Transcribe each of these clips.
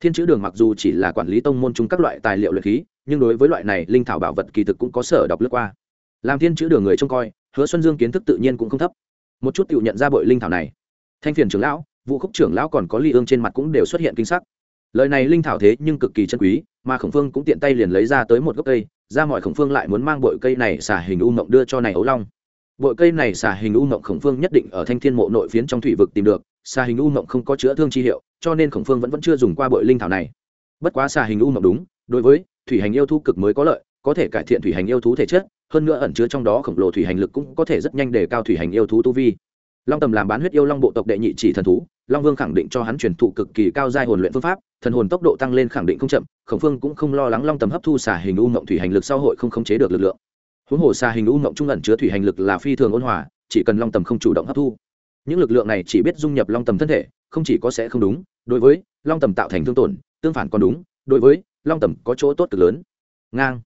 thiên chữ đường mặc dù chỉ là quản lý tông môn chung các loại tài liệu luyện khí, nhưng đối với loại này linh thảo bảo vật kỳ thực cũng có sở đọc lướt qua. Làm thiên chữ đường người trông coi, hứa xuân dương kiến thức tự nhiên cũng không thấp. Một chút tự nhận ra bội linh thảo này. Thanh phiền trưởng lão vụ khúc trưởng lão còn có ly ương trên mặt cũng đều xuất hiện kinh sắc. Lời này linh thảo thế nhưng cực kỳ chân quý, mà khổng phương cũng tiện tay liền lấy ra tới một gốc cây, ra mọi khổng phương lại muốn mang bội cây này xả hình u mộng đưa cho này ấu long bội cây này xà hình u mộng khổng phương nhất định ở thanh thiên mộ nội phiến trong thủy vực tìm được, xà hình u mộng không có chữa thương chi hiệu, cho nên khổng phương vẫn vẫn chưa dùng qua bội linh thảo này. Bất quá xà hình u mộng đúng, đối với thủy hành yêu thú cực mới có lợi, có thể cải thiện thủy hành yêu thú thể chất, hơn nữa ẩn chứa trong đó khổng lồ thủy hành lực cũng có thể rất nhanh để cao thủy hành yêu thú tu vi. Long tầm làm bán huyết yêu long bộ tộc đệ nhị chỉ thần thú, long vương khẳng định cho hắn truyền thụ cực kỳ cao giai hồn luyện phương pháp, thần hồn tốc độ tăng lên khẳng định không chậm, khổng phương cũng không lo lắng long tầm hấp thu xà hình u mộng thủy hành lực sau hội không khống chế được lực lượng huống hồ xa hình u ngộng trung ẩn chứa thủy hành lực là phi thường ôn hòa, chỉ cần long tầm không chủ động hấp thu. Những lực lượng này chỉ biết dung nhập long tầm thân thể, không chỉ có sẽ không đúng, đối với long tầm tạo thành thương tổn, tương phản còn đúng, đối với long tầm có chỗ tốt cực lớn. Ngang.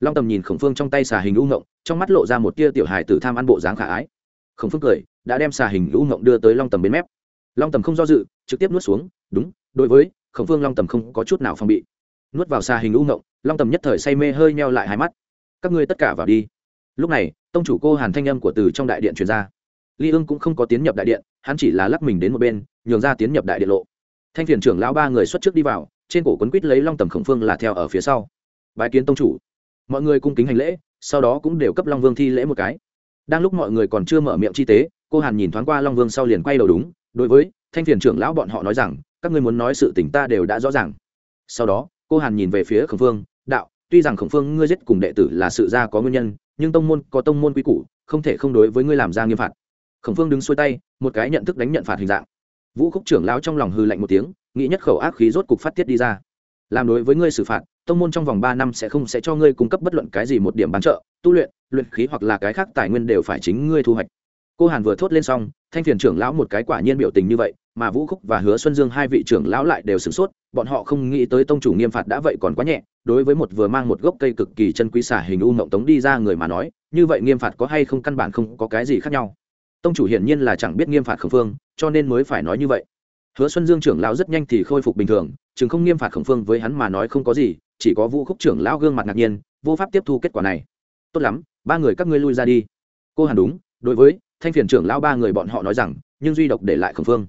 Long tầm nhìn khổng phương trong tay xà hình u ngộng trong mắt lộ ra một tia tiểu hài tử tham ăn bộ dáng khả ái. Khổng phương cười, đã đem xà hình u ngộng đưa tới long tầm bên mép. Long tầm không do dự, trực tiếp nuốt xuống, đúng, đối với khổng phương long tầm không có chút nào phòng bị. Nuốt vào xà hình u ngộng long tầm nhất thời say mê hơi meo lại hai mắt các ngươi tất cả vào đi. Lúc này, tông chủ cô hàn thanh âm của từ trong đại điện truyền ra. Ly ương cũng không có tiến nhập đại điện, hắn chỉ là lắc mình đến một bên, nhường ra tiến nhập đại điện lộ. Thanh phiền trưởng lão ba người xuất trước đi vào, trên cổ quấn quýt lấy long tầm khổng phương là theo ở phía sau. Bái kiến tông chủ. Mọi người cung kính hành lễ, sau đó cũng đều cấp long vương thi lễ một cái. Đang lúc mọi người còn chưa mở miệng chi tế, cô hàn nhìn thoáng qua long vương sau liền quay đầu đúng, đối với thanh phiền trưởng lão bọn họ nói rằng, các ngươi muốn nói sự tình ta đều đã rõ ràng. Sau đó, cô hàn nhìn về phía khổng phương tuy rằng khổng phương ngươi giết cùng đệ tử là sự ra có nguyên nhân, nhưng tông môn có tông môn quy củ, không thể không đối với ngươi làm ra nghiêm phạt. Khổng phương đứng xuôi tay, một cái nhận thức đánh nhận phạt hình dạng. Vũ khúc trưởng lão trong lòng hư lạnh một tiếng, nghĩ nhất khẩu ác khí rốt cục phát tiết đi ra. Làm đối với ngươi xử phạt, tông môn trong vòng ba năm sẽ không sẽ cho ngươi cung cấp bất luận cái gì một điểm bán trợ, tu luyện luyện khí hoặc là cái khác tài nguyên đều phải chính ngươi thu hoạch. Cô hàn vừa thốt lên xong, thanh phiền trưởng lão một cái quả nhiên biểu tình như vậy mà vũ khúc và hứa xuân dương hai vị trưởng lão lại đều sửng sốt, bọn họ không nghĩ tới tông chủ nghiêm phạt đã vậy còn quá nhẹ, đối với một vừa mang một gốc cây cực kỳ chân quý xả hình u mộng tống đi ra người mà nói, như vậy nghiêm phạt có hay không căn bản không có cái gì khác nhau. Tông chủ hiển nhiên là chẳng biết nghiêm phạt khổng phương, cho nên mới phải nói như vậy. Hứa xuân dương trưởng lão rất nhanh thì khôi phục bình thường, chừng không nghiêm phạt khổng phương với hắn mà nói không có gì, chỉ có vũ khúc trưởng lão gương mặt ngạc nhiên, vô pháp tiếp thu kết quả này. Tốt lắm, ba người các ngươi lui ra đi. Cô hẳn đúng, đối với thanh phiền trưởng lão ba người bọn họ nói rằng, nhưng duy độc để lại khẩn phương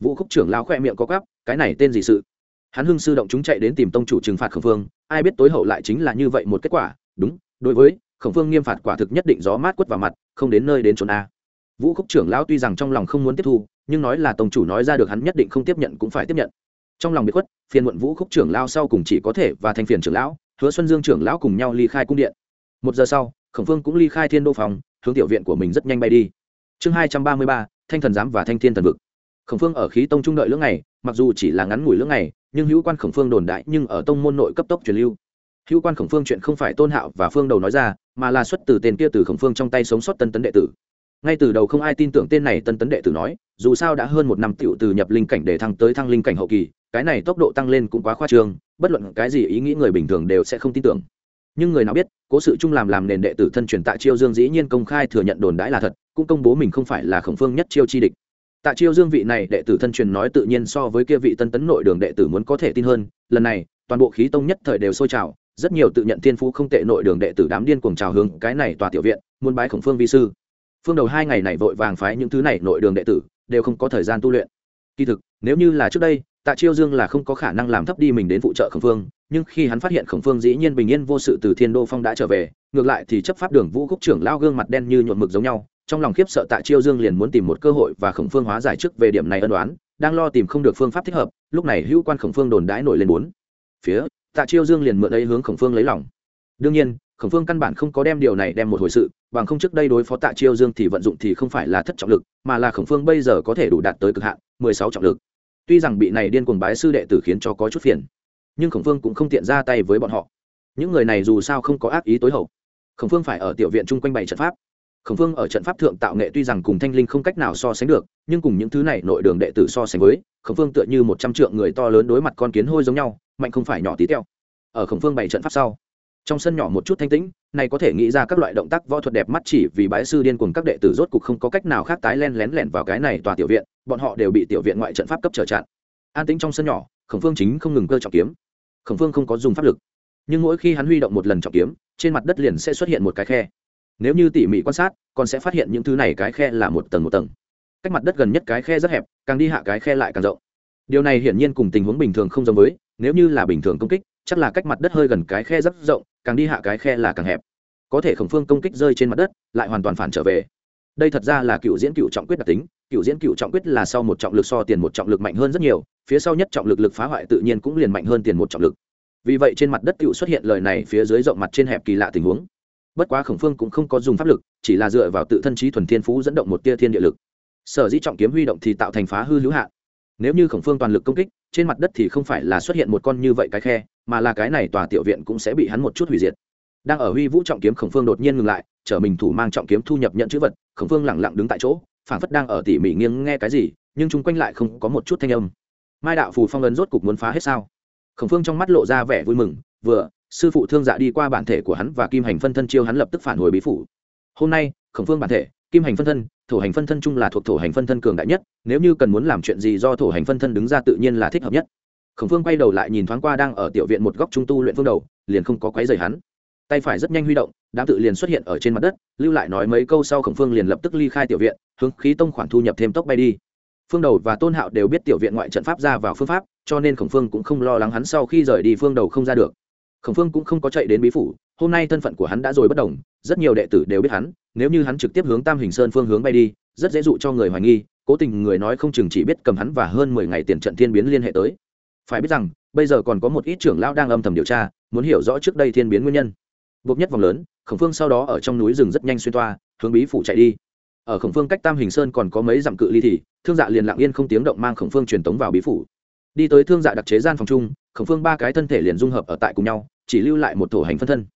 vũ khúc trưởng lão khoe miệng có gắp cái này tên gì sự? Hắn hưng sư động chúng chạy đến tìm tông chủ trừng phạt khổng phương, ai biết tối hậu lại chính là như vậy một kết quả, đúng, đối với, khổng phương nghiêm phạt quả thực nhất định gió mát quất vào mặt, không đến nơi đến trốn a. Vũ khúc trưởng lão tuy rằng trong lòng không muốn tiếp thu, nhưng nói là tông chủ nói ra được hắn nhất định không tiếp nhận cũng phải tiếp nhận. Trong lòng bị khuất, phiền muộn vũ khúc trưởng lão sau cùng chỉ có thể và thành phiền trưởng lão, hứa xuân dương trưởng lão cùng nhau ly khai cung điện. Một giờ sau, khổng phương cũng ly khai thiên đô phòng, hướng tiểu viện của mình rất nhanh bay đi. Chương hai trăm ba mươi ba, thanh thần giám và thanh thiên thần vực khổng phương ở khí tông trung đợi lưỡng này mặc dù chỉ là ngắn ngủi lưỡng này nhưng hữu quan khổng phương đồn đại nhưng ở tông môn nội cấp tốc truyền lưu. Hữu quan khổng phương chuyện không phải tôn hạo và phương đầu nói ra, mà là xuất từ tên kia từ khổng phương trong tay sống sót tân tấn đệ tử. Ngay từ đầu không ai tin tưởng tên này tân tấn đệ tử nói, dù sao đã hơn một năm tựu từ nhập linh cảnh để thăng tới thăng linh cảnh hậu kỳ, cái này tốc độ tăng lên cũng quá khoa trương, bất luận cái gì ý nghĩ người bình thường đều sẽ không tin tưởng. Nhưng người nào biết, cố sự chung làm làm nền đệ tử thân truyền tại chiêu dương dĩ nhiên công khai thừa nhận đồn đãi là thật, cũng công bố mình không phải là khổng phương nhất chiêu chi địch tạ chiêu dương vị này đệ tử thân truyền nói tự nhiên so với kia vị tân tấn nội đường đệ tử muốn có thể tin hơn, lần này, toàn bộ khí tông nhất thời đều sôi trào, rất nhiều tự nhận thiên phú không tệ nội đường đệ tử đám điên cuồng trào hướng, cái này tòa tiểu viện, muốn bái khổng phương vi sư. Phương đầu hai ngày này vội vàng phái những thứ này nội đường đệ tử, đều không có thời gian tu luyện. Kỳ thực, nếu như là trước đây, tạ chiêu dương là không có khả năng làm thấp đi mình đến phụ trợ khổng phương, nhưng khi hắn phát hiện khổng phương dĩ nhiên bình yên vô sự từ thiên đô phong đã trở về, ngược lại thì chấp pháp đường vũ khúc trưởng lao gương mặt đen như nhuộm mực giống nhau trong lòng khiếp sợ tạ chiêu dương liền muốn tìm một cơ hội và khổng phương hóa giải trước về điểm này ân đoán đang lo tìm không được phương pháp thích hợp, lúc này hữu quan khổng phương đồn đãi nổi lên bốn. Phía, tạ chiêu dương liền mượn ấy hướng khổng phương lấy lòng. Đương nhiên, khổng phương căn bản không có đem điều này đem một hồi sự, bằng không trước đây đối phó tạ chiêu dương thì vận dụng thì không phải là thất trọng lực, mà là khổng phương bây giờ có thể đủ đạt tới cực hạn, mười sáu trọng lực. Tuy rằng bị này điên cuồng bái sư đệ tử khiến cho có chút phiền, nhưng khổng phương cũng không tiện ra tay với bọn họ. Những người này dù sao không có ác ý tối hậu. Khổng phương phải ở tiểu viện chung quanh bảy trận pháp khổng phương ở trận pháp thượng tạo nghệ tuy rằng cùng thanh linh không cách nào so sánh được, nhưng cùng những thứ này nội đường đệ tử so sánh với, khổng phương tựa như một trăm trượng người to lớn đối mặt con kiến hôi giống nhau, mạnh không phải nhỏ tí teo. Ở khổng phương bảy trận pháp sau, trong sân nhỏ một chút thanh tĩnh, này có thể nghĩ ra các loại động tác võ thuật đẹp mắt chỉ vì bái sư điên cùng các đệ tử rốt cục không có cách nào khác tái len lén lẻn vào cái này tòa tiểu viện, bọn họ đều bị tiểu viện ngoại trận pháp cấp trở chặn. An tĩnh trong sân nhỏ, khổng phương chính không ngừng cơ trọng kiếm. Khổng phương không có dùng pháp lực, nhưng mỗi khi hắn huy động một lần trọng kiếm, trên mặt đất liền sẽ xuất hiện một cái khe nếu như tỉ mỉ quan sát, còn sẽ phát hiện những thứ này cái khe là một tầng một tầng. Cách mặt đất gần nhất cái khe rất hẹp, càng đi hạ cái khe lại càng rộng. Điều này hiển nhiên cùng tình huống bình thường không giống với, nếu như là bình thường công kích, chắc là cách mặt đất hơi gần cái khe rất rộng, càng đi hạ cái khe là càng hẹp. Có thể khổng phương công kích rơi trên mặt đất, lại hoàn toàn phản trở về. Đây thật ra là cựu diễn cựu trọng quyết đặc tính, cựu diễn cựu trọng quyết là sau một trọng lực so tiền một trọng lực mạnh hơn rất nhiều, phía sau nhất trọng lực lực phá hoại tự nhiên cũng liền mạnh hơn tiền một trọng lực. Vì vậy trên mặt đất cựu xuất hiện lời này phía dưới rộng mặt trên hẹp kỳ lạ tình huống bất quá khổng phương cũng không có dùng pháp lực, chỉ là dựa vào tự thân trí thuần thiên phú dẫn động một tia thiên địa lực. Sở dĩ trọng kiếm huy động thì tạo thành phá hư hữu hạn. Nếu như khổng phương toàn lực công kích, trên mặt đất thì không phải là xuất hiện một con như vậy cái khe, mà là cái này tòa tiểu viện cũng sẽ bị hắn một chút hủy diệt. Đang ở huy vũ trọng kiếm khổng phương đột nhiên ngừng lại, chở mình thủ mang trọng kiếm thu nhập nhận chữ vật, khổng phương lẳng lặng đứng tại chỗ, phảng phất đang ở tỉ mỉ nghiêng nghe cái gì, nhưng chung quanh lại không có một chút thanh âm. Mai đạo phù phong ấn rốt cục muốn phá hết sao? Khổng phương trong mắt lộ ra vẻ vui mừng, vừa sư phụ thương dạ đi qua bản thể của hắn và kim hành phân thân chiêu hắn lập tức phản hồi bí phủ. Hôm nay, khổng phương bản thể, kim hành phân thân, thổ hành phân thân chung là thuộc thổ hành phân thân cường đại nhất, nếu như cần muốn làm chuyện gì do thổ hành phân thân đứng ra tự nhiên là thích hợp nhất. Khổng phương quay đầu lại nhìn thoáng qua đang ở tiểu viện một góc trung tu luyện phương đầu, liền không có quấy rầy hắn. Tay phải rất nhanh huy động, đám tự liền xuất hiện ở trên mặt đất, lưu lại nói mấy câu sau khổng phương liền lập tức ly khai tiểu viện, hướng khí tông khoản thu nhập thêm tốc bay đi. Phương đầu và tôn hạo đều biết tiểu viện ngoại trận pháp ra vào phương pháp, cho nên khổng phương cũng không lo lắng hắn sau khi rời đi phương đầu không ra được khổng phương cũng không có chạy đến bí phủ, hôm nay thân phận của hắn đã rồi bất đồng, rất nhiều đệ tử đều biết hắn, nếu như hắn trực tiếp hướng tam hình sơn phương hướng bay đi, rất dễ dụ cho người hoài nghi, cố tình người nói không chừng chỉ biết cầm hắn và hơn mười ngày tiền trận thiên biến liên hệ tới. Phải biết rằng, bây giờ còn có một ít trưởng lão đang âm thầm điều tra, muốn hiểu rõ trước đây thiên biến nguyên nhân. Buộc nhất vòng lớn, khổng phương sau đó ở trong núi rừng rất nhanh xuyên toa, hướng bí phủ chạy đi. Ở khổng phương cách tam hình sơn còn có mấy dặm cự ly thì, thương dạ liền lặng yên không tiếng động mang khổng phương truyền tống vào bí phủ đi tới thương dạ đặc chế gian phòng chung, khổng phương ba cái thân thể liền dung hợp ở tại cùng nhau, chỉ lưu lại một thổ hành phân thân.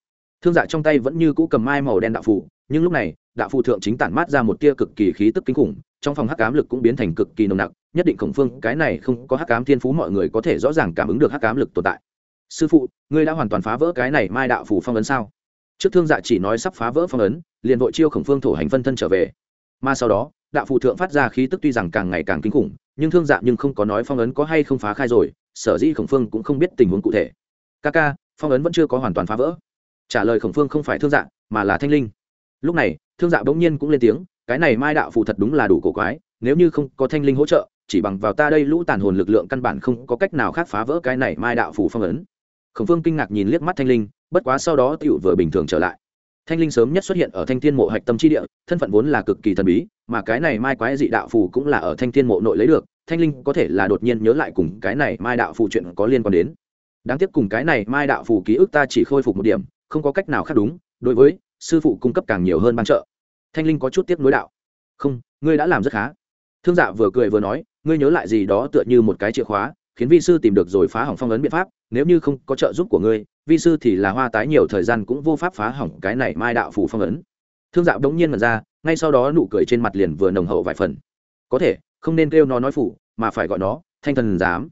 Thương dạ trong tay vẫn như cũ cầm mai màu đen đạo phụ nhưng lúc này, đạo phụ thượng chính tản mát ra một tia cực kỳ khí tức kinh khủng, trong phòng hắc ám lực cũng biến thành cực kỳ nồng nặc, nhất định khổng phương, cái này không có hắc ám thiên phú mọi người có thể rõ ràng cảm ứng được hắc ám lực tồn tại. Sư phụ, ngươi đã hoàn toàn phá vỡ cái này mai đạo phủ phong ấn sao? Trước thương dạ chỉ nói sắp phá vỡ phong ấn, liền vội chiêu khổng phương thổ hành phân thân trở về. Mà sau đó, đạo phụ thượng phát ra khí tức tuy rằng càng ngày càng kinh khủng nhưng thương dạ nhưng không có nói phong ấn có hay không phá khai rồi, sở dĩ khổng phương cũng không biết tình huống cụ thể. Ca ca, phong ấn vẫn chưa có hoàn toàn phá vỡ. Trả lời khổng phương không phải thương dạ mà là thanh linh. Lúc này, thương dạ bỗng nhiên cũng lên tiếng, cái này mai đạo phụ thật đúng là đủ cổ quái, nếu như không có thanh linh hỗ trợ, chỉ bằng vào ta đây lũ tàn hồn lực lượng căn bản không có cách nào khác phá vỡ cái này mai đạo phủ phong ấn. Khổng phương kinh ngạc nhìn liếc mắt thanh linh, bất quá sau đó tựu vừa bình thường trở lại thanh linh sớm nhất xuất hiện ở thanh thiên mộ hạch tâm tri địa, thân phận vốn là cực kỳ thần bí, mà cái này mai quái dị đạo phù cũng là ở thanh thiên mộ nội lấy được, thanh linh có thể là đột nhiên nhớ lại cùng cái này mai đạo phù chuyện có liên quan đến. Đáng tiếc cùng cái này mai đạo phù ký ức ta chỉ khôi phục một điểm, không có cách nào khác đúng, đối với sư phụ cung cấp càng nhiều hơn ban trợ. Thanh linh có chút tiếp nối đạo. Không, ngươi đã làm rất khá. Thương dạ vừa cười vừa nói, ngươi nhớ lại gì đó tựa như một cái chìa khóa, khiến vi sư tìm được rồi phá hỏng phong ấn biện pháp, nếu như không có trợ giúp của ngươi vi sư thì là hoa tái nhiều thời gian cũng vô pháp phá hỏng cái này mai đạo phủ phong ấn. Thương dạo đống nhiên mật ra, ngay sau đó nụ cười trên mặt liền vừa nồng hậu vài phần. Có thể, không nên kêu nó nói phủ mà phải gọi nó thanh thần giám.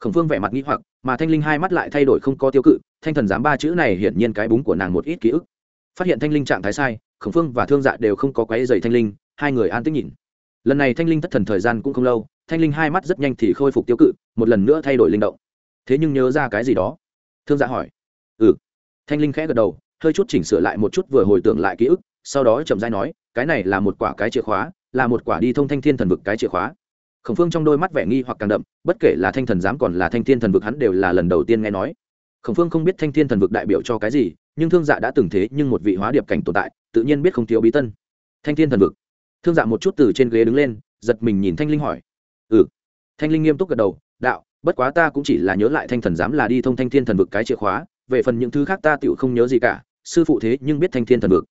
Khổng phương vẻ mặt nghĩ hoặc, mà thanh linh hai mắt lại thay đổi không có tiêu cự, thanh thần giám ba chữ này hiển nhiên cái búng của nàng một ít ký ức. Phát hiện thanh linh trạng thái sai, khổng phương và thương dạ đều không có quấy dày thanh linh, hai người an tích nhìn. Lần này thanh linh thất thần thời gian cũng không lâu, thanh linh hai mắt rất nhanh thì khôi phục tiêu cự, một lần nữa thay đổi linh động. Thế nhưng nhớ ra cái gì đó? Thương dạ hỏi ừ. Thanh linh khẽ gật đầu, hơi chút chỉnh sửa lại một chút vừa hồi tưởng lại ký ức, sau đó chậm dai nói, cái này là một quả cái chìa khóa, là một quả đi thông thanh thiên thần vực cái chìa khóa. Khổng phương trong đôi mắt vẻ nghi hoặc càng đậm, bất kể là thanh thần giám còn là thanh thiên thần vực hắn đều là lần đầu tiên nghe nói. Khổng phương không biết thanh thiên thần vực đại biểu cho cái gì, nhưng thương dạ đã từng thế nhưng một vị hóa điệp cảnh tồn tại, tự nhiên biết không thiếu bí tân. Thanh thiên thần vực. Thương dạ một chút từ trên ghế đứng lên, giật mình nhìn thanh linh hỏi. Ừ. Thanh linh nghiêm túc gật đầu, đạo, bất quá ta cũng chỉ là nhớ lại thanh thần giám là đi thông thanh thiên thần vực cái chìa khóa về phần những thứ khác ta tựu không nhớ gì cả, sư phụ thế nhưng biết thanh thiên thần vực.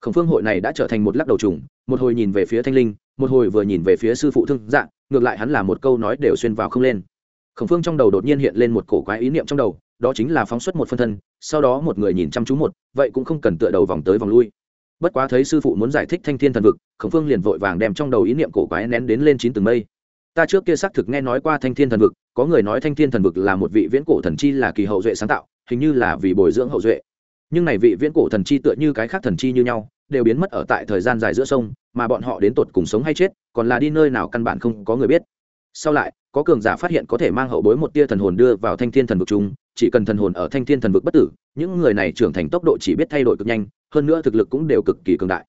Khổng phương hội này đã trở thành một lắc đầu trùng, một hồi nhìn về phía thanh linh, một hồi vừa nhìn về phía sư phụ thương dạng ngược lại hắn là một câu nói đều xuyên vào không lên. Khổng phương trong đầu đột nhiên hiện lên một cổ quái ý niệm trong đầu, đó chính là phóng xuất một phân thân, sau đó một người nhìn chăm chú một, vậy cũng không cần tựa đầu vòng tới vòng lui. Bất quá thấy sư phụ muốn giải thích thanh thiên thần vực, khổng phương liền vội vàng đem trong đầu ý niệm cổ quái nén đến lên chín tầng mây. Ta trước kia xác thực nghe nói qua thanh thiên thần vực, có người nói thanh thiên thần vực là một vị viễn cổ thần chi là kỳ hậu duệ sáng tạo hình như là vì bồi dưỡng hậu duệ. Nhưng này vị viễn cổ thần chi tựa như cái khác thần chi như nhau, đều biến mất ở tại thời gian dài giữa sông, mà bọn họ đến tột cùng sống hay chết, còn là đi nơi nào căn bản không có người biết. Sau lại, có cường giả phát hiện có thể mang hậu bối một tia thần hồn đưa vào thanh thiên thần vực chung, chỉ cần thần hồn ở thanh thiên thần vực bất tử, những người này trưởng thành tốc độ chỉ biết thay đổi cực nhanh, hơn nữa thực lực cũng đều cực kỳ cường đại.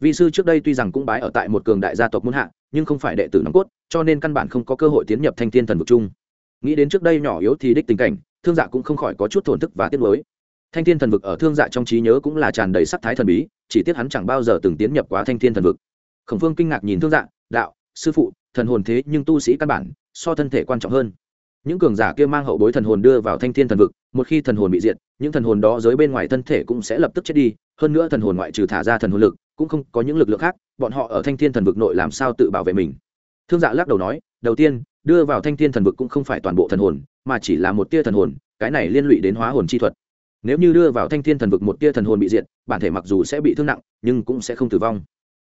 Vị sư trước đây tuy rằng cũng bái ở tại một cường đại gia tộc muôn hạ, nhưng không phải đệ tử nòng cốt, cho nên căn bản không có cơ hội tiến nhập thanh thiên thần vực chung. Nghĩ đến trước đây nhỏ yếu thì đích tình cảnh thương dạ cũng không khỏi có chút thổn thức và tiếc nuối. Thanh thiên thần vực ở thương dạ trong trí nhớ cũng là tràn đầy sắc thái thần bí, chỉ tiếc hắn chẳng bao giờ từng tiến nhập quá thanh thiên thần vực. Khổng phương kinh ngạc nhìn thương dạ đạo, sư phụ, thần hồn thế nhưng tu sĩ căn bản, so thân thể quan trọng hơn. Những cường giả kia mang hậu bối thần hồn đưa vào thanh thiên thần vực, một khi thần hồn bị diệt, những thần hồn đó dưới bên ngoài thân thể cũng sẽ lập tức chết đi, hơn nữa thần hồn ngoại trừ thả ra thần hồn lực, cũng không có những lực lượng khác, bọn họ ở thanh thiên thần vực nội làm sao tự bảo vệ mình? Thương dạ lắc đầu nói đầu tiên, đưa vào thanh thiên thần vực cũng không phải toàn bộ thần hồn, mà chỉ là một tia thần hồn, cái này liên lụy đến hóa hồn chi thuật. Nếu như đưa vào thanh thiên thần vực một tia thần hồn bị diệt, bản thể mặc dù sẽ bị thương nặng, nhưng cũng sẽ không tử vong.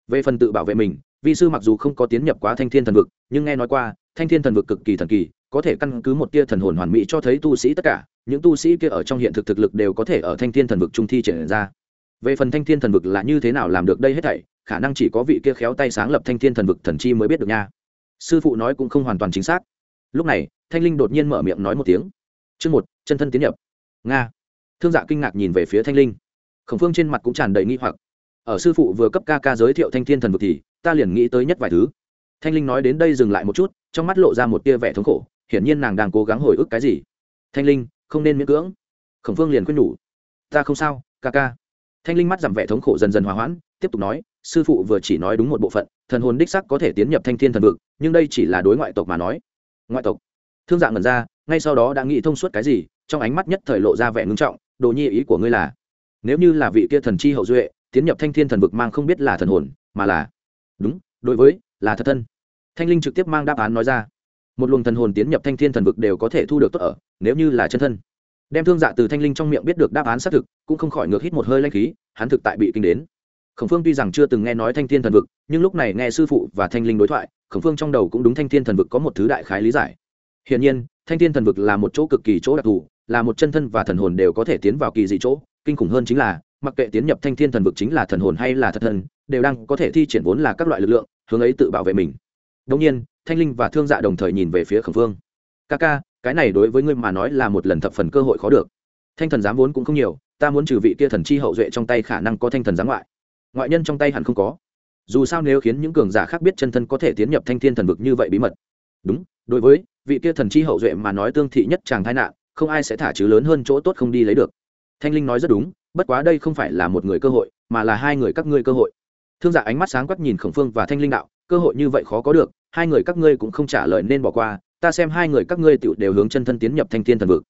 Về phần tự bảo vệ mình, vi sư mặc dù không có tiến nhập quá thanh thiên thần vực, nhưng nghe nói qua, thanh thiên thần vực cực kỳ thần kỳ, có thể căn cứ một tia thần hồn hoàn mỹ cho thấy tu sĩ tất cả, những tu sĩ kia ở trong hiện thực thực lực đều có thể ở thanh thiên thần vực trung thi triển ra. Về phần thanh thiên thần vực là như thế nào làm được đây hết thảy, khả năng chỉ có vị kia khéo tay sáng lập thanh thiên thần vực thần chi mới biết được nha sư phụ nói cũng không hoàn toàn chính xác. Lúc này, thanh linh đột nhiên mở miệng nói một tiếng. Chương một, chân thân tiến nhập. Nga. Thương dạ kinh ngạc nhìn về phía thanh linh. Khổng phương trên mặt cũng tràn đầy nghi hoặc. Ở sư phụ vừa cấp ca ca giới thiệu thanh thiên thần vực thì, ta liền nghĩ tới nhất vài thứ. Thanh linh nói đến đây dừng lại một chút, trong mắt lộ ra một tia vẻ thống khổ, hiển nhiên nàng đang cố gắng hồi ức cái gì. Thanh linh, không nên miễn cưỡng. Khổng phương liền khuyên nhủ. Ta không sao, ca ca. Thanh linh mắt giảm vẻ thống khổ dần dần hòa hoãn, tiếp tục nói sư phụ vừa chỉ nói đúng một bộ phận, thần hồn đích sắc có thể tiến nhập thanh thiên thần vực, nhưng đây chỉ là đối ngoại tộc mà nói. Ngoại tộc. Thương dạng ngẩn ra, ngay sau đó đã nghĩ thông suốt cái gì, trong ánh mắt nhất thời lộ ra vẻ ngưng trọng, đồ nhi ý của ngươi là, nếu như là vị kia thần chi hậu duệ, tiến nhập thanh thiên thần vực mang không biết là thần hồn, mà là đúng, đối với, là thật thân. Thanh linh trực tiếp mang đáp án nói ra. Một luồng thần hồn tiến nhập thanh thiên thần vực đều có thể thu được tốt ở, nếu như là chân thân. Đem thương dạ từ thanh linh trong miệng biết được đáp án xác thực, cũng không khỏi ngược hít một hơi lanh khí, hắn thực tại bị kinh đến khổng phương tuy rằng chưa từng nghe nói thanh thiên thần vực, nhưng lúc này nghe sư phụ và thanh linh đối thoại, khổng phương trong đầu cũng đúng thanh thiên thần vực có một thứ đại khái lý giải. Hiển nhiên, thanh thiên thần vực là một chỗ cực kỳ chỗ đặc thù, là một chân thân và thần hồn đều có thể tiến vào kỳ dị chỗ. Kinh khủng hơn chính là, mặc kệ tiến nhập thanh thiên thần vực chính là thần hồn hay là thật thần, đều đang có thể thi triển vốn là các loại lực lượng, hướng ấy tự bảo vệ mình. Đông nhiên, thanh linh và thương dạ đồng thời nhìn về phía khổng phương. Ca ca, cái này đối với ngươi mà nói là một lần thập phần cơ hội khó được. Thanh thần giám vốn cũng không nhiều, ta muốn trừ vị kia thần chi hậu duệ trong tay khả năng có thanh thần giám ngoại ngoại nhân trong tay hẳn không có. Dù sao nếu khiến những cường giả khác biết chân thân có thể tiến nhập thanh thiên thần vực như vậy bí mật. Đúng, đối với vị kia thần chi hậu duệ mà nói tương thị nhất chàng thái nạn, không ai sẽ thả chứ lớn hơn chỗ tốt không đi lấy được. Thanh linh nói rất đúng, bất quá đây không phải là một người cơ hội, mà là hai người các ngươi cơ hội. Thương giả ánh mắt sáng quắc nhìn khổng phương và thanh linh đạo, cơ hội như vậy khó có được, hai người các ngươi cũng không trả lời nên bỏ qua, ta xem hai người các ngươi tựu đều hướng chân thân tiến nhập thanh thiên thần vực.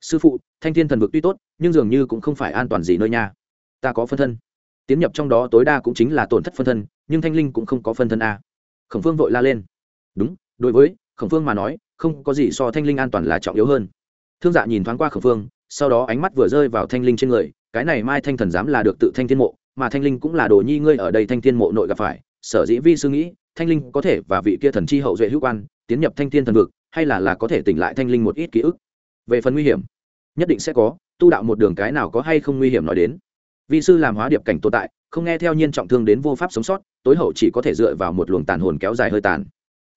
Sư phụ, thanh thiên thần vực tuy tốt, nhưng dường như cũng không phải an toàn gì nơi nha. Ta có phân thân tiến nhập trong đó tối đa cũng chính là tổn thất phân thân, nhưng thanh linh cũng không có phân thân a. Khổng phương vội la lên. Đúng, đối với khổng phương mà nói, không có gì so thanh linh an toàn là trọng yếu hơn. Thương dạ nhìn thoáng qua khổng phương sau đó ánh mắt vừa rơi vào thanh linh trên người, cái này mai thanh thần dám là được tự thanh thiên mộ, mà thanh linh cũng là đồ nhi ngươi ở đây thanh thiên mộ nội gặp phải, sở dĩ vi sư nghĩ, thanh linh có thể và vị kia thần chi hậu duệ hữu quan, tiến nhập thanh thiên thần vực, hay là là có thể tỉnh lại thanh linh một ít ký ức. Về phần nguy hiểm, nhất định sẽ có, tu đạo một đường cái nào có hay không nguy hiểm nói đến vi sư làm hóa điệp cảnh tồn tại, không nghe theo nhiên trọng thương đến vô pháp sống sót, tối hậu chỉ có thể dựa vào một luồng tàn hồn kéo dài hơi tàn.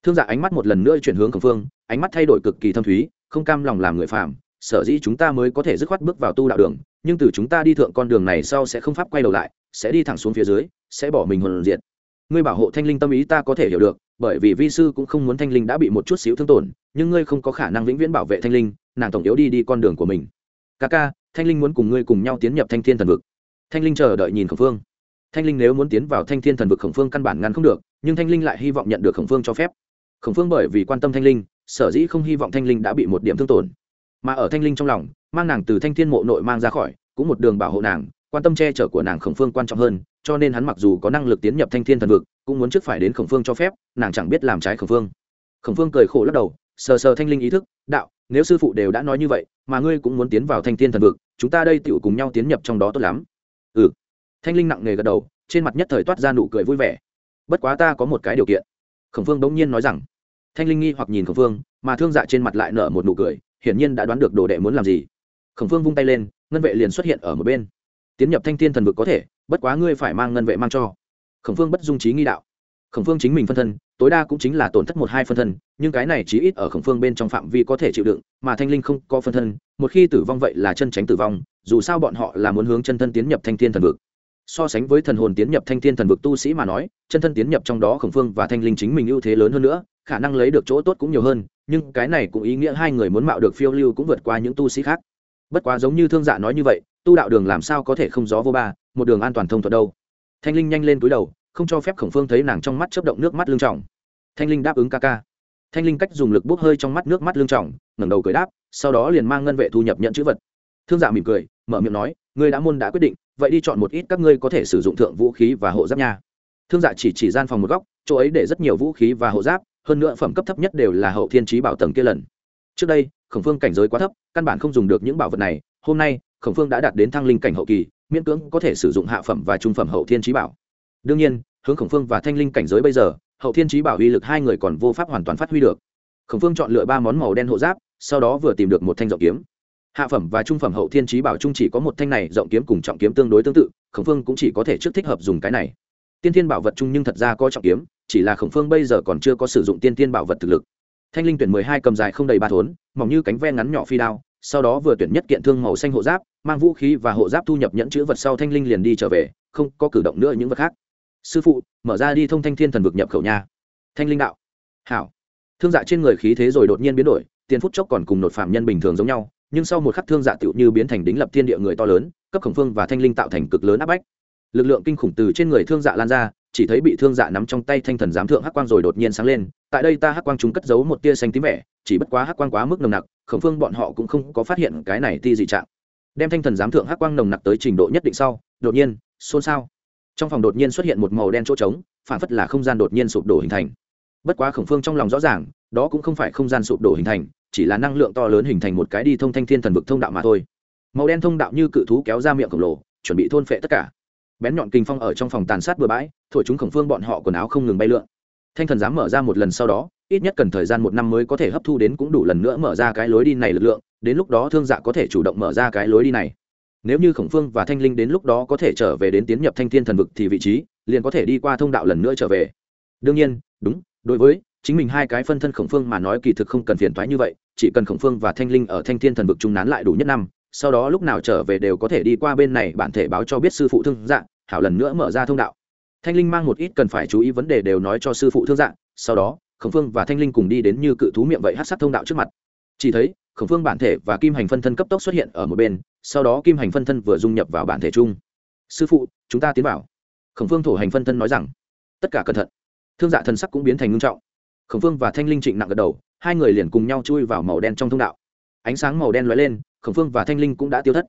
Thương giả ánh mắt một lần nữa chuyển hướng khẩn phương, ánh mắt thay đổi cực kỳ thâm thúy, không cam lòng làm người phàm, sở dĩ chúng ta mới có thể dứt khoát bước vào tu đạo đường, nhưng từ chúng ta đi thượng con đường này sau sẽ không pháp quay đầu lại, sẽ đi thẳng xuống phía dưới, sẽ bỏ mình hồn diệt. Ngươi bảo hộ thanh linh tâm ý ta có thể hiểu được, bởi vì vi sư cũng không muốn thanh linh đã bị một chút xíu thương tổn, nhưng ngươi không có khả năng vĩnh viễn bảo vệ thanh linh, nàng tổng yếu đi đi con đường của mình. Ca ca, thanh linh muốn cùng ngươi cùng nhau tiến nhập thanh thiên thần vực thanh linh chờ đợi nhìn khổng phương. Thanh linh nếu muốn tiến vào thanh thiên thần vực khổng phương căn bản ngăn không được, nhưng thanh linh lại hy vọng nhận được khổng phương cho phép. Khổng phương bởi vì quan tâm thanh linh, sở dĩ không hy vọng thanh linh đã bị một điểm thương tổn. Mà ở thanh linh trong lòng, mang nàng từ thanh thiên mộ nội mang ra khỏi, cũng một đường bảo hộ nàng, quan tâm che chở của nàng khổng phương quan trọng hơn, cho nên hắn mặc dù có năng lực tiến nhập thanh thiên thần vực, cũng muốn trước phải đến khổng phương cho phép, nàng chẳng biết làm trái khổng phương. Khổng phương cười khổ lắc đầu, sờ sờ thanh linh ý thức, đạo, nếu sư phụ đều đã nói như vậy, mà ngươi cũng muốn tiến vào thanh thiên thần vực, chúng ta đây tựu cùng nhau tiến nhập trong đó tốt lắm ừ. Thanh linh nặng nề gật đầu, trên mặt nhất thời toát ra nụ cười vui vẻ. Bất quá ta có một cái điều kiện. Khổng phương bỗng nhiên nói rằng. Thanh linh nghi hoặc nhìn khổng phương, mà thương dạ trên mặt lại nở một nụ cười, hiển nhiên đã đoán được đồ đệ muốn làm gì. Khổng phương vung tay lên, ngân vệ liền xuất hiện ở một bên. Tiến nhập thanh thiên thần vực có thể, bất quá ngươi phải mang ngân vệ mang cho. Khổng phương bất dung trí nghi đạo khổng phương chính mình phân thân, tối đa cũng chính là tổn thất một hai phân thân, nhưng cái này chí ít ở khổng phương bên trong phạm vi có thể chịu đựng, mà thanh linh không có phân thân, một khi tử vong vậy là chân tránh tử vong, dù sao bọn họ là muốn hướng chân thân tiến nhập thanh thiên thần vực. So sánh với thần hồn tiến nhập thanh thiên thần vực tu sĩ mà nói, chân thân tiến nhập trong đó khổng phương và thanh linh chính mình ưu thế lớn hơn nữa, khả năng lấy được chỗ tốt cũng nhiều hơn, nhưng cái này cũng ý nghĩa hai người muốn mạo được phiêu lưu cũng vượt qua những tu sĩ khác. Bất quá giống như thương dạ nói như vậy, tu đạo đường làm sao có thể không gió vô ba, một đường an toàn thông thuận đâu. Thanh linh nhanh lên túi đầu không cho phép khổng phương thấy nàng trong mắt chớp động nước mắt lương trọng thanh linh đáp ứng ca ca. Thanh linh cách dùng lực bốc hơi trong mắt nước mắt lương trọng ngẩng đầu cười đáp, sau đó liền mang ngân vệ thu nhập nhận chữ vật. Thương dạ mỉm cười, mở miệng nói, ngươi đã môn đã quyết định, vậy đi chọn một ít các ngươi có thể sử dụng thượng vũ khí và hộ giáp nha. Thương dạ chỉ chỉ gian phòng một góc, chỗ ấy để rất nhiều vũ khí và hộ giáp, hơn nữa phẩm cấp thấp nhất đều là hậu thiên trí bảo tầng kia lần. Trước đây, khổng phương cảnh giới quá thấp, căn bản không dùng được những bảo vật này, hôm nay, khổng phương đã đạt đến thăng linh cảnh hậu kỳ, miễn cưỡng có thể sử dụng hạ phẩm và trung phẩm hậu thiên trí bảo đương nhiên, hướng khổng phương và thanh linh cảnh giới bây giờ, hậu thiên trí bảo uy lực hai người còn vô pháp hoàn toàn phát huy được. Khổng phương chọn lựa ba món màu đen hộ giáp, sau đó vừa tìm được một thanh rộng kiếm. Hạ phẩm và trung phẩm hậu thiên trí bảo trung chỉ có một thanh này, rộng kiếm cùng trọng kiếm tương đối tương tự, khổng phương cũng chỉ có thể trước thích hợp dùng cái này. Tiên thiên bảo vật chung nhưng thật ra có trọng kiếm, chỉ là khổng phương bây giờ còn chưa có sử dụng tiên thiên bảo vật thực lực. Thanh linh tuyển mười hai cầm dài không đầy ba thốn, mỏng như cánh ve ngắn nhỏ phi đao, sau đó vừa tuyển nhất kiện thương màu xanh hộ giáp, mang vũ khí và hộ giáp thu nhập nhẫn chữ vật sau thanh linh liền đi trở về, không có cử động nữa những vật khác sư phụ, mở ra đi thông thanh thiên thần vực nhập khẩu nha. Thanh linh đạo. Hảo. Thương dạ trên người khí thế rồi đột nhiên biến đổi, tiền phút chốc còn cùng nột phạm nhân bình thường giống nhau, nhưng sau một khắc thương dạ tựu như biến thành đính lập thiên địa người to lớn, cấp khổng phương và thanh linh tạo thành cực lớn áp bách. Lực lượng kinh khủng từ trên người thương dạ lan ra, chỉ thấy bị thương dạ nắm trong tay thanh thần giám thượng hắc quang rồi đột nhiên sáng lên, tại đây ta hắc quang chúng cất giấu một tia xanh tím vẻ, chỉ bất quá hắc quang quá mức nồng nặc, khổng phương bọn họ cũng không có phát hiện cái này ti dị trạng. Đem thanh thần giám thượng hắc quang nồng nặc tới trình độ nhất định sau, đột nhiên, xôn xao trong phòng đột nhiên xuất hiện một màu đen chỗ trống, phản phất là không gian đột nhiên sụp đổ hình thành. Bất quá khổng phương trong lòng rõ ràng, đó cũng không phải không gian sụp đổ hình thành, chỉ là năng lượng to lớn hình thành một cái đi thông thanh thiên thần vực thông đạo mà thôi. Màu đen thông đạo như cự thú kéo ra miệng khổng lồ, chuẩn bị thôn phệ tất cả. Bén nhọn kinh phong ở trong phòng tàn sát bừa bãi, thổi chúng khổng phương bọn họ quần áo không ngừng bay lượn. Thanh thần dám mở ra một lần sau đó, ít nhất cần thời gian một năm mới có thể hấp thu đến cũng đủ lần nữa mở ra cái lối đi này lực lượng, đến lúc đó thương dạ có thể chủ động mở ra cái lối đi này nếu như khổng phương và thanh linh đến lúc đó có thể trở về đến tiến nhập thanh thiên thần vực thì vị trí liền có thể đi qua thông đạo lần nữa trở về. Đương nhiên, đúng, đối với chính mình hai cái phân thân khổng phương mà nói kỳ thực không cần phiền thoái như vậy, chỉ cần khổng phương và thanh linh ở thanh thiên thần vực trung nán lại đủ nhất năm, sau đó lúc nào trở về đều có thể đi qua bên này bản thể báo cho biết sư phụ thương dạng hảo lần nữa mở ra thông đạo. Thanh linh mang một ít cần phải chú ý vấn đề đều nói cho sư phụ thương dạng sau đó khổng phương và thanh linh cùng đi đến như cự thú miệng vậy hát sát thông đạo trước mặt. Chỉ thấy khổng phương bản thể và kim hành phân thân cấp tốc xuất hiện ở một bên, sau đó kim hành phân thân vừa dung nhập vào bản thể chung. Sư phụ, chúng ta tiến vào. Khổng phương thổ hành phân thân nói rằng. Tất cả cẩn thận. Thương dạ thần sắc cũng biến thành ngưng trọng. Khổng phương và thanh linh trịnh nặng gật đầu, hai người liền cùng nhau chui vào màu đen trong thông đạo. Ánh sáng màu đen lóe lên, khổng phương và thanh linh cũng đã tiêu thất.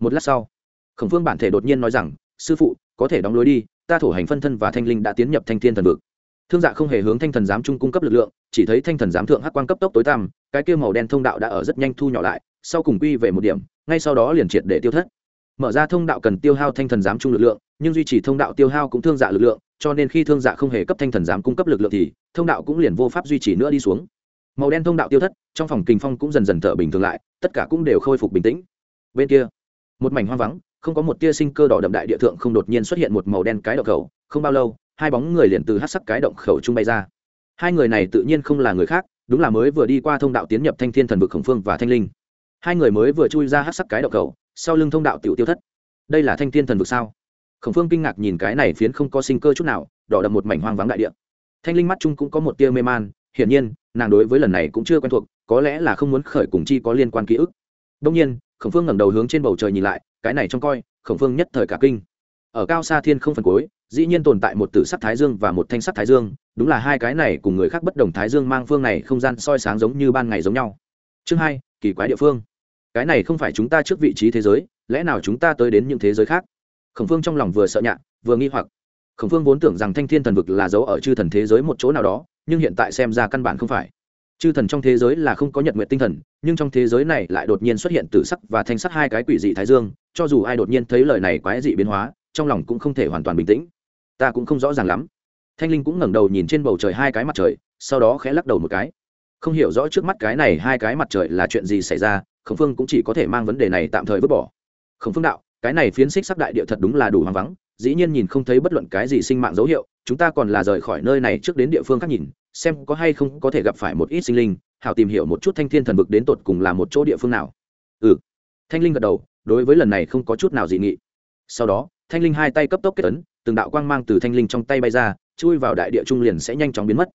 Một lát sau, khổng phương bản thể đột nhiên nói rằng, sư phụ, có thể đóng lối đi, ta thổ hành phân thân và thanh linh đã tiến nhập thanh thiên thần vực. Thương dạ không hề hướng thanh thần giám trung cung cấp lực lượng chỉ thấy thanh thần giám thượng hắc quang cấp tốc tối tăm, cái kia màu đen thông đạo đã ở rất nhanh thu nhỏ lại, sau cùng quy về một điểm, ngay sau đó liền triệt để tiêu thất. Mở ra thông đạo cần tiêu hao thanh thần giám trung lực lượng, nhưng duy trì thông đạo tiêu hao cũng thương dạ lực lượng, cho nên khi thương dạ không hề cấp thanh thần giám cung cấp lực lượng thì, thông đạo cũng liền vô pháp duy trì nữa đi xuống. Màu đen thông đạo tiêu thất, trong phòng kinh phong cũng dần dần thở bình thường lại, tất cả cũng đều khôi phục bình tĩnh. Bên kia, một mảnh hoang vắng, không có một tia sinh cơ đỏ đậm đại địa thượng không đột nhiên xuất hiện một màu đen cái động khẩu, không bao lâu, hai bóng người liền từ hát sắc cái động khẩu trung bay ra hai người này tự nhiên không là người khác, đúng là mới vừa đi qua thông đạo tiến nhập thanh thiên thần vực khổng phương và thanh linh. Hai người mới vừa chui ra hát sắc cái đậu cầu, sau lưng thông đạo tiểu tiêu thất. Đây là thanh thiên thần vực sao? Khổng phương kinh ngạc nhìn cái này phiến không có sinh cơ chút nào, đỏ đậm một mảnh hoang vắng đại địa. Thanh linh mắt chung cũng có một tia mê man, hiển nhiên, nàng đối với lần này cũng chưa quen thuộc, có lẽ là không muốn khởi cùng chi có liên quan ký ức. Đông nhiên, khổng phương ngẩng đầu hướng trên bầu trời nhìn lại, cái này trông coi, khổng phương nhất thời cả kinh ở cao xa thiên không phần cuối, dĩ nhiên tồn tại một tử sắc thái dương và một thanh sắc thái dương, đúng là hai cái này cùng người khác bất đồng thái dương mang phương này không gian soi sáng giống như ban ngày giống nhau. Chương hai, kỳ quái địa phương. Cái này không phải chúng ta trước vị trí thế giới, lẽ nào chúng ta tới đến những thế giới khác? Khổng phương trong lòng vừa sợ nhạ, vừa nghi hoặc. Khổng phương vốn tưởng rằng thanh thiên thần vực là dấu ở chư thần thế giới một chỗ nào đó, nhưng hiện tại xem ra căn bản không phải. Chư thần trong thế giới là không có nhật nguyện tinh thần, nhưng trong thế giới này lại đột nhiên xuất hiện tử sắc và thanh sắc hai cái quỷ dị thái dương, cho dù ai đột nhiên thấy lời này quái dị biến hóa trong lòng cũng không thể hoàn toàn bình tĩnh. Ta cũng không rõ ràng lắm. Thanh linh cũng ngẩng đầu nhìn trên bầu trời hai cái mặt trời, sau đó khẽ lắc đầu một cái. Không hiểu rõ trước mắt cái này hai cái mặt trời là chuyện gì xảy ra, khổng phương cũng chỉ có thể mang vấn đề này tạm thời vứt bỏ. Khổng phương đạo, cái này phiến xích sắc đại địa thật đúng là đủ hoang vắng, dĩ nhiên nhìn không thấy bất luận cái gì sinh mạng dấu hiệu, chúng ta còn là rời khỏi nơi này trước đến địa phương khác nhìn, xem có hay không có thể gặp phải một ít sinh linh, hảo tìm hiểu một chút thanh thiên thần vực đến tột cùng là một chỗ địa phương nào. Ừ. Thanh linh gật đầu, đối với lần này không có chút nào dị nghị. Sau đó thanh linh hai tay cấp tốc kết ấn, từng đạo quang mang từ thanh linh trong tay bay ra, chui vào đại địa trung liền sẽ nhanh chóng biến mất.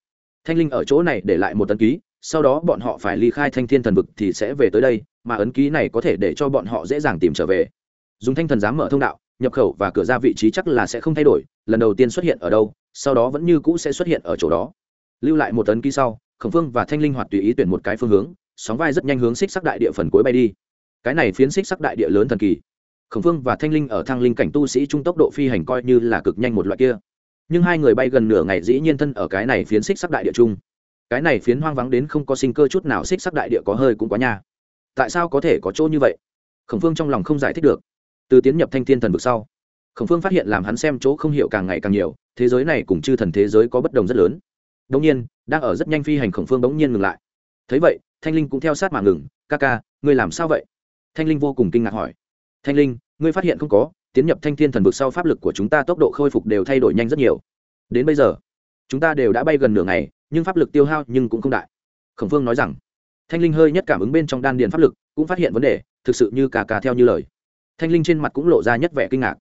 Thanh linh ở chỗ này để lại một ấn ký, sau đó bọn họ phải ly khai thanh thiên thần vực thì sẽ về tới đây, mà ấn ký này có thể để cho bọn họ dễ dàng tìm trở về. Dùng thanh thần dám mở thông đạo, nhập khẩu và cửa ra vị trí chắc là sẽ không thay đổi, lần đầu tiên xuất hiện ở đâu, sau đó vẫn như cũ sẽ xuất hiện ở chỗ đó. Lưu lại một ấn ký sau, khổng phương và thanh linh hoạt tùy ý tuyển một cái phương hướng, sóng vai rất nhanh hướng xích sắc đại địa phần cuối bay đi. Cái này phiến xích sắc đại địa lớn thần kỳ khổng phương và thanh linh ở thang linh cảnh tu sĩ trung tốc độ phi hành coi như là cực nhanh một loại kia. Nhưng hai người bay gần nửa ngày dĩ nhiên thân ở cái này phiến xích sắc đại địa trung. Cái này phiến hoang vắng đến không có sinh cơ chút nào xích sắc đại địa có hơi cũng quá nha. Tại sao có thể có chỗ như vậy? Khổng phương trong lòng không giải thích được. Từ tiến nhập thanh thiên thần vực sau, khổng phương phát hiện làm hắn xem chỗ không hiểu càng ngày càng nhiều, thế giới này cùng chư thần thế giới có bất đồng rất lớn. Đông nhiên, đang ở rất nhanh phi hành khổng phương bỗng nhiên ngừng lại. Thấy vậy, thanh linh cũng theo sát mà ngừng. Ca ca, ngươi làm sao vậy? Thanh linh vô cùng kinh ngạc hỏi thanh linh, ngươi phát hiện không có, tiến nhập thanh thiên thần vực sau pháp lực của chúng ta tốc độ khôi phục đều thay đổi nhanh rất nhiều. Đến bây giờ, chúng ta đều đã bay gần nửa ngày, nhưng pháp lực tiêu hao nhưng cũng không đại. Khổng phương nói rằng, thanh linh hơi nhất cảm ứng bên trong đan điền pháp lực, cũng phát hiện vấn đề, thực sự như cà cà theo như lời. Thanh linh trên mặt cũng lộ ra nhất vẻ kinh ngạc.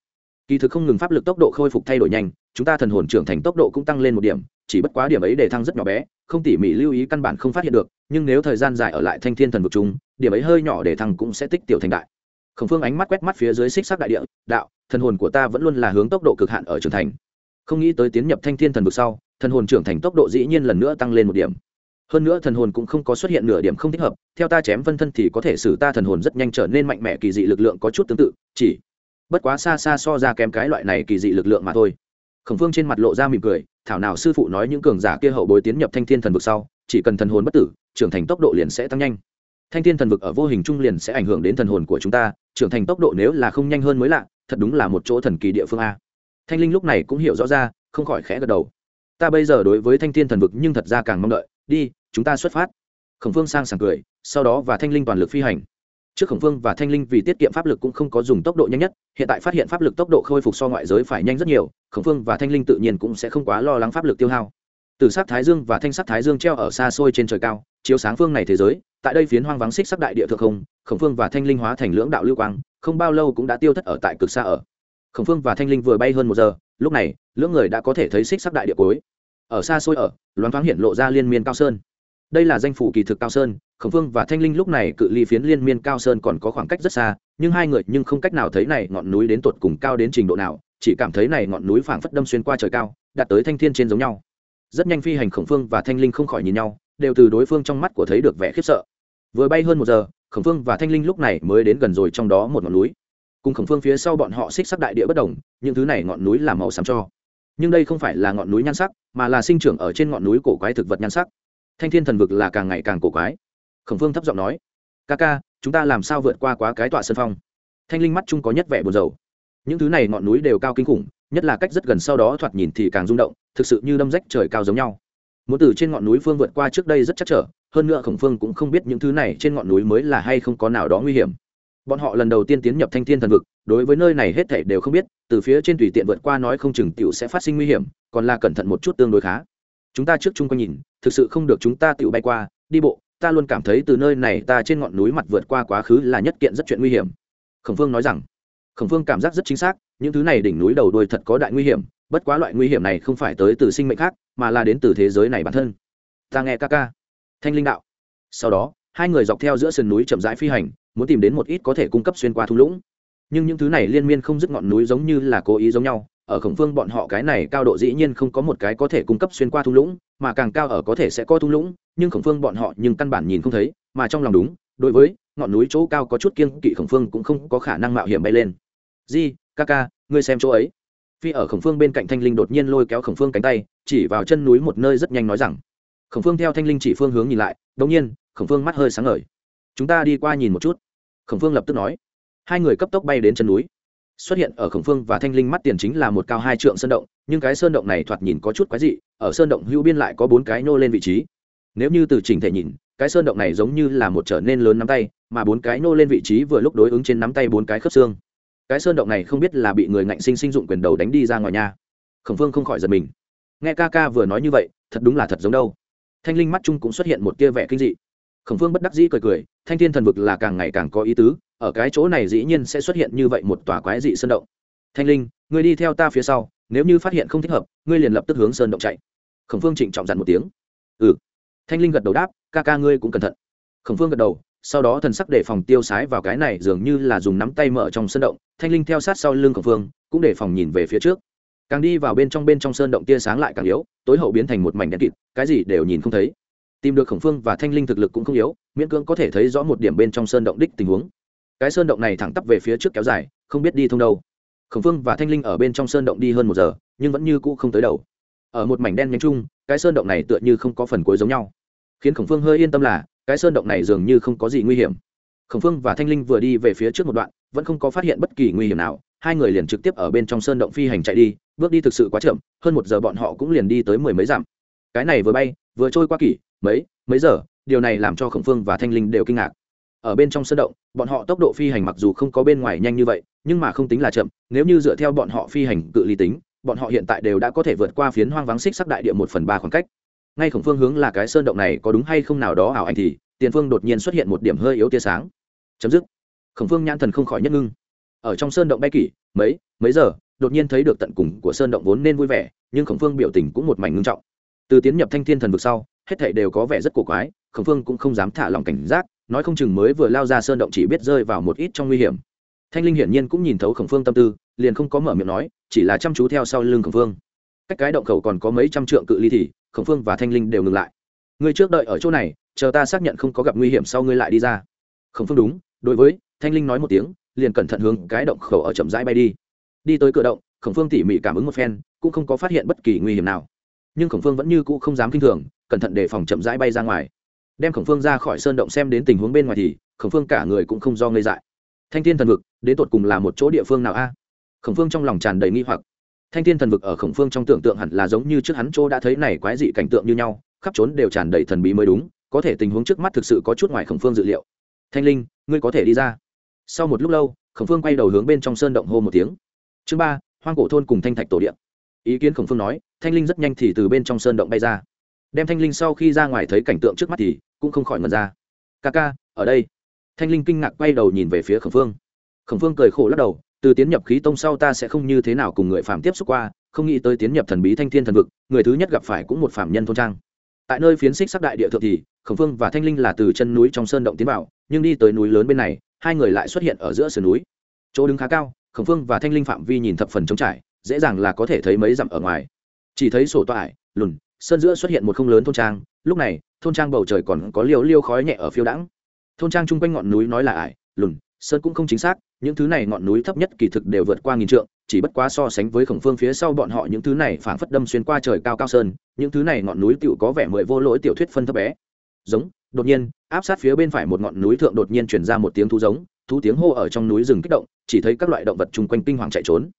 Kỳ thực không ngừng pháp lực tốc độ khôi phục thay đổi nhanh, chúng ta thần hồn trưởng thành tốc độ cũng tăng lên một điểm, chỉ bất quá điểm ấy để thăng rất nhỏ bé, không tỉ mỉ lưu ý căn bản không phát hiện được, nhưng nếu thời gian dài ở lại thanh thiên thần vực chúng điểm ấy hơi nhỏ để thăng cũng sẽ tích tiểu thành đại khổng phương ánh mắt quét mắt phía dưới xích sắc đại địa, đạo, thần hồn của ta vẫn luôn là hướng tốc độ cực hạn ở trưởng thành. Không nghĩ tới tiến nhập thanh thiên thần vực sau, thần hồn trưởng thành tốc độ dĩ nhiên lần nữa tăng lên một điểm. Hơn nữa thần hồn cũng không có xuất hiện nửa điểm không thích hợp, theo ta chém phân thân thì có thể xử ta thần hồn rất nhanh trở nên mạnh mẽ, kỳ dị lực lượng có chút tương tự, chỉ bất quá xa xa so ra kém cái loại này kỳ dị lực lượng mà thôi. Khổng phương trên mặt lộ ra mỉm cười, thảo nào sư phụ nói những cường giả kia hậu bối tiến nhập thanh thiên thần vực sau, chỉ cần thần hồn bất tử, trưởng thành tốc độ liền sẽ tăng nhanh thanh thiên thần vực ở vô hình trung liền sẽ ảnh hưởng đến thần hồn của chúng ta, trưởng thành tốc độ nếu là không nhanh hơn mới lạ, thật đúng là một chỗ thần kỳ địa phương a. Thanh linh lúc này cũng hiểu rõ ra, không khỏi khẽ gật đầu. Ta bây giờ đối với thanh thiên thần vực nhưng thật ra càng mong đợi. Đi, chúng ta xuất phát. Khổng phương sang sảng cười, sau đó và thanh linh toàn lực phi hành. Trước khổng phương và thanh linh vì tiết kiệm pháp lực cũng không có dùng tốc độ nhanh nhất, hiện tại phát hiện pháp lực tốc độ khôi phục so ngoại giới phải nhanh rất nhiều, khổng phương và thanh linh tự nhiên cũng sẽ không quá lo lắng pháp lực tiêu hao. Từ sắc thái dương và thanh sắc thái dương treo ở xa xôi trên trời cao, chiếu sáng phương này thế giới tại đây phiến hoang vắng xích sắc đại địa thượng không, khổng phương và thanh linh hóa thành lưỡng đạo lưu quang, không bao lâu cũng đã tiêu thất ở tại cực xa ở. Khổng phương và thanh linh vừa bay hơn một giờ, lúc này, lưỡng người đã có thể thấy xích sắc đại địa cuối. Ở xa xôi ở, loáng thoáng hiện lộ ra liên miên cao sơn. Đây là danh phủ kỳ thực cao sơn, khổng phương và thanh linh lúc này cự ly phiến liên miên cao sơn còn có khoảng cách rất xa, nhưng hai người nhưng không cách nào thấy này ngọn núi đến tột cùng cao đến trình độ nào, chỉ cảm thấy này ngọn núi phảng phất đâm xuyên qua trời cao, đạt tới thanh thiên trên giống nhau. Rất nhanh phi hành khổng phương và thanh linh không khỏi nhìn nhau đều từ đối phương trong mắt của thấy được vẻ khiếp sợ. Vừa bay hơn một giờ, khổng phương và thanh linh lúc này mới đến gần rồi trong đó một ngọn núi. Cùng khổng phương phía sau bọn họ xích sắc đại địa bất đồng, những thứ này ngọn núi là màu xám cho. Nhưng đây không phải là ngọn núi nhan sắc, mà là sinh trưởng ở trên ngọn núi cổ quái thực vật nhan sắc. Thanh thiên thần vực là càng ngày càng cổ quái. Khổng phương thấp giọng nói, ca ca, chúng ta làm sao vượt qua quá cái tọa sân phong? Thanh linh mắt chung có nhất vẻ buồn rầu. Những thứ này ngọn núi đều cao kinh khủng, nhất là cách rất gần sau đó thoạt nhìn thì càng rung động, thực sự như đâm rách trời cao giống nhau muốn từ trên ngọn núi phương vượt qua trước đây rất chắc trở, hơn nữa khổng phương cũng không biết những thứ này trên ngọn núi mới là hay không có nào đó nguy hiểm. Bọn họ lần đầu tiên tiến nhập thanh thiên thần vực, đối với nơi này hết thảy đều không biết, từ phía trên tùy tiện vượt qua nói không chừng tiểu sẽ phát sinh nguy hiểm, còn là cẩn thận một chút tương đối khá. Chúng ta trước chung quanh nhìn, thực sự không được chúng ta tiểu bay qua, đi bộ, ta luôn cảm thấy từ nơi này ta trên ngọn núi mặt vượt qua quá khứ là nhất kiện rất chuyện nguy hiểm. Khổng phương nói rằng, khổng phương cảm giác rất chính xác, những thứ này đỉnh núi đầu đuôi thật có đại nguy hiểm, bất quá loại nguy hiểm này không phải tới từ sinh mệnh khác mà là đến từ thế giới này bản thân. Ta nghe ca ca. Thanh linh đạo. Sau đó, hai người dọc theo giữa sườn núi chậm rãi phi hành, muốn tìm đến một ít có thể cung cấp xuyên qua thung lũng. Nhưng những thứ này liên miên không dứt ngọn núi giống như là cố ý giống nhau, ở khổng phương bọn họ cái này cao độ dĩ nhiên không có một cái có thể cung cấp xuyên qua thung lũng, mà càng cao ở có thể sẽ có thung lũng, nhưng khổng phương bọn họ nhưng căn bản nhìn không thấy, mà trong lòng đúng, đối với ngọn núi chỗ cao có chút kiên kỵ khổng phương cũng không có khả năng mạo hiểm bay lên. Di, ca ca, ngươi xem chỗ ấy phi ở khổng phương bên cạnh thanh linh đột nhiên lôi kéo khổng phương cánh tay, chỉ vào chân núi một nơi rất nhanh nói rằng, khổng phương theo thanh linh chỉ phương hướng nhìn lại đống nhiên, khổng phương mắt hơi sáng ngời. Chúng ta đi qua nhìn một chút. Khổng phương lập tức nói. Hai người cấp tốc bay đến chân núi. Xuất hiện ở khổng phương và thanh linh mắt tiền chính là một cao hai trượng sơn động, nhưng cái sơn động này thoạt nhìn có chút quái dị, ở sơn động hữu biên lại có bốn cái nô lên vị trí. Nếu như từ chỉnh thể nhìn, cái sơn động này giống như là một trở nên lớn nắm tay, mà bốn cái nô lên vị trí vừa lúc đối ứng trên nắm tay bốn cái khớp xương cái sơn động này không biết là bị người ngạnh sinh sinh dụng quyền đầu đánh đi ra ngoài nhà khổng phương không khỏi giật mình. Nghe ca ca vừa nói như vậy, thật đúng là thật giống đâu. Thanh linh mắt chung cũng xuất hiện một tia vẻ kinh dị. Khổng phương bất đắc dĩ cười cười, thanh thiên thần vực là càng ngày càng có ý tứ, ở cái chỗ này dĩ nhiên sẽ xuất hiện như vậy một tòa quái dị sơn động. Thanh linh, ngươi đi theo ta phía sau, nếu như phát hiện không thích hợp, ngươi liền lập tức hướng sơn động chạy. Khổng phương trịnh trọng dặn một tiếng. Ừ. Thanh linh gật đầu đáp, ca ca ngươi cũng cẩn thận. Khổng phương gật đầu sau đó thần sắc để phòng tiêu sái vào cái này dường như là dùng nắm tay mở trong sơn động, thanh linh theo sát sau lưng khổng phương, cũng để phòng nhìn về phía trước. Càng đi vào bên trong bên trong sơn động tia sáng lại càng yếu, tối hậu biến thành một mảnh đen kịt, cái gì đều nhìn không thấy. Tìm được khổng phương và thanh linh thực lực cũng không yếu, miễn cưỡng có thể thấy rõ một điểm bên trong sơn động đích tình huống. Cái sơn động này thẳng tắp về phía trước kéo dài, không biết đi thông đâu. Khổng phương và thanh linh ở bên trong sơn động đi hơn một giờ, nhưng vẫn như cũ không tới đầu. Ở một mảnh đen nhánh chung, cái sơn động này tựa như không có phần cuối giống nhau. Khiến khổng phương hơi yên tâm là cái sơn động này dường như không có gì nguy hiểm. Khổng phương và thanh linh vừa đi về phía trước một đoạn, vẫn không có phát hiện bất kỳ nguy hiểm nào, hai người liền trực tiếp ở bên trong sơn động phi hành chạy đi, bước đi thực sự quá chậm, hơn một giờ bọn họ cũng liền đi tới mười mấy dặm. Cái này vừa bay, vừa trôi qua kỷ, mấy mấy giờ, điều này làm cho khổng phương và thanh linh đều kinh ngạc. Ở bên trong sơn động, bọn họ tốc độ phi hành mặc dù không có bên ngoài nhanh như vậy, nhưng mà không tính là chậm, nếu như dựa theo bọn họ phi hành cự ly tính, bọn họ hiện tại đều đã có thể vượt qua phiến hoang vắng xích sắc đại địa một phần ba khoảng cách ngay khổng phương hướng là cái sơn động này có đúng hay không nào đó ảo ảnh thì, tiền phương đột nhiên xuất hiện một điểm hơi yếu tia sáng. Chấm dứt. Khổng phương nhãn thần không khỏi nhất ngưng. Ở trong sơn động bay kỷ, mấy mấy giờ, đột nhiên thấy được tận cùng của sơn động vốn nên vui vẻ, nhưng khổng phương biểu tình cũng một mảnh ngưng trọng. Từ tiến nhập thanh thiên thần vực sau, hết thảy đều có vẻ rất cổ quái, khổng phương cũng không dám thả lòng cảnh giác, nói không chừng mới vừa lao ra sơn động chỉ biết rơi vào một ít trong nguy hiểm. Thanh linh hiển nhiên cũng nhìn thấu khổng phương tâm tư, liền không có mở miệng nói, chỉ là chăm chú theo sau lưng khổng phương. Cách cái động khẩu còn có mấy trăm trượng cự ly thì khổng phương và thanh linh đều ngừng lại. Ngươi trước đợi ở chỗ này, chờ ta xác nhận không có gặp nguy hiểm sau ngươi lại đi ra. Khổng phương đúng, đối với, thanh linh nói một tiếng, liền cẩn thận hướng cái động khẩu ở chậm rãi bay đi. Đi tới cửa động, khổng phương tỉ mỉ cảm ứng một phen, cũng không có phát hiện bất kỳ nguy hiểm nào. Nhưng khổng phương vẫn như cũ không dám kinh thường, cẩn thận đề phòng chậm rãi bay ra ngoài. Đem khổng phương ra khỏi sơn động xem đến tình huống bên ngoài thì, khổng phương cả người cũng không do ngây dại. Thanh thiên thần vực, đến tột cùng là một chỗ địa phương nào a? Khổng phương trong lòng tràn đầy nghi hoặc thanh thiên thần vực ở khổng phương trong tưởng tượng hẳn là giống như trước hắn chỗ đã thấy này quái dị cảnh tượng như nhau, khắp trốn đều tràn đầy thần bí mới đúng, có thể tình huống trước mắt thực sự có chút ngoài khổng phương dự liệu. Thanh linh, ngươi có thể đi ra. Sau một lúc lâu, khổng phương quay đầu hướng bên trong sơn động hô một tiếng. Chương ba, hoang cổ thôn cùng thanh thạch tổ điện. Ý kiến khổng phương nói, thanh linh rất nhanh thì từ bên trong sơn động bay ra. Đem thanh linh sau khi ra ngoài thấy cảnh tượng trước mắt thì cũng không khỏi ngần ra. Ca ca, ở đây. Thanh linh kinh ngạc quay đầu nhìn về phía khổng phương. Khổng phương cười khổ lắc đầu từ tiến nhập khí tông sau ta sẽ không như thế nào cùng người phạm tiếp xúc qua, không nghĩ tới tiến nhập thần bí thanh thiên thần vực, người thứ nhất gặp phải cũng một phạm nhân thôn trang. Tại nơi phiến xích sắc đại địa thượng thì, khổng phương và thanh linh là từ chân núi trong sơn động tiến vào, nhưng đi tới núi lớn bên này, hai người lại xuất hiện ở giữa sườn núi. Chỗ đứng khá cao, khổng phương và thanh linh phạm vi nhìn thập phần trống trải, dễ dàng là có thể thấy mấy dặm ở ngoài. Chỉ thấy sổ toại lùn, sơn giữa xuất hiện một không lớn thôn trang, lúc này, thôn trang bầu trời còn có liều liêu khói nhẹ ở phiêu đãng. Thôn trang chung quanh ngọn núi nói là ải, lùn sơn cũng không chính xác, những thứ này ngọn núi thấp nhất kỳ thực đều vượt qua nghìn trượng, chỉ bất quá so sánh với khổng phương phía sau bọn họ những thứ này phảng phất đâm xuyên qua trời cao cao sơn, những thứ này ngọn núi tựu có vẻ mười vô lỗi tiểu thuyết phân thấp bé. Giống, đột nhiên, áp sát phía bên phải một ngọn núi thượng đột nhiên chuyển ra một tiếng thú giống, thú tiếng hô ở trong núi rừng kích động, chỉ thấy các loại động vật chung quanh kinh hoàng chạy trốn.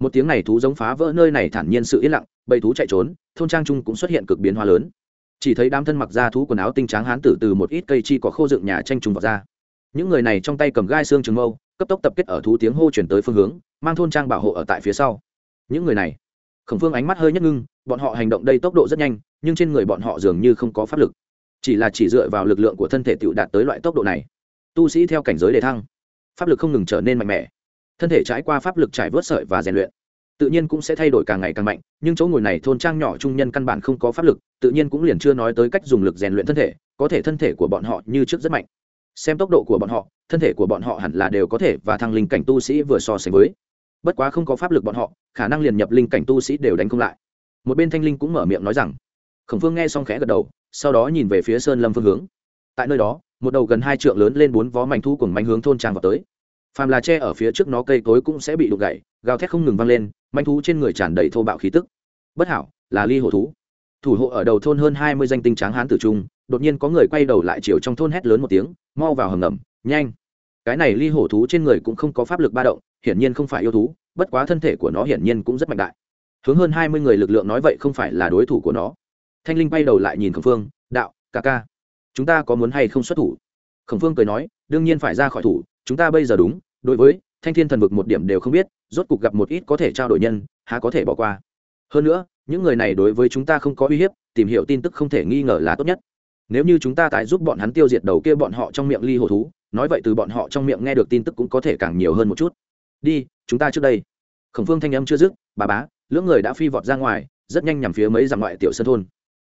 Một tiếng này thú giống phá vỡ nơi này thản nhiên sự yên lặng, bầy thú chạy trốn, thôn trang trung cũng xuất hiện cực biến hóa lớn. Chỉ thấy đám thân mặc ra thú quần áo tinh tráng hán tử từ một ít cây chi có khô dựng nhà tranh trùng vào ra những người này trong tay cầm gai xương trường mâu, cấp tốc tập kết ở thú tiếng hô chuyển tới phương hướng, mang thôn trang bảo hộ ở tại phía sau. Những người này, khổng phương ánh mắt hơi nhất ngưng, bọn họ hành động đây tốc độ rất nhanh, nhưng trên người bọn họ dường như không có pháp lực. Chỉ là chỉ dựa vào lực lượng của thân thể tựu đạt tới loại tốc độ này. Tu sĩ theo cảnh giới đề thăng, pháp lực không ngừng trở nên mạnh mẽ. Thân thể trải qua pháp lực trải vớt sợi và rèn luyện, tự nhiên cũng sẽ thay đổi càng ngày càng mạnh, nhưng chỗ ngồi này thôn trang nhỏ trung nhân căn bản không có pháp lực, tự nhiên cũng liền chưa nói tới cách dùng lực rèn luyện thân thể, có thể thân thể của bọn họ như trước rất mạnh xem tốc độ của bọn họ, thân thể của bọn họ hẳn là đều có thể và thăng linh cảnh tu sĩ vừa so sánh với. Bất quá không có pháp lực bọn họ, khả năng liền nhập linh cảnh tu sĩ đều đánh không lại. Một bên thanh linh cũng mở miệng nói rằng, khổng phương nghe xong khẽ gật đầu, sau đó nhìn về phía sơn lâm phương hướng. Tại nơi đó, một đầu gần hai trượng lớn lên bốn vó mảnh thu cùng mảnh hướng thôn trang vào tới. Phàm là tre ở phía trước nó cây cối cũng sẽ bị đục gãy, gào thét không ngừng vang lên manh thú trên người tràn đầy thô bạo khí tức. Bất hảo, là ly hổ thú. Thủ hộ ở đầu thôn hơn hai mươi danh tinh tráng hán tử trung đột nhiên có người quay đầu lại chiều trong thôn hét lớn một tiếng, mau vào hầm ngầm, nhanh. Cái này ly hổ thú trên người cũng không có pháp lực ba động, hiển nhiên không phải yêu thú, bất quá thân thể của nó hiển nhiên cũng rất mạnh đại. Hướng hơn hai mươi người lực lượng nói vậy không phải là đối thủ của nó. Thanh linh bay đầu lại nhìn khổng phương, đạo, ca ca, chúng ta có muốn hay không xuất thủ? Khổng phương cười nói, đương nhiên phải ra khỏi thủ, chúng ta bây giờ đúng, đối với thanh thiên thần vực một điểm đều không biết, rốt cục gặp một ít có thể trao đổi nhân, há có thể bỏ qua. Hơn nữa, những người này đối với chúng ta không có uy hiếp, tìm hiểu tin tức không thể nghi ngờ là tốt nhất nếu như chúng ta tại giúp bọn hắn tiêu diệt đầu kia bọn họ trong miệng ly hồ thú, nói vậy từ bọn họ trong miệng nghe được tin tức cũng có thể càng nhiều hơn một chút. Đi, chúng ta trước đây. Khổng phương thanh âm chưa dứt, bà bá, lưỡng người đã phi vọt ra ngoài, rất nhanh nhằm phía mấy dặm ngoại tiểu sân thôn.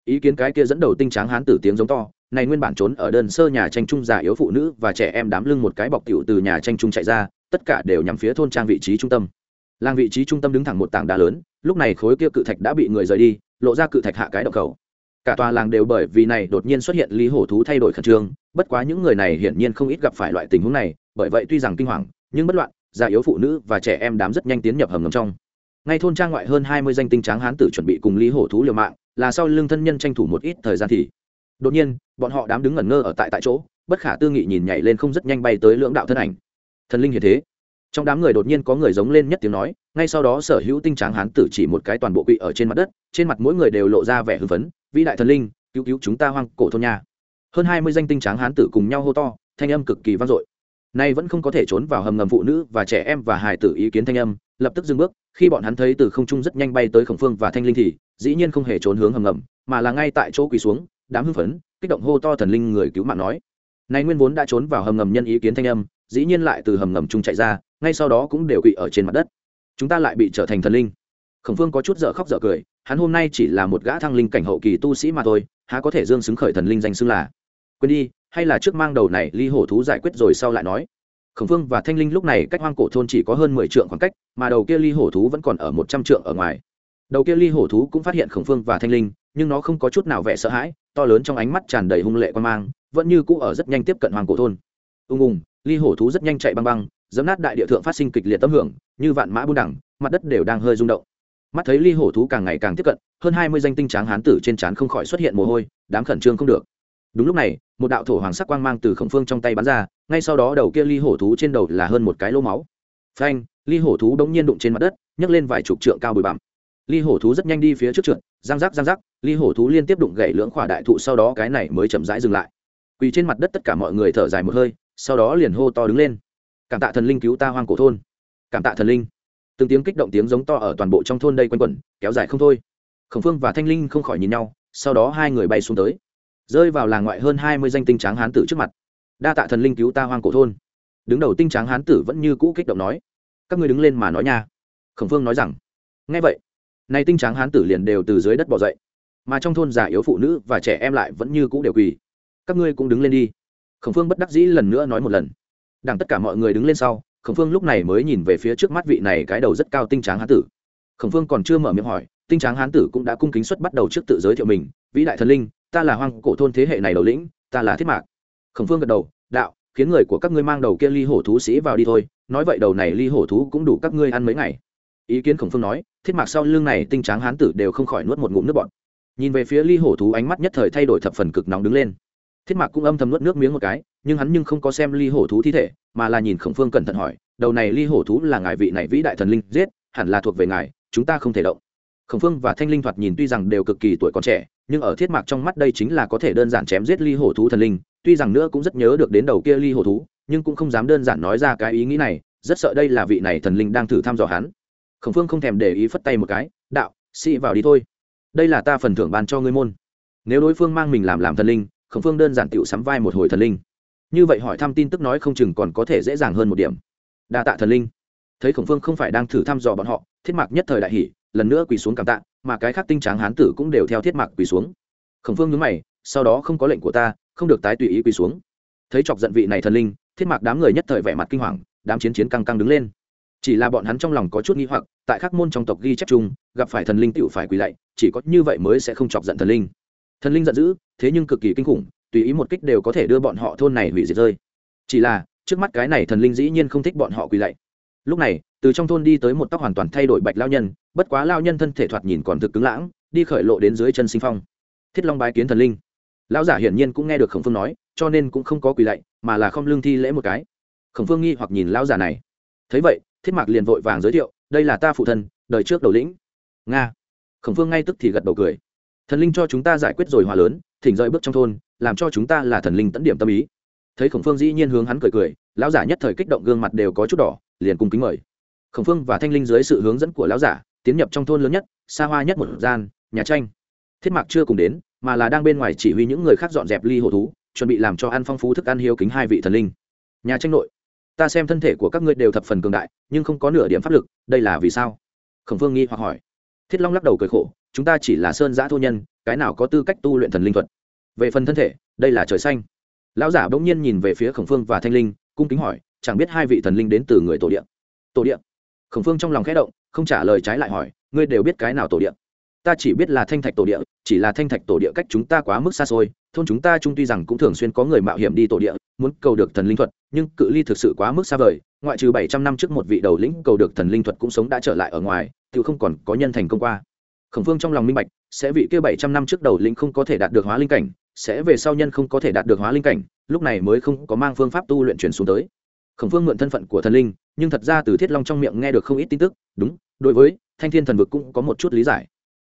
Ý kiến cái kia dẫn đầu tinh tráng hán tử tiếng giống to, này nguyên bản trốn ở đơn sơ nhà tranh trung già yếu phụ nữ và trẻ em đám lưng một cái bọc tiểu từ nhà tranh trung chạy ra, tất cả đều nhằm phía thôn trang vị trí trung tâm. Làng vị trí trung tâm đứng thẳng một tảng đá lớn, lúc này khối kia cự thạch đã bị người rời đi, lộ ra cự thạch hạ cái động khẩu cả tòa làng đều bởi vì này đột nhiên xuất hiện lý hổ thú thay đổi khẩn trương, bất quá những người này hiển nhiên không ít gặp phải loại tình huống này, bởi vậy tuy rằng kinh hoàng, nhưng bất loạn, già yếu phụ nữ và trẻ em đám rất nhanh tiến nhập hầm ngầm trong. Ngay thôn trang ngoại hơn hai mươi danh tinh tráng hán tử chuẩn bị cùng lý hổ thú liều mạng, là sau lưng thân nhân tranh thủ một ít thời gian thì. Đột nhiên, bọn họ đám đứng ngẩn ngơ ở tại tại chỗ, bất khả tư nghị nhìn nhảy lên không rất nhanh bay tới lưỡng đạo thân ảnh. Thần linh hiện thế. Trong đám người đột nhiên có người giống lên nhất tiếng nói, ngay sau đó sở hữu tinh tráng hán tử chỉ một cái toàn bộ quỵ ở trên mặt đất, trên mặt mỗi người đều lộ ra vẻ hưng phấn vĩ đại thần linh, cứu cứu chúng ta hoang cổ thôn nhà. Hơn hai mươi danh tinh tráng hán tử cùng nhau hô to, thanh âm cực kỳ vang dội. Nay vẫn không có thể trốn vào hầm ngầm phụ nữ và trẻ em và hài tử ý kiến thanh âm, lập tức dừng bước, khi bọn hắn thấy từ không trung rất nhanh bay tới khổng phương và thanh linh thì, dĩ nhiên không hề trốn hướng hầm ngầm, mà là ngay tại chỗ quỳ xuống, đám hưng phấn, kích động hô to thần linh người cứu mạng nói. Nay nguyên vốn đã trốn vào hầm ngầm nhân ý kiến thanh âm, dĩ nhiên lại từ hầm ngầm trung chạy ra, ngay sau đó cũng đều quỵ ở trên mặt đất. Chúng ta lại bị trở thành thần linh khổng phương có chút dở khóc dở cười, hắn hôm nay chỉ là một gã thăng linh cảnh hậu kỳ tu sĩ mà thôi, há có thể dương xứng khởi thần linh danh xưng là. Quên đi, hay là trước mang đầu này ly hổ thú giải quyết rồi sau lại nói. Khổng phương và thanh linh lúc này cách hoang cổ thôn chỉ có hơn mười trượng khoảng cách, mà đầu kia ly hổ thú vẫn còn ở một trăm trượng ở ngoài. Đầu kia ly hổ thú cũng phát hiện khổng phương và thanh linh, nhưng nó không có chút nào vẻ sợ hãi, to lớn trong ánh mắt tràn đầy hung lệ quan mang, vẫn như cũ ở rất nhanh tiếp cận hoàng cổ thôn. Ung ung, ly hổ thú rất nhanh chạy băng băng dấm nát đại địa thượng phát sinh kịch liệt tâm hưởng, như vạn mã buôn đẳng, mặt đất đều đang hơi rung động mắt thấy ly hổ thú càng ngày càng tiếp cận hơn hai mươi danh tinh tráng hán tử trên trán không khỏi xuất hiện mồ hôi đám khẩn trương không được. Đúng lúc này một đạo thổ hoàng sắc quang mang từ khổng phương trong tay bắn ra ngay sau đó đầu kia ly hổ thú trên đầu là hơn một cái lô máu. Phanh ly hổ thú bỗng nhiên đụng trên mặt đất nhấc lên vài chục trượng cao bụi bặm. Ly hổ thú rất nhanh đi phía trước trượt giang rác giang rác, ly hổ thú liên tiếp đụng gậy lưỡng khỏa đại thụ sau đó cái này mới chậm rãi dừng lại. Quỳ trên mặt đất tất cả mọi người thở dài một hơi sau đó liền hô to đứng lên. Cảm tạ thần linh cứu ta hoang cổ thôn. Cảm tạ thần linh từng tiếng kích động tiếng giống to ở toàn bộ trong thôn đây quanh quẩn, kéo dài không thôi. Khổng phương và thanh linh không khỏi nhìn nhau, sau đó hai người bay xuống tới. Rơi vào làng ngoại hơn hai mươi danh tinh tráng hán tử trước mặt. Đa tạ thần linh cứu ta hoang cổ thôn. Đứng đầu tinh tráng hán tử vẫn như cũ kích động nói. Các ngươi đứng lên mà nói nha. Khổng phương nói rằng. Nghe vậy nay tinh tráng hán tử liền đều từ dưới đất bỏ dậy. Mà trong thôn già yếu phụ nữ và trẻ em lại vẫn như cũ đều quỳ. Các ngươi cũng đứng lên đi. Khổng phương bất đắc dĩ lần nữa nói một lần. Đằng tất cả mọi người đứng lên sau khổng phương lúc này mới nhìn về phía trước mắt vị này cái đầu rất cao tinh tráng hán tử. Khổng phương còn chưa mở miệng hỏi, tinh tráng hán tử cũng đã cung kính xuất bắt đầu trước tự giới thiệu mình, vĩ đại thần linh, ta là hoang cổ thôn thế hệ này đầu lĩnh, ta là thiết mạc. Khổng phương gật đầu, đạo, khiến người của các ngươi mang đầu kia ly hổ thú sĩ vào đi thôi, nói vậy đầu này ly hổ thú cũng đủ các ngươi ăn mấy ngày. Ý kiến khổng phương nói, thiết mạc sau lưng này tinh tráng hán tử đều không khỏi nuốt một ngụm nước bọt. Nhìn về phía ly hổ thú ánh mắt nhất thời thay đổi thập phần cực nóng đứng lên. Thiết mạc cũng âm thầm nuốt nước miếng một cái nhưng hắn nhưng không có xem ly hổ thú thi thể, mà là nhìn khổng phương cẩn thận hỏi, đầu này ly hổ thú là ngài vị này vĩ đại thần linh giết, hẳn là thuộc về ngài, chúng ta không thể động. Khổng phương và thanh linh thoạt nhìn tuy rằng đều cực kỳ tuổi còn trẻ, nhưng ở thiết mạc trong mắt đây chính là có thể đơn giản chém giết ly hổ thú thần linh, tuy rằng nữa cũng rất nhớ được đến đầu kia ly hổ thú, nhưng cũng không dám đơn giản nói ra cái ý nghĩ này, rất sợ đây là vị này thần linh đang thử thăm dò hắn. Khổng phương không thèm để ý phất tay một cái, đạo sĩ vào đi thôi. Đây là ta phần thưởng ban cho ngươi môn. Nếu đối phương mang mình làm làm thần linh, khổng phương đơn giản tựu sắm vai một hồi thần linh như vậy hỏi thăm tin tức nói không chừng còn có thể dễ dàng hơn một điểm. Đa tạ thần linh. Thấy khổng phương không phải đang thử thăm dò bọn họ, thiết mạc nhất thời đại hỷ lần nữa quỳ xuống cảm tạ, mà cái khác tinh tráng hán tử cũng đều theo thiết mạc quỳ xuống. Khổng phương nhớ mày, sau đó không có lệnh của ta, không được tái tùy ý quỳ xuống. Thấy chọc giận vị này thần linh, thiết mạc đám người nhất thời vẻ mặt kinh hoàng, đám chiến chiến căng căng đứng lên. Chỉ là bọn hắn trong lòng có chút nghi hoặc, tại các môn trong tộc ghi chép chung, gặp phải thần linh tựu phải quỳ lạy, chỉ có như vậy mới sẽ không chọc giận thần linh. Thần linh giận dữ, thế nhưng cực kỳ kinh khủng tùy ý một kích đều có thể đưa bọn họ thôn này hủy diệt rơi. Chỉ là, trước mắt cái này thần linh dĩ nhiên không thích bọn họ quỳ lạy. Lúc này, từ trong thôn đi tới một tóc hoàn toàn thay đổi bạch lao nhân, bất quá lao nhân thân thể thoạt nhìn còn thực cứng lãng, đi khởi lộ đến dưới chân sinh phong. Thiết long bái kiến thần linh. Lão giả hiển nhiên cũng nghe được khổng phương nói, cho nên cũng không có quỳ lạy, mà là không lương thi lễ một cái. Khổng phương nghi hoặc nhìn lão giả này. Thấy vậy, thiết mạc liền vội vàng giới thiệu, đây là ta phụ thân, đời trước đầu lĩnh. Nga. Khổng phương ngay tức thì gật đầu cười. Thần linh cho chúng ta giải quyết rồi hòa lớn thỉnh rơi bước trong thôn, làm cho chúng ta là thần linh tẫn điểm tâm ý. Thấy khổng phương dĩ nhiên hướng hắn cười cười, lão giả nhất thời kích động gương mặt đều có chút đỏ, liền cùng kính mời. Khổng phương và thanh linh dưới sự hướng dẫn của lão giả, tiến nhập trong thôn lớn nhất, xa hoa nhất một gian, nhà tranh. Thiết mạc chưa cùng đến, mà là đang bên ngoài chỉ huy những người khác dọn dẹp ly hồ thú, chuẩn bị làm cho ăn phong phú thức ăn hiếu kính hai vị thần linh. Nhà tranh nội, ta xem thân thể của các ngươi đều thập phần cường đại, nhưng không có nửa điểm pháp lực, đây là vì sao? Khổng phương nghi hoặc hỏi. Thiết long lắc đầu cười khổ chúng ta chỉ là sơn giã thô nhân, cái nào có tư cách tu luyện thần linh thuật? Về phần thân thể, đây là trời xanh. Lão giả bỗng nhiên nhìn về phía khổng phương và thanh linh, cung kính hỏi, chẳng biết hai vị thần linh đến từ người tổ điện tổ điện khổng phương trong lòng khẽ động, không trả lời trái lại hỏi, ngươi đều biết cái nào tổ điện ta chỉ biết là thanh thạch tổ địa, chỉ là thanh thạch tổ địa cách chúng ta quá mức xa xôi, thôn chúng ta chung tuy rằng cũng thường xuyên có người mạo hiểm đi tổ địa, muốn cầu được thần linh thuật, nhưng cự ly thực sự quá mức xa vời, ngoại trừ bảy trăm năm trước một vị đầu lĩnh cầu được thần linh thuật cũng sống đã trở lại ở ngoài, tự không còn có nhân thành công qua khổng phương trong lòng minh bạch, sẽ vị kia bảy trăm năm trước đầu lĩnh không có thể đạt được hóa linh cảnh, sẽ về sau nhân không có thể đạt được hóa linh cảnh, lúc này mới không có mang phương pháp tu luyện chuyển xuống tới. Khổng phương mượn thân phận của thần linh, nhưng thật ra từ thiết long trong miệng nghe được không ít tin tức, đúng, đối với thanh thiên thần vực cũng có một chút lý giải.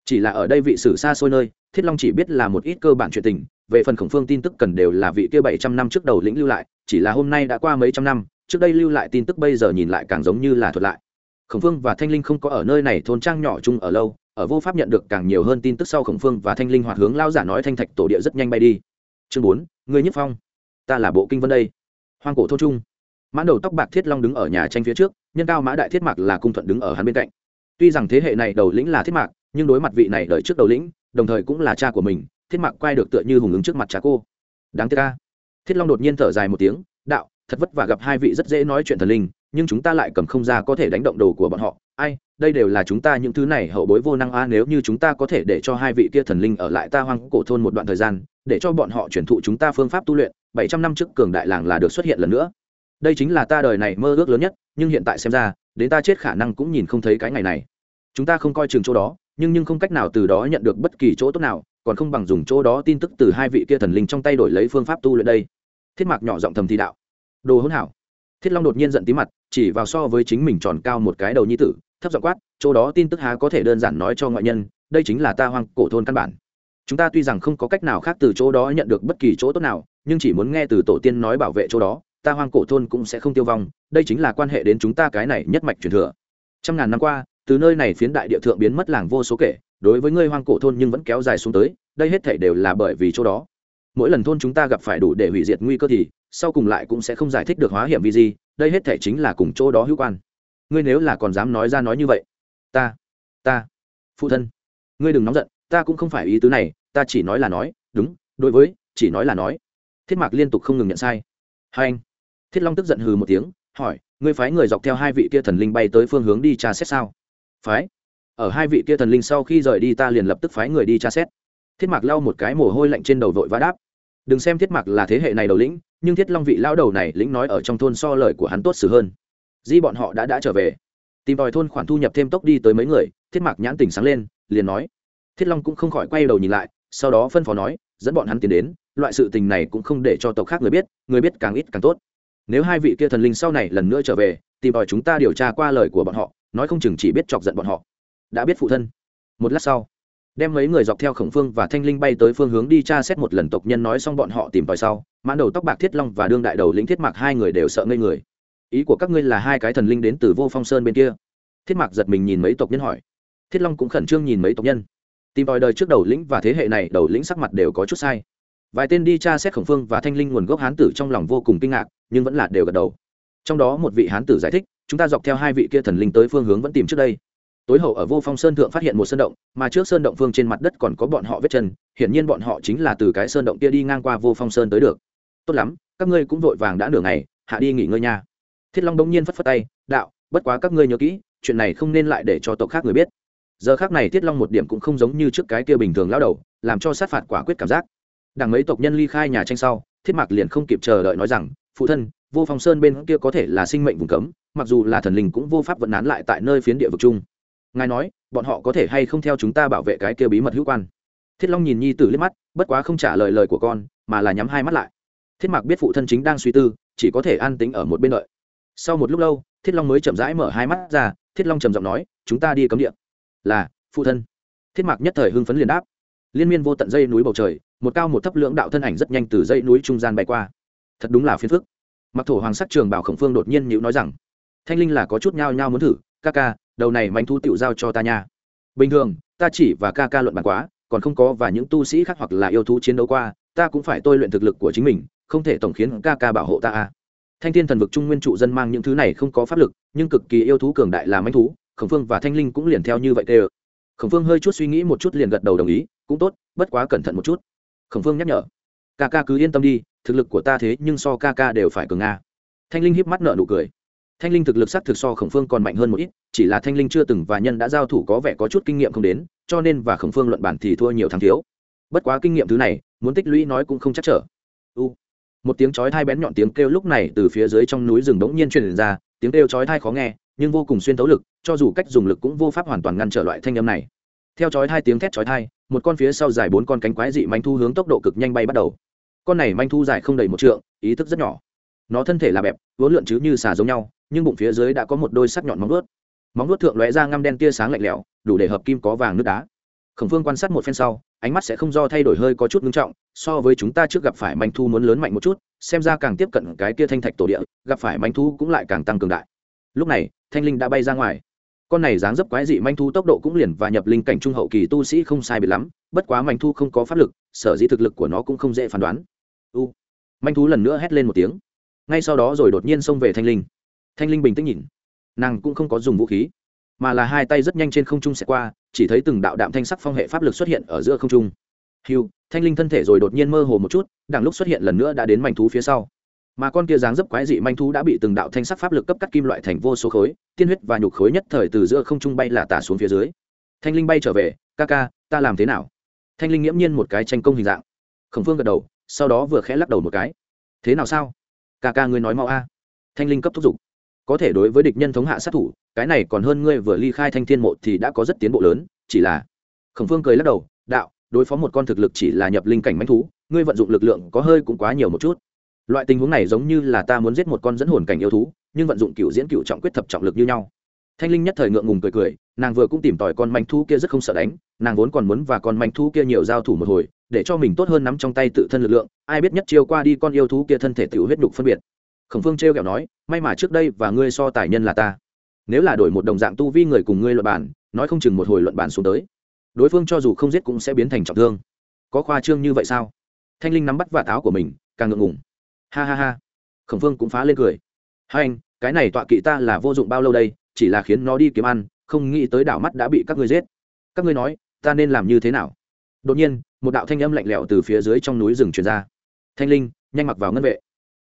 Chỉ là ở đây vị sử xa xôi nơi, thiết long chỉ biết là một ít cơ bản chuyện tình, về phần khổng phương tin tức cần đều là vị kia bảy trăm năm trước đầu lĩnh lưu lại, chỉ là hôm nay đã qua mấy trăm năm, trước đây lưu lại tin tức bây giờ nhìn lại càng giống như là thuật lại. Khổng phương và thanh linh không có ở nơi này thôn trang nhỏ chung ở lâu ở vô pháp nhận được càng nhiều hơn tin tức sau khổng phương và thanh linh hoạt hướng lao giả nói thanh thạch tổ địa rất nhanh bay đi. Chương bốn người nhất phong. Ta là bộ kinh vân đây. Hoang cổ thô trung. Mãn đầu tóc bạc thiết long đứng ở nhà tranh phía trước, nhân cao mã đại thiết mạc là cung thuận đứng ở hắn bên cạnh. Tuy rằng thế hệ này đầu lĩnh là thiết mạc, nhưng đối mặt vị này đợi trước đầu lĩnh, đồng thời cũng là cha của mình, thiết mạc quay được tựa như hùng ứng trước mặt cha cô. Đáng tiếc ca thiết long đột nhiên thở dài một tiếng, đạo, thật vất vả gặp hai vị rất dễ nói chuyện thần linh, nhưng chúng ta lại cầm không ra có thể đánh động đồ của bọn họ. Ai đây đều là chúng ta những thứ này hậu bối vô năng a, nếu như chúng ta có thể để cho hai vị kia thần linh ở lại ta hoang cổ thôn một đoạn thời gian, để cho bọn họ truyền thụ chúng ta phương pháp tu luyện, bảy trăm năm trước cường đại làng là được xuất hiện lần nữa. Đây chính là ta đời này mơ ước lớn nhất, nhưng hiện tại xem ra, đến ta chết khả năng cũng nhìn không thấy cái ngày này. Chúng ta không coi trường chỗ đó, nhưng nhưng không cách nào từ đó nhận được bất kỳ chỗ tốt nào, còn không bằng dùng chỗ đó tin tức từ hai vị kia thần linh trong tay đổi lấy phương pháp tu luyện đây. Thiết mạc nhỏ giọng thầm thì đạo. Đồ hỗn hảo. Thiết long đột nhiên giận tí mặt, chỉ vào so với chính mình tròn cao một cái đầu nhi tử thấp giọng quát, chỗ đó tin tức há có thể đơn giản nói cho ngoại nhân, đây chính là ta hoang cổ thôn căn bản. Chúng ta tuy rằng không có cách nào khác từ chỗ đó nhận được bất kỳ chỗ tốt nào, nhưng chỉ muốn nghe từ tổ tiên nói bảo vệ chỗ đó, ta hoang cổ thôn cũng sẽ không tiêu vong, đây chính là quan hệ đến chúng ta cái này nhất mạch truyền thừa. Trăm ngàn năm qua, từ nơi này phiến đại địa thượng biến mất làng vô số kể, đối với ngươi hoang cổ thôn nhưng vẫn kéo dài xuống tới, đây hết thể đều là bởi vì chỗ đó. Mỗi lần thôn chúng ta gặp phải đủ để hủy diệt nguy cơ thì, sau cùng lại cũng sẽ không giải thích được hóa hiểm vì gì đây hết thể chính là cùng chỗ đó hữu quan ngươi nếu là còn dám nói ra nói như vậy, ta ta, phụ thân, ngươi đừng nóng giận, ta cũng không phải ý tứ này, ta chỉ nói là nói, đúng, đối với, chỉ nói là nói. Thiết mạc liên tục không ngừng nhận sai. Hai anh, thiết long tức giận hừ một tiếng, hỏi, ngươi phái người dọc theo hai vị kia thần linh bay tới phương hướng đi tra xét sao? Phái? Ở hai vị kia thần linh sau khi rời đi ta liền lập tức phái người đi tra xét. Thiết mạc lau một cái mồ hôi lạnh trên đầu vội và đáp. Đừng xem thiết mạc là thế hệ này đầu lĩnh, nhưng thiết long vị lao đầu này lĩnh nói ở trong thôn so lời của hắn tốt xử hơn di bọn họ đã đã trở về. Tìm tòi thôn khoản thu nhập thêm tốc đi tới mấy người, thiết mạc nhãn tỉnh sáng lên, liền nói. Thiết long cũng không khỏi quay đầu nhìn lại, sau đó phân phó nói, dẫn bọn hắn tiến đến, loại sự tình này cũng không để cho tộc khác người biết người biết càng ít càng tốt. Nếu hai vị kia thần linh sau này lần nữa trở về, tìm tòi chúng ta điều tra qua lời của bọn họ, nói không chừng chỉ biết chọc giận bọn họ. Đã biết phụ thân. Một lát sau, đem mấy người dọc theo khổng phương và thanh linh bay tới phương hướng đi tra xét một lần tộc nhân nói xong bọn họ tìm tòi sau, mãn đầu tóc bạc thiết long và đương đại đầu lĩnh thiết mạc hai người đều sợ ngây người ý của các ngươi là hai cái thần linh đến từ vô phong sơn bên kia. Thiết mạc giật mình nhìn mấy tộc nhân hỏi. Thiết long cũng khẩn trương nhìn mấy tộc nhân. Tìm tòi đời trước đầu lĩnh và thế hệ này, đầu lĩnh sắc mặt đều có chút sai. Vài tên đi tra xét khổng phương và thanh linh nguồn gốc hán tử trong lòng vô cùng kinh ngạc, nhưng vẫn là đều gật đầu. Trong đó một vị hán tử giải thích, chúng ta dọc theo hai vị kia thần linh tới phương hướng vẫn tìm trước đây. Tối hậu ở vô phong sơn thượng phát hiện một sơn động, mà trước sơn động phương trên mặt đất còn có bọn họ vết chân, hiển nhiên bọn họ chính là từ cái sơn động kia đi ngang qua vô phong sơn tới được. Tốt lắm, các ngươi cũng vội vàng đã nửa ngày, hạ đi nghỉ ngơi nha thiết long đông nhiên phất phất tay, đạo, bất quá các ngươi nhớ kỹ, chuyện này không nên lại để cho tộc khác người biết. Giờ khác này thiết long một điểm cũng không giống như trước cái kia bình thường lao đầu, làm cho sát phạt quả quyết cảm giác. Đảng mấy tộc nhân ly khai nhà tranh sau, thiết mạc liền không kịp chờ đợi nói rằng, phụ thân, vô phong sơn bên kia có thể là sinh mệnh vùng cấm, mặc dù là thần linh cũng vô pháp vận án lại tại nơi phiến địa vực chung. Ngài nói, bọn họ có thể hay không theo chúng ta bảo vệ cái kia bí mật hữu quan? Thiết long nhìn nhi tử liếc mắt, bất quá không trả lời lời của con, mà là nhắm hai mắt lại. Thiết mạc biết phụ thân chính đang suy tư, chỉ có thể an tính ở một bên đợi sau một lúc lâu, thiết long mới chậm rãi mở hai mắt ra, thiết long trầm giọng nói, chúng ta đi cấm địa. Là, phụ thân. Thiết mạc nhất thời hưng phấn liền đáp. Liên miên vô tận dây núi bầu trời, một cao một thấp lưỡng đạo thân ảnh rất nhanh từ dây núi trung gian bay qua. Thật đúng là phiền phức. Mặc thổ hoàng sắc trường bảo khổng phương đột nhiên nhữ nói rằng, thanh linh là có chút nhao nhao muốn thử, ca ca, đầu này manh thu tựu giao cho ta nha. Bình thường, ta chỉ và ca ca luận bàn quá, còn không có và những tu sĩ khác hoặc là yêu thú chiến đấu qua, ta cũng phải tôi luyện thực lực của chính mình, không thể tổng khiến ca ca bảo hộ ta a thanh thiên thần vực trung nguyên trụ dân mang những thứ này không có pháp lực, nhưng cực kỳ yêu thú cường đại là manh thú, khổng phương và thanh linh cũng liền theo như vậy tê ơ khổng phương hơi chút suy nghĩ một chút liền gật đầu đồng ý, cũng tốt, bất quá cẩn thận một chút. Khổng phương nhắc nhở, ca ca cứ yên tâm đi, thực lực của ta thế nhưng so ca ca đều phải cường nga thanh linh hiếp mắt nợ nụ cười. Thanh linh thực lực sắc thực so khổng phương còn mạnh hơn một ít, chỉ là thanh linh chưa từng và nhân đã giao thủ có vẻ có chút kinh nghiệm không đến, cho nên và khổng phương luận bản thì thua nhiều thắng thiếu. Bất quá kinh nghiệm thứ này, muốn tích lũy nói cũng không chắc trở. U một tiếng chói thai bén nhọn tiếng kêu lúc này từ phía dưới trong núi rừng đống nhiên truyền ra, tiếng kêu chói thai khó nghe, nhưng vô cùng xuyên tấu lực, cho dù cách dùng lực cũng vô pháp hoàn toàn ngăn trở loại thanh âm này. Theo chói thai tiếng thét chói thai một con phía sau dài bốn con cánh quái dị manh thu hướng tốc độ cực nhanh bay bắt đầu. Con này manh thu dài không đầy một trượng, ý thức rất nhỏ. Nó thân thể là bẹp, vốn lượn chứ như xà giống nhau, nhưng bụng phía dưới đã có một đôi sắc nhọn móng vuốt. Móng vuốt thượng lóe ra ngăm đen tia sáng lạnh lẽo, đủ để hợp kim có vàng nước đá. Khổng phương quan sát một phen sau, ánh mắt sẽ không do thay đổi hơi có chút ngưng trọng so với chúng ta trước gặp phải manh thu muốn lớn mạnh một chút, xem ra càng tiếp cận cái kia thanh thạch tổ địa, gặp phải manh thu cũng lại càng tăng cường đại. Lúc này, thanh linh đã bay ra ngoài. Con này dáng dấp quái dị manh thu tốc độ cũng liền và nhập linh cảnh trung hậu kỳ tu sĩ không sai biệt lắm, bất quá manh thu không có pháp lực, sở dĩ thực lực của nó cũng không dễ phán đoán. U. Manh thú lần nữa hét lên một tiếng. Ngay sau đó rồi đột nhiên xông về thanh linh. Thanh linh bình tĩnh nhìn. Nàng cũng không có dùng vũ khí, mà là hai tay rất nhanh trên không trung sẽ qua, chỉ thấy từng đạo đạm thanh sắc phong hệ pháp lực xuất hiện ở giữa không trung. Hiu thanh linh thân thể rồi đột nhiên mơ hồ một chút, đằng lúc xuất hiện lần nữa đã đến manh thú phía sau. Mà con kia dáng dấp quái dị manh thú đã bị từng đạo thanh sắc pháp lực cấp cắt kim loại thành vô số khối, tiên huyết và nhục khối nhất thời từ giữa không trung bay là tả xuống phía dưới. Thanh linh bay trở về, ca ca, ta làm thế nào? Thanh linh nghiễm nhiên một cái tranh công hình dạng. Khổng phương gật đầu, sau đó vừa khẽ lắc đầu một cái. Thế nào sao? Ca ca ngươi nói mau a. Thanh linh cấp thúc giục. Có thể đối với địch nhân thống hạ sát thủ, cái này còn hơn ngươi vừa ly khai thanh thiên mộ thì đã có rất tiến bộ lớn, chỉ là khổng phương cười lắc đầu, đạo đối phó một con thực lực chỉ là nhập linh cảnh manh thú, ngươi vận dụng lực lượng có hơi cũng quá nhiều một chút. Loại tình huống này giống như là ta muốn giết một con dẫn hồn cảnh yêu thú, nhưng vận dụng cựu diễn cựu trọng quyết thập trọng lực như nhau. Thanh linh nhất thời ngượng ngùng cười cười, nàng vừa cũng tìm tòi con manh thú kia rất không sợ đánh, nàng vốn còn muốn và con manh thú kia nhiều giao thủ một hồi, để cho mình tốt hơn nắm trong tay tự thân lực lượng, ai biết nhất chiêu qua đi con yêu thú kia thân thể tự huyết đục phân biệt. Khổng phương trêu kẹo nói, may mà trước đây và ngươi so tài nhân là ta. Nếu là đổi một đồng dạng tu vi người cùng ngươi luận bản nói không chừng một hồi luận bản xuống tới đối phương cho dù không giết cũng sẽ biến thành trọng thương. Có khoa trương như vậy sao? Thanh linh nắm bắt vạt áo của mình, càng ngượng ngùng. Ha ha ha. Khổng phương cũng phá lên cười. Hai anh, cái này tọa kỵ ta là vô dụng bao lâu đây, chỉ là khiến nó đi kiếm ăn, không nghĩ tới đảo mắt đã bị các ngươi giết. Các ngươi nói, ta nên làm như thế nào? Đột nhiên, một đạo thanh âm lạnh lẽo từ phía dưới trong núi rừng truyền ra. Thanh linh, nhanh mặc vào ngân vệ.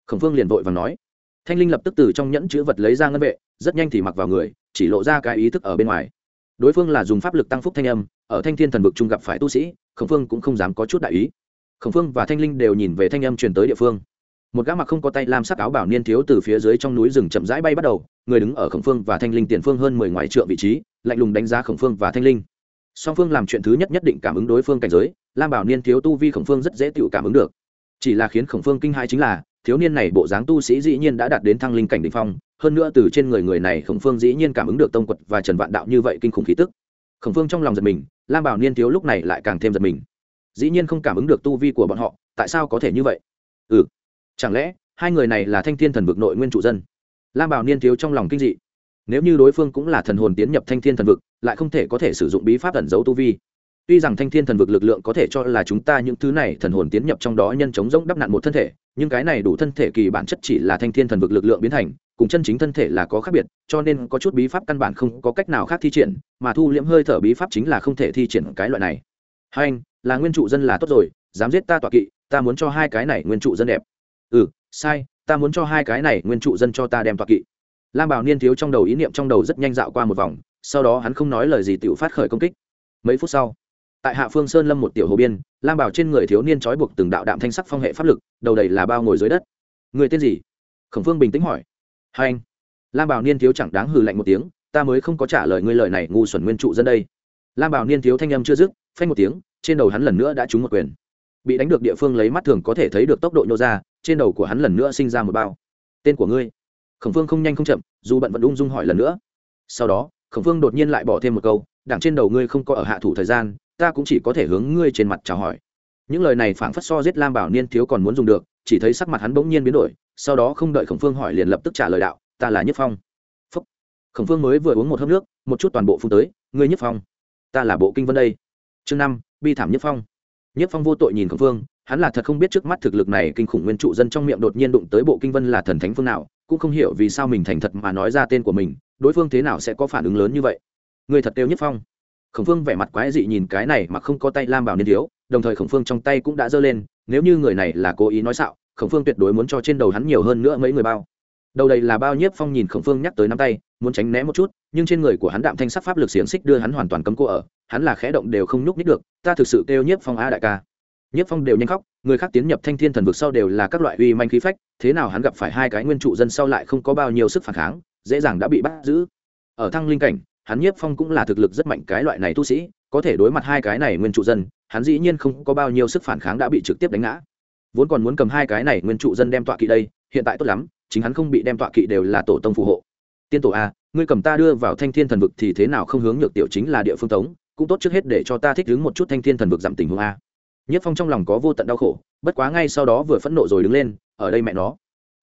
Khổng phương liền vội và nói. Thanh linh lập tức từ trong nhẫn chữ vật lấy ra ngân vệ, rất nhanh thì mặc vào người, chỉ lộ ra cái ý thức ở bên ngoài đối phương là dùng pháp lực tăng phúc thanh âm, ở thanh thiên thần vực chung gặp phải tu sĩ, khổng phương cũng không dám có chút đại ý. Khổng phương và thanh linh đều nhìn về thanh âm truyền tới địa phương. Một gã mặc không có tay làm sắc áo bảo niên thiếu từ phía dưới trong núi rừng chậm rãi bay bắt đầu, người đứng ở khổng phương và thanh linh tiền phương hơn mười ngoại trượng vị trí, lạnh lùng đánh giá khổng phương và thanh linh. Song phương làm chuyện thứ nhất nhất định cảm ứng đối phương cảnh giới, lam bảo niên thiếu tu vi khổng phương rất dễ tự cảm ứng được. Chỉ là khiến khổng phương kinh hãi chính là thiếu niên này bộ dáng tu sĩ dĩ nhiên đã đạt đến thăng linh cảnh đ ỉ n h phong, hơn nữa từ trên người người này khổng phương dĩ nhiên cảm ứng được tông quật và trần vạn đạo như vậy kinh khủng khí tức. Khổng phương trong lòng giật mình, lam bảo niên thiếu lúc này lại càng thêm giật mình. Dĩ nhiên không cảm ứng được tu vi của bọn họ, tại sao có thể như vậy? Ừ chẳng lẽ hai người này là thanh thiên thần vực nội nguyên Chủ dân? Lam bảo niên thiếu trong lòng kinh dị. Nếu như đối phương cũng là thần hồn tiến nhập thanh thiên thần vực, lại không thể có thể sử dụng bí pháp ẩn giấu tu vi. Tuy rằng thanh thiên thần vực lực lượng có thể cho là chúng ta những thứ này thần hồn tiến nhập trong đó nhân chống rỗng đắp nạn một thân thể nhưng cái này đủ thân thể kỳ bản chất chỉ là thanh thiên thần vực lực lượng biến thành, cùng chân chính thân thể là có khác biệt, cho nên có chút bí pháp căn bản không có cách nào khác thi triển, mà thu liễm hơi thở bí pháp chính là không thể thi triển cái loại này. Hai anh, là nguyên trụ dân là tốt rồi, dám giết ta tọa kỵ, ta muốn cho hai cái này nguyên trụ dân đẹp. Ừ sai, ta muốn cho hai cái này nguyên trụ dân cho ta đem tọa kỵ. Lam bảo niên thiếu trong đầu ý niệm trong đầu rất nhanh dạo qua một vòng, sau đó hắn không nói lời gì tự phát khởi công kích. Mấy phút sau tại hạ phương sơn lâm một tiểu hồ biên, lam bảo trên người thiếu niên trói buộc từng đạo đạm thanh sắc phong hệ pháp lực, đầu đầy là bao ngồi dưới đất. Người tên gì? Khổng phương bình tĩnh hỏi. Hai anh. Lam bảo niên thiếu chẳng đáng hừ lạnh một tiếng, ta mới không có trả lời ngươi lời này, ngu xuẩn nguyên trụ dân đây. Lam bảo niên thiếu thanh âm chưa dứt, phanh một tiếng, trên đầu hắn lần nữa đã trúng một quyền. Bị đánh được địa phương lấy mắt thường có thể thấy được tốc độ nhô ra, trên đầu của hắn lần nữa sinh ra một bao. Tên của ngươi? Khổng phương không nhanh không chậm, dù bận vẫn ung dung hỏi lần nữa. Sau đó, khổng phương đột nhiên lại bỏ thêm một câu, đảng trên đầu ngươi không có ở hạ thủ thời gian ta cũng chỉ có thể hướng ngươi trên mặt chào hỏi. Những lời này phảng phất so giết lam bảo niên thiếu còn muốn dùng được, chỉ thấy sắc mặt hắn bỗng nhiên biến đổi, sau đó không đợi khổng phương hỏi liền lập tức trả lời đạo, ta là nhất phong. Phúc. khổng phương mới vừa uống một hớp nước, một chút toàn bộ phun tới, ngươi nhất phong, ta là bộ kinh vân đây. Chương năm, bi thảm nhất phong. Nhất phong vô tội nhìn khổng phương, hắn là thật không biết trước mắt thực lực này kinh khủng nguyên trụ dân trong miệng đột nhiên đụng tới bộ kinh vân là thần thánh phương nào, cũng không hiểu vì sao mình thành thật mà nói ra tên của mình, đối phương thế nào sẽ có phản ứng lớn như vậy. Người thật kêu nhất phong? Khổng phương vẻ mặt quái dị nhìn cái này mà không có tay lam bảo niên thiếu, đồng thời khổng phương trong tay cũng đã giơ lên, nếu như người này là cố ý nói xạo, khổng phương tuyệt đối muốn cho trên đầu hắn nhiều hơn nữa mấy người bao. Đầu đây là bao nhiếp phong nhìn khổng phương nhắc tới nắm tay, muốn tránh né một chút, nhưng trên người của hắn đạm thanh sắc pháp lực xiềng xích đưa hắn hoàn toàn cấm cô ở, hắn là khẽ động đều không nhúc nhích được, ta thực sự kêu nhiếp phong a đại ca. Nhiếp phong đều nhanh khóc, người khác tiến nhập thanh thiên thần vực sau đều là các loại uy manh khí phách, thế nào hắn gặp phải hai cái nguyên trụ dân sau lại không có bao nhiêu sức phản kháng, dễ dàng đã bị bắt giữ. Ở thăng linh cảnh hắn nhiếp phong cũng là thực lực rất mạnh cái loại này tu sĩ, có thể đối mặt hai cái này nguyên trụ dân, hắn dĩ nhiên không có bao nhiêu sức phản kháng đã bị trực tiếp đánh ngã. Vốn còn muốn cầm hai cái này nguyên trụ dân đem tọa kỵ đây, hiện tại tốt lắm, chính hắn không bị đem tọa kỵ đều là tổ tông phù hộ. Tiên tổ a, ngươi cầm ta đưa vào thanh thiên thần vực thì thế nào không hướng nhược tiểu chính là địa phương tống, cũng tốt trước hết để cho ta thích ứng một chút thanh thiên thần vực giảm tình huống a. Nhất phong trong lòng có vô tận đau khổ, bất quá ngay sau đó vừa phẫn nộ rồi đứng lên, ở đây mẹ nó,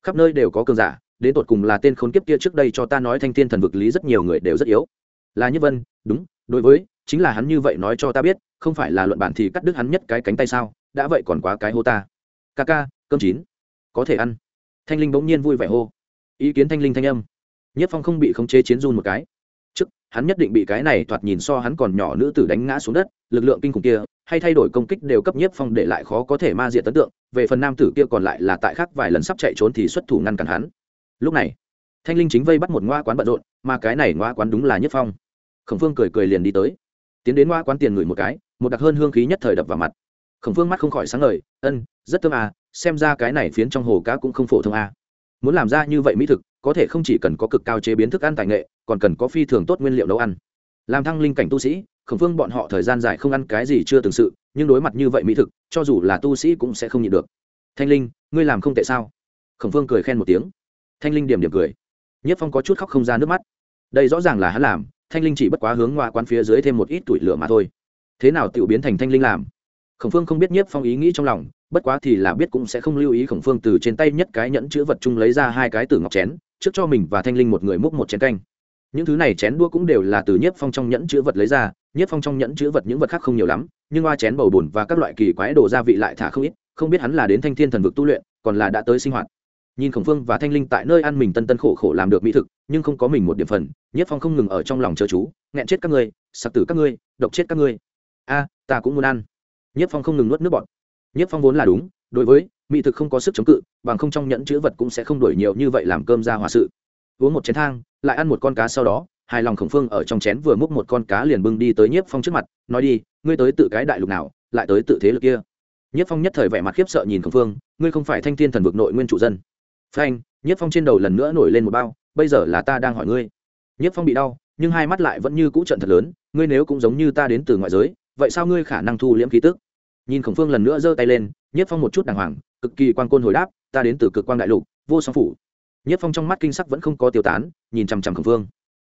khắp nơi đều có cường giả, đến tột cùng là tên khốn kiếp kia trước đây cho ta nói thanh thiên thần vực lý rất nhiều người đều rất yếu là nhất vân, đúng, đối với, chính là hắn như vậy nói cho ta biết, không phải là luận bản thì cắt đứt hắn nhất cái cánh tay sao, đã vậy còn quá cái hô ta. Ca ca, cơm chín, có thể ăn. Thanh linh bỗng nhiên vui vẻ hô. Ý kiến thanh linh thanh âm. Nhất phong không bị khống chế chiến run một cái. Trước, hắn nhất định bị cái này thoạt nhìn so hắn còn nhỏ nữ tử đánh ngã xuống đất, lực lượng kinh khủng kia, hay thay đổi công kích đều cấp nhất phong để lại khó có thể ma diện ấn tượng, về phần nam tử kia còn lại là tại khác vài lần sắp chạy trốn thì xuất thủ ngăn cản hắn. Lúc này, thanh linh chính vây bắt một ngoa quán bận rộn, mà cái này ngoa quán đúng là nhất phong khổng phương cười cười liền đi tới. Tiến đến ngoa quán tiền ngửi một cái, một đặc hơn hương khí nhất thời đập vào mặt. Khổng phương mắt không khỏi sáng ngời, ân, rất thơm à xem ra cái này phiến trong hồ cá cũng không phổ thông à. Muốn làm ra như vậy mỹ thực, có thể không chỉ cần có cực cao chế biến thức ăn tài nghệ, còn cần có phi thường tốt nguyên liệu nấu ăn. Làm thăng linh cảnh tu sĩ, khổng phương bọn họ thời gian dài không ăn cái gì chưa từng sự, nhưng đối mặt như vậy mỹ thực, cho dù là tu sĩ cũng sẽ không nhịn được. Thanh linh, ngươi làm không tệ sao? Khổng phương cười khen một tiếng. Thanh linh điểm điểm cười. Nhất phong có chút khóc không ra nước mắt. Đây rõ ràng là hắn làm thanh linh chỉ bất quá hướng ngoa quán phía dưới thêm một ít tuổi lửa mà thôi. Thế nào tự biến thành thanh linh làm? Khổng phương không biết nhiếp phong ý nghĩ trong lòng, bất quá thì là biết cũng sẽ không lưu ý khổng phương từ trên tay nhất cái nhẫn chữ vật chung lấy ra hai cái từ ngọc chén, trước cho mình và thanh linh một người múc một chén canh. Những thứ này chén đua cũng đều là từ nhiếp phong trong nhẫn chữ vật lấy ra, nhiếp phong trong nhẫn chữ vật những vật khác không nhiều lắm, nhưng hoa chén bầu bùn và các loại kỳ quái đồ gia vị lại thả không ít, không biết hắn là đến thanh thiên thần vực tu luyện, còn là đã tới sinh hoạt nhìn khổng phương và thanh linh tại nơi ăn mình tân tân khổ khổ làm được mỹ thực, nhưng không có mình một điểm phần, nhất phong không ngừng ở trong lòng chờ chú, nghẹn chết các ngươi, sặc tử các ngươi, độc chết các ngươi. A, ta cũng muốn ăn. Nhất phong không ngừng nuốt nước bọt. Nhất phong vốn là đúng, đối với mỹ thực không có sức chống cự, bằng không trong nhẫn chữ vật cũng sẽ không đổi nhiều như vậy làm cơm ra hòa sự. Uống một chén thang, lại ăn một con cá sau đó, hài lòng khổng phương ở trong chén vừa múc một con cá liền bưng đi tới nhiếp phong trước mặt, nói đi, ngươi tới tự cái đại lục nào, lại tới tự thế lực kia. Nhiếp phong nhất thời vẻ mặt khiếp sợ nhìn khổng phương, ngươi không phải thanh thiên thần vực nội nguyên chủ dân phanh nhiếp phong trên đầu lần nữa nổi lên một bao, bây giờ là ta đang hỏi ngươi. Nhiếp phong bị đau, nhưng hai mắt lại vẫn như cũ trận thật lớn, ngươi nếu cũng giống như ta đến từ ngoại giới, vậy sao ngươi khả năng thu liễm khí tức? Nhìn khổng phương lần nữa giơ tay lên nhiếp phong một chút đàng hoàng, cực kỳ quan côn hồi đáp, ta đến từ cực quang đại lục, vô song phủ. Nhiếp phong trong mắt kinh sắc vẫn không có tiêu tán, nhìn chằm chằm khổng phương.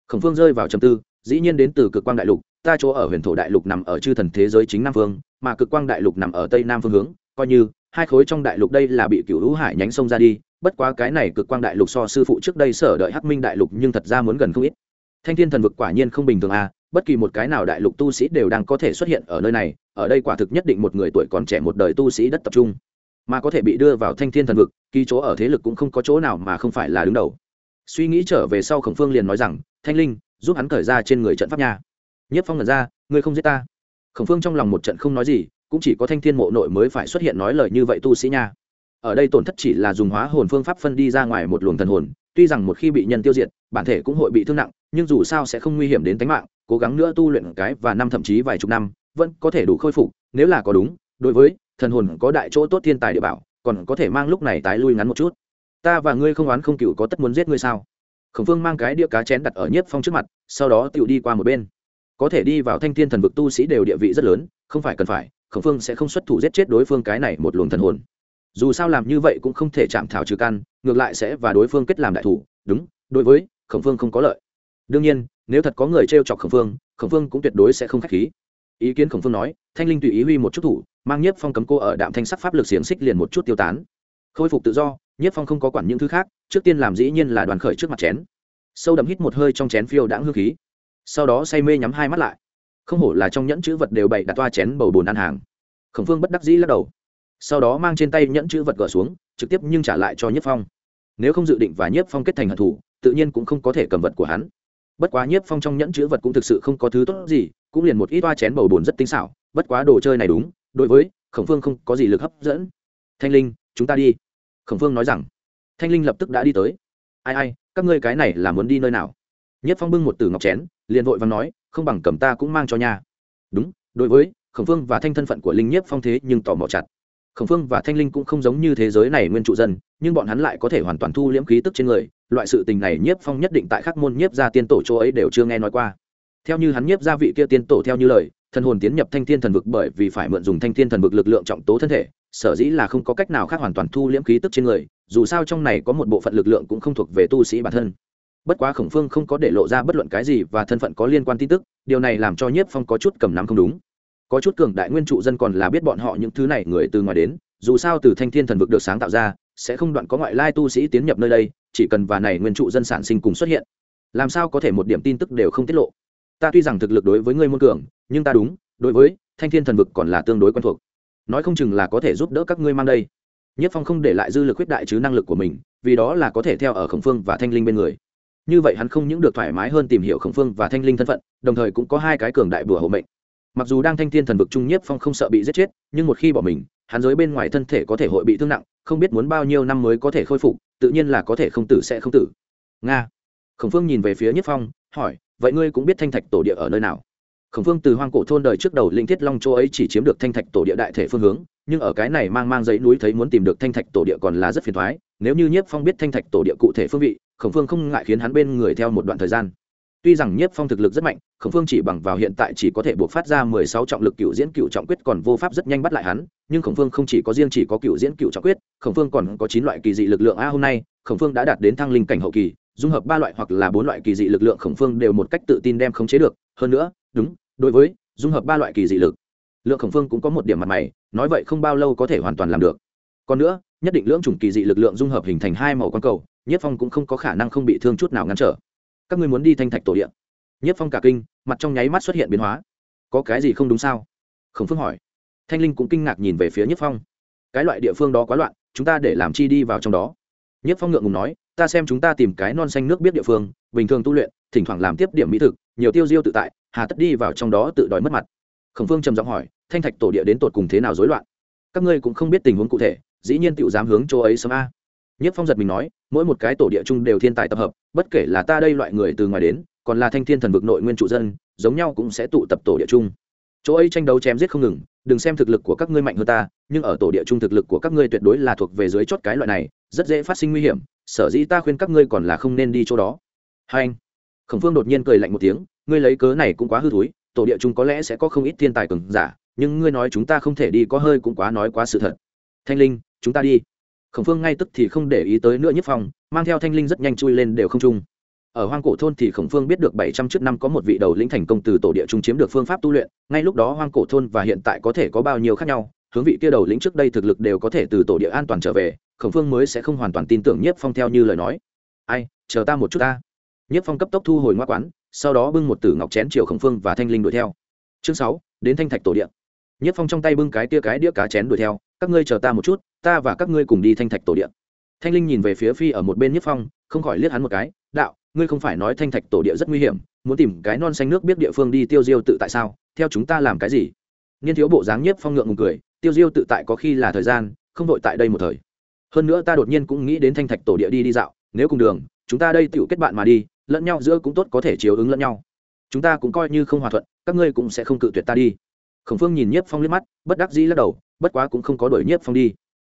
Khổng phương rơi vào trầm tư, dĩ nhiên đến từ cực quang đại lục, ta chỗ ở huyền thổ đại lục nằm ở chư thần thế giới chính nam phương, mà cực quang đại lục nằm ở tây nam phương hướng, coi như hai khối trong đại lục đây là bị cựu hữu hải nhánh sông ra đi, bất quá cái này cực quang đại lục so sư phụ trước đây sở đợi hắc minh đại lục nhưng thật ra muốn gần không ít. Thanh thiên thần vực quả nhiên không bình thường à bất kỳ một cái nào đại lục tu sĩ đều đang có thể xuất hiện ở nơi này, ở đây quả thực nhất định một người tuổi còn trẻ một đời tu sĩ đất tập trung. Mà có thể bị đưa vào thanh thiên thần vực kỳ chỗ ở thế lực cũng không có chỗ nào mà không phải là đứng đầu. Suy nghĩ trở về sau khổng phương liền nói rằng, thanh linh, giúp hắn cởi ra trên người trận pháp nha. Nhất phong ngẩn ra, ngươi không giết ta. Khổng phương trong lòng một trận không nói gì cũng chỉ có thanh thiên mộ nội mới phải xuất hiện nói lời như vậy tu sĩ nha. Ở đây tổn thất chỉ là dùng hóa hồn phương pháp phân đi ra ngoài một luồng thần hồn, tuy rằng một khi bị nhân tiêu diệt, bản thể cũng hội bị thương nặng, nhưng dù sao sẽ không nguy hiểm đến tính mạng, cố gắng nữa tu luyện cái và năm thậm chí vài chục năm, vẫn có thể đủ khôi phục, nếu là có đúng, đối với thần hồn có đại chỗ tốt thiên tài địa bảo, còn có thể mang lúc này tái lui ngắn một chút. Ta và ngươi không oán không cựu có tất muốn giết ngươi sao? Khổng phương mang cái đĩa cá chén đặt ở nhiếp phong trước mặt, sau đó tựu đi qua một bên. Có thể đi vào thanh thiên thần vực tu sĩ đều địa vị rất lớn, không phải cần phải khổng phương sẽ không xuất thủ giết chết đối phương cái này một luồng thần hồn. Dù sao làm như vậy cũng không thể chạm thảo trừ căn, ngược lại sẽ và đối phương kết làm đại thủ. Đúng, đối với, khổng phương không có lợi. Đương nhiên, nếu thật có người t r e o chọc khổng phương khổng phương cũng tuyệt đối sẽ không k h á c h khí. Ý kiến khổng phương nói, thanh linh tùy ý huy một chút thủ, mang nhiếp phong cấm cô ở đạm thanh sắc pháp lực xiềng xích liền một chút tiêu tán. Khôi phục tự do nhiếp phong không có quản những thứ khác, trước tiên làm dĩ nhiên là đoàn khởi trước mặt chén. Sâu đậm hít một hơi trong chén phiêu đãng hương khí. Sau đó say mê nhắm hai mắt lại không hổ là trong nhẫn chữ vật đều bày đặt toa chén bầu bồn ăn hàng. Khổng phương bất đắc dĩ lắc đầu. Sau đó mang trên tay nhẫn chữ vật gỡ xuống, trực tiếp nhưng trả lại cho nhất phong. Nếu không dự định và nhiếp phong kết thành hận thủ, tự nhiên cũng không có thể cầm vật của hắn. Bất quá nhiếp phong trong nhẫn chữ vật cũng thực sự không có thứ tốt gì, cũng liền một ít toa chén bầu bồn rất tinh xảo, bất quá đồ chơi này đúng, đối với khổng phương không có gì lực hấp dẫn. Thanh linh, chúng ta đi. Khổng phương nói rằng. Thanh linh lập tức đã đi tới. Ai ai, các ngươi cái này là muốn đi nơi nào? Nhất phong bưng một từ ngọc chén, liền vội và nói không bằng cầm ta cũng mang cho nhà đúng, đối với khổng phương và thanh thân phận của linh nhiếp phong thế nhưng tò mò chặt. Khổng phương và thanh linh cũng không giống như thế giới này nguyên trụ dân, nhưng bọn hắn lại có thể hoàn toàn thu liễm khí tức trên người, loại sự tình này nhiếp phong nhất định tại khắc môn nhiếp gia tiên tổ chỗ ấy đều chưa nghe nói qua. Theo như hắn nhiếp gia vị kia tiên tổ theo như lời, thần hồn tiến nhập thanh thiên thần vực bởi vì phải mượn dùng thanh thiên thần vực lực lượng trọng tố thân thể, sở dĩ là không có cách nào khác hoàn toàn thu liễm khí tức trên người, dù sao trong này có một bộ phận lực lượng cũng không thuộc về tu sĩ bản thân bất quá khổng phương không có để lộ ra bất luận cái gì và thân phận có liên quan tin tức, điều này làm cho nhiếp phong có chút cầm nắm không đúng. Có chút cường đại nguyên trụ dân còn là biết bọn họ những thứ này người từ ngoài đến, dù sao từ thanh thiên thần vực được sáng tạo ra, sẽ không đoạn có ngoại lai tu sĩ tiến nhập nơi đây, chỉ cần và này nguyên trụ dân sản sinh cùng xuất hiện. Làm sao có thể một điểm tin tức đều không tiết lộ? Ta tuy rằng thực lực đối với ngươi môn cường, nhưng ta đúng, đối với thanh thiên thần vực còn là tương đối quen thuộc. Nói không chừng là có thể giúp đỡ các ngươi mang đây. Nhất phong không để lại dư lực huyết đại chứ năng lực của mình, vì đó là có thể theo ở khổng phương và thanh linh bên người như vậy hắn không những được thoải mái hơn tìm hiểu khổng phương và thanh linh thân phận, đồng thời cũng có hai cái cường đại bùa hộ mệnh. Mặc dù đang thanh thiên thần vực trung nhiếp phong không sợ bị giết chết, nhưng một khi bỏ mình, hắn giới bên ngoài thân thể có thể hội bị thương nặng, không biết muốn bao nhiêu năm mới có thể khôi phục, tự nhiên là có thể không tử sẽ không tử. Nga. Khổng phương nhìn về phía nhiếp phong, hỏi, vậy ngươi cũng biết thanh thạch tổ địa ở nơi nào? Khổng phương từ hoang cổ thôn đời trước đầu linh thiết long châu ấy chỉ chiếm được thanh thạch tổ địa đại thể phương hướng, nhưng ở cái này mang mang giấy núi thấy muốn tìm được thanh thạch tổ địa còn là rất phiền thoái nếu như nhiếp phong biết thanh thạch tổ địa cụ thể phương vị khổng phương không ngại khiến hắn bên người theo một đoạn thời gian. Tuy rằng nhiếp phong thực lực rất mạnh, khổng phương chỉ bằng vào hiện tại chỉ có thể buộc phát ra mười sáu trọng lực cựu diễn cựu trọng quyết còn vô pháp rất nhanh bắt lại hắn, nhưng khổng phương không chỉ có riêng chỉ có cựu diễn cựu trọng quyết, khổng phương còn có chín loại kỳ dị lực lượng a hôm nay, khổng phương đã đạt đến thăng linh cảnh hậu kỳ, dung hợp ba loại hoặc là bốn loại kỳ dị lực lượng khổng phương đều một cách tự tin đem khống chế được. Hơn nữa, đúng, đối với dung hợp ba loại kỳ dị lực, lượng khổng phương cũng có một điểm mặt mày, nói vậy không bao lâu có thể hoàn toàn làm được. Còn nữa, nhất định lưỡng chủng kỳ dị lực lượng dung hợp hình thành hai màu quang cầu nhất phong cũng không có khả năng không bị thương chút nào ngăn trở. Các ngươi muốn đi thanh thạch tổ điện. Nhất phong cả kinh, mặt trong nháy mắt xuất hiện biến hóa. Có cái gì không đúng sao? Khổng phương hỏi. Thanh linh cũng kinh ngạc nhìn về phía nhất phong. Cái loại địa phương đó quá loạn, chúng ta để làm chi đi vào trong đó. Nhất phong ngượng ngùng nói, ta xem chúng ta tìm cái non xanh nước biết địa phương, bình thường tu luyện, thỉnh thoảng làm tiếp điểm mỹ thực, nhiều tiêu diêu tự tại, hà tất đi vào trong đó tự đòi mất mặt. Khổng phương trầm giọng hỏi, thanh thạch tổ địa đến tột cùng thế nào rối loạn? Các ngươi cũng không biết tình huống cụ thể, dĩ nhiên tự dám hướng chỗ ấy sớm a nhất phong giật mình nói, mỗi một cái tổ địa chung đều thiên tài tập hợp, bất kể là ta đây loại người từ ngoài đến, còn là thanh thiên thần vực nội nguyên trụ dân, giống nhau cũng sẽ tụ tập tổ địa chung. Chỗ ấy tranh đấu chém giết không ngừng, đừng xem thực lực của các ngươi mạnh hơn ta, nhưng ở tổ địa chung thực lực của các ngươi tuyệt đối là thuộc về dưới chót cái loại này, rất dễ phát sinh nguy hiểm, sở dĩ ta khuyên các ngươi còn là không nên đi chỗ đó. Hai anh, khổng phương đột nhiên cười lạnh một tiếng, ngươi lấy cớ này cũng quá hư thúi tổ địa chung có lẽ sẽ có không ít thiên tài cường giả, nhưng ngươi nói chúng ta không thể đi có hơi cũng quá nói quá sự thật. Thanh linh, chúng ta đi khổng phương ngay tức thì không để ý tới nữa nhất phong, mang theo thanh linh rất nhanh chui lên đều không trung. ở hoang cổ thôn thì khổng phương biết được bảy trăm trước năm có một vị đầu lĩnh thành công từ tổ địa trung chiếm được phương pháp tu luyện, ngay lúc đó hoang cổ thôn và hiện tại có thể có bao nhiêu khác nhau, hướng vị kia đầu lĩnh trước đây thực lực đều có thể từ tổ địa an toàn trở về, khổng phương mới sẽ không hoàn toàn tin tưởng nhiếp phong theo như lời nói. Ai, chờ ta một chút ta. Nhiếp phong cấp tốc thu hồi ngoa quán, sau đó bưng một tử ngọc chén chiều khổng phương và thanh linh đuổi theo. Chương sáu, đến thanh thạch tổ địa. Nhất phong trong tay bưng cái tia cái đĩa cá chén đuổi theo các ngươi chờ ta một chút, ta và các ngươi cùng đi thanh thạch tổ địa. Thanh linh nhìn về phía phi ở một bên nhất phong, không khỏi liếc hắn một cái, đạo, ngươi không phải nói thanh thạch tổ địa rất nguy hiểm, muốn tìm cái non xanh nước biết địa phương đi tiêu diêu tự tại sao? Theo chúng ta làm cái gì? Niên thiếu bộ dáng nhiếp phong ngượng ngùng cười, tiêu diêu tự tại có khi là thời gian, không đội tại đây một thời. Hơn nữa ta đột nhiên cũng nghĩ đến thanh thạch tổ địa đi đi dạo, nếu cùng đường, chúng ta đây tự kết bạn mà đi, lẫn nhau giữa cũng tốt có thể chiếu ứng lẫn nhau. Chúng ta cũng coi như không hòa thuận, các ngươi cũng sẽ không cự tuyệt ta đi khổng phương nhìn nhiếp phong liếc mắt, bất đắc dĩ lắc đầu, bất quá cũng không có đuổi nhiếp phong đi.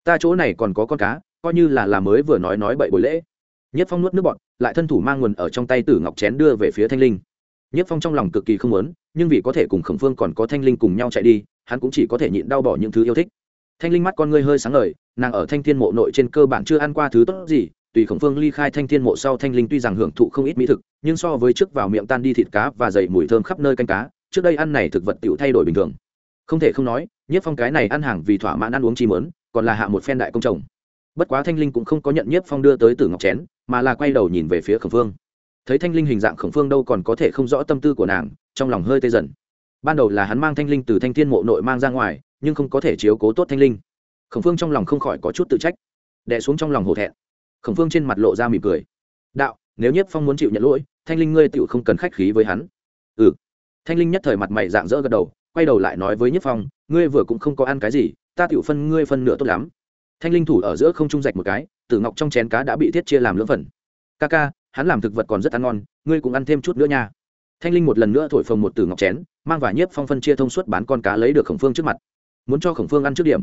Ta chỗ này còn có con cá, coi như là làm mới vừa nói nói bậy buổi lễ. Nhiếp phong nuốt nước bọt, lại thân thủ mang nguồn ở trong tay tử ngọc chén đưa về phía thanh linh. Nhiếp phong trong lòng cực kỳ không muốn, nhưng vì có thể cùng khổng phương còn có thanh linh cùng nhau chạy đi, hắn cũng chỉ có thể nhịn đau bỏ những thứ yêu thích. Thanh linh mắt con ngươi hơi sáng ngời, nàng ở thanh thiên mộ nội trên cơ bản chưa ăn qua thứ tốt gì, tùy khổng phương ly khai thanh thiên mộ sau thanh linh tuy rằng hưởng thụ không ít mỹ thực, nhưng so với trước vào miệng tan đi thịt cá và dày mùi thơm khắp nơi canh cá trước đây ăn này thực vật tiểu thay đổi bình thường. Không thể không nói, nhiếp phong cái này ăn hàng vì thỏa mãn ăn uống chi mớn, còn là hạ một phen đại công chồng. Bất quá thanh linh cũng không có nhận nhiếp phong đưa tới tử ngọc chén, mà là quay đầu nhìn về phía khổng phương. Thấy thanh linh hình dạng khổng phương đâu còn có thể không rõ tâm tư của nàng, trong lòng hơi tê dần. Ban đầu là hắn mang thanh linh từ thanh thiên mộ nội mang ra ngoài, nhưng không có thể chiếu cố tốt thanh linh. Khổng phương trong lòng không khỏi có chút tự trách. Đẻ xuống trong lòng hổ thẹn. Khổng phương trên mặt lộ ra mỉm cười. Đạo, nếu nhiếp phong muốn chịu nhận lỗi, thanh linh ngươi tựu không cần khách khí với hắn. Ừ thanh linh nhất thời mặt mày dạng dỡ gật đầu, quay đầu lại nói với Nhất phong, ngươi vừa cũng không có ăn cái gì, ta tựu phân ngươi phân nửa tốt lắm. Thanh linh thủ ở giữa không trung rạch một cái, tử ngọc trong chén cá đã bị thiết chia làm lưỡng phần. Ca ca, hắn làm thực vật còn rất ăn ngon, ngươi cũng ăn thêm chút nữa nha. Thanh linh một lần nữa thổi phồng một tử ngọc chén, mang và nhiếp phong phân chia thông suốt bán con cá lấy được khổng phương trước mặt. Muốn cho khổng phương ăn trước điểm.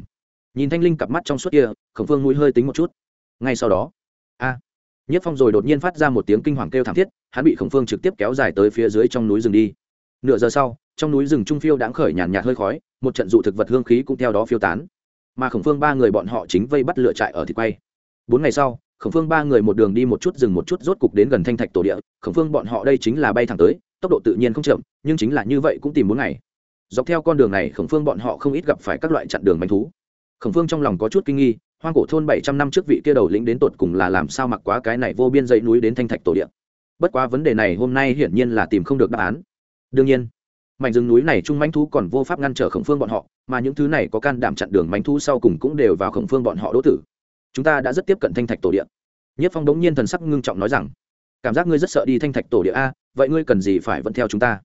Nhìn thanh linh cặp mắt trong suốt kia, khổng phương mũi hơi tính một chút. Ngay sau đó, a nhiếp phong rồi đột nhiên phát ra một tiếng kinh hoàng kêu thảm thiết, hắn bị khổng phương trực tiếp kéo dài tới phía dưới trong núi rừng đi nửa giờ sau, trong núi rừng trung phiêu đãng khởi nhàn nhạt hơi khói, một trận dụ thực vật hương khí cũng theo đó phiêu tán. Mà khổng phương ba người bọn họ chính vây bắt lựa trại ở thịt quay. Bốn ngày sau, khổng phương ba người một đường đi một chút dừng một chút rốt cục đến gần thanh thạch tổ địa. Khổng phương bọn họ đây chính là bay thẳng tới, tốc độ tự nhiên không chậm, nhưng chính là như vậy cũng tìm bốn ngày. Dọc theo con đường này, khổng phương bọn họ không ít gặp phải các loại chặn đường manh thú. Khổng phương trong lòng có chút kinh nghi, hoang cổ thôn bảy trăm năm trước vị kia đầu lĩnh đến tột cùng là làm sao mặc quá cái này vô biên dãy núi đến thanh thạch tổ địa. Bất quá vấn đề này hôm nay hiển nhiên là tìm không được đáp án đương nhiên, mảnh rừng núi này chung manh thú còn vô pháp ngăn trở khổng phương bọn họ, mà những thứ này có can đảm chặn đường manh thú sau cùng cũng đều vào khổng phương bọn họ đỗ tử. Chúng ta đã rất tiếp cận thanh thạch tổ địa. Nhất phong đống nhiên thần sắc ngưng trọng nói rằng, cảm giác ngươi rất sợ đi thanh thạch tổ địa a, vậy ngươi cần gì phải vẫn theo chúng ta?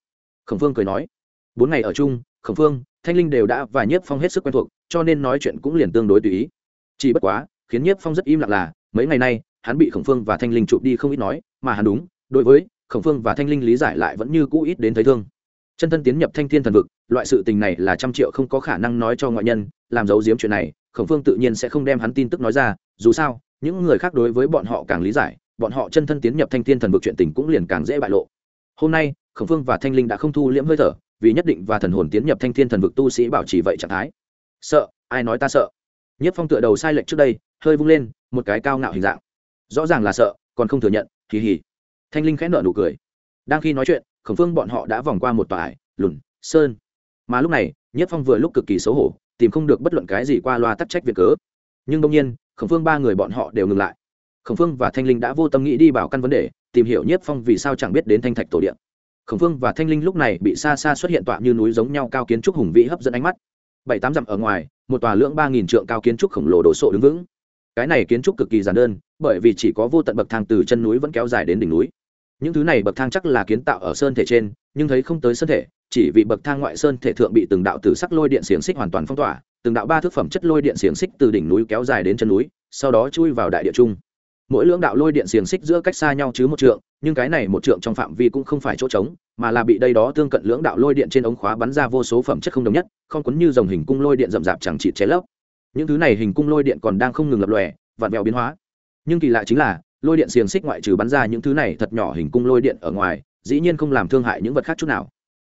Khổng phương cười nói, bốn ngày ở chung, khổng phương, thanh linh đều đã và nhiếp phong hết sức quen thuộc, cho nên nói chuyện cũng liền tương đối tùy ý. Chỉ bất quá, khiến nhiếp phong rất im lặng là, mấy ngày nay, hắn bị khổng phương và thanh linh chụp đi không ít nói, mà hắn đúng, đối với khổng phương và thanh linh lý giải lại vẫn như cũ ít đến thấy thương. Chân thân tiến nhập thanh thiên thần vực, loại sự tình này là trăm triệu không có khả năng nói cho ngoại nhân, làm giấu giếm chuyện này, khổng phương tự nhiên sẽ không đem hắn tin tức nói ra, dù sao, những người khác đối với bọn họ càng lý giải, bọn họ chân thân tiến nhập thanh thiên thần vực chuyện tình cũng liền càng dễ bại lộ. Hôm nay, khổng phương và thanh linh đã không thu liễm hơi thở, vì nhất định và thần hồn tiến nhập thanh thiên thần vực tu sĩ bảo trì vậy trạng thái. Sợ, ai nói ta sợ? Nhất phong tựa đầu sai lệch trước đây, hơi vung lên, một cái cao ngạo hình dạng. Rõ ràng là sợ, còn không thừa nhận kỳ hỉ thanh linh khẽ nợ nụ cười. Đang khi nói chuyện, khổng phương bọn họ đã vòng qua một tòa ải, lùn, sơn. Mà lúc này, nhất phong vừa lúc cực kỳ xấu hổ, tìm không được bất luận cái gì qua loa tắc trách việc cớ. Nhưng đông nhiên, khổng phương ba người bọn họ đều ngừng lại. Khổng phương và thanh linh đã vô tâm nghĩ đi bảo căn vấn đề, tìm hiểu nhất phong vì sao chẳng biết đến thanh thạch tổ điện. Khổng phương và thanh linh lúc này bị xa xa xuất hiện tọa như núi giống nhau cao kiến trúc hùng vĩ hấp dẫn ánh mắt. Bảy tám dặm ở ngoài, một tòa lưỡng ba nghìn trượng cao kiến trúc khổng lồ đổ sộ đứng vững. Cái này kiến trúc cực kỳ giản đơn, bởi vì chỉ có vô tận bậc thang từ chân núi vẫn kéo dài đến đỉnh núi những thứ này bậc thang chắc là kiến tạo ở sơn thể trên, nhưng thấy không tới sơn thể, chỉ vì bậc thang ngoại sơn thể thượng bị từng đạo từ sắc lôi điện xiềng xích hoàn toàn phong tỏa, từng đạo ba thức phẩm chất lôi điện xiềng xích từ đỉnh núi kéo dài đến chân núi, sau đó chui vào đại địa trung. Mỗi lưỡng đạo lôi điện xiềng xích giữa cách xa nhau chứ một trượng, nhưng cái này một trượng trong phạm vi cũng không phải chỗ trống, mà là bị đây đó tương cận lưỡng đạo lôi điện trên ống khóa bắn ra vô số phẩm chất không đồng nhất, không quấn như dòng hình cung lôi điện rậm rạp chẳng chịt cháy lấp. Những thứ này hình cung lôi điện còn đang không ngừng lập lòe, vặn vẹo biến hóa. Nhưng kỳ lạ chính là lôi điện xiềng xích ngoại trừ bắn ra những thứ này thật nhỏ hình cung lôi điện ở ngoài, dĩ nhiên không làm thương hại những vật khác chút nào.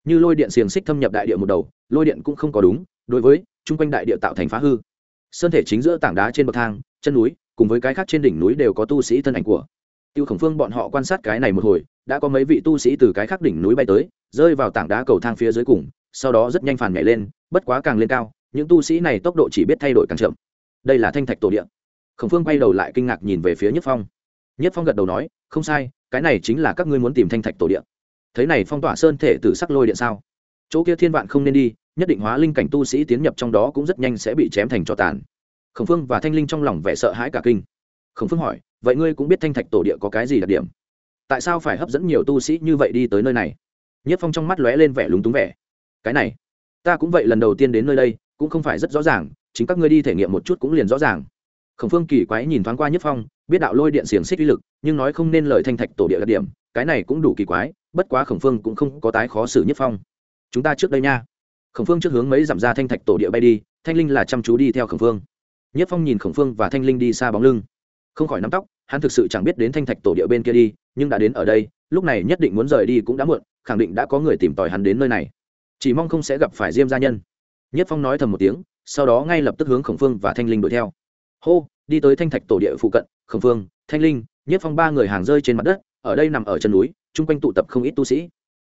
Như lôi điện xiềng xích thâm nhập đại địa một đầu, lôi điện cũng không có đúng, đối với chung quanh đại địa tạo thành phá hư. Sơn thể chính giữa tảng đá trên bậc thang, chân núi, cùng với cái khác trên đỉnh núi đều có tu sĩ thân ảnh của. Tiêu khổng phương bọn họ quan sát cái này một hồi, đã có mấy vị tu sĩ từ cái khác đỉnh núi bay tới, rơi vào tảng đá cầu thang phía dưới cùng, sau đó rất nhanh phản nhảy lên, bất quá càng lên cao, những tu sĩ này tốc độ chỉ biết thay đổi càng chậm. Đây là thanh thạch tổ địa. Khổng phương quay đầu lại kinh ngạc nhìn về phía nhất phong nhất phong gật đầu nói, không sai, cái này chính là các ngươi muốn tìm thanh thạch tổ địa. Thế này phong tỏa sơn thể từ sắc lôi điện sao? Chỗ kia thiên vạn không nên đi, nhất định hóa linh cảnh tu sĩ tiến nhập trong đó cũng rất nhanh sẽ bị chém thành cho tàn. Khổng phương và thanh linh trong lòng vẻ sợ hãi cả kinh. Khổng phương hỏi, vậy ngươi cũng biết thanh thạch tổ địa có cái gì đặc điểm? Tại sao phải hấp dẫn nhiều tu sĩ như vậy đi tới nơi này? Nhất phong trong mắt lóe lên vẻ lúng túng vẻ. Cái này, ta cũng vậy lần đầu tiên đến nơi đây, cũng không phải rất rõ ràng, chính các ngươi đi thể nghiệm một chút cũng liền rõ ràng khổng phương kỳ quái nhìn thoáng qua nhất phong, biết đạo lôi điện xiềng xích uy lực, nhưng nói không nên lời thanh thạch tổ địa đặc điểm, cái này cũng đủ kỳ quái, bất quá khổng phương cũng không có tái khó xử nhất phong. Chúng ta trước đây nha. Khổng phương trước hướng mấy giảm ra thanh thạch tổ địa bay đi, thanh linh là chăm chú đi theo khổng phương. Nhất phong nhìn khổng phương và thanh linh đi xa bóng lưng. Không khỏi nắm tóc, hắn thực sự chẳng biết đến thanh thạch tổ địa bên kia đi, nhưng đã đến ở đây, lúc này nhất định muốn rời đi cũng đã muộn, khẳng định đã có người tìm tòi hắn đến nơi này. Chỉ mong không sẽ gặp phải diêm gia nhân. Nhất phong nói thầm một tiếng, sau đó ngay lập tức hướng khổng phương và thanh linh đuổi theo hô, đi tới thanh thạch tổ địa phụ cận, khổng phương, thanh linh, nhất phong ba người hàng rơi trên mặt đất, ở đây nằm ở chân núi, chung quanh tụ tập không ít tu sĩ.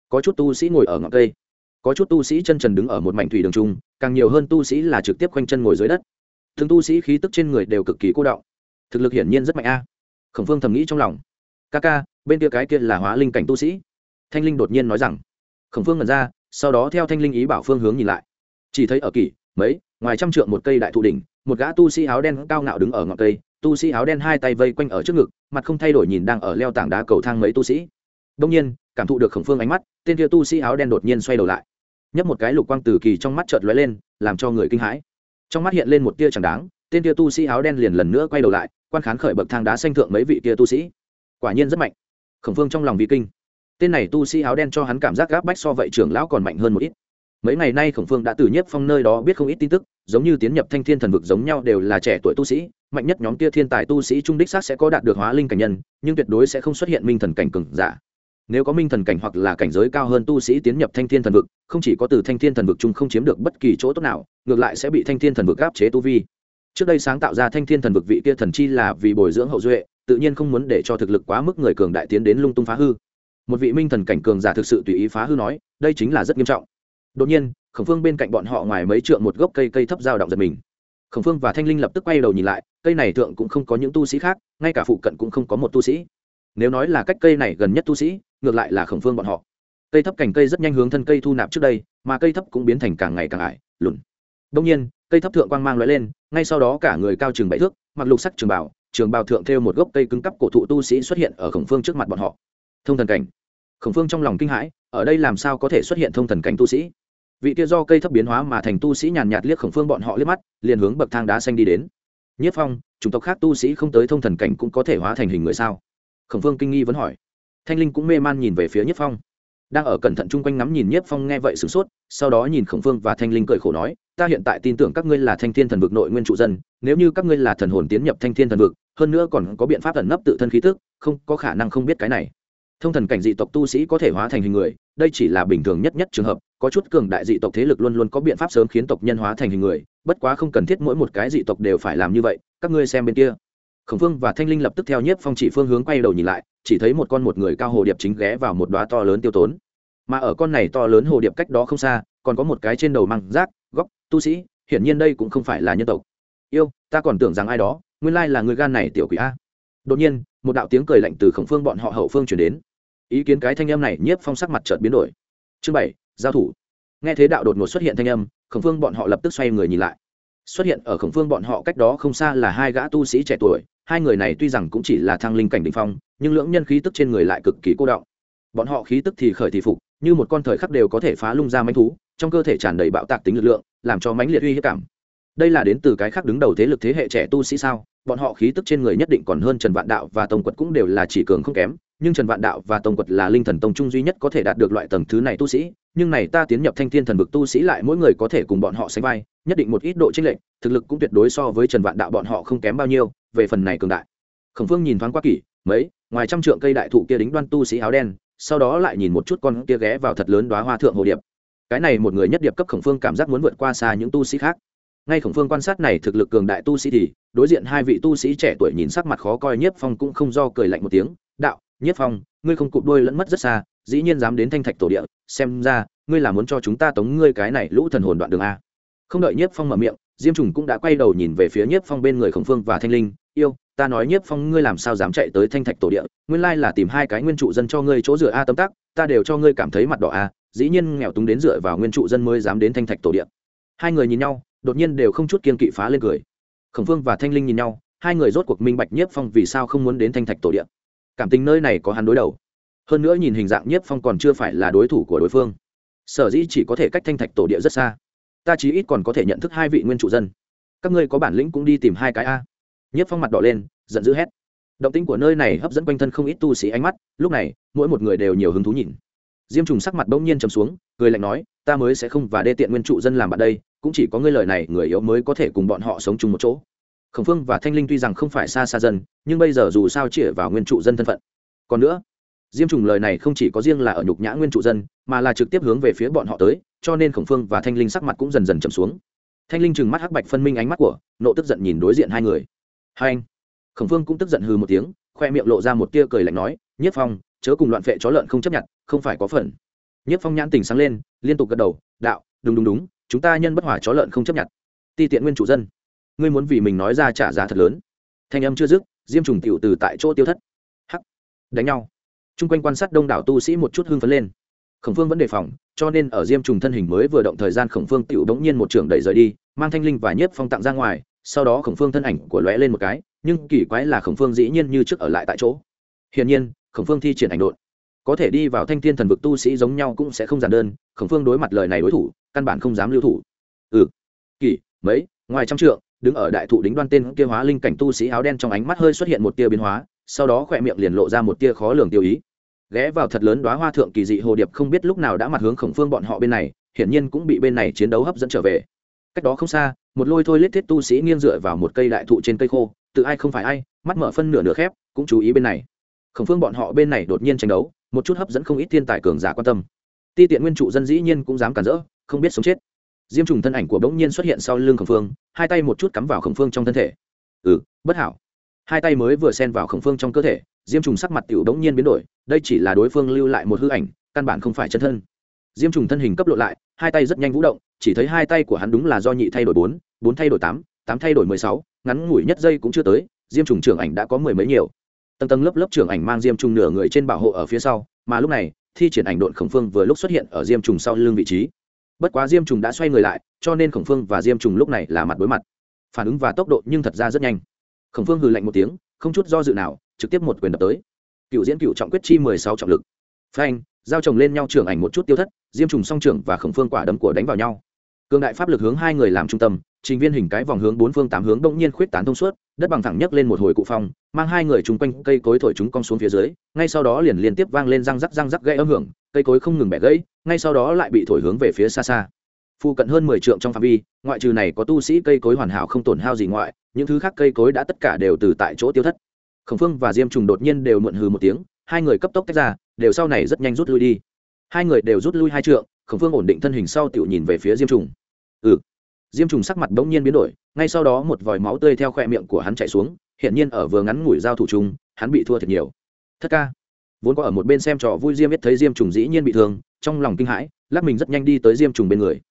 Có chút tu sĩ ngồi ở ngọn cây, có chút tu sĩ chân trần đứng ở một mảnh thủy đường trung càng nhiều hơn tu sĩ là trực tiếp quanh chân ngồi dưới đất. Thường tu sĩ khí tức trên người đều cực kỳ cô động thực lực hiển nhiên rất mạnh a. Khổng phương thầm nghĩ trong lòng. Ca ca, bên kia cái kia là hóa linh cảnh tu sĩ. Thanh linh đột nhiên nói rằng. Khổng phương ngẩn ra, sau đó theo thanh linh ý bảo phương hướng nhìn lại. Chỉ thấy ở kỷ, mấy, ngoài trăm trượng một cây đại thụ đỉnh một gã tu sĩ áo đen cao ngạo đứng ở ngọn cây, tu sĩ áo đen hai tay vây quanh ở trước ngực, mặt không thay đổi nhìn đang ở leo tảng đá cầu thang mấy tu sĩ. Đông nhiên, cảm thụ được khổng phương ánh mắt, tên kia tu sĩ áo đen đột nhiên xoay đầu lại. Nhấp một cái lục quang từ kỳ trong mắt chợt lóe lên, làm cho người kinh hãi. Trong mắt hiện lên một tia chẳng đáng, tên kia tu sĩ áo đen liền lần nữa quay đầu lại, quan khán khởi bậc thang đá xanh thượng mấy vị kia tu sĩ. Quả nhiên rất mạnh. Khổng phương trong lòng vi kinh. Tên này tu sĩ áo đen cho hắn cảm giác gáp bách so vậy trưởng lão còn mạnh hơn một ít mấy ngày nay khổng phương đã từ nhiếp phong nơi đó biết không ít tin tức, giống như tiến nhập thanh thiên thần vực giống nhau đều là trẻ tuổi tu sĩ, mạnh nhất nhóm kia thiên tài tu sĩ trung đích xác sẽ có đạt được hóa linh cảnh nhân, nhưng tuyệt đối sẽ không xuất hiện minh thần cảnh cường giả. Nếu có minh thần cảnh hoặc là cảnh giới cao hơn tu sĩ tiến nhập thanh thiên thần vực, không chỉ có từ thanh thiên thần vực chung không chiếm được bất kỳ chỗ tốt nào, ngược lại sẽ bị thanh thiên thần vực áp chế tu vi. Trước đây sáng tạo ra thanh thiên thần vực vị kia thần chi là vì bồi dưỡng hậu duệ, tự nhiên không muốn để cho thực lực quá mức người cường đại tiến đến lung tung phá hư. Một vị minh thần cảnh cường giả thực sự tùy ý phá hư nói, đây chính là rất nghiêm trọng đột nhiên, khổng phương bên cạnh bọn họ ngoài mấy trượng một gốc cây cây thấp dao động giật mình. Khổng phương và thanh linh lập tức quay đầu nhìn lại, cây này thượng cũng không có những tu sĩ khác, ngay cả phụ cận cũng không có một tu sĩ. Nếu nói là cách cây này gần nhất tu sĩ, ngược lại là khổng phương bọn họ. Cây thấp cành cây rất nhanh hướng thân cây thu nạp trước đây, mà cây thấp cũng biến thành càng ngày càng ải, lùn. Đông nhiên, cây thấp thượng quang mang loại lên, ngay sau đó cả người cao chừng bảy thước, mặc lục sắc trường bảo trường bào thượng theo một gốc cây cứng cắp cổ thụ tu sĩ xuất hiện ở khổng phương trước mặt bọn họ. Thông thần cảnh. Khổng phương trong lòng kinh hãi, ở đây làm sao có thể xuất hiện thông thần cảnh tu sĩ? Vị kia do cây thấp biến hóa mà thành tu sĩ nhàn nhạt liếc khổng phương bọn họ liếc mắt, liền hướng bậc thang đá xanh đi đến. Nhất phong, chủng tộc khác tu sĩ không tới thông thần cảnh cũng có thể hóa thành hình người sao? Khổng phương kinh nghi vẫn hỏi. Thanh linh cũng mê man nhìn về phía nhất phong. Đang ở cẩn thận chung quanh ngắm nhìn nhất phong nghe vậy sửng sốt, sau đó nhìn khổng phương và thanh linh cười khổ nói, ta hiện tại tin tưởng các ngươi là thanh thiên thần vực nội nguyên trụ dân, nếu như các ngươi là thần hồn tiến nhập thanh thiên thần vực, hơn nữa còn có biện pháp thần nấp tự thân khí tức, không, có khả năng không biết cái này. Thông thần cảnh dị tộc tu sĩ có thể hóa thành hình người, đây chỉ là bình thường nhất nhất trường hợp có chút cường đại dị tộc thế lực luôn luôn có biện pháp sớm khiến tộc nhân hóa thành hình người, bất quá không cần thiết mỗi một cái dị tộc đều phải làm như vậy, các ngươi xem bên kia. Khổng phương và thanh linh lập tức theo nhiếp phong chỉ phương hướng quay đầu nhìn lại, chỉ thấy một con một người cao hồ điệp chính ghé vào một đoá to lớn tiêu tốn. Mà ở con này to lớn hồ điệp cách đó không xa, còn có một cái trên đầu măng rác, góc, tu sĩ, hiển nhiên đây cũng không phải là nhân tộc. Yêu, ta còn tưởng rằng ai đó, nguyên lai là người gan này tiểu quỷ a. Đột nhiên, một đạo tiếng cười lạnh từ khổng phương bọn họ hậu phương chuyển đến. Ý kiến cái thanh em này, nhiếp phong sắc mặt chợt biến đổi. Chương bảy giao thủ. Nghe thế đạo đột ngột xuất hiện thanh âm, khổng phương bọn họ lập tức xoay người nhìn lại. Xuất hiện ở khổng phương bọn họ cách đó không xa là hai gã tu sĩ trẻ tuổi, hai người này tuy rằng cũng chỉ là thăng linh cảnh đ ỉ n h phong, nhưng lưỡng nhân khí tức trên người lại cực kỳ cô động. Bọn họ khí tức thì khởi thì phục, như một con thời khắc đều có thể phá lung ra mánh thú, trong cơ thể tràn đầy bạo tạc tính lực lượng, làm cho mãnh liệt uy hiếp cảm. Đây là đến từ cái khác đứng đầu thế lực thế hệ trẻ tu sĩ sao? Bọn họ khí tức trên người nhất định còn hơn trần vạn đạo và tông quật cũng đều là chỉ cường không kém, nhưng trần vạn đạo và tông quật là linh thần tông trung duy nhất có thể đạt được loại tầng thứ này tu sĩ nhưng này ta tiến nhập thanh thiên thần vực tu sĩ lại mỗi người có thể cùng bọn họ sánh vai, nhất định một ít độ chênh lệch, thực lực cũng tuyệt đối so với trần vạn đạo bọn họ không kém bao nhiêu, về phần này cường đại. Khổng phương nhìn thoáng qua kỷ, mấy, ngoài trăm trượng cây đại thụ kia đính đoan tu sĩ áo đen, sau đó lại nhìn một chút con kia ghé vào thật lớn đoá hoa thượng hồ điệp. Cái này một người nhất điệp cấp khổng phương cảm giác muốn vượt qua xa những tu sĩ khác. Ngay khổng phương quan sát này thực lực cường đại tu sĩ thì, đối diện hai vị tu sĩ trẻ tuổi nhìn sắc mặt khó coi, nhiếp phong cũng không do cười lạnh một tiếng, đạo, nhiếp phong ngươi không cụp đuôi lẫn mất rất xa, dĩ nhiên dám đến thanh thạch tổ địa, xem ra, ngươi là muốn cho chúng ta tống ngươi cái này lũ thần hồn đoạn đường a. Không đợi nhiếp phong mở miệng, diêm trùng cũng đã quay đầu nhìn về phía nhiếp phong bên người khổng phương và thanh linh. Yêu, ta nói nhiếp phong, ngươi làm sao dám chạy tới thanh thạch tổ địa? Nguyên lai là tìm hai cái nguyên trụ dân cho ngươi chỗ dựa a tấm tắc, ta đều cho ngươi cảm thấy mặt đỏ a, dĩ nhiên nghèo túng đến dựa vào nguyên trụ dân mới dám đến thanh thạch tổ địa. Hai người nhìn nhau, đột nhiên đều không chút kiên kỵ phá lên cười. Khổng phương và thanh linh nhìn nhau, hai người rốt cuộc minh bạch nhiếp phong vì sao không muốn đến thanh thạch tổ địa cảm tình nơi này có hắn đối đầu. Hơn nữa nhìn hình dạng nhiếp phong còn chưa phải là đối thủ của đối phương. Sở dĩ chỉ có thể cách thanh thạch tổ địa rất xa. Ta chí ít còn có thể nhận thức hai vị nguyên chủ dân. Các ngươi có bản lĩnh cũng đi tìm hai cái a. Nhiếp phong mặt đỏ lên, giận dữ hét. Động tĩnh của nơi này hấp dẫn quanh thân không ít tu sĩ ánh mắt, lúc này, mỗi một người đều nhiều hứng thú nhìn. Diêm trùng sắc mặt bỗng nhiên trầm xuống, cười lạnh nói, ta mới sẽ không và đê tiện nguyên trụ dân làm bạn đây, cũng chỉ có ngươi lời này người yếu mới có thể cùng bọn họ sống chung một chỗ khổng phương và thanh linh tuy rằng không phải xa xa dân, nhưng bây giờ dù sao chĩa vào nguyên trụ dân thân phận. Còn nữa, diêm trùng lời này không chỉ có riêng là ở nhục nhã nguyên trụ dân, mà là trực tiếp hướng về phía bọn họ tới, cho nên khổng phương và thanh linh sắc mặt cũng dần dần chầm xuống. Thanh linh chừng mắt hắc bạch phân minh ánh mắt của, nộ tức giận nhìn đối diện hai người. Hai anh. Khổng phương cũng tức giận hừ một tiếng, khoe miệng lộ ra một tia cười lạnh nói, nhất phong, chớ cùng loạn phệ chó lợn không chấp nhận, không phải có phần. Nhất phong nhãn tình sáng lên, liên tục gật đầu, đạo, đúng đúng đúng, chúng ta nhân bất hòa chó lợn không chấp nhận. Ti tiện nguyên chủ dân ngươi muốn vì mình nói ra trả giá thật lớn. Thanh âm chưa dứt, diêm trùng tiểu từ tại chỗ tiêu thất. Hắc! Đánh nhau. Chung quanh quan sát đông đảo tu sĩ một chút hưng phấn lên. Khổng phương vẫn đề phòng, cho nên ở diêm trùng thân hình mới vừa động thời gian khổng phương tiểu bỗng nhiên một trường đẩy rời đi, mang thanh linh và nhiếp phong tặng ra ngoài, sau đó khổng phương thân ảnh của lóe lên một cái, nhưng kỳ quái là khổng phương dĩ nhiên như trước ở lại tại chỗ. Hiển nhiên, khổng phương thi triển ảnh đột có thể đi vào thanh thiên thần vực tu sĩ giống nhau cũng sẽ không giản đơn, khổng phương đối mặt lời này đối thủ, căn bản không dám lưu thủ. Ừ kỳ, mấy, ngoài trăm trượng đứng ở đại thụ đính đoan tên kia hóa linh cảnh tu sĩ áo đen trong ánh mắt hơi xuất hiện một tia biến hóa, sau đó khỏe miệng liền lộ ra một tia khó lường tiêu ý. Ghé vào thật lớn đoá hoa thượng kỳ dị hồ điệp không biết lúc nào đã mặt hướng khổng phương bọn họ bên này, hiển nhiên cũng bị bên này chiến đấu hấp dẫn trở về. Cách đó không xa, một lôi thôi lết thiết tu sĩ nghiêng dựa vào một cây đại thụ trên cây khô, tự ai không phải ai, mắt mở phân nửa nửa khép, cũng chú ý bên này. Khổng phương bọn họ bên này đột nhiên tranh đấu, một chút hấp dẫn không ít thiên tài cường giả quan tâm. Ti tiện nguyên trụ dân dĩ nhiên cũng dám cản rỡ, không biết sống chết diêm trùng thân ảnh của bỗng nhiên xuất hiện sau lưng khổng phương, hai tay một chút cắm vào khổng phương trong thân thể. Ừ bất hảo. Hai tay mới vừa xen vào khổng phương trong cơ thể, diêm trùng sắc mặt tiểu bỗng nhiên biến đổi, đây chỉ là đối phương lưu lại một hư ảnh, căn bản không phải chân thân. Diêm trùng thân hình cấp lộ lại, hai tay rất nhanh vũ động, chỉ thấy hai tay của hắn đúng là do nhị thay đổi bốn bốn thay đổi tám tám thay đổi mười sáu, ngắn ngủi nhất giây cũng chưa tới, diêm trùng trưởng ảnh đã có mười mấy nhiều. Tầng tầng lớp lớp trưởng ảnh mang diêm trùng nửa người trên bảo hộ ở phía sau, mà lúc này, thi triển ảnh đội khổng phương vừa lúc xuất hiện ở diêm trùng sau lưng vị trí bất quá diêm trùng đã xoay người lại, cho nên khổng phương và diêm trùng lúc này là mặt đối mặt. Phản ứng và tốc độ nhưng thật ra rất nhanh. Khổng phương hừ lạnh một tiếng, không chút do dự nào, trực tiếp một quyền đập tới. Cựu diễn cựu trọng quyết chi mười sáu trọng lực. Phanh, giao chồng lên nhau trưởng ảnh một chút tiêu thất, diêm trùng song trưởng và khổng phương quả đấm của đánh vào nhau. Cường đại pháp lực hướng hai người làm trung tâm trình viên hình cái vòng hướng bốn phương tám hướng đông nhiên khuyết tán thông suốt, đất bằng thẳng nhấc lên một hồi cụ phong, mang hai người chung quanh cây cối thổi chúng cong xuống phía dưới, ngay sau đó liền liên tiếp vang lên răng rắc răng rắc gây âm hưởng, cây cối không ngừng bẻ gãy, ngay sau đó lại bị thổi hướng về phía xa xa. Phụ cận hơn mười trượng trong phạm vi, ngoại trừ này có tu sĩ cây cối hoàn hảo không tổn hao gì ngoại, những thứ khác cây cối đã tất cả đều từ tại chỗ tiêu thất. Khổng phương và diêm trùng đột nhiên đều muộn hừ một tiếng, hai người cấp tốc tách ra, đều sau này rất nhanh rút lui đi. Hai người đều rút lui hai trượng, khổng phương ổn định thân hình sau tiểu nhìn về phía diêm trùng. Ừ diêm trùng sắc mặt bỗng nhiên biến đổi, ngay sau đó một vòi máu tươi theo khoe miệng của hắn chạy xuống hiện nhiên ở vừa ngắn ngủi giao thủ chung, hắn bị thua thật nhiều. Thất ca. Vốn có ở một bên xem trò vui diêm biết thấy diêm trùng dĩ nhiên bị thương, trong lòng kinh hãi, lắc mình rất nhanh đi tới diêm trùng bên người.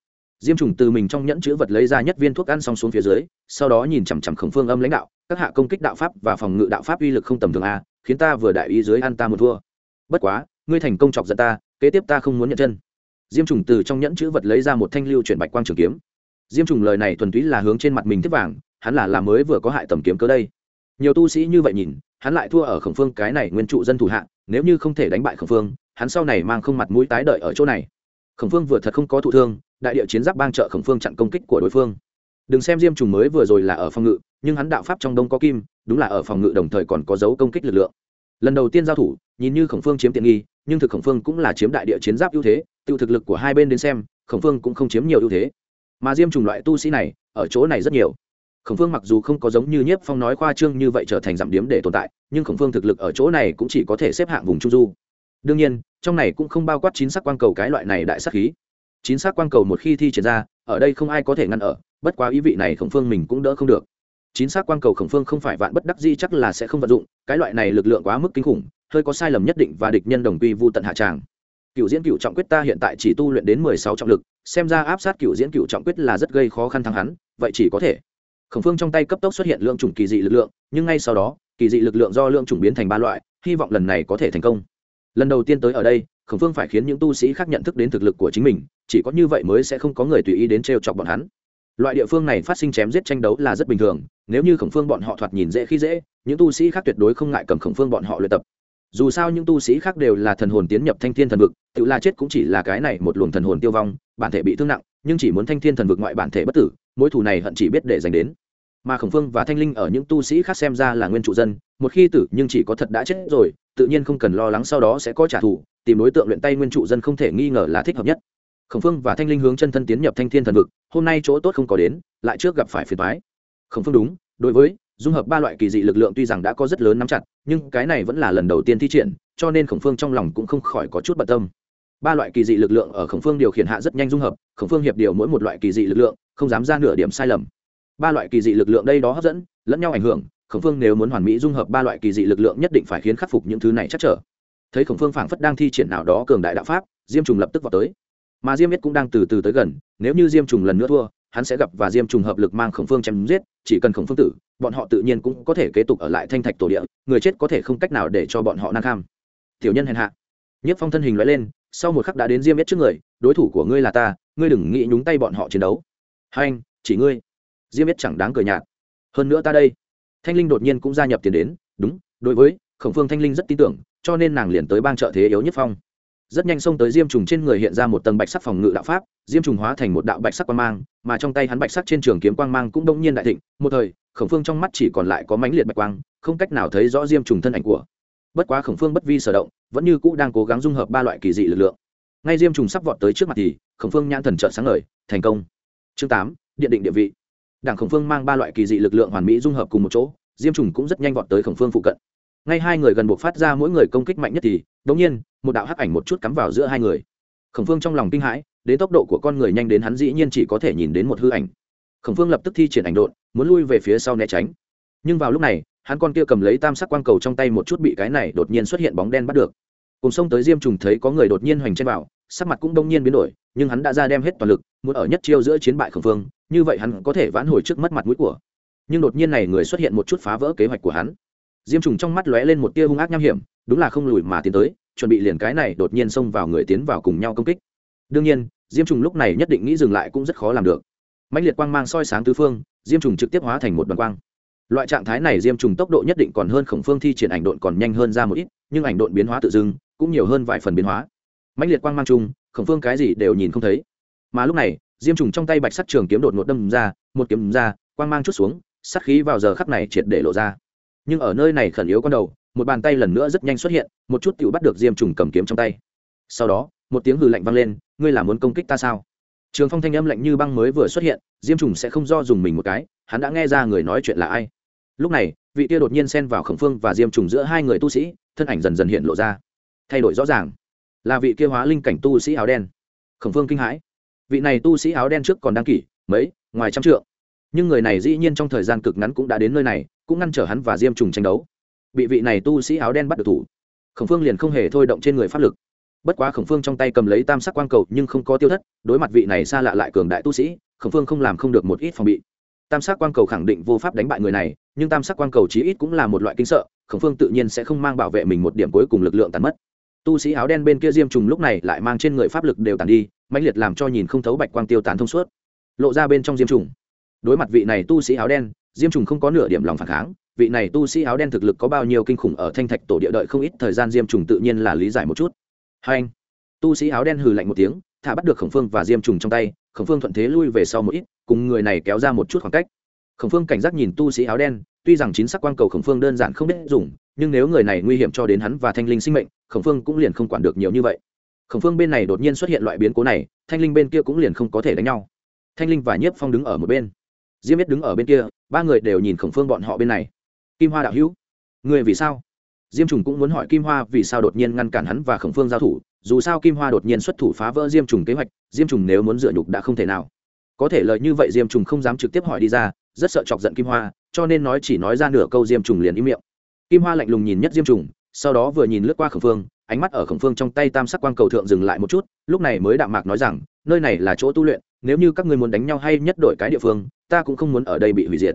Diêm trùng từ mình trong nhẫn chữ vật lấy ra nhất viên thuốc ăn xong xuống phía dưới, sau đó nhìn chằm chằm khổng phương âm lãnh đạo, các hạ công kích đạo pháp và phòng ngự đạo pháp uy lực không tầm thường a, khiến ta vừa đại ý dưới ăn ta một thua. Bất quá, ngươi thành công chọc giận ta, kế tiếp ta không muốn nhận chân. Diêm trùng từ trong nhẫn chữ vật lấy ra một thanh lưu chuyển bạch quang trường kiếm diêm trùng lời này thuần túy là hướng trên mặt mình tiếp vàng, hắn là làm mới vừa có hại tầm kiếm cớ đây. Nhiều tu sĩ như vậy nhìn, hắn lại thua ở khổng phương cái này nguyên trụ dân thủ hạ, nếu như không thể đánh bại khổng phương, hắn sau này mang không mặt mũi tái đợi ở chỗ này. Khổng phương vừa thật không có thụ thương, đại địa chiến giáp bang trợ khổng phương chặn công kích của đối phương. Đừng xem diêm trùng mới vừa rồi là ở phòng ngự, nhưng hắn đạo pháp trong đông có kim, đúng là ở phòng ngự đồng thời còn có dấu công kích lực lượng. Lần đầu tiên giao thủ, nhìn như khổng phương chiếm tiện nghi, nhưng thực khổng phương cũng là chiếm đại địa chiến giáp ưu thế tự thực lực của hai bên đến xem, khổng phương cũng không chiếm nhiều ưu thế mà diêm trùng loại tu sĩ này ở chỗ này rất nhiều. Khổng phương mặc dù không có giống như nhiếp phong nói khoa trương như vậy trở thành giảm điếm để tồn tại, nhưng khổng phương thực lực ở chỗ này cũng chỉ có thể xếp hạng vùng trung du. Đương nhiên, trong này cũng không bao quát chín sắc quang cầu cái loại này đại sắc khí. Chín sắc quang cầu một khi thi triển ra, ở đây không ai có thể ngăn ở, bất quá ý vị này khổng phương mình cũng đỡ không được. Chín sắc quang cầu khổng phương không phải vạn bất đắc di chắc là sẽ không vận dụng, cái loại này lực lượng quá mức kinh khủng, hơi có sai lầm nhất định và địch nhân đồng quy vu tận hạ tràng. Cựu diễn cựu trọng quyết ta hiện tại chỉ tu luyện đến mười sáu trọng lực xem ra áp sát cựu diễn cựu trọng quyết là rất gây khó khăn thắng hắn, vậy chỉ có thể. Khổng phương trong tay cấp tốc xuất hiện lượng chủng kỳ dị lực lượng, nhưng ngay sau đó, kỳ dị lực lượng do lượng chủng biến thành ba loại, hy vọng lần này có thể thành công. Lần đầu tiên tới ở đây, khổng phương phải khiến những tu sĩ khác nhận thức đến thực lực của chính mình, chỉ có như vậy mới sẽ không có người tùy ý đến t chọc bọn hắn. Loại địa phương này phát sinh chém giết tranh đấu là rất bình thường, nếu như khổng phương bọn họ thoạt nhìn dễ khi dễ, những tu sĩ khác tuyệt đối không ngại cầm khổng phương bọn họ luyện tập dù sao những tu sĩ khác đều là thần hồn tiến nhập thanh thiên thần vực, tự la chết cũng chỉ là cái này một luồng thần hồn tiêu vong, bản thể bị thương nặng, nhưng chỉ muốn thanh thiên thần vực ngoại bản thể bất tử, mối thù này hận chỉ biết để dành đến. Mà khổng phương và thanh linh ở những tu sĩ khác xem ra là nguyên trụ dân, một khi tử nhưng chỉ có thật đã chết rồi, tự nhiên không cần lo lắng sau đó sẽ có trả thù, tìm đối tượng luyện tay nguyên trụ dân không thể nghi ngờ là thích hợp nhất. Khổng phương và thanh linh hướng chân thân tiến nhập thanh thiên thần vực, hôm nay chỗ tốt không có đến, lại trước gặp phải phiền thoái khổng phương đúng, đối với dung hợp ba loại kỳ dị lực lượng tuy rằng đã có rất lớn nắm chặt, nhưng cái này vẫn là lần đầu tiên thi triển, cho nên khổng phương trong lòng cũng không khỏi có chút bận tâm. Ba loại kỳ dị lực lượng ở khổng phương điều khiển hạ rất nhanh dung hợp, khổng phương hiệp điều mỗi một loại kỳ dị lực lượng, không dám ra nửa điểm sai lầm. Ba loại kỳ dị lực lượng đây đó hấp dẫn, lẫn nhau ảnh hưởng, khổng phương nếu muốn hoàn mỹ dung hợp ba loại kỳ dị lực lượng nhất định phải khiến khắc phục những thứ này chắc trở. Thấy khổng phương phảng phất đang thi triển nào đó cường đại đạo pháp, diêm trùng lập tức vào tới. Mà diêm biết cũng đang từ từ tới gần, nếu như diêm trùng lần nữa thua hắn sẽ gặp và diêm trùng hợp lực mang khổng phương chém giết, chỉ cần khổng phương tử, bọn họ tự nhiên cũng có thể kế tục ở lại thanh thạch tổ địa, người chết có thể không cách nào để cho bọn họ năng kham. Tiểu nhân hèn hạ. Nhất phong thân hình loại lên, sau một khắc đã đến diêm biết trước người, đối thủ của ngươi là ta, ngươi đừng nghĩ nhúng tay bọn họ chiến đấu. Hai anh, chỉ ngươi. Diêm biết chẳng đáng cười nhạt. Hơn nữa ta đây. Thanh linh đột nhiên cũng gia nhập tiền đến, đúng, đối với khổng phương thanh linh rất tin tưởng, cho nên nàng liền tới bang trợ thế yếu nhất phong rất nhanh xông tới diêm trùng trên người hiện ra một tầng bạch sắc phòng ngự đạo pháp, diêm trùng hóa thành một đạo bạch sắc quang mang, mà trong tay hắn bạch sắc trên trường kiếm quang mang cũng đông nhiên đại thịnh, một thời, khổng phương trong mắt chỉ còn lại có mãnh liệt bạch quang, không cách nào thấy rõ diêm trùng thân ảnh của. Bất quá khổng phương bất vi sở động, vẫn như cũ đang cố gắng dung hợp ba loại kỳ dị lực lượng. Ngay diêm trùng sắp vọt tới trước mặt thì, khổng phương nhãn thần trợ sáng ngời, thành công. Chương tám, điện định địa vị. Đảng khổng phương mang ba loại kỳ dị lực lượng hoàn mỹ dung hợp cùng một chỗ, diêm trùng cũng rất nhanh vọt tới khổng phương phụ cận ngay hai người gần buộc phát ra mỗi người công kích mạnh nhất thì đ ỗ n g nhiên, một đạo hắc ảnh một chút cắm vào giữa hai người. Khổng phương trong lòng kinh hãi, đến tốc độ của con người nhanh đến hắn dĩ nhiên chỉ có thể nhìn đến một hư ảnh. Khổng phương lập tức thi triển ảnh độn, muốn lui về phía sau né tránh. Nhưng vào lúc này, hắn con kia cầm lấy tam sắc quang cầu trong tay một chút bị cái này đột nhiên xuất hiện bóng đen bắt được. Cùng sông tới diêm trùng thấy có người đột nhiên hoành trên vào, sắc mặt cũng đông nhiên biến đổi, nhưng hắn đã ra đem hết toàn lực, muốn ở nhất chiêu giữa chiến bại khổng phương, như vậy hắn có thể vãn hồi trước mất mặt mũi của. Nhưng đột nhiên này người xuất hiện một chút phá vỡ kế hoạch của hắn diêm trùng trong mắt lóe lên một tia hung ác nham hiểm, đúng là không lùi mà tiến tới, chuẩn bị liền cái này đột nhiên xông vào người tiến vào cùng nhau công kích. Đương nhiên, diêm trùng lúc này nhất định nghĩ dừng lại cũng rất khó làm được. Mạnh liệt quang mang soi sáng tứ phương, diêm trùng trực tiếp hóa thành một đoàn quang. Loại trạng thái này diêm trùng tốc độ nhất định còn hơn khổng phương thi triển ảnh độn còn nhanh hơn ra một ít, nhưng ảnh độn biến hóa tự dưng, cũng nhiều hơn vài phần biến hóa. Mạnh liệt quang mang chung khổng phương cái gì đều nhìn không thấy. Mà lúc này, diêm trùng trong tay bạch sắt trường kiếm đột ngột đâm ra, một kiếm ra, quang mang chút xuống sắt khí vào giờ khắc này triệt để lộ ra nhưng ở nơi này khẩn yếu con đầu, một bàn tay lần nữa rất nhanh xuất hiện, một chút tựu bắt được diêm trùng cầm kiếm trong tay. Sau đó, một tiếng hừ lạnh vang lên, ngươi là muốn công kích ta sao? Trường phong thanh âm lạnh như băng mới vừa xuất hiện, diêm trùng sẽ không do dùng mình một cái, hắn đã nghe ra người nói chuyện là ai. Lúc này, vị kia đột nhiên xen vào khổng phương và diêm trùng giữa hai người tu sĩ, thân ảnh dần dần hiện lộ ra. Thay đổi rõ ràng, là vị kia hóa linh cảnh tu sĩ áo đen. Khổng phương kinh hãi, vị này tu sĩ áo đen trước còn đăng kỷ, mấy, ngoài trăm trượng nhưng người này dĩ nhiên trong thời gian cực ngắn cũng đã đến nơi này, cũng ngăn trở hắn và diêm trùng tranh đấu. Bị vị này tu sĩ áo đen bắt được thủ. Khổng phương liền không hề thôi động trên người pháp lực. Bất quá khổng phương trong tay cầm lấy tam sắc quang cầu nhưng không có tiêu thất, đối mặt vị này xa lạ lại cường đại tu sĩ, khổng phương không làm không được một ít phòng bị. Tam sắc quang cầu khẳng định vô pháp đánh bại người này, nhưng tam sắc quang cầu chí ít cũng là một loại kinh sợ, khổng phương tự nhiên sẽ không mang bảo vệ mình một điểm cuối cùng lực lượng tàn mất. Tu sĩ áo đen bên kia diêm trùng lúc này lại mang trên người pháp lực đều tàn đi, mãnh liệt làm cho nhìn không thấu bạch quang tiêu tán thông suốt. Lộ ra bên trong diêm trùng đối mặt vị này tu sĩ áo đen, diêm trùng không có nửa điểm lòng phản kháng. Vị này tu sĩ áo đen thực lực có bao nhiêu kinh khủng ở thanh thạch tổ địa đợi không ít thời gian diêm trùng tự nhiên là lý giải một chút. Hai anh, tu sĩ áo đen hừ lạnh một tiếng, thả bắt được khổng phương và diêm trùng trong tay, khổng phương thuận thế lui về sau một ít, cùng người này kéo ra một chút khoảng cách. Khổng phương cảnh giác nhìn tu sĩ áo đen, tuy rằng chín sắc quan cầu khổng phương đơn giản không biết dùng, nhưng nếu người này nguy hiểm cho đến hắn và thanh linh sinh mệnh, khổng phương cũng liền không quản được nhiều như vậy. Khổng phương bên này đột nhiên xuất hiện loại biến cố này, thanh linh bên kia cũng liền không có thể đánh nhau. Thanh linh và nhiếp phong đứng ở một bên diêm biết đứng ở bên kia, ba người đều nhìn khổng phương bọn họ bên này. Kim hoa đạo hữu, người vì sao? Diêm trùng cũng muốn hỏi kim hoa vì sao đột nhiên ngăn cản hắn và khổng phương giao thủ, dù sao kim hoa đột nhiên xuất thủ phá vỡ diêm trùng kế hoạch, diêm trùng nếu muốn dựa nhục đã không thể nào. Có thể lợi như vậy diêm trùng không dám trực tiếp hỏi đi ra, rất sợ chọc giận kim hoa, cho nên nói chỉ nói ra nửa câu diêm trùng liền im miệng. Kim hoa lạnh lùng nhìn nhất diêm trùng, sau đó vừa nhìn lướt qua khổng phương, ánh mắt ở khổng phương trong tay tam sắc quang cầu thượng dừng lại một chút, lúc này mới đạm mạc nói rằng, nơi này là chỗ tu luyện, nếu như các ngươi muốn đánh nhau hay nhất đổi cái địa phương ta cũng không muốn ở đây bị hủy diệt.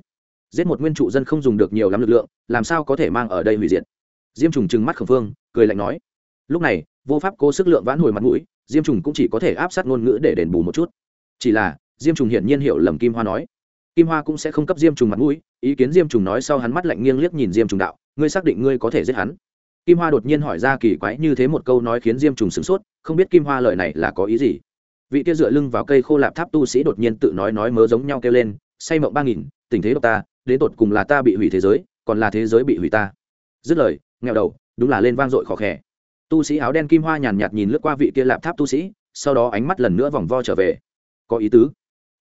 Giết một nguyên trụ dân không dùng được nhiều lắm lực lượng, làm sao có thể mang ở đây hủy diệt? Diêm trùng trừng mắt khẩn phương, cười lạnh nói. Lúc này, vô pháp cố sức lượng vãn hồi mặt mũi, diêm trùng cũng chỉ có thể áp sát ngôn ngữ để đền bù một chút. Chỉ là, diêm trùng hiển nhiên hiểu lầm kim hoa nói. Kim hoa cũng sẽ không cấp diêm trùng mặt mũi, ý kiến diêm trùng nói sau hắn mắt lạnh nghiêng liếc nhìn diêm trùng đạo, ngươi xác định ngươi có thể giết hắn? Kim hoa đột nhiên hỏi ra kỳ quái như thế một câu nói khiến diêm trùng sửng sốt, không biết kim hoa lời này là có ý gì. Vị kia dựa lưng vào cây khô lạp tháp tu sĩ đột nhiên tự nói nói mớ giống nhau kêu lên say mộng ba nghìn, tình thế độc ta, đến tột cùng là ta bị hủy thế giới, còn là thế giới bị hủy ta. Dứt lời nghèo đầu, đúng là lên vang dội khó khẽ tu sĩ áo đen kim hoa nhàn nhạt nhìn lướt qua vị kia lạp tháp tu sĩ, sau đó ánh mắt lần nữa vòng vo trở về. Có ý tứ.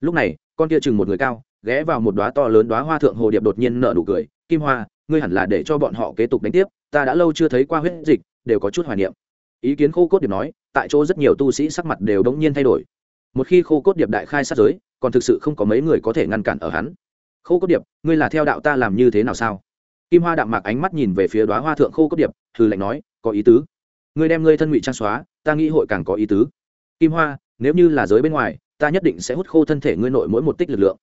Lúc này, con kia chừng một người cao, ghé vào một đoá to lớn đoá hoa thượng hồ điệp đột nhiên nở nụ cười, kim hoa, ngươi hẳn là để cho bọn họ kế tục đánh tiếp, ta đã lâu chưa thấy qua huyết dịch, đều có chút hoài niệm. Ý kiến khô cốt điệp nói, tại chỗ rất nhiều tu sĩ sắc mặt đều đống nhiên thay đổi. Một khi khô cốt điệp đại khai sát giới còn thực sự không có mấy người có thể ngăn cản ở hắn. Khô cốt điệp, ngươi là theo đạo ta làm như thế nào sao? Kim hoa đạm mạc ánh mắt nhìn về phía đoá hoa thượng khô cốt điệp, hừ lạnh nói, có ý tứ. Ngươi đem ngươi thân ngụy trang xóa, ta nghĩ hội càng có ý tứ. Kim hoa, nếu như là giới bên ngoài, ta nhất định sẽ hút khô thân thể ngươi nội mỗi một tích lực lượng.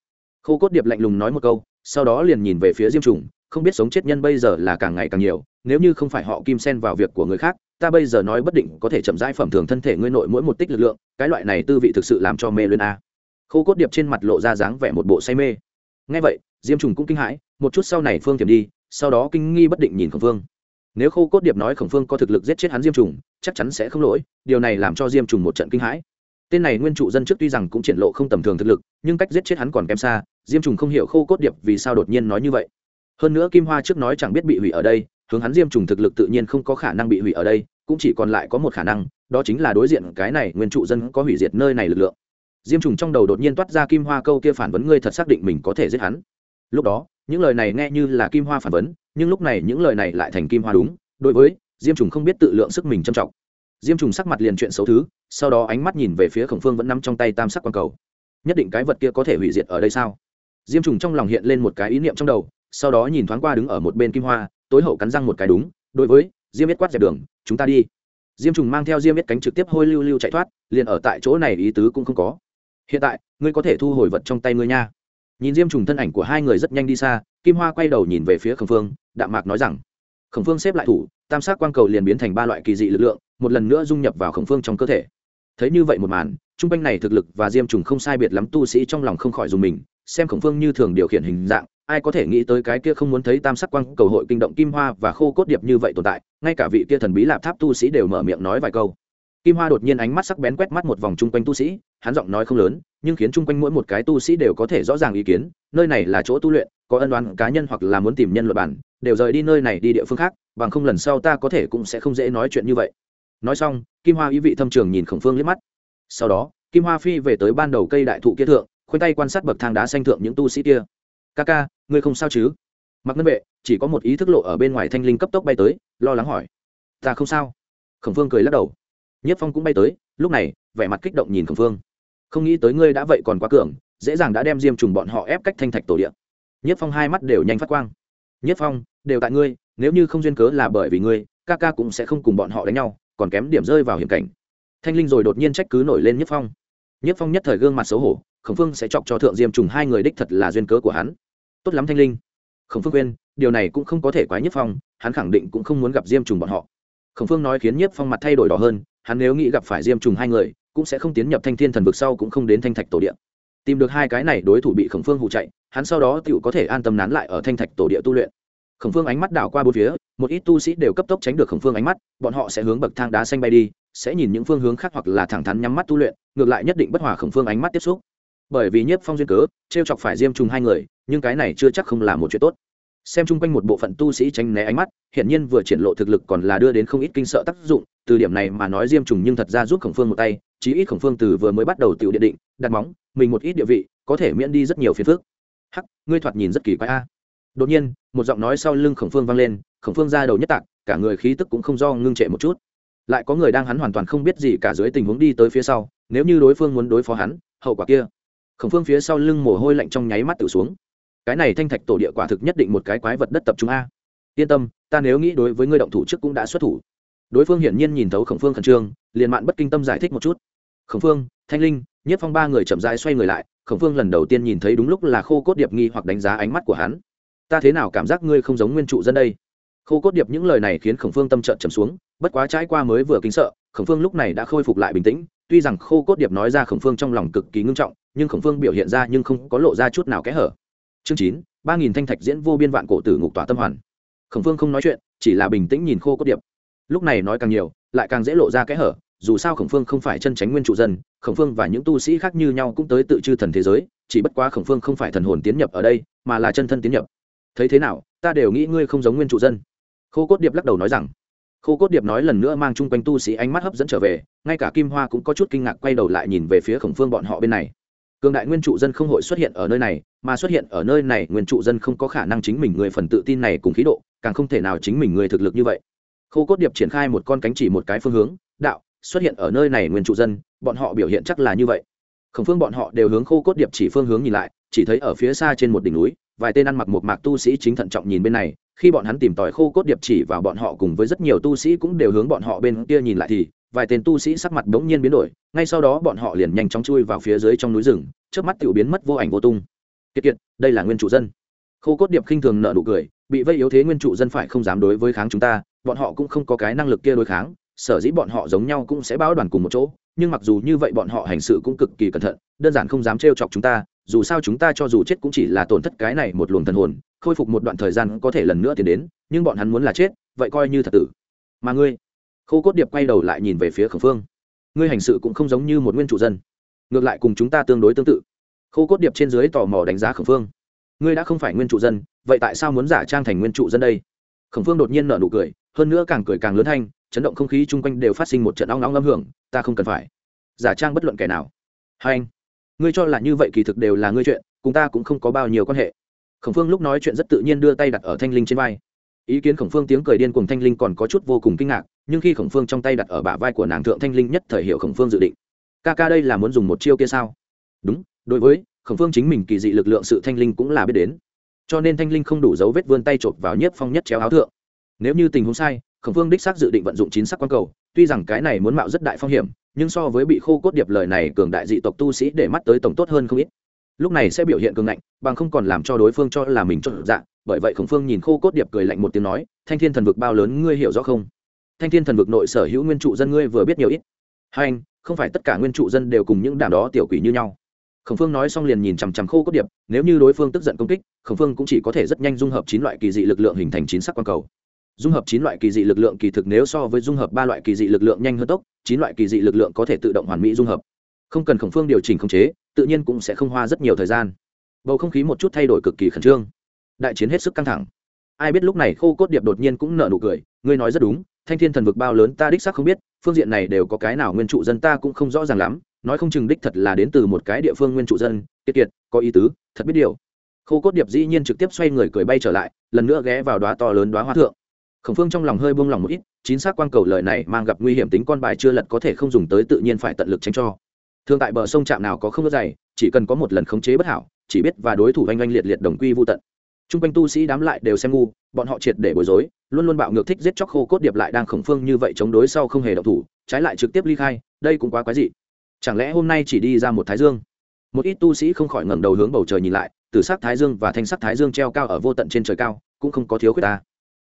Khô cốt điệp lạnh lùng nói một câu, sau đó liền nhìn về phía diêm trùng, không biết sống chết nhân bây giờ là càng ngày càng nhiều, nếu như không phải họ kim xen vào việc của người khác, ta bây giờ nói bất định có thể chậm rãi phẩm thường thân thể ngươi nội mỗi một tích lực lượng, cái loại này tư vị thực sự làm cho mê lên a khô cốt điệp trên mặt lộ ra dáng vẻ một bộ say mê. Ngay vậy, diêm trùng cũng kinh hãi, một chút sau này phương Thiểm đi, sau đó kinh nghi bất định nhìn khổng phương. Nếu khô cốt điệp nói khổng phương có thực lực giết chết hắn diêm trùng, chắc chắn sẽ không lỗi, điều này làm cho diêm trùng một trận kinh hãi. Tên này nguyên trụ dân trước tuy rằng cũng triển lộ không tầm thường thực lực, nhưng cách giết chết hắn còn kém xa, diêm trùng không hiểu khô cốt điệp vì sao đột nhiên nói như vậy. Hơn nữa kim hoa trước nói chẳng biết bị hủy ở đây, hướng hắn diêm trùng thực lực tự nhiên không có khả năng bị hủy ở đây, cũng chỉ còn lại có một khả năng, đó chính là đối diện cái này nguyên trụ dân có hủy diệt nơi này lực lượng diêm trùng trong đầu đột nhiên toát ra kim hoa câu kia phản vấn ngươi thật xác định mình có thể giết hắn. Lúc đó, những lời này nghe như là kim hoa phản vấn, nhưng lúc này những lời này lại thành kim hoa đúng. Đối với, diêm trùng không biết tự lượng sức mình trầm trọng. Diêm trùng sắc mặt liền chuyện xấu thứ, sau đó ánh mắt nhìn về phía khổng phương vẫn nắm trong tay tam sắc quang cầu. Nhất định cái vật kia có thể hủy diệt ở đây sao? Diêm trùng trong lòng hiện lên một cái ý niệm trong đầu, sau đó nhìn thoáng qua đứng ở một bên kim hoa, tối hậu cắn răng một cái đúng. Đối với, diêm biết quát dẹp đường, chúng ta đi. Diêm trùng mang theo diêm biết cánh trực tiếp hôi lưu lưu chạy thoát, liền ở tại chỗ này ý tứ cũng không có hiện tại, ngươi có thể thu hồi vật trong tay ngươi nha. Nhìn diêm trùng thân ảnh của hai người rất nhanh đi xa, kim hoa quay đầu nhìn về phía khổng phương, đạm mạc nói rằng, khổng phương xếp lại thủ, tam sát quang cầu liền biến thành ba loại kỳ dị lực lượng, một lần nữa dung nhập vào khổng phương trong cơ thể. Thấy như vậy một màn, trung quanh này thực lực và diêm trùng không sai biệt lắm tu sĩ trong lòng không khỏi dùng mình, xem khổng phương như thường điều khiển hình dạng, ai có thể nghĩ tới cái kia không muốn thấy tam sắc quang cầu hội kinh động kim hoa và khô cốt điệp như vậy tồn tại, ngay cả vị kia thần bí lạp tháp tu sĩ đều mở miệng nói vài câu kim hoa đột nhiên ánh mắt sắc bén quét mắt một vòng chung quanh tu sĩ, hắn giọng nói không lớn, nhưng khiến chung quanh mỗi một cái tu sĩ đều có thể rõ ràng ý kiến, nơi này là chỗ tu luyện, có ân đoán cá nhân hoặc là muốn tìm nhân luật bản, đều rời đi nơi này đi địa phương khác, bằng không lần sau ta có thể cũng sẽ không dễ nói chuyện như vậy. Nói xong, kim hoa ý vị thâm trường nhìn khổng phương liếc mắt. Sau đó, kim hoa phi về tới ban đầu cây đại thụ kia thượng, khoanh tay quan sát bậc thang đá xanh thượng những tu sĩ kia. Ca ca, ngươi không sao chứ? Mặc ngân vệ, chỉ có một ý thức lộ ở bên ngoài thanh linh cấp tốc bay tới, lo lắng hỏi. Ta không sao. Khổng phương cười lắc đầu nhất phong cũng bay tới, lúc này, vẻ mặt kích động nhìn khổng phương. Không nghĩ tới ngươi đã vậy còn quá cường, dễ dàng đã đem diêm trùng bọn họ ép cách thanh thạch tổ điện nhất phong hai mắt đều nhanh phát quang. Nhất phong, đều tại ngươi, nếu như không duyên cớ là bởi vì ngươi, ca ca cũng sẽ không cùng bọn họ đánh nhau, còn kém điểm rơi vào hiểm cảnh. Thanh linh rồi đột nhiên trách cứ nổi lên nhất phong. Nhất phong nhất thời gương mặt xấu hổ, khổng phương sẽ chọc cho thượng diêm trùng hai người đích thật là duyên cớ của hắn. Tốt lắm thanh linh. Khổng phương quên, điều này cũng không có thể quái nhất phong, hắn khẳng định cũng không muốn gặp diêm trùng bọn họ. Khổng phương nói khiến nhất phong mặt thay đổi đỏ hơn hắn nếu nghĩ gặp phải diêm trùng hai người, cũng sẽ không tiến nhập thanh thiên thần vực sau cũng không đến thanh thạch tổ địa. Tìm được hai cái này đối thủ bị khổng phương hụ chạy, hắn sau đó tựu có thể an tâm nán lại ở thanh thạch tổ địa tu luyện. Khổng phương ánh mắt đảo qua bốn phía, một ít tu sĩ đều cấp tốc tránh được khổng phương ánh mắt, bọn họ sẽ hướng bậc thang đá xanh bay đi, sẽ nhìn những phương hướng khác hoặc là thẳng thắn nhắm mắt tu luyện, ngược lại nhất định bất hòa khổng phương ánh mắt tiếp xúc. Bởi vì nhiếp phong duyên cớ t r e o chọc phải diêm trùng hai người, nhưng cái này chưa chắc không là một chuyện tốt xem chung quanh một bộ phận tu sĩ tránh né ánh mắt hiện nhiên vừa triển lộ thực lực còn là đưa đến không ít kinh sợ tác dụng, từ điểm này mà nói diêm trùng nhưng thật ra giúp khổng phương một tay, chí ít khổng phương từ vừa mới bắt đầu tiểu điện định, đặt móng, mình một ít địa vị, có thể miễn đi rất nhiều phiền phức. Hắc, ngươi thoạt nhìn rất kỳ quái a. Đột nhiên, một giọng nói sau lưng khổng phương vang lên, khổng phương ra đầu nhất tạc, cả người khí tức cũng không do ngưng trệ một chút. Lại có người đang hắn hoàn toàn không biết gì cả dưới tình huống đi tới phía sau, nếu như đối phương muốn đối phó hắn, hậu quả kia. Khổng phương phía sau lưng mồ hôi lạnh trong nháy mắt tự xuống cái này thanh thạch tổ địa quả thực nhất định một cái quái vật đất tập trung a. Yên tâm, ta nếu nghĩ đối với ngươi động thủ trước cũng đã xuất thủ. Đối phương hiển nhiên nhìn thấu khổng phương khẩn trương, liền mạn bất kinh tâm giải thích một chút. Khổng phương, thanh linh, nhất phong ba người chậm rãi xoay người lại, khổng phương lần đầu tiên nhìn thấy đúng lúc là khô cốt điệp nghi hoặc đánh giá ánh mắt của hắn. Ta thế nào cảm giác ngươi không giống nguyên trụ dân đây? Khô cốt điệp những lời này khiến khổng phương tâm trợn trầm xuống, bất quá trái qua mới vừa kính sợ, khổng phương lúc này đã khôi phục lại bình tĩnh, tuy rằng khô cốt điệp nói ra khổng phương trong lòng cực kỳ ngưng trọng, nhưng khổng phương biểu hiện ra nhưng không có lộ ra chút nào kẽ hở chương chín, ba nghìn thanh thạch diễn vô biên vạn cổ tử ngục tỏa tâm hoàn. Khổng phương không nói chuyện, chỉ là bình tĩnh nhìn khô cốt điệp. Lúc này nói càng nhiều, lại càng dễ lộ ra kẽ hở, dù sao khổng phương không phải chân tránh nguyên trụ dân, khổng phương và những tu sĩ khác như nhau cũng tới tự chư thần thế giới, chỉ bất quá khổng phương không phải thần hồn tiến nhập ở đây, mà là chân thân tiến nhập. Thấy thế nào, ta đều nghĩ ngươi không giống nguyên trụ dân. Khô cốt điệp lắc đầu nói rằng, khô cốt điệp nói lần nữa mang chung quanh tu sĩ ánh mắt hấp dẫn trở về, ngay cả kim hoa cũng có chút kinh ngạc quay đầu lại nhìn về phía khổng phương bọn họ bên này cường đại nguyên trụ dân không hội xuất hiện ở nơi này, mà xuất hiện ở nơi này, nguyên trụ dân không có khả năng chính mình người phần tự tin này cùng khí độ, càng không thể nào chính mình người thực lực như vậy. Khô cốt điệp triển khai một con cánh chỉ một cái phương hướng, đạo, xuất hiện ở nơi này nguyên trụ dân, bọn họ biểu hiện chắc là như vậy. Khổng phương bọn họ đều hướng khô cốt điệp chỉ phương hướng nhìn lại, chỉ thấy ở phía xa trên một đỉnh núi, vài tên ăn mặc một mạc tu sĩ chính thận trọng nhìn bên này, khi bọn hắn tìm tòi khô cốt điệp chỉ vào bọn họ cùng với rất nhiều tu sĩ cũng đều hướng bọn họ bên kia nhìn lại thì vài tên tu sĩ sắc mặt bỗng nhiên biến đổi, ngay sau đó bọn họ liền nhanh chóng chui vào phía dưới trong núi rừng trước mắt tiểu biến mất vô ảnh vô tung. Kiệt kiệt, đây là nguyên chủ dân. Khô cốt điệp khinh thường nợ nụ cười, bị vây yếu thế nguyên trụ dân phải không dám đối với kháng chúng ta, bọn họ cũng không có cái năng lực kia đối kháng, sở dĩ bọn họ giống nhau cũng sẽ báo đoàn cùng một chỗ, nhưng mặc dù như vậy bọn họ hành sự cũng cực kỳ cẩn thận, đơn giản không dám trêu chọc chúng ta, dù sao chúng ta cho dù chết cũng chỉ là tổn thất cái này một luồng thần hồn, khôi phục một đoạn thời gian có thể lần nữa tiến đến, nhưng bọn hắn muốn là chết, vậy coi như thật tử. Mà ngươi? Khô cốt điệp quay đầu lại nhìn về phía khẩn phương. Ngươi hành sự cũng không giống như một nguyên chủ dân. Ngược lại cùng chúng ta tương đối tương tự. Khô cốt điệp trên dưới tò mò đánh giá khẩn phương. Ngươi đã không phải nguyên trụ dân, vậy tại sao muốn giả trang thành nguyên trụ dân đây? Khẩn phương đột nhiên nở nụ cười, hơn nữa càng cười càng lớn thanh, chấn động không khí chung quanh đều phát sinh một trận ong nóng âm hưởng, ta không cần phải. Giả trang bất luận kẻ nào. Hai anh, ngươi cho là như vậy kỳ thực đều là ngươi chuyện, cùng ta cũng không có bao nhiêu quan hệ. Khổng phương lúc nói chuyện rất tự nhiên đưa tay đặt ở thanh linh trên vai. Ý kiến khổng phương tiếng cười điên cùng thanh linh còn có chút vô cùng kinh ngạc nhưng khi khổng phương trong tay đặt ở bả vai của nàng thượng thanh linh nhất thời hiệu khổng phương dự định. Ca ca đây là muốn dùng một chiêu kia sao? Đúng, đối với, khổng phương chính mình kỳ dị lực lượng sự thanh linh cũng là biết đến. Cho nên thanh linh không đủ dấu vết vươn tay chộp vào nhiếp phong nhất chéo áo thượng. Nếu như tình huống sai, khổng phương đích xác dự định vận dụng chín sắc quan cầu. Tuy rằng cái này muốn mạo rất đại phong hiểm, nhưng so với bị khô cốt điệp lời này cường đại dị tộc tu sĩ để mắt tới tổng tốt hơn không ít. Lúc này sẽ biểu hiện cường ngạnh, bằng không còn làm cho đối phương cho là mình cho dạ. Bởi vậy khổng phương nhìn khô cốt điệp cười lạnh một tiếng nói, thanh thiên thần vực bao lớn, ngươi hiểu rõ không? Thanh thiên thần vực nội sở hữu nguyên trụ dân ngươi vừa biết nhiều ít. Hai anh, không phải tất cả nguyên trụ dân đều cùng những đảng đó tiểu quỷ như nhau. Khổng phương nói xong liền nhìn chằm chằm khô cốt điệp, nếu như đối phương tức giận công kích, khổng phương cũng chỉ có thể rất nhanh dung hợp chín loại kỳ dị lực lượng hình thành chín sắc quang cầu. Dung hợp chín loại kỳ dị lực lượng kỳ thực nếu so với dung hợp ba loại kỳ dị lực lượng nhanh hơn tốc, chín loại kỳ dị lực lượng có thể tự động hoàn mỹ dung hợp. Không cần khổng phương điều chỉnh khống chế, tự nhiên cũng sẽ không hoa rất nhiều thời gian. Bầu không khí một chút thay đổi cực kỳ khẩn trương. Đại chiến hết sức căng thẳng. Ai biết lúc này khô cốt điệp đột nhiên cũng nở nụ cười, ngươi nói rất đúng thanh thiên thần vực bao lớn ta đích xác không biết, phương diện này đều có cái nào nguyên trụ dân ta cũng không rõ ràng lắm, nói không chừng đích thật là đến từ một cái địa phương nguyên trụ dân, kiệt kiệt, có ý tứ, thật biết điều. Khô cốt điệp dĩ nhiên trực tiếp xoay người cười bay trở lại, lần nữa ghé vào đoá to lớn đoá hoa thượng. Khổng phương trong lòng hơi buông lỏng một ít chính xác quan cầu lời này mang gặp nguy hiểm tính con bài chưa lật có thể không dùng tới tự nhiên phải tận lực tránh cho. Thường tại bờ sông trạm nào có không có dày, chỉ cần có một lần khống chế bất hảo, chỉ biết và đối thủ oanh oanh liệt liệt đồng quy vô tận t r u n g quanh tu sĩ đám lại đều xem ngu, bọn họ triệt để bối rối, luôn luôn bạo ngược thích giết chóc khô cốt điệp lại đang khổng phương như vậy chống đối sau không hề động thủ, trái lại trực tiếp ly khai, đây cũng quá quái dị. Chẳng lẽ hôm nay chỉ đi ra một thái dương? Một ít tu sĩ không khỏi ngẩng đầu hướng bầu trời nhìn lại, từ sắc thái dương và thanh sắc thái dương treo cao ở vô tận trên trời cao, cũng không có thiếu khuyết ta.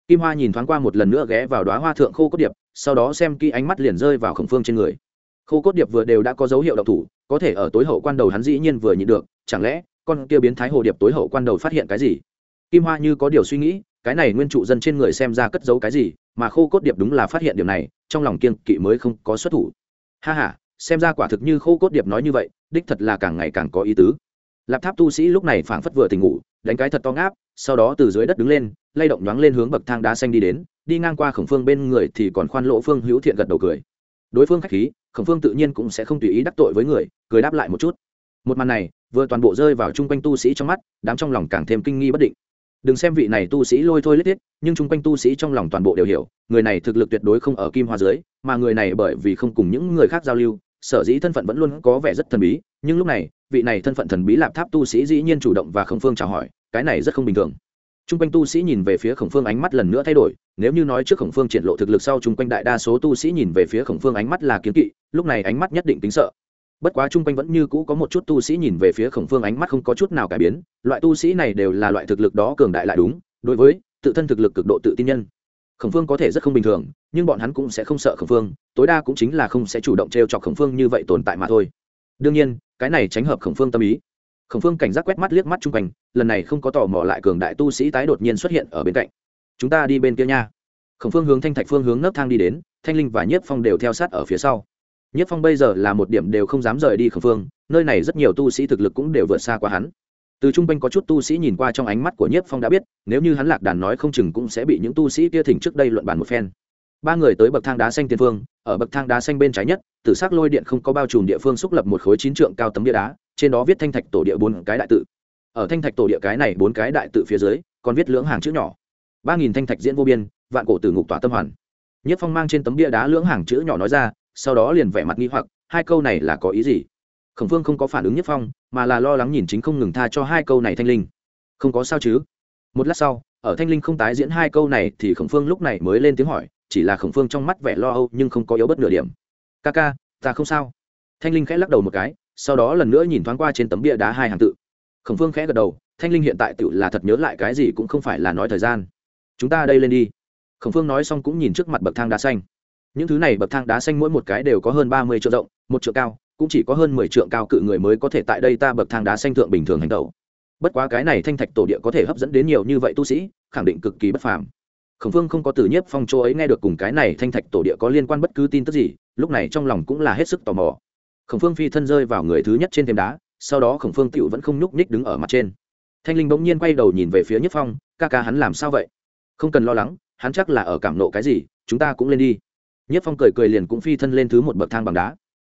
Kim hoa nhìn thoáng qua một lần nữa ghé vào đoá hoa thượng khô cốt điệp, sau đó xem kỹ ánh mắt liền rơi vào khổng phương trên người. Khô cốt điệp vừa đều đã có dấu hiệu độc thủ, có thể ở tối hậu quan đầu hắn dĩ nhiên vừa nhịn được, chẳng lẽ con kia biến thái hồ điệp tối hậu quan đầu phát hiện cái gì? Kim hoa như có điều suy nghĩ, cái này nguyên trụ dân trên người xem ra cất giấu cái gì, mà khô cốt điệp đúng là phát hiện điều này, trong lòng kiên kỵ mới không có xuất thủ. Ha h a xem ra quả thực như khô cốt điệp nói như vậy, đích thật là càng ngày càng có ý tứ. Lạp tháp tu sĩ lúc này phảng phất vừa tỉnh ngủ, đánh cái thật to ngáp, sau đó từ dưới đất đứng lên, lay động nhoáng lên hướng bậc thang đá xanh đi đến, đi ngang qua khổng phương bên người thì còn khoan lỗ phương hữu thiện gật đầu cười. Đối phương k h á c h khí, khổng phương tự nhiên cũng sẽ không tùy ý đắc tội với người, cười đáp lại một chút. Một màn này, vừa toàn bộ rơi vào chung quanh tu sĩ trong mắt, đám trong lòng càng thêm kinh nghi bất định đừng xem vị này tu sĩ lôi thôi lết thiết nhưng chung quanh tu sĩ trong lòng toàn bộ đều hiểu người này thực lực tuyệt đối không ở kim hoa dưới mà người này bởi vì không cùng những người khác giao lưu sở dĩ thân phận vẫn luôn có vẻ rất thần bí nhưng lúc này vị này thân phận thần bí lạp tháp tu sĩ dĩ nhiên chủ động và khổng phương chào hỏi cái này rất không bình thường Trung quanh tu sĩ nhìn về phía Khổng Phương ánh mắt lần nữa thay đổi, nếu như nói trước Khổng Phương triển lộ thực lực sau trung quanh đại đa số tu sĩ nhìn về phía Khổng Phương ánh mắt là kiến kỵ, lúc này ánh mắt nhất định tính sợ. Bất quá trung quanh vẫn như cũ có một chút tu sĩ nhìn về phía Khổng Phương ánh mắt không có chút nào cải biến, loại tu sĩ này đều là loại thực lực đó cường đại lại đúng, đối với tự thân thực lực cực độ tự tin nhân. Khổng Phương có thể rất không bình thường, nhưng bọn hắn cũng sẽ không sợ Khổng Phương, tối đa cũng chính là không sẽ chủ động trêu chọc Khổng Phương như vậy tồn tại mà thôi. Đương nhiên, cái này tránh hợp Khổng Phương tâm ý khổng phương cảnh giác quét mắt liếc mắt chung quanh lần này không có tò mò lại cường đại tu sĩ tái đột nhiên xuất hiện ở bên cạnh chúng ta đi bên kia nha khổng phương hướng thanh thạch phương hướng nấc thang đi đến thanh linh và nhiếp phong đều theo sát ở phía sau nhiếp phong bây giờ là một điểm đều không dám rời đi khổng phương, nơi này rất nhiều tu sĩ thực lực cũng đều vượt xa qua hắn. Từ trung quanh có chút tu sĩ nhìn qua trong ánh mắt của nhiếp phong đã biết, nếu như hắn lạc đàn nói không chừng cũng sẽ bị những tu sĩ kia thỉnh trước đây luận bàn một phen. Ba người tới bậc thang đá xanh tiền phương, ở bậc thang đá xanh bên trái nhất tử s ắ c lôi điện không có bao trùm địa phương xúc lập một khối chín trượng cao tấm địa đá, trên đó viết thanh thạch tổ địa bốn cái đại tự. Ở thanh thạch tổ địa cái này bốn cái đại tự phía dưới, còn viết lưỡng hàng chữ nhỏ. Ba nghìn thanh thạch diễn vô biên, vạn cổ tử ngục tỏa tâm hoàn. Nhất phong mang trên tấm bia đá lưỡng hàng chữ nhỏ nói ra sau đó liền vẻ mặt nghi hoặc, hai câu này là có ý gì? Khổng phương không có phản ứng nhất phong, mà là lo lắng nhìn chính không ngừng tha cho hai câu này thanh linh. Không có sao chứ? Một lát sau, ở thanh linh không tái diễn hai câu này thì khổng phương lúc này mới lên tiếng hỏi, chỉ là khổng phương trong mắt vẻ lo âu nhưng không có yếu bất nửa điểm. Ca ca, ta không sao. Thanh linh khẽ lắc đầu một cái, sau đó lần nữa nhìn thoáng qua trên tấm bia đá hai hàng tự. Khổng phương khẽ gật đầu, thanh linh hiện tại tự là thật nhớ lại cái gì cũng không phải là nói thời gian. Chúng ta đây lên đi. Khổng phương nói xong cũng nhìn trước mặt bậc thang đá xanh những thứ này bậc thang đá xanh mỗi một cái đều có hơn ba mươi triệu rộng, một triệu cao, cũng chỉ có hơn mười triệu cao cự người mới có thể tại đây ta bậc thang đá xanh thượng bình thường hành tẩu. Bất quá cái này thanh thạch tổ địa có thể hấp dẫn đến nhiều như vậy tu sĩ, khẳng định cực kỳ bất phàm. Khổng phương không có từ nhiếp phong chỗ ấy nghe được cùng cái này thanh thạch tổ địa có liên quan bất cứ tin tức gì, lúc này trong lòng cũng là hết sức tò mò. Khổng phương phi thân rơi vào người thứ nhất trên thềm đá, sau đó khổng phương tựu vẫn không nhúc nhích đứng ở mặt trên. Thanh linh bỗng nhiên quay đầu nhìn về phía nhiếp phong, ca ca hắn làm sao vậy? Không cần lo lắng, hắn chắc là ở cảm nộ cái gì, chúng ta cũng lên đi. Nhất phong cười cười liền cũng phi thân lên thứ một bậc thang bằng đá.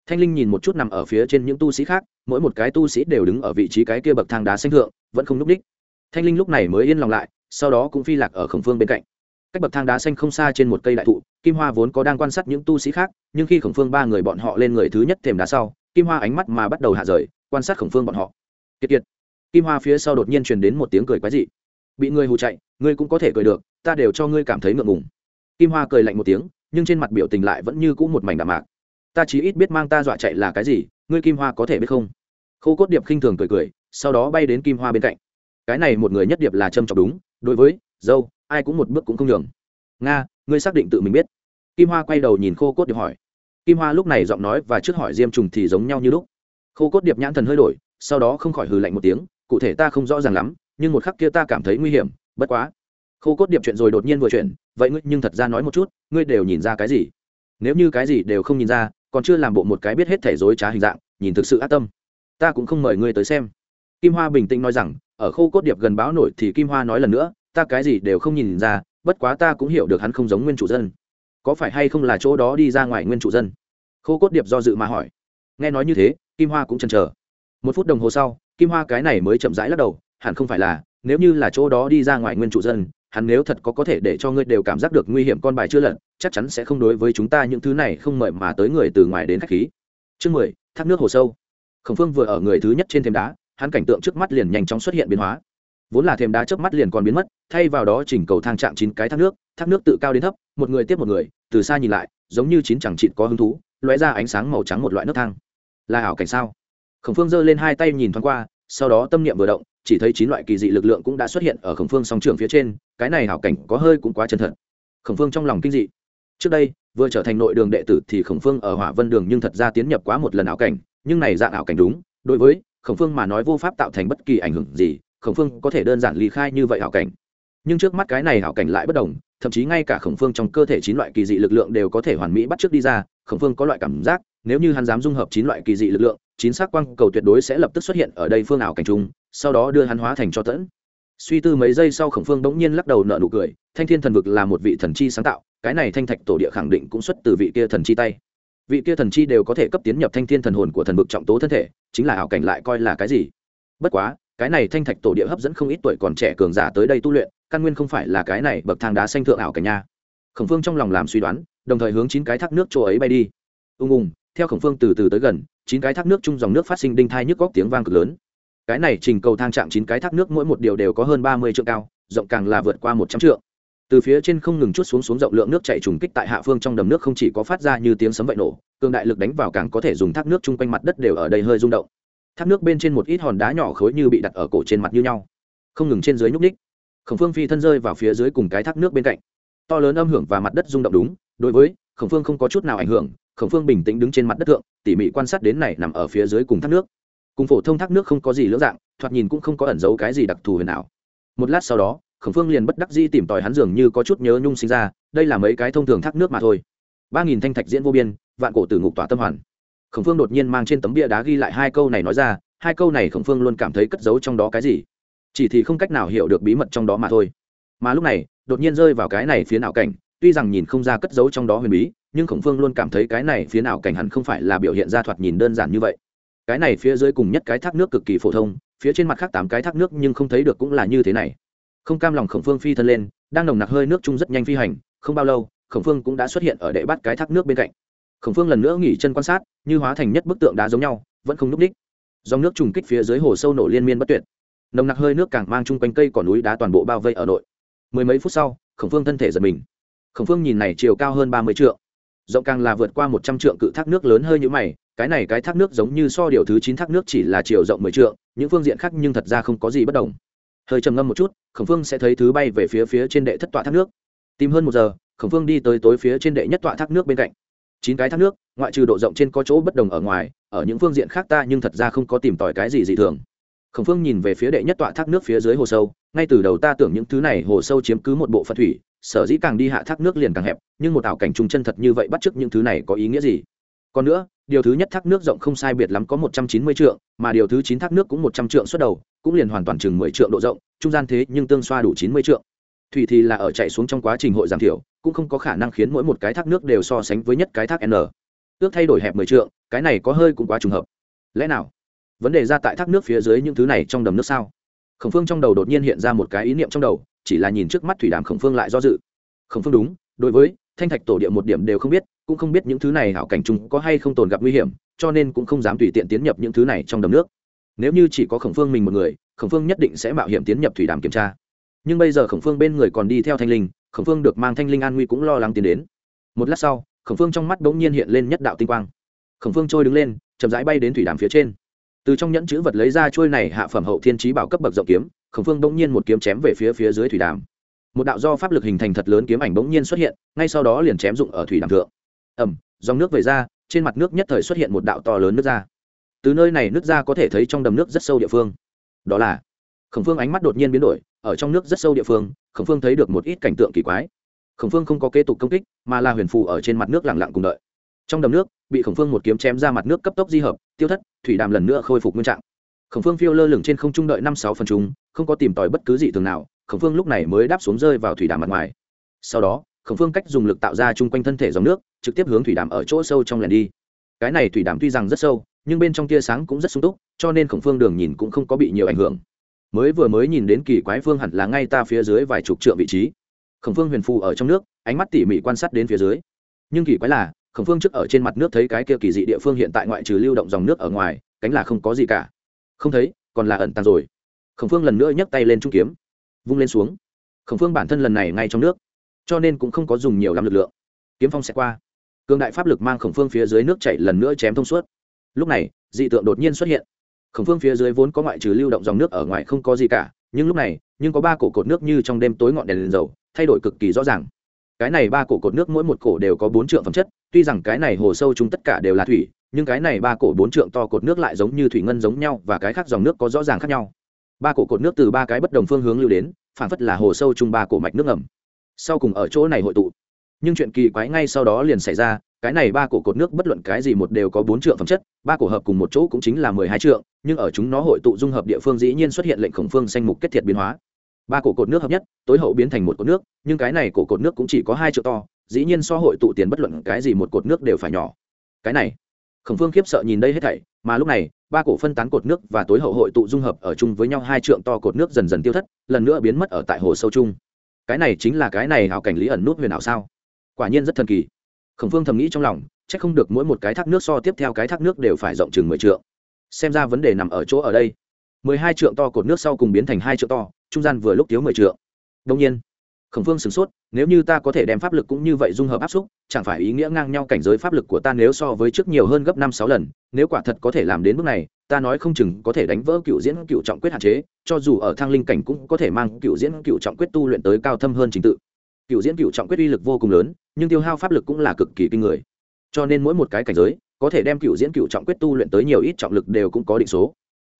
Thanh linh nhìn một chút nằm ở phía trên những tu sĩ khác, mỗi một cái tu sĩ đều đứng ở vị trí cái kia bậc thang đá xanh thượng, vẫn không n ú c đích. Thanh linh lúc này mới yên lòng lại, sau đó cũng phi lạc ở khổng phương bên cạnh. Cách bậc thang đá xanh không xa trên một cây đại thụ, kim hoa vốn có đang quan sát những tu sĩ khác, nhưng khi khổng phương ba người bọn họ lên người thứ nhất thềm đá sau, kim hoa ánh mắt mà bắt đầu hạ rời, quan sát khổng phương bọn họ. Kiệt kiệt. Kim hoa phía sau đột nhiên truyền đến một tiếng cười quái dị. Bị người hù chạy, ngươi cũng có thể cười được, ta đều cho ngươi cảm thấy ngượng ngùng. Kim hoa cười lạnh một tiếng nhưng trên mặt biểu tình lại vẫn như cũ một mảnh đạm mạc. Ta chỉ ít biết mang ta dọa chạy là cái gì, ngươi kim hoa có thể biết không? Khô cốt điệp khinh thường cười cười, sau đó bay đến kim hoa bên cạnh. Cái này một người nhất điệp là trâm trọng đúng, đối với, dâu, ai cũng một bước cũng không nhường. Nga, ngươi xác định tự mình biết. Kim hoa quay đầu nhìn khô cốt điệp hỏi. Kim hoa lúc này giọng nói và trước hỏi diêm trùng thì giống nhau như lúc. Khô cốt điệp nhãn thần hơi đổi, sau đó không khỏi hừ lạnh một tiếng, cụ thể ta không rõ ràng lắm, nhưng một khắc kia ta cảm thấy nguy hiểm, bất quá khô cốt điệp chuyện rồi đột nhiên vừa chuyện vậy ngươi nhưng thật ra nói một chút, ngươi đều nhìn ra cái gì? Nếu như cái gì đều không nhìn ra, còn chưa làm bộ một cái biết hết thể dối trá hình dạng, nhìn thực sự ác tâm. Ta cũng không mời ngươi tới xem. Kim hoa bình tĩnh nói rằng, ở khô cốt điệp gần báo nổi thì kim hoa nói lần nữa, ta cái gì đều không nhìn ra, bất quá ta cũng hiểu được hắn không giống nguyên chủ dân. Có phải hay không là chỗ đó đi ra ngoài nguyên chủ dân? Khô cốt điệp do dự mà hỏi. Nghe nói như thế, kim hoa cũng chần chờ. Một phút đồng hồ sau, kim hoa cái này mới chậm rãi lắc đầu, hẳn không phải là, nếu như là chỗ đó đi ra ngoài nguyên chủ dân hắn nếu thật có có thể để cho ngươi đều cảm giác được nguy hiểm con bài chưa lật, chắc chắn sẽ không đối với chúng ta những thứ này không mời mà tới người từ ngoài đến khách khí. Chương mười, thác nước hồ sâu. Khổng phương vừa ở người thứ nhất trên thềm đá, hắn cảnh tượng trước mắt liền nhanh chóng xuất hiện biến hóa. Vốn là thềm đá trước mắt liền còn biến mất, thay vào đó chỉnh cầu thang chạm chín cái thác nước thác nước tự cao đến thấp, một người tiếp một người, từ xa nhìn lại, giống như chín chẳng chịt có hứng thú, lóe ra ánh sáng màu trắng một loại nước thang. Là ảo cảnh sao? Khổng phương giơ lên hai tay nhìn thoáng qua, sau đó tâm niệm vừa động chỉ thấy chín loại kỳ dị lực lượng cũng đã xuất hiện ở khổng phương song trường phía trên, cái này hảo cảnh có hơi cũng quá chân thật. Khổng phương trong lòng kinh dị. Trước đây, vừa trở thành nội đường đệ tử thì khổng phương ở hỏa vân đường nhưng thật ra tiến nhập quá một lần ảo cảnh, nhưng này dạng ảo cảnh đúng, đối với khổng phương mà nói vô pháp tạo thành bất kỳ ảnh hưởng gì, khổng phương có thể đơn giản ly khai như vậy ảo cảnh. Nhưng trước mắt cái này ảo cảnh lại bất đồng, thậm chí ngay cả khổng phương trong cơ thể chín loại kỳ dị lực lượng đều có thể hoàn mỹ bắt trước đi ra, khổng phương có loại cảm giác, nếu như hắn dám dung hợp chín loại kỳ dị lực lượng chín sắc quang cầu tuyệt đối sẽ lập tức xuất hiện ở đây phương ảo cảnh trung, sau đó đưa hắn hóa thành cho tẫn. Suy tư mấy giây sau khổng phương bỗng nhiên lắc đầu nợ nụ cười, thanh thiên thần vực là một vị thần chi sáng tạo, cái này thanh thạch tổ địa khẳng định cũng xuất từ vị kia thần chi tay. Vị kia thần chi đều có thể cấp tiến nhập thanh thiên thần hồn của thần vực trọng tố thân thể, chính là ảo cảnh lại coi là cái gì? Bất quá, cái này thanh thạch tổ địa hấp dẫn không ít tuổi còn trẻ cường giả tới đây tu luyện, căn nguyên không phải là cái này bậc thang đá xanh thượng ảo cảnh nha. Khổng phương trong lòng làm suy đoán, đồng thời hướng chín cái thác nước chỗ ấy bay đi. Ung ung theo khổng phương từ từ tới gần, chín cái thác nước chung dòng nước phát sinh đinh thai nhức góc tiếng vang cực lớn. Cái này trình cầu thang chạm chín cái thác nước mỗi một điều đều có hơn ba mươi trượng cao, rộng càng là vượt qua một trăm trượng. Từ phía trên không ngừng chút xuống xuống rộng lượng nước chảy trùng kích tại hạ phương trong đầm nước không chỉ có phát ra như tiếng sấm vậy nổ, cường đại lực đánh vào càng có thể dùng thác nước chung quanh mặt đất đều ở đây hơi rung động. Thác nước bên trên một ít hòn đá nhỏ khối như bị đặt ở cổ trên mặt như nhau, không ngừng trên dưới nhúc ních khổng phương phi thân rơi vào phía dưới cùng cái thác nước bên cạnh. To lớn âm hưởng và mặt đất rung động đúng, đối với khổng phương không có chút nào ảnh hưởng khổng phương bình tĩnh đứng trên mặt đất thượng, tỉ mỉ quan sát đến này nằm ở phía dưới cùng thác nước. Cùng phổ thông thác nước không có gì lưỡng dạng, thoạt nhìn cũng không có ẩn giấu cái gì đặc thù huyền ảo. một lát sau đó, khổng phương liền bất đắc di tìm tòi hắn dường như có chút nhớ nhung sinh ra, đây là mấy cái thông thường thác nước mà thôi. Ba nghìn thanh thạch diễn vô biên, vạn cổ tử ngục tỏa tâm hoàn. Khổng phương đột nhiên mang trên tấm bia đá ghi lại hai câu này nói ra, hai câu này khổng phương luôn cảm thấy cất giấu trong đó cái gì. Chỉ thì không cách nào hiểu được bí mật trong đó mà thôi. Mà lúc này, đột nhiên rơi vào cái này phía nào cảnh, tuy rằng nhìn không ra cất giấu trong đó huyền bí nhưng khổng phương luôn cảm thấy cái này phía nào cảnh hẳn không phải là biểu hiện ra thoạt nhìn đơn giản như vậy. Cái này phía dưới cùng nhất cái thác nước cực kỳ phổ thông, phía trên mặt khác tám cái thác nước nhưng không thấy được cũng là như thế này. Không cam lòng khổng phương phi thân lên, đang nồng nặc hơi nước chung rất nhanh phi hành, không bao lâu, khổng phương cũng đã xuất hiện ở đệ bắt cái thác nước bên cạnh. Khổng phương lần nữa nghỉ chân quan sát, như hóa thành nhất bức tượng đá giống nhau, vẫn không n ú c đích. Dòng nước trùng kích phía dưới hồ sâu nổ liên miên bất tuyệt. Nồng nặc hơi nước càng mang chung quanh cây cỏ núi đá toàn bộ bao vây ở nội. Mười mấy phút sau, khổng phương thân thể giật mình. Khổng phương nhìn này chiều cao hơn ba mươi triệu rộng càng là vượt qua một trăm trượng cự thác nước lớn hơi như mày, cái này cái thác nước giống như so điều thứ chín thác nước chỉ là chiều rộng mười trượng, những phương diện khác nhưng thật ra không có gì bất đồng. Hơi trầm ngâm một chút, khổng phương sẽ thấy thứ bay về phía phía trên đệ thất tọa thác nước. Tìm hơn một giờ, khổng phương đi tới tối phía trên đệ nhất tọa thác nước bên cạnh. Chín cái thác nước, ngoại trừ độ rộng trên có chỗ bất đồng ở ngoài, ở những phương diện khác ta nhưng thật ra không có tìm tòi cái gì dị thường. Khổng phương nhìn về phía đệ nhất tọa thác nước phía dưới hồ sâu, ngay từ đầu ta tưởng những thứ này hồ sâu chiếm cứ một bộ phận thủy sở dĩ càng đi hạ thác nước liền càng hẹp, nhưng một ảo cảnh trung chân thật như vậy bắt chước những thứ này có ý nghĩa gì? Còn nữa, điều thứ nhất thác nước rộng không sai biệt lắm có một trăm chín mươi trượng, mà điều thứ chín thác nước cũng một trăm trượng xuất đầu, cũng liền hoàn toàn chừng mười trượng độ rộng, trung gian thế nhưng tương xoa đủ chín mươi trượng. Thủy thì là ở chạy xuống trong quá trình hội giảm thiểu, cũng không có khả năng khiến mỗi một cái thác nước đều so sánh với nhất cái thác n. Ước thay đổi hẹp mười trượng, cái này có hơi cũng quá trùng hợp. Lẽ nào? Vấn đề ra tại thác nước phía dưới những thứ này trong đầm nước sao? Khổng phương trong đầu đột nhiên hiện ra một cái ý niệm trong đầu chỉ là nhìn trước mắt thủy đàm khổng phương lại do dự. Khổng phương đúng, đối với thanh thạch tổ địa một điểm đều không biết, cũng không biết những thứ này hảo cảnh chúng có hay không tồn gặp nguy hiểm, cho nên cũng không dám tùy tiện tiến nhập những thứ này trong đầm nước. Nếu như chỉ có khổng phương mình một người, khổng phương nhất định sẽ mạo hiểm tiến nhập thủy đàm kiểm tra. Nhưng bây giờ khổng phương bên người còn đi theo thanh linh, khổng phương được mang thanh linh an nguy cũng lo lắng tiến đến. Một lát sau, khổng phương trong mắt bỗng nhiên hiện lên nhất đạo tinh quang. Khổng phương trôi đứng lên, chậm rãi bay đến thủy đàm phía trên. Từ trong nhẫn chữ vật lấy ra trôi này hạ phẩm hậu thiên trí bảo cấp bậc rộng kiếm khổng phương bỗng nhiên một kiếm chém về phía phía dưới thủy đàm. Một đạo do pháp lực hình thành thật lớn kiếm ảnh bỗng nhiên xuất hiện, ngay sau đó liền chém dụng ở thủy đàm thượng. Ẩm dòng nước về ra, trên mặt nước nhất thời xuất hiện một đạo to lớn nước ra từ nơi này nước ra có thể thấy trong đầm nước rất sâu địa phương. Đó là, khổng phương ánh mắt đột nhiên biến đổi, ở trong nước rất sâu địa phương, khổng phương thấy được một ít cảnh tượng kỳ quái. Khổng phương không có kế tục công kích, mà là huyền phù ở trên mặt nước lẳng lặng cùng đợi. Trong đầm nước, bị khổng phương một kiếm chém ra mặt nước cấp tốc di hợp, tiêu thất, thủy đàm lần nữa khôi phục nguyên trạng khổng phương phiêu lơ lửng trên không trung đợi năm sáu phần chúng không có tìm tòi bất cứ gì thường nào, khổng phương lúc này mới đáp xuống rơi vào thủy đàm mặt ngoài. Sau đó, khổng phương cách dùng lực tạo ra chung quanh thân thể dòng nước, trực tiếp hướng thủy đàm ở chỗ sâu trong lèn đi. Cái này thủy đàm tuy rằng rất sâu, nhưng bên trong tia sáng cũng rất sung túc, cho nên khổng phương đường nhìn cũng không có bị nhiều ảnh hưởng. Mới vừa mới nhìn đến kỳ quái phương hẳn là ngay ta phía dưới vài chục trượng vị trí. Khổng phương huyền phù ở trong nước, ánh mắt tỉ mỉ quan sát đến phía dưới. Nhưng kỳ quái là, khổng phương trước ở trên mặt nước thấy cái kia kỳ dị địa phương hiện tại ngoại trừ lưu động dòng nước ở ngoài, cánh là không có gì cả không thấy còn là ẩn tàng rồi. Khổng phương lần nữa nhấc tay lên trung kiếm. Vung lên xuống. Khổng phương bản thân lần này ngay trong nước cho nên cũng không có dùng nhiều lắm lực lượng. Kiếm phong sẽ qua. Cường đại pháp lực mang khổng phương phía dưới nước chảy lần nữa chém thông suốt. Lúc này dị tượng đột nhiên xuất hiện. Khổng phương phía dưới vốn có ngoại trừ lưu động dòng nước ở ngoài không có gì cả nhưng lúc này nhưng có ba cổ cột nước như trong đêm tối ngọn đèn, liền dầu thay đổi cực kỳ rõ ràng. Cái này ba cổ cột nước mỗi một cổ đều có bốn trượng phẩm chất tuy rằng cái này hồ sâu chúng tất cả đều là thủy nhưng cái này ba cổ bốn trượng to cột nước lại giống như thủy ngân giống nhau và cái khác dòng nước có rõ ràng khác nhau. Ba cổ cột nước từ ba cái bất đồng phương hướng lưu đến phản phất là hồ sâu chung ba cổ mạch nước ngầm. Sau cùng ở chỗ này hội tụ. Nhưng chuyện kỳ quái ngay sau đó liền xảy ra, cái này ba cổ cột nước bất luận cái gì một đều có bốn trượng phẩm chất, ba cổ hợp cùng một chỗ cũng chính là mười hai trượng, nhưng ở chúng nó hội tụ dung hợp địa phương dĩ nhiên xuất hiện lệnh khổng phương danh mục kết thiệt biến hóa. Ba cổ cột nước hợp nhất, tối hậu biến thành một cột nước, nhưng cái này cổ cột nước cũng chỉ có hai triệu to, dĩ nhiên so hội tụ tiền bất luận cái gì một cột nước đều phải nhỏ. Cái này khổng phương khiếp sợ nhìn đây hết thảy, mà lúc này, ba cổ phân tán cột nước và tối hậu hội tụ dung hợp ở chung với nhau, hai trượng to cột nước dần dần tiêu thất, lần nữa biến mất ở tại hồ sâu chung. Cái này chính là cái này hào cảnh lý ẩn nút huyền ảo sao? Quả nhiên rất thần kỳ. Khổng phương thầm nghĩ trong lòng c h ắ c không được mỗi một cái thác nước so tiếp theo cái thác nước đều phải rộng chừng mười trượng. Xem ra vấn đề nằm ở chỗ ở đây. Mười hai trượng to cột nước sau cùng biến thành hai trượng to, trung gian vừa lúc thiếu mười trượng. Đông nhiên khổng phương sửng sốt, nếu như ta có thể đem pháp lực cũng như vậy dung hợp áp xúc, chẳng phải ý nghĩa ngang nhau cảnh giới pháp lực của ta nếu so với trước nhiều hơn gấp năm sáu lần, nếu quả thật có thể làm đến bước này, ta nói không chừng có thể đánh vỡ cựu diễn cựu trọng quyết hạn chế, cho dù ở thang linh cảnh cũng có thể mang cựu diễn cựu trọng quyết tu luyện tới cao thâm hơn trình tự. Cựu diễn cựu trọng quyết uy lực vô cùng lớn, nhưng tiêu hao pháp lực cũng là cực kỳ kinh người. Cho nên mỗi một cái cảnh giới, có thể đem cựu diễn cựu trọng quyết tu luyện tới nhiều ít trọng lực đều cũng có định số.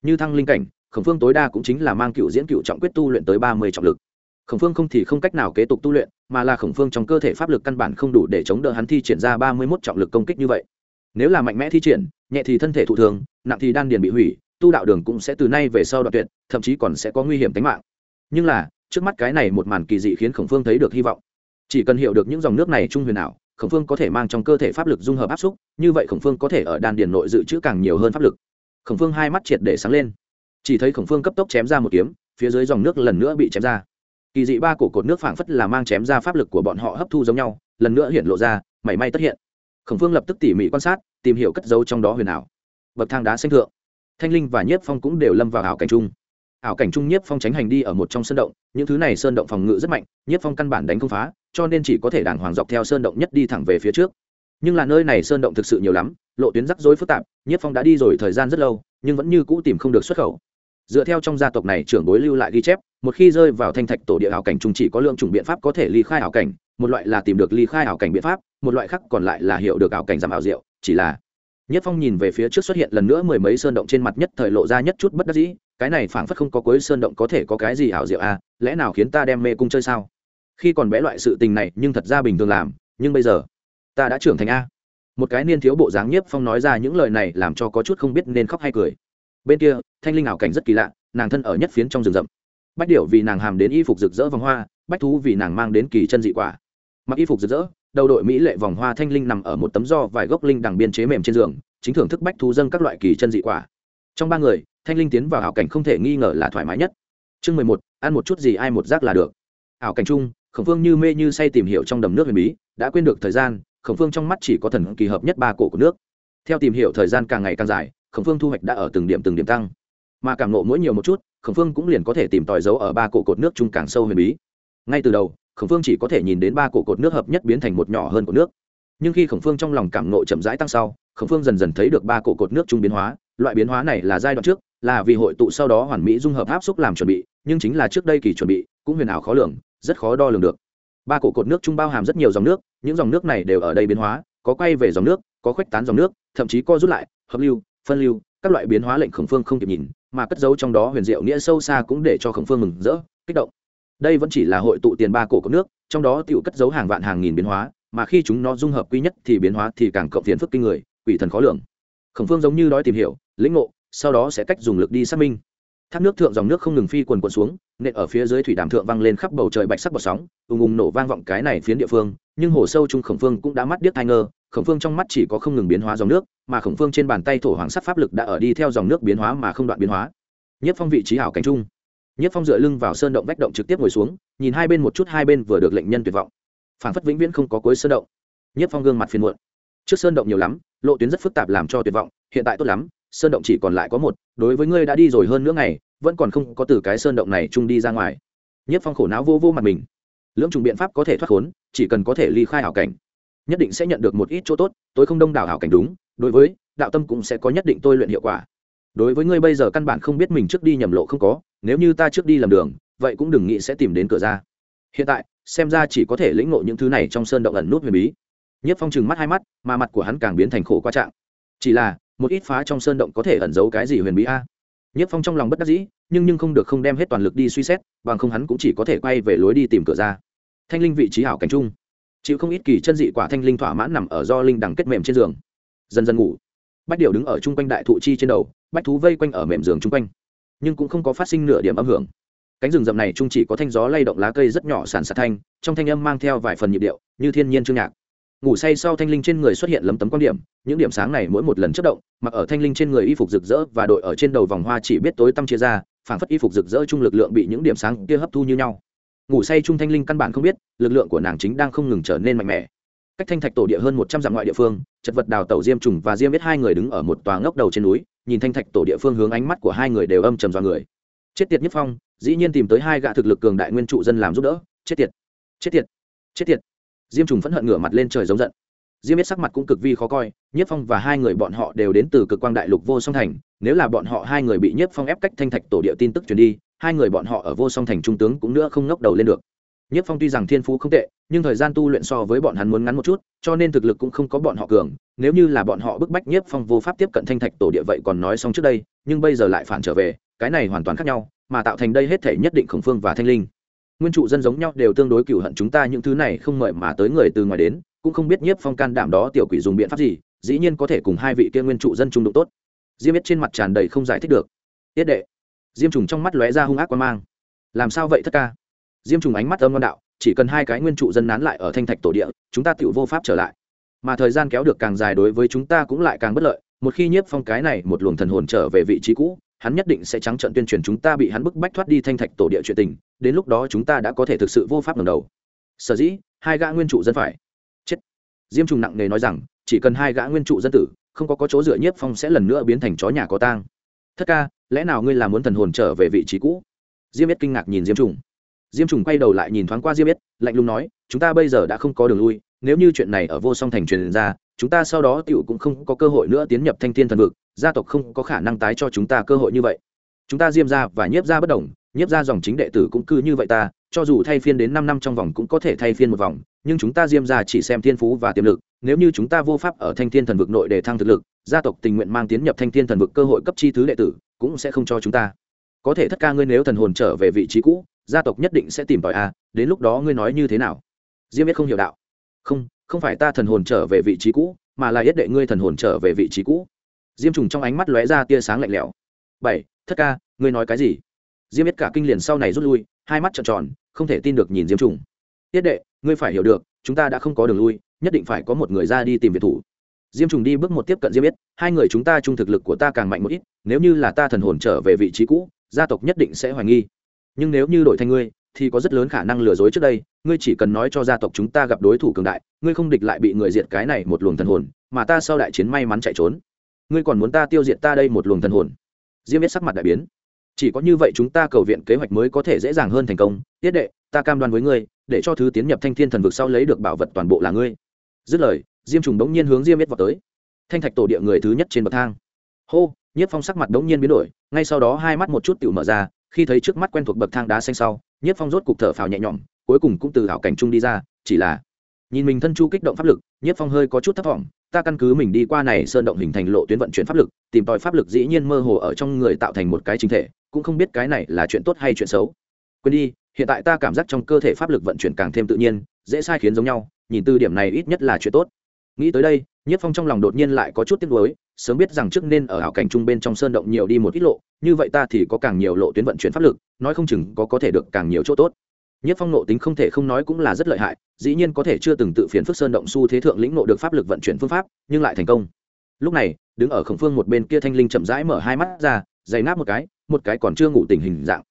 Như thăng linh cảnh, khổng phương tối đa cũng chính là mang cựu diễn cựu trọng quyết tu luyện tới ba mươi trọng lực khổng phương không thì không cách nào kế tục tu luyện, mà là khổng phương trong cơ thể pháp lực căn bản không đủ để chống đỡ hắn thi triển ra ba mươi mốt trọng lực công kích như vậy. Nếu là mạnh mẽ thi triển, nhẹ thì thân thể thụ thường, nặng thì đan điền bị hủy, tu đạo đường cũng sẽ từ nay về sau đoạn tuyệt, thậm chí còn sẽ có nguy hiểm tính mạng. Nhưng là, trước mắt cái này một màn kỳ dị khiến khổng phương thấy được hy vọng. Chỉ cần hiểu được những dòng nước này trung huyền ảo, khổng phương có thể mang trong cơ thể pháp lực dung hợp áp xúc, như vậy khổng phương có thể ở đan điền nội dự trữ càng nhiều hơn pháp lực. Khổng phương hai mắt triệt để sáng lên. Chỉ thấy khổng phương cấp tốc chém ra một kiếm, phía dưới dòng nước lần nữa bị chém ra kỳ dị ba cổ cột nước phảng phất là mang chém ra pháp lực của bọn họ hấp thu giống nhau, lần nữa hiện lộ ra, mảy may tất hiện. Khổng phương lập tức tỉ mỉ quan sát, tìm hiểu cất dấu trong đó huyền ảo. Bậc thang đá xanh thượng, thanh linh và nhiếp phong cũng đều lâm vào ảo cảnh trung ảo cảnh trung nhiếp phong tránh hành đi ở một trong sơn động, những thứ này sơn động phòng ngự rất mạnh, nhiếp phong căn bản đánh không phá, cho nên chỉ có thể đàng hoàng dọc theo sơn động nhất đi thẳng về phía trước. Nhưng là nơi này sơn động thực sự nhiều lắm, lộ tuyến rắc rối phức tạp, nhiếp phong đã đi rồi thời gian rất lâu, nhưng vẫn như cũ tìm không được xuất khẩu dựa theo trong gia tộc này trưởng bối lưu lại ghi chép, một khi rơi vào thanh thạch tổ địa ảo cảnh trung chỉ có lượng chủng biện pháp có thể ly khai ảo cảnh, một loại là tìm được ly khai ảo cảnh biện pháp, một loại khác còn lại là hiểu được ảo cảnh giảm ảo diệu, chỉ là nhất phong nhìn về phía trước xuất hiện lần nữa mười mấy sơn động trên mặt nhất thời lộ ra nhất chút bất đắc dĩ, cái này phảng phất không có cuối sơn động có thể có cái gì ảo diệu à lẽ nào khiến ta đem mê cung chơi sao? Khi còn bé loại sự tình này nhưng thật ra bình thường làm, nhưng bây giờ, ta đã trưởng thành a. Một cái niên thiếu bộ dáng nhiếp phong nói ra những lời này làm cho có chút không biết nên khóc hay cười bên kia, thanh linh ảo cảnh rất kỳ lạ, nàng thân ở nhất phiến trong rừng rậm. Bách điệu vì nàng hàm đến y phục rực rỡ vòng hoa, bách thú vì nàng mang đến kỳ chân dị quả. Mặc y phục rực rỡ, đầu đội mỹ lệ vòng hoa thanh linh nằm ở một tấm do vài gốc linh đằng biên chế mềm trên giường, chính thưởng thức bách thú dâng các loại kỳ chân dị quả. Trong ba người, thanh linh tiến vào ảo cảnh không thể nghi ngờ là thoải mái nhất. Chương mười một, ăn một chút gì ai một rác là được. Ảo cảnh chung, khổng phương như mê như say tìm hiểu trong đầm nước huyền bí, đã quên được thời gian, khổng phương trong mắt chỉ có thần kỳ hợp nhất ba cổ của nước. Theo tìm hiểu thời gian càng ngày càng dài khổng phương thu hoạch đã ở từng điểm từng điểm tăng. Mà cảm nộ mỗi nhiều một chút, khổng phương cũng liền có thể tìm tòi dấu ở ba cổ cột nước chung càng sâu huyền bí. Ngay từ đầu, khổng phương chỉ có thể nhìn đến ba cổ cột nước hợp nhất biến thành một nhỏ hơn của nước. Nhưng khi khổng phương trong lòng cảm nộ chậm rãi tăng sau, khổng phương dần dần thấy được ba cổ cột nước chung biến hóa. Loại biến hóa này là giai đoạn trước, là vì hội tụ sau đó hoàn mỹ dung hợp áp xúc làm chuẩn bị, nhưng chính là trước đây kỳ chuẩn bị, cũng huyền ảo khó lường, rất khó đo lường được. Ba cổ cột nước chung bao hàm rất nhiều dòng nước, những dòng nước này đều ở đây biến hóa, có quay về dòng nước, có khuếch tán dòng nước, thậm chí co rút lại, hợp lưu phân lưu, các loại biến hóa lệnh khổng phương không kịp nhìn, mà cất giấu trong đó huyền diệu nghĩa sâu xa cũng để cho khổng phương mừng rỡ, kích động. Đây vẫn chỉ là hội tụ tiền ba cổ cột nước, trong đó tựu cất giấu hàng vạn hàng nghìn biến hóa, mà khi chúng nó dung hợp quy nhất thì biến hóa thì càng cộng phiền phức kinh người, quỷ thần khó lường. Khổng phương giống như đói tìm hiểu, lĩnh ngộ, sau đó sẽ cách dùng lực đi xác minh. Thác nước thượng dòng nước không ngừng phi quần quần xuống, nện ở phía dưới thủy đàm thượng văng lên khắp bầu trời bạch sắc bọt sóng, ùng ùng nổ vang vọng cái này phiến địa phương, nhưng hồ sâu trung khổng phương cũng đã mắt điếc thai ngơ khổng phương trong mắt chỉ có không ngừng biến hóa dòng nước, mà khổng phương trên bàn tay thổ hoàng sắc pháp lực đã ở đi theo dòng nước biến hóa mà không đoạn biến hóa. Nhất phong vị trí hảo cảnh trung. Nhất phong dựa lưng vào sơn động vách động trực tiếp ngồi xuống, nhìn hai bên một chút hai bên vừa được lệnh nhân tuyệt vọng. Phản phất vĩnh viễn không có cuối sơn động. Nhất phong gương mặt phiền muộn. Trước sơn động nhiều lắm, lộ tuyến rất phức tạp làm cho tuyệt vọng, hiện tại tốt lắm, sơn động chỉ còn lại có một, đối với ngươi đã đi rồi hơn nữa ngày, vẫn còn không có từ cái sơn động này chung đi ra ngoài. Nhất phong khổ não vô vô mặt mình. Lưỡng trùng biện pháp có thể thoát khốn, chỉ cần có thể ly khai hảo cảnh nhất định sẽ nhận được một ít chỗ tốt, tôi không đông đảo hảo cảnh đúng, đối với đạo tâm cũng sẽ có nhất định tôi luyện hiệu quả. Đối với ngươi bây giờ căn bản không biết mình trước đi nhầm lộ không có, nếu như ta trước đi lầm đường, vậy cũng đừng nghĩ sẽ tìm đến cửa ra. Hiện tại, xem ra chỉ có thể lĩnh ngộ những thứ này trong sơn động ẩn nút huyền bí. Nhất phong trừng mắt hai mắt, mà mặt của hắn càng biến thành khổ qua trạng. Chỉ là, một ít phá trong sơn động có thể ẩn giấu cái gì huyền bí a? Nhất phong trong lòng bất đắc dĩ, nhưng nhưng không được không đem hết toàn lực đi suy xét, bằng không hắn cũng chỉ có thể quay về lối đi tìm cửa ra. Thanh linh vị trí hảo cảnh trung chịu không ít kỳ chân dị quả thanh linh thỏa mãn nằm ở do linh đằng kết mềm trên giường. Dần dần ngủ. Bách điệu đứng ở chung quanh đại thụ chi trên đầu, bách thú vây quanh ở mềm giường chung quanh. Nhưng cũng không có phát sinh nửa điểm âm hưởng. Cánh rừng rậm này chung chỉ có thanh gió lay động lá cây rất nhỏ sàn sạt thanh, trong thanh âm mang theo vài phần nhịp điệu, như thiên nhiên chương nhạc. Ngủ say sau thanh linh trên người xuất hiện lấm tấm quan điểm, những điểm sáng này mỗi một lần chất động, mặc ở thanh linh trên người y phục rực rỡ và đội ở trên đầu vòng hoa chỉ biết tối tăm chia ra, phảng phất y phục rực rỡ chung lực lượng bị những điểm sáng kia hấp thu như nhau ngủ say trung thanh linh căn bản không biết, lực lượng của nàng chính đang không ngừng trở nên mạnh mẽ. Cách thanh thạch tổ địa hơn một trăm dặm ngoại địa phương, chật vật đào tẩu diêm trùng và diêm biết hai người đứng ở một tòa ngốc đầu trên núi, nhìn thanh thạch tổ địa phương hướng ánh mắt của hai người đều âm trầm do người. Chết tiệt nhất phong, dĩ nhiên tìm tới hai gã thực lực cường đại nguyên trụ dân làm giúp đỡ. Chết tiệt chết tiệt chết tiệt. Diêm trùng phẫn hận ngửa mặt lên trời giống giận. Diêm biết sắc mặt cũng cực vi khó coi, nhất phong và hai người bọn họ đều đến từ cực quang đại lục vô song thành, nếu là bọn họ hai người bị nhất phong ép cách thanh thạch tổ địa tin tức truyền đi hai người bọn họ ở vô song thành trung tướng cũng nữa không ngóc đầu lên được. Nhất phong tuy rằng thiên phú không tệ, nhưng thời gian tu luyện so với bọn hắn muốn ngắn một chút, cho nên thực lực cũng không có bọn họ cường. Nếu như là bọn họ bức bách nhất phong vô pháp tiếp cận thanh thạch tổ địa vậy còn nói xong trước đây, nhưng bây giờ lại phản trở về, cái này hoàn toàn khác nhau, mà tạo thành đây hết thể nhất định khổng phương và thanh linh. Nguyên trụ dân giống nhau đều tương đối cựu hận chúng ta những thứ này không mời mà tới người từ ngoài đến, cũng không biết nhiếp phong can đảm đó tiểu quỷ dùng biện pháp gì, dĩ nhiên có thể cùng hai vị kia nguyên trụ dân trung đụng tốt. Diêm biết trên mặt tràn đầy không giải thích được. Tiết đệ diêm trùng trong mắt lóe ra hung ác quan mang. Làm sao vậy thất ca? Diêm trùng ánh mắt âm ngon đạo chỉ cần hai cái nguyên trụ dân nán lại ở thanh thạch tổ địa chúng ta tự vô pháp trở lại. Mà thời gian kéo được càng dài đối với chúng ta cũng lại càng bất lợi một khi nhiếp phong cái này một luồng thần hồn trở về vị trí cũ hắn nhất định sẽ trắng trận tuyên truyền chúng ta bị hắn bức bách thoát đi thanh thạch tổ địa chuyện tình đến lúc đó chúng ta đã có thể thực sự vô pháp ngầm đầu. Sở dĩ hai gã nguyên trụ dân phải chết. Diêm trùng nặng nề nói rằng chỉ cần hai gã nguyên trụ dân tử không có, có chỗ dựa nhiếp phong sẽ lần nữa biến thành chó nhà có tang thất ca, lẽ nào ngươi là muốn thần hồn trở về vị trí cũ? Diêm biết kinh ngạc nhìn diêm trùng. Diêm trùng quay đầu lại nhìn thoáng qua diêm biết lạnh lùng nói, chúng ta bây giờ đã không có đường lui, nếu như chuyện này ở vô song thành truyền ra, chúng ta sau đó tựu cũng không có cơ hội nữa tiến nhập thanh thiên thần vực, gia tộc không có khả năng tái cho chúng ta cơ hội như vậy. Chúng ta diêm ra và nhiếp ra bất đồng, nhiếp ra dòng chính đệ tử cũng cư như vậy ta, cho dù thay phiên đến năm năm trong vòng cũng có thể thay phiên một vòng, nhưng chúng ta diêm ra chỉ xem thiên phú và tiềm lực nếu như chúng ta vô pháp ở thanh thiên thần vực nội để thăng thực lực, gia tộc tình nguyện mang tiến nhập thanh thiên thần vực cơ hội cấp chi thứ đệ tử, cũng sẽ không cho chúng ta. Có thể thất ca ngươi nếu thần hồn trở về vị trí cũ, gia tộc nhất định sẽ tìm tòi a, đến lúc đó ngươi nói như thế nào? Diêm biết không hiểu đạo. Không không phải ta thần hồn trở về vị trí cũ, mà là yết đệ ngươi thần hồn trở về vị trí cũ. Diêm trùng trong ánh mắt lóe ra tia sáng lạnh lẽo. Bảy, thất ca, ngươi nói cái gì? Diêm biết cả kinh liền sau này rút lui, hai mắt trợn tròn, không thể tin được nhìn diêm trùng. Yết đệ, ngươi phải hiểu được, chúng ta đã không có đường lui nhất định phải có một người ra đi tìm việc thủ. Diêm trùng đi bước một tiếp cận diêm biết hai người chúng ta trung thực lực của ta càng mạnh một ít, nếu như là ta thần hồn trở về vị trí cũ, gia tộc nhất định sẽ hoài nghi. Nhưng nếu như đổi thành ngươi, thì có rất lớn khả năng lừa dối trước đây, ngươi chỉ cần nói cho gia tộc chúng ta gặp đối thủ cường đại, ngươi không địch lại bị người diệt cái này một luồng thần hồn, mà ta sau đại chiến may mắn chạy trốn. Ngươi còn muốn ta tiêu diệt ta đây một luồng thần hồn? Diêm biết sắc mặt đại biến. Chỉ có như vậy chúng ta cầu viện kế hoạch mới có thể dễ dàng hơn thành công. Tiết đệ, ta cam đoan với ngươi, để cho thứ tiến nhập thanh thiên thần vực sau lấy được bảo vật toàn bộ là ngươi dứt lời diêm trùng đống nhiên hướng diêm biết vào tới. Thanh thạch tổ địa người thứ nhất trên bậc thang. Hô nhiếp phong sắc mặt đống nhiên biến đổi ngay sau đó hai mắt một chút tự mở ra khi thấy trước mắt quen thuộc bậc thang đá xanh sau nhiếp phong rốt cục thở phào nhẹ nhõm cuối cùng cũng từ hảo cảnh trung đi ra chỉ là nhìn mình thân chu kích động pháp lực nhiếp phong hơi có chút thấp thỏm, ta căn cứ mình đi qua này sơn động hình thành lộ tuyến vận chuyển pháp lực tìm tòi pháp lực dĩ nhiên mơ hồ ở trong người tạo thành một cái chính thể cũng không biết cái này là chuyện tốt hay chuyện xấu. Quên đi hiện tại ta cảm giác trong cơ thể pháp lực vận chuyển càng thêm tự nhiên dễ sai khiến giống nhau nhìn từ điểm này ít nhất là chuyện tốt. Nghĩ tới đây, nhiếp phong trong lòng đột nhiên lại có chút tiếc nuối, sớm biết rằng trước nên ở hảo cảnh trung bên trong sơn động nhiều đi một ít lộ, như vậy ta thì có càng nhiều lộ tuyến vận chuyển pháp lực, nói không chừng có có thể được càng nhiều chỗ tốt. Nhất phong nộ tính không thể không nói cũng là rất lợi hại, dĩ nhiên có thể chưa từng tự phiền phức sơn động su thế thượng lĩnh nộ được pháp lực vận chuyển phương pháp, nhưng lại thành công. Lúc này, đứng ở khổng phương một bên kia thanh linh chậm rãi mở hai mắt ra dày nát một cái một cái còn chưa ngủ tình hình dạng.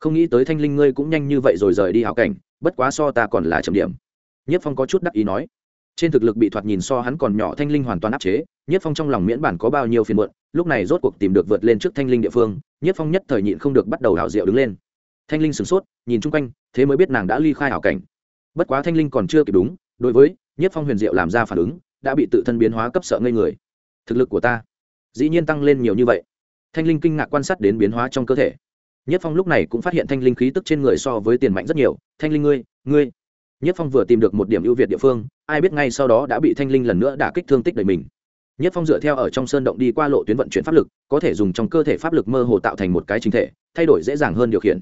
Không nghĩ tới thanh linh ngươi cũng nhanh như vậy rồi rời đi hảo cảnh, bất quá so ta còn là chậm điểm nhất phong có chút đắc ý nói. Trên thực lực bị thoạt nhìn so hắn còn nhỏ thanh linh hoàn toàn áp chế, nhất phong trong lòng miễn bản có bao nhiêu phiền muộn, lúc này rốt cuộc tìm được vượt lên trước thanh linh địa phương, nhất phong nhất thời nhịn không được bắt đầu hảo rượu đứng lên. Thanh linh sửng sốt, nhìn chung quanh, thế mới biết nàng đã ly khai hảo cảnh. Bất quá thanh linh còn chưa kịp đúng, đối với nhất phong huyền diệu làm ra phản ứng, đã bị tự thân biến hóa cấp sợ ngây người. Thực lực của ta dĩ nhiên tăng lên nhiều như vậy. Thanh linh kinh ngạc quan sát đến biến hóa trong cơ thể. Nhất phong lúc này cũng phát hiện thanh linh khí tức trên người so với tiền mạnh rất nhiều. Thanh linh ngươi ngươi nhất phong vừa tìm được một điểm ưu việt địa phương, ai biết ngay sau đó đã bị thanh linh lần nữa đả kích thương tích đầy mình. Nhất phong dựa theo ở trong sơn động đi qua lộ tuyến vận chuyển pháp lực, có thể dùng trong cơ thể pháp lực mơ hồ tạo thành một cái chính thể, thay đổi dễ dàng hơn điều khiển.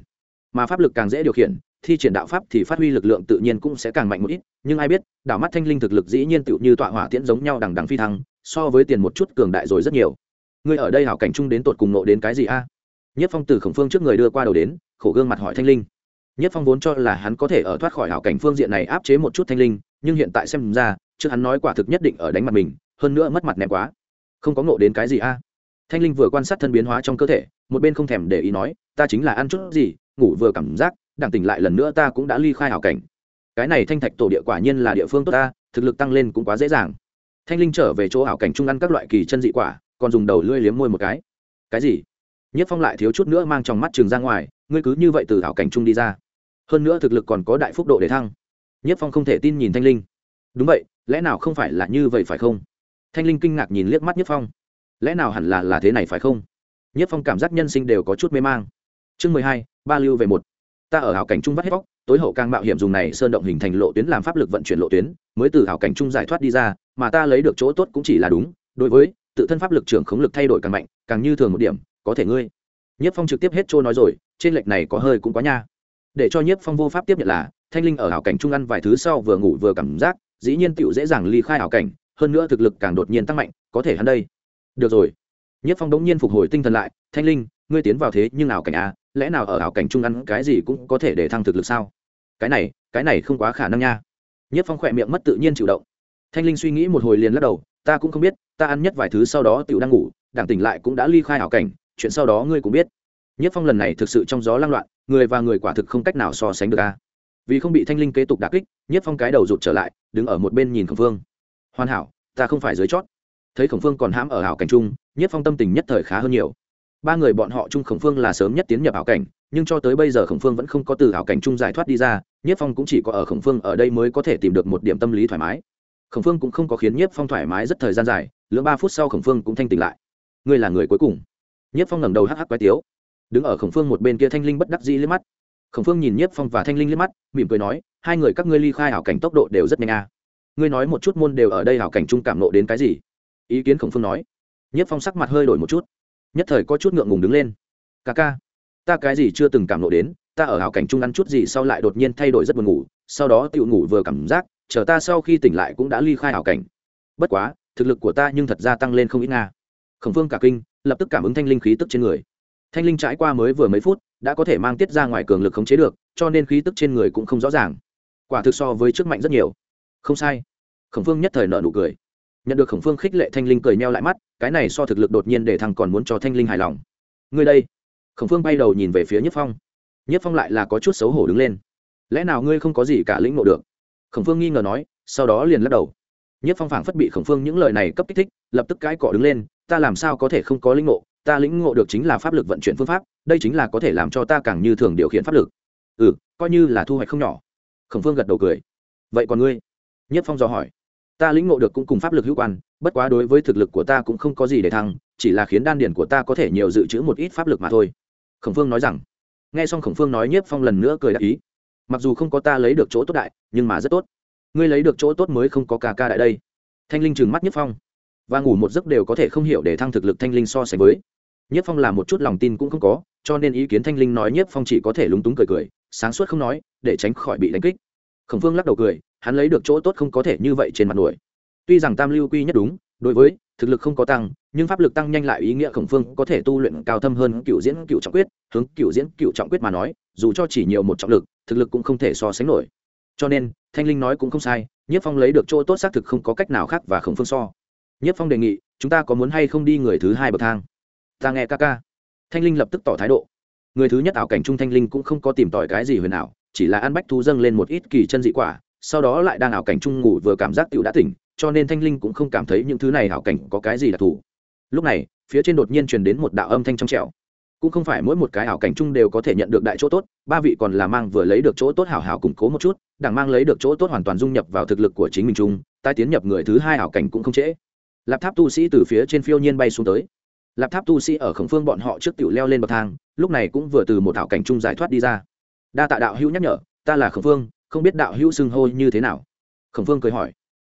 Mà pháp lực càng dễ điều khiển, thi triển đạo pháp thì phát huy lực lượng tự nhiên cũng sẽ càng mạnh một ít, nhưng ai biết, đảo mắt thanh linh thực lực dĩ nhiên tựu như tọa hỏa tiễn giống nhau đằng đằng phi thăng, so với tiền một chút cường đại rồi rất nhiều. Ngươi ở đây hảo cảnh chung đến tột cùng nộ đến cái gì a? Nhất phong từ khổng phương trước người đưa qua đầu đến, khổ gương mặt hỏi thanh linh nhất phong vốn cho là hắn có thể ở thoát khỏi hảo cảnh phương diện này áp chế một chút thanh linh, nhưng hiện tại xem ra, trước hắn nói quả thực nhất định ở đánh mặt mình, hơn nữa mất mặt ném quá. Không có ngộ đến cái gì a. Thanh linh vừa quan sát thân biến hóa trong cơ thể, một bên không thèm để ý nói, ta chính là ăn chút gì, ngủ vừa cảm giác đảng tỉnh lại lần nữa ta cũng đã ly khai hảo cảnh. Cái này thanh thạch tổ địa quả nhiên là địa phương tốt ta, thực lực tăng lên cũng quá dễ dàng. Thanh linh trở về chỗ hảo cảnh trung ăn các loại kỳ chân dị quả, còn dùng đầu lưỡi liếm môi một cái. Cái gì? Nhất phong lại thiếu chút nữa mang trong mắt trường ra ngoài, ngươi cứ như vậy từ hảo cảnh trung đi ra. Hơn nữa thực lực còn có đại phúc độ để thăng. Nhất phong không thể tin nhìn thanh linh. Đúng vậy, lẽ nào không phải là như vậy phải không? Thanh linh kinh ngạc nhìn liếc mắt nhất phong. Lẽ nào hẳn là là thế này phải không? Nhất phong cảm giác nhân sinh đều có chút mê mang. Chương mười hai, ba lưu về một. Ta ở hảo cảnh trung vắt hết vóc tối hậu càng mạo hiểm dùng này sơn động hình thành lộ tuyến làm pháp lực vận chuyển lộ tuyến, mới từ hảo cảnh trung giải thoát đi ra, mà ta lấy được chỗ tốt cũng chỉ là đúng, đối với, tự thân pháp lực trưởng khống lực thay đổi càng mạnh, càng như thường một điểm có thể ngươi. Nhất phong trực tiếp hết trôi nói rồi, trên lệch này có hơi cũng quá nha. Để cho nhiếp phong vô pháp tiếp nhận là, thanh linh ở hảo cảnh trung ăn vài thứ sau vừa ngủ vừa cảm giác, dĩ nhiên tựu dễ dàng ly khai hảo cảnh, hơn nữa thực lực càng đột nhiên tăng mạnh, có thể hắn đây. Được rồi. Nhiếp phong đống nhiên phục hồi tinh thần lại, thanh linh, ngươi tiến vào thế nhưng ảo cảnh à lẽ nào ở ảo cảnh trung ăn cái gì cũng có thể để thăng thực lực sao? Cái này cái này không quá khả năng nha. Nhiếp phong khỏe miệng mất tự nhiên chịu động. Thanh linh suy nghĩ một hồi liền lắc đầu, ta cũng không biết, ta ăn nhất vài thứ sau đó tựu đang ngủ, đảng tỉnh lại cũng đã ly khai ảo cảnh chuyện sau đó ngươi cũng biết. Nhất phong lần này thực sự trong gió lang loạn, người và người quả thực không cách nào so sánh được a. Vì không bị thanh linh kế tục đà kích, nhất phong cái đầu rụt trở lại, đứng ở một bên nhìn khổng phương. Hoàn hảo, ta không phải dưới chót. Thấy khổng phương còn hãm ở hảo cảnh trung nhất phong tâm tình nhất thời khá hơn nhiều. Ba người bọn họ chung khổng phương là sớm nhất tiến nhập hảo cảnh, nhưng cho tới bây giờ khổng phương vẫn không có từ hảo cảnh chung giải thoát đi ra, nhất phong cũng chỉ có ở khổng phương ở đây mới có thể tìm được một điểm tâm lý thoải mái. Khổng phương cũng không có khiến nhất phong thoải mái rất thời gian dài, lưỡng ba phút sau khổng phương cũng thanh tỉnh lại. Ngươi là người cuối cùng nhiếp phong ngẩng đầu hắc hắc quái tiếu. Đứng ở khổng phương một bên kia thanh linh bất đắc dĩ liếc mắt. Khổng phương nhìn nhiếp phong và thanh linh liếc mắt, mỉm cười nói, hai người các ngươi ly khai hảo cảnh tốc độ đều rất nhanh a. Ngươi nói một chút môn đều ở đây hảo cảnh trung cảm nộ đến cái gì? Ý kiến khổng phương nói. Nhiếp phong sắc mặt hơi đổi một chút. Nhất thời có chút ngượng ngùng đứng lên. Ca ca, ta cái gì chưa từng cảm nộ đến, ta ở hảo cảnh trung ăn chút gì sau lại đột nhiên thay đổi rất buồn ngủ, sau đó tựu ngủ vừa cảm giác, chờ ta sau khi tỉnh lại cũng đã ly khai hảo cảnh. Bất quá, thực lực của ta nhưng thật ra tăng lên không ít nga. Khổng phương cả kinh lập tức cảm ứng thanh linh khí tức trên người. Thanh linh trải qua mới vừa mấy phút, đã có thể mang tiết ra ngoài cường lực khống chế được, cho nên khí tức trên người cũng không rõ ràng. Quả thực so với trước mạnh rất nhiều. Không sai. Khổng phương nhất thời nợ nụ cười. Nhận được khổng phương khích lệ thanh linh cười meo lại mắt, cái này so thực lực đột nhiên để thằng còn muốn cho thanh linh hài lòng. Ngươi đây. Khổng phương bay đầu nhìn về phía nhất phong. Nhất phong lại là có chút xấu hổ đứng lên. Lẽ nào ngươi không có gì cả lĩnh ngộ được? Khổng phương nghi ngờ nói, sau đó liền lắc đầu nhất phong phảng phất bị khổng phương những lời này cấp kích thích, lập tức cãi cọ đứng lên, ta làm sao có thể không có lĩnh ngộ? Ta lĩnh ngộ được chính là pháp lực vận chuyển phương pháp, đây chính là có thể làm cho ta càng như thường điều khiển pháp lực. Ừ coi như là thu hoạch không nhỏ. Khổng phương gật đầu cười. Vậy còn ngươi? Nhất phong dò hỏi. Ta lĩnh ngộ được cũng cùng pháp lực hữu quan, bất quá đối với thực lực của ta cũng không có gì để thăng, chỉ là khiến đan điển của ta có thể nhiều dự trữ một ít pháp lực mà thôi. Khổng phương nói rằng. Nghe xong khổng phương nói nhiếp phong lần nữa cười đáp ý. Mặc dù không có ta lấy được chỗ tốt đại, nhưng mà rất tốt ngươi lấy được chỗ tốt mới không có ca ca đại đây. Thanh linh trừng mắt Nhất phong. Và ngủ một giấc đều có thể không hiểu để thăng thực lực thanh linh so sánh với. Nhất phong làm một chút lòng tin cũng không có, cho nên ý kiến thanh linh nói Nhất phong chỉ có thể lúng túng cười cười, sáng suốt không nói, để tránh khỏi bị đánh kích. Khổng phương lắc đầu cười, hắn lấy được chỗ tốt không có thể như vậy trên mặt nổi tuy rằng tam lưu quy nhất đúng, đối với, thực lực không có tăng, nhưng pháp lực tăng nhanh lại ý nghĩa khổng phương có thể tu luyện cao thâm hơn cựu diễn cựu trọng quyết, hướng cựu diễn cựu trọng quyết mà nói, dù cho chỉ nhiều một trọng lực, thực lực cũng không thể so sánh nổi cho nên, thanh linh nói cũng không sai, nhất phong lấy được chỗ tốt xác thực không có cách nào khác và không phương so. Nhất phong đề nghị, chúng ta có muốn hay không đi người thứ hai bậc thang? Ta nghe ca ca. Thanh linh lập tức tỏ thái độ. Người thứ nhất ảo cảnh trung thanh linh cũng không có tìm tỏi cái gì huyền ảo, chỉ là ăn bách thu dâng lên một ít kỳ chân dị quả, sau đó lại đang ảo cảnh trung ngủ vừa cảm giác tiểu đã tỉnh, cho nên thanh linh cũng không cảm thấy những thứ này ảo cảnh có cái gì đặc thù. Lúc này, phía trên đột nhiên truyền đến một đạo âm thanh trong trẻo cũng không phải mỗi một cái ảo cảnh chung đều có thể nhận được đại chỗ tốt, ba vị còn là mang vừa lấy được chỗ tốt hảo hảo củng cố một chút, đảng mang lấy được chỗ tốt hoàn toàn dung nhập vào thực lực của chính mình chung tai tiến nhập người thứ hai ảo cảnh cũng không trễ. Lạp tháp tu sĩ từ phía trên phiêu nhiên bay xuống tới. Lạp tháp tu sĩ ở khổng phương bọn họ trước tiểu leo lên bậc thang, lúc này cũng vừa từ một ảo cảnh chung giải thoát đi ra. Đa tạ đạo hữu nhắc nhở, ta là khổng phương, không biết đạo hữu xưng hô như thế nào. Khổng phương cười hỏi.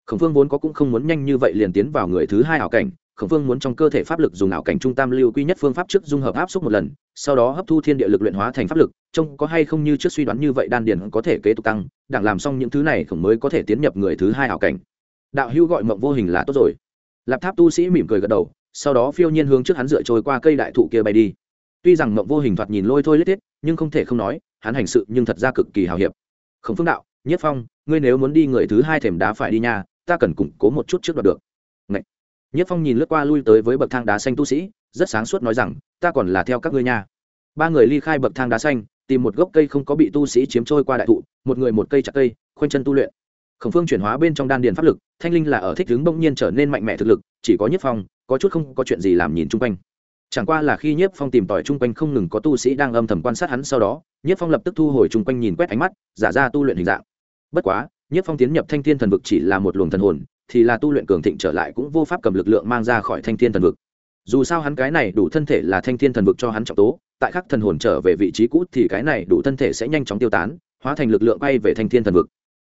Khổng phương vốn có cũng không muốn nhanh như vậy liền tiến vào người thứ hai ảo cảnh khổng phương muốn trong cơ thể pháp lực dùng ảo cảnh trung tam lưu quy nhất phương pháp trước dung hợp áp xúc một lần sau đó hấp thu thiên địa lực luyện hóa thành pháp lực trông có hay không như trước suy đoán như vậy đan điền có thể kế tục tăng đảng làm xong những thứ này khổng mới có thể tiến nhập người thứ hai ảo cảnh. Đạo hữu gọi mộng vô hình là tốt rồi. Lạp tháp tu sĩ mỉm cười gật đầu sau đó phiêu nhiên hướng trước hắn dựa trôi qua cây đại thụ kia bay đi. Tuy rằng mộng vô hình thoạt nhìn lôi thôi lết hết, nhưng không thể không nói hắn hành sự nhưng thật ra cực kỳ hào hiệp. Khổng phương đạo nhất phong ngươi nếu muốn đi người thứ hai thềm đá phải đi nha ta cần củng cố một chút trước đoạt được nhất phong nhìn lướt qua lui tới với bậc thang đá xanh tu sĩ, rất sáng suốt nói rằng, ta còn là theo các ngươi nha. Ba người ly khai bậc thang đá xanh, tìm một gốc cây không có bị tu sĩ chiếm trôi qua đại thụ, một người một cây chặt cây, khoanh chân tu luyện. Khổng phương chuyển hóa bên trong đan điền pháp lực, thanh linh là ở thích hướng bỗng nhiên trở nên mạnh mẽ thực lực, chỉ có nhất phong, có chút không có chuyện gì làm nhìn chung quanh. Chẳng qua là khi nhiếp phong tìm tòi chung quanh không ngừng có tu sĩ đang âm thầm quan sát hắn sau đó nhiếp phong lập tức thu hồi chung quanh nhìn quét ánh mắt, giả ra tu luyện hình dạng. Bất quá nhiếp phong tiến nhập thanh thiên thần vực chỉ là một luồng thần hồn thì là tu luyện cường thịnh trở lại cũng vô pháp cầm lực lượng mang ra khỏi thanh thiên thần vực. Dù sao hắn cái này đủ thân thể là thanh thiên thần vực cho hắn trọng tố, tại khắc thần hồn trở về vị trí cũ thì cái này đủ thân thể sẽ nhanh chóng tiêu tán, hóa thành lực lượng bay về thanh thiên thần vực.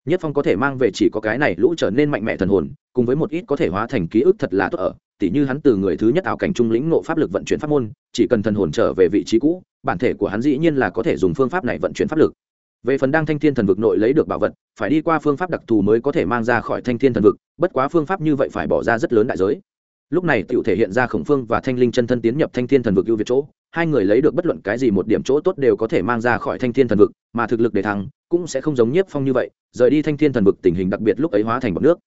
Nhất phong có thể mang về chỉ có cái này lũ trở nên mạnh mẽ thần hồn, cùng với một ít có thể hóa thành ký ức thật là tốt ở, tỉ như hắn từ người thứ nhất ảo cảnh trung lĩnh nộ pháp lực vận chuyển pháp môn, chỉ cần thần hồn trở về vị trí cũ, bản thể của hắn dĩ nhiên là có thể dùng phương pháp này vận chuyển pháp lực về phần đang thanh thiên thần vực nội lấy được bảo vật, phải đi qua phương pháp đặc thù mới có thể mang ra khỏi thanh thiên thần vực, bất quá phương pháp như vậy phải bỏ ra rất lớn đại giới. Lúc này tự thể hiện ra khổng phương và thanh linh chân thân tiến nhập thanh thiên thần vực ưu việt chỗ, hai người lấy được bất luận cái gì một điểm chỗ tốt đều có thể mang ra khỏi thanh thiên thần vực, mà thực lực để thắng cũng sẽ không giống nhiếp phong như vậy, rời đi thanh thiên thần vực tình hình đặc biệt lúc ấy hóa thành bọc nước.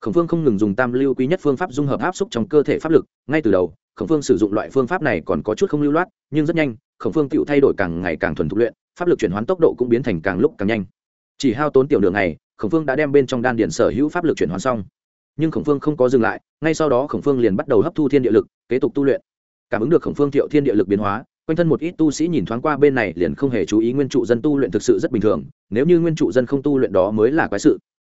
Khổng phương không ngừng dùng tam lưu quý nhất phương pháp dung hợp áp xúc trong cơ thể pháp lực, ngay từ đầu, khổng phương sử dụng loại phương pháp này còn có chút không lưu loát, nhưng rất nhanh, khổng phương tự thay đổi càng ngày càng thuần thục luyện pháp lực chuyển hoán tốc độ cũng biến thành càng lúc càng nhanh. Chỉ hao tốn tiểu đường này khổng phương đã đem bên trong đan điền sở hữu pháp lực chuyển hoán xong. Nhưng khổng phương không có dừng lại, ngay sau đó khổng phương liền bắt đầu hấp thu thiên địa lực, kế tục tu luyện. Cảm ứng được khổng phương thiệu thiên địa lực biến hóa, quanh thân một ít tu sĩ nhìn thoáng qua bên này liền không hề chú ý nguyên trụ dân tu luyện thực sự rất bình thường, nếu như nguyên trụ dân không tu luyện đó mới là quái sự.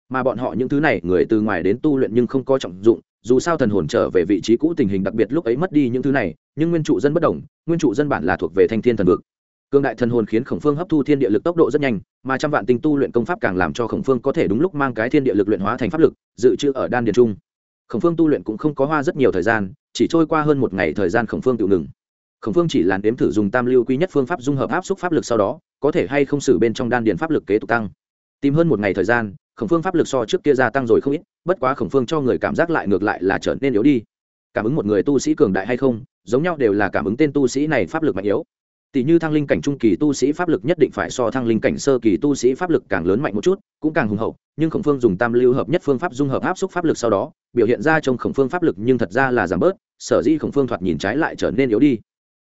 Mà bọn họ những thứ này, người từ ngoài đến tu luyện nhưng không có trọng dụng, dù sao thần hồn trở về vị trí cũ tình hình đặc biệt lúc ấy mất đi những thứ này, nhưng nguyên trụ dân bất đồng, nguyên trụ dân bản là thuộc về thanh thiên thần vực cương đại thần hồn khiến khổng phương hấp thu thiên địa lực tốc độ rất nhanh, mà trăm vạn tinh tu luyện công pháp càng làm cho khổng phương có thể đúng lúc mang cái thiên địa lực luyện hóa thành pháp lực, dự trữ ở đan điền trung. Khổng phương tu luyện cũng không có hoa rất nhiều thời gian, chỉ trôi qua hơn một ngày thời gian khổng phương tự ngừng. Khổng phương chỉ làn đếm thử dùng tam lưu quy nhất phương pháp dung hợp áp xúc pháp lực sau đó, có thể hay không xử bên trong đan điền pháp lực kế tục tăng. Tìm hơn một ngày thời gian, khổng phương pháp lực so trước kia gia tăng rồi không ít, bất quá khổng phương cho người cảm giác lại ngược lại là trở nên yếu đi. Cảm ứng một người tu sĩ cường đại hay không, giống nhau đều là cảm ứng tên tu sĩ này pháp lực mạnh yếu tỷ như thăng linh cảnh trung kỳ tu sĩ pháp lực nhất định phải so thăng linh cảnh sơ kỳ tu sĩ pháp lực càng lớn mạnh một chút, cũng càng hùng hậu, nhưng khổng phương dùng tam lưu hợp nhất phương pháp dung hợp áp xúc pháp lực sau đó, biểu hiện ra trong khổng phương pháp lực nhưng thật ra là giảm bớt, sở dĩ khổng phương thoạt nhìn trái lại trở nên yếu đi.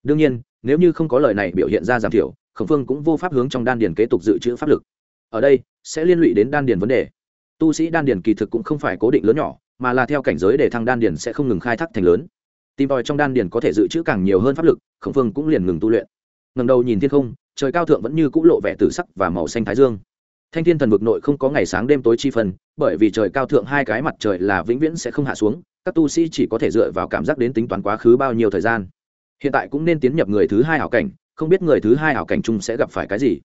Đương nhiên, nếu như không có lời này biểu hiện ra giảm thiểu, khổng phương cũng vô pháp hướng trong đan điền kế tục dự trữ pháp lực. Ở đây, sẽ liên lụy đến đan điền vấn đề. Tu sĩ đan điền kỳ thực cũng không phải cố định lớn nhỏ, mà là theo cảnh giới để thăng đan điền sẽ không ngừng khai thác thành lớn. Tìm tòi trong đan điền có thể dự trữ càng nhiều hơn pháp lực, khổng phương cũng liền ngừng tu luyện ngầm đầu nhìn thiên không trời cao thượng vẫn như cũ lộ vẻ tử sắc và màu xanh thái dương. Thanh thiên thần vực nội không có ngày sáng đêm tối chi phần, bởi vì trời cao thượng hai cái mặt trời là vĩnh viễn sẽ không hạ xuống các tu sĩ chỉ có thể dựa vào cảm giác đến tính toán quá khứ bao nhiêu thời gian. Hiện tại cũng nên tiến nhập người thứ hai hảo cảnh không biết người thứ hai hảo cảnh chung sẽ gặp phải cái gì.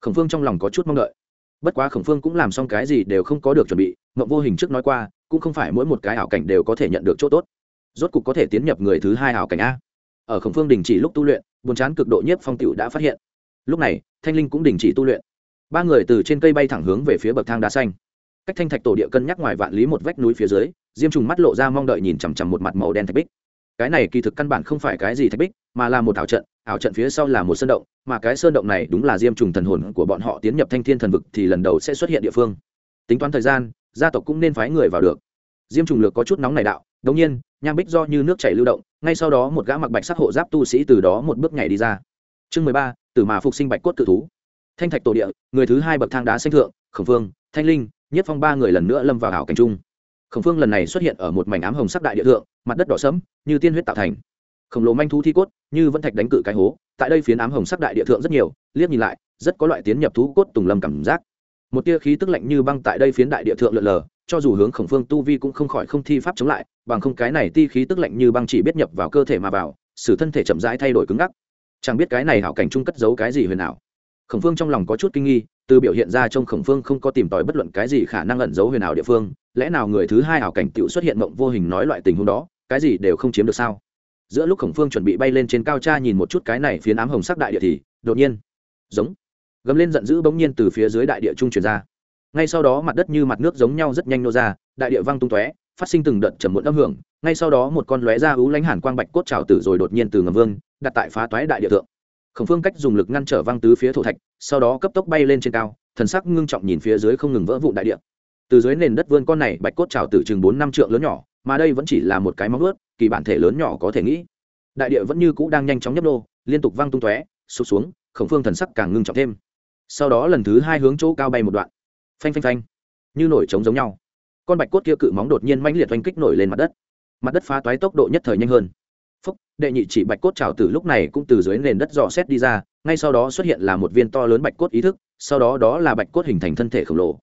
Khổng phương trong lòng có chút mong đợi. Bất quá khổng phương cũng làm xong cái gì đều không có được chuẩn bị mộng vô hình trước nói qua cũng không phải mỗi một cái ảo cảnh đều có thể nhận được chỗ tốt. Rốt cục có thể tiến nhập người thứ hai ảo cảnh a. Ở khổng phương đình chỉ lúc tu luyện buồn chán cực độ nhiếp phong tịu đã phát hiện. Lúc này, thanh linh cũng đình chỉ tu luyện. Ba người từ trên cây bay thẳng hướng về phía bậc thang đá xanh. Cách thanh thạch tổ địa cân nhắc ngoài vạn lý một vách núi phía dưới, diêm trùng mắt lộ ra mong đợi nhìn chằm chằm một mặt màu đen thạch bích. Cái này kỳ thực căn bản không phải cái gì thạch bích, mà là một ảo trận ảo trận phía sau là một sơn động, mà cái sơn động này đúng là diêm trùng thần hồn của bọn họ tiến nhập thanh thiên thần vực thì lần đầu sẽ xuất hiện địa phương. Tính toán thời gian, gia tộc cũng nên phái người vào được diêm trùng lược có chút nóng này đạo, đống nhiên, nham bích do như nước chảy lưu động, ngay sau đó một gã mặc bạch sắc hộ giáp tu sĩ từ đó một bước nhảy đi ra. Chương mười ba, tử mà phục sinh bạch cốt cự thú. Thanh thạch tổ địa, người thứ hai bậc thang đá xanh thượng, khổng phương, thanh linh, nhất phong ba người lần nữa lâm vào hảo cảnh trung khổng phương lần này xuất hiện ở một mảnh ám hồng sắc đại địa thượng, mặt đất đỏ sẫm, như tiên huyết tạo thành. Khổng lồ manh thú thi cốt, như vẫn thạch đánh cự cái hố, tại đây phiến ám hồng sắc đại địa thượng rất nhiều, liếc nhìn lại, rất có loại tiến nhập thú cốt tùng lâm cảm giác một tia khí tức lạnh như băng tại đây phiến đại địa thượng lượn lờ, cho dù hướng khổng phương tu vi cũng không khỏi không thi pháp chống lại, bằng không cái này ti khí tức lạnh như băng chỉ biết nhập vào cơ thể mà vào, sử thân thể chậm rãi thay đổi cứng ngắc. Chẳng biết cái này hảo cảnh trung cất giấu cái gì huyền ảo. Khổng phương trong lòng có chút kinh nghi, từ biểu hiện ra trong khổng phương không có tìm tòi bất luận cái gì khả năng ẩn giấu huyền ảo địa phương, lẽ nào người thứ hai hảo cảnh tựu xuất hiện mộng vô hình nói loại tình huống đó, cái gì đều không chiếm được sao? Giữa lúc khổng phương chuẩn bị bay lên trên cao cha nhìn một chút cái này phiến ám hồng sắc đại địa thì, đột nhiên, giống gầm lên giận dữ bỗng nhiên từ phía dưới đại địa trung truyền ra. Ngay sau đó mặt đất như mặt nước giống nhau rất nhanh nô ra, đại địa văng tung tóe, phát sinh từng đợt trầm muộn âm hưởng. Ngay sau đó một con lóe ra ú lánh hàn quang bạch cốt trào tử rồi đột nhiên từ ngầm vương, đặt tại phá toái đại địa thượng. Khổng phương cách dùng lực ngăn trở văng tứ phía thổ thạch, sau đó cấp tốc bay lên trên cao, thần sắc ngưng trọng nhìn phía dưới không ngừng vỡ vụn đại địa. Từ dưới nền đất vươn con này, bạch cốt trào tử chừng bốn năm trượng lớn nhỏ, mà đây vẫn chỉ là một cái móng ướt kỳ bản thể lớn nhỏ có thể nghĩ. Đại địa vẫn như cũ đang nhanh chóng nhấp nô, liên tục văng tung tóe sụt xuống, khổng phương thần sắc càng ngưng trọng thêm sau đó lần thứ hai hướng chỗ cao bay một đoạn. Phanh phanh phanh. Như nổi trống giống nhau. Con bạch cốt kia cự móng đột nhiên mãnh liệt oanh kích nổi lên mặt đất. Mặt đất phá toái tốc độ nhất thời nhanh hơn. Phúc, đệ nhị chỉ bạch cốt trào tử lúc này cũng từ dưới nền đất dò xét đi ra, ngay sau đó xuất hiện là một viên to lớn bạch cốt ý thức, sau đó đó là bạch cốt hình thành thân thể khổng lồ.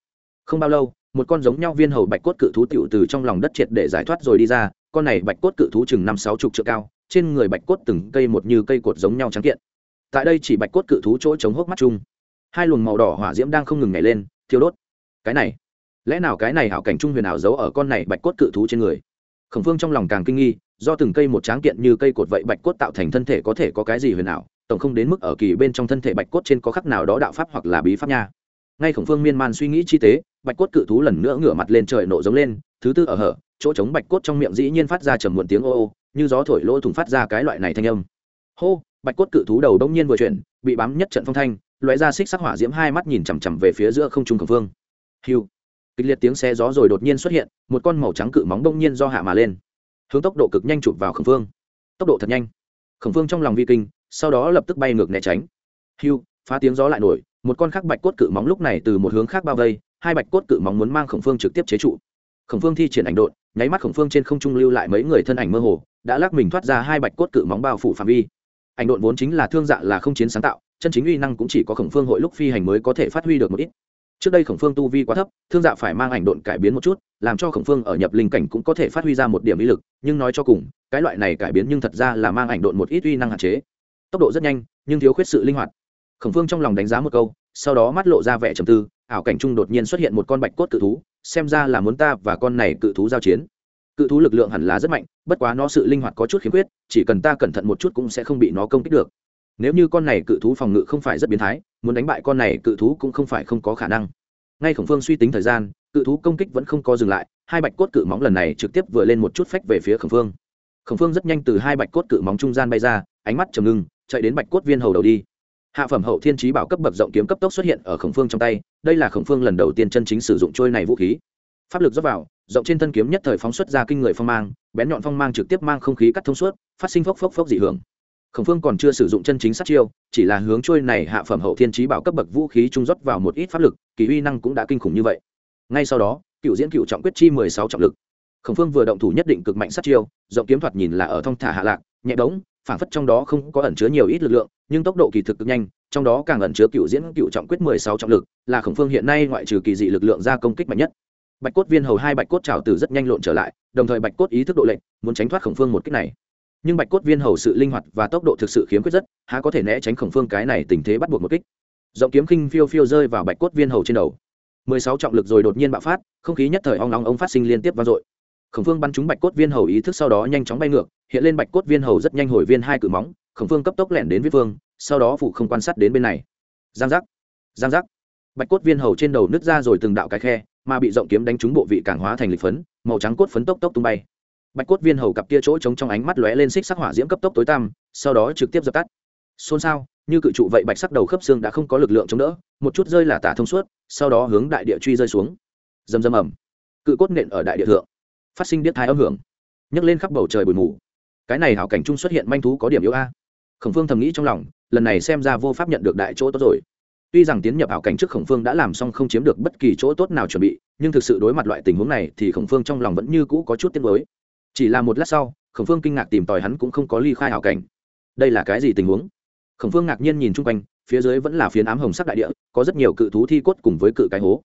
Không bao lâu, một con giống nhau viên hầu bạch cốt cự thú tựu từ trong lòng đất triệt để giải thoát rồi đi ra, con này bạch cốt cự thú chừng năm sáu chục trượng cao, trên người bạch cốt từng cây một như cây cột giống nhau trắng kiện. Tại đây chỉ bạch cốt cự thú chỗ chống hốc mắt chung hai luồng màu đỏ hỏa diễm đang không ngừng nhảy lên, thiêu đốt. Cái này, lẽ nào cái này hảo cảnh trung huyền ảo giấu ở con này bạch cốt cự thú trên người? Khổng phương trong lòng càng kinh nghi, do từng cây một tráng kiện như cây cột vậy bạch cốt tạo thành thân thể có thể có cái gì huyền ảo, tổng không đến mức ở kỳ bên trong thân thể bạch cốt trên có khắc nào đó đạo pháp hoặc là bí pháp nha. Ngay khổng phương miên man suy nghĩ chi tế, bạch cốt cự thú lần nữa ngửa mặt lên trời nổ giống lên, thứ tư ở hở, chỗ trống bạch cốt trong miệng dĩ nhiên phát ra trầm muộn tiếng ô ô, như gió thổi lỗ thủng phát ra cái loại này thanh âm. Hô, bạch cốt cự thú đầu đông nhiên vừa chuyển, bị bám nhất trận phong thanh loại ra xích sắc hỏa diễm hai mắt nhìn chằm chằm về phía giữa không trung khổng phương hiu. Kịch liệt tiếng xe gió rồi đột nhiên xuất hiện, một con màu trắng cự móng đông nhiên do hạ mà lên. Hướng tốc độ cực nhanh chụp vào khổng phương tốc độ thật nhanh. Khổng phương trong lòng vi kinh, sau đó lập tức bay ngược né tránh. Hiu, phá tiếng gió lại nổi, một con khác bạch cốt cự móng lúc này từ một hướng khác bao vây, hai bạch cốt cự móng muốn mang khổng phương trực tiếp chế trụ. Khổng phương thi triển ảnh đột, nháy mắt khổng phương trên không trung lưu lại mấy người thân ảnh mơ hồ, đã lắc mình thoát ra hai bạch cốt cự móng bao phủ phạm vi. Ảnh đột vốn chính là thương dạ là không chiến sáng tạo chân chính uy năng cũng chỉ có khổng phương hội lúc phi hành mới có thể phát huy được một ít. Trước đây khổng phương tu vi quá thấp, thương dạ phải mang ảnh độn cải biến một chút, làm cho khổng phương ở nhập linh cảnh cũng có thể phát huy ra một điểm ý lực, nhưng nói cho cùng, cái loại này cải biến nhưng thật ra là mang ảnh độn một ít uy năng hạn chế. Tốc độ rất nhanh, nhưng thiếu khuyết sự linh hoạt. Khổng phương trong lòng đánh giá một câu, sau đó mắt lộ ra vẻ trầm tư, ảo cảnh trung đột nhiên xuất hiện một con bạch cốt cự thú, xem ra là muốn ta và con này cự thú giao chiến. Cự thú lực lượng hẳn là rất mạnh, bất quá nó sự linh hoạt có chút khiếm khuyết, chỉ cần ta cẩn thận một chút cũng sẽ không bị nó công kích được nếu như con này cự thú phòng ngự không phải rất biến thái, muốn đánh bại con này cự thú cũng không phải không có khả năng. Ngay khổng phương suy tính thời gian, cự thú công kích vẫn không có dừng lại, hai bạch cốt cự móng lần này trực tiếp vừa lên một chút phách về phía khổng phương. Khổng phương rất nhanh từ hai bạch cốt cự móng trung gian bay ra, ánh mắt trầm ngưng, chạy đến bạch cốt viên hầu đầu đi. Hạ phẩm hậu thiên trí bảo cấp bậc rộng kiếm cấp tốc xuất hiện ở khổng phương trong tay, đây là khổng phương lần đầu tiên chân chính sử dụng trôi này vũ khí. Pháp lực dốc vào, rộng trên thân kiếm nhất thời phóng xuất ra kinh người phong mang, bén nhọn phong mang trực tiếp mang không khí cắt thông suốt, phát sinh phốc phốc phốc dị hưởng khổng phương còn chưa sử dụng chân chính sát chiêu, chỉ là hướng trôi này hạ phẩm hậu thiên trí bảo cấp bậc vũ khí trung rót vào một ít pháp lực, kỳ uy năng cũng đã kinh khủng như vậy. Ngay sau đó, cựu diễn cựu trọng quyết chi mười sáu trọng lực. Khổng phương vừa động thủ nhất định cực mạnh sát chiêu, rộng kiếm thoạt nhìn là ở thong thả hạ lạc, nhẹ đống phản phất trong đó không có ẩn chứa nhiều ít lực lượng, nhưng tốc độ kỳ thực cực nhanh, trong đó càng ẩn chứa cựu diễn cựu trọng quyết mười sáu trọng lực, là khổng phương hiện nay ngoại trừ kỳ dị lực lượng ra công kích mạnh nhất. Bạch cốt viên hầu hai bạch cốt trào từ rất nhanh lộn trở lại, đồng thời bạch cốt ý thức độ lệnh muốn tránh thoát khổng phương một cách này nhưng bạch cốt viên hầu sự linh hoạt và tốc độ thực sự khiếm khuyết rất, há có thể né tránh khổng phương cái này tình thế bắt buộc một kích. Giọng kiếm khinh phiêu phiêu rơi vào bạch cốt viên hầu trên đầu. Mười sáu trọng lực rồi đột nhiên bạo phát, không khí nhất thời ong nóng ông phát sinh liên tiếp vang dội. Khổng phương bắn trúng bạch cốt viên hầu ý thức sau đó nhanh chóng bay ngược, hiện lên bạch cốt viên hầu rất nhanh hồi viên hai cự móng, khổng phương cấp tốc lẻn đến viết phương sau đó phụ không quan sát đến bên này. Giang giác giang giác. Bạch cốt viên hầu trên đầu nứt ra rồi từng đạo cái khe, mà bị rộng kiếm đánh trúng bộ vị càng hóa thành lịch phấn, màu trắng cốt phấn tốc tốc tung bay bạch cốt viên hầu cặp kia chỗ trống trong ánh mắt lóe lên xích sắc hỏa diễm cấp tốc tối tăm, sau đó trực tiếp dập tắt. Xôn xao, như cự trụ vậy bạch sắc đầu khớp xương đã không có lực lượng chống đỡ, một chút rơi là tả thông suốt, sau đó hướng đại địa truy rơi xuống. Rầm rầm ẩm cự cốt nện ở đại địa thượng, phát sinh điếc thái âm hưởng. Nhấc lên khắp bầu trời bụi mù. Cái này hảo cảnh trung xuất hiện manh thú có điểm yếu a. Khổng phương thầm nghĩ trong lòng, lần này xem ra vô pháp nhận được đại chỗ tốt rồi. Tuy rằng tiến nhập hảo cảnh trước khổng phương đã làm xong không chiếm được bất kỳ chỗ tốt nào chuẩn bị, nhưng thực sự đối mặt loại tình huống này thì khổng phương trong lòng vẫn như cũ có chút tiếc nuối chỉ là một lát sau, khổng phương kinh ngạc tìm tòi hắn cũng không có ly khai hảo cảnh. Đây là cái gì tình huống? Khổng phương ngạc nhiên nhìn chung quanh, phía dưới vẫn là phiến ám hồng sắc đại địa, có rất nhiều cự thú thi cốt cùng với cự cái hố.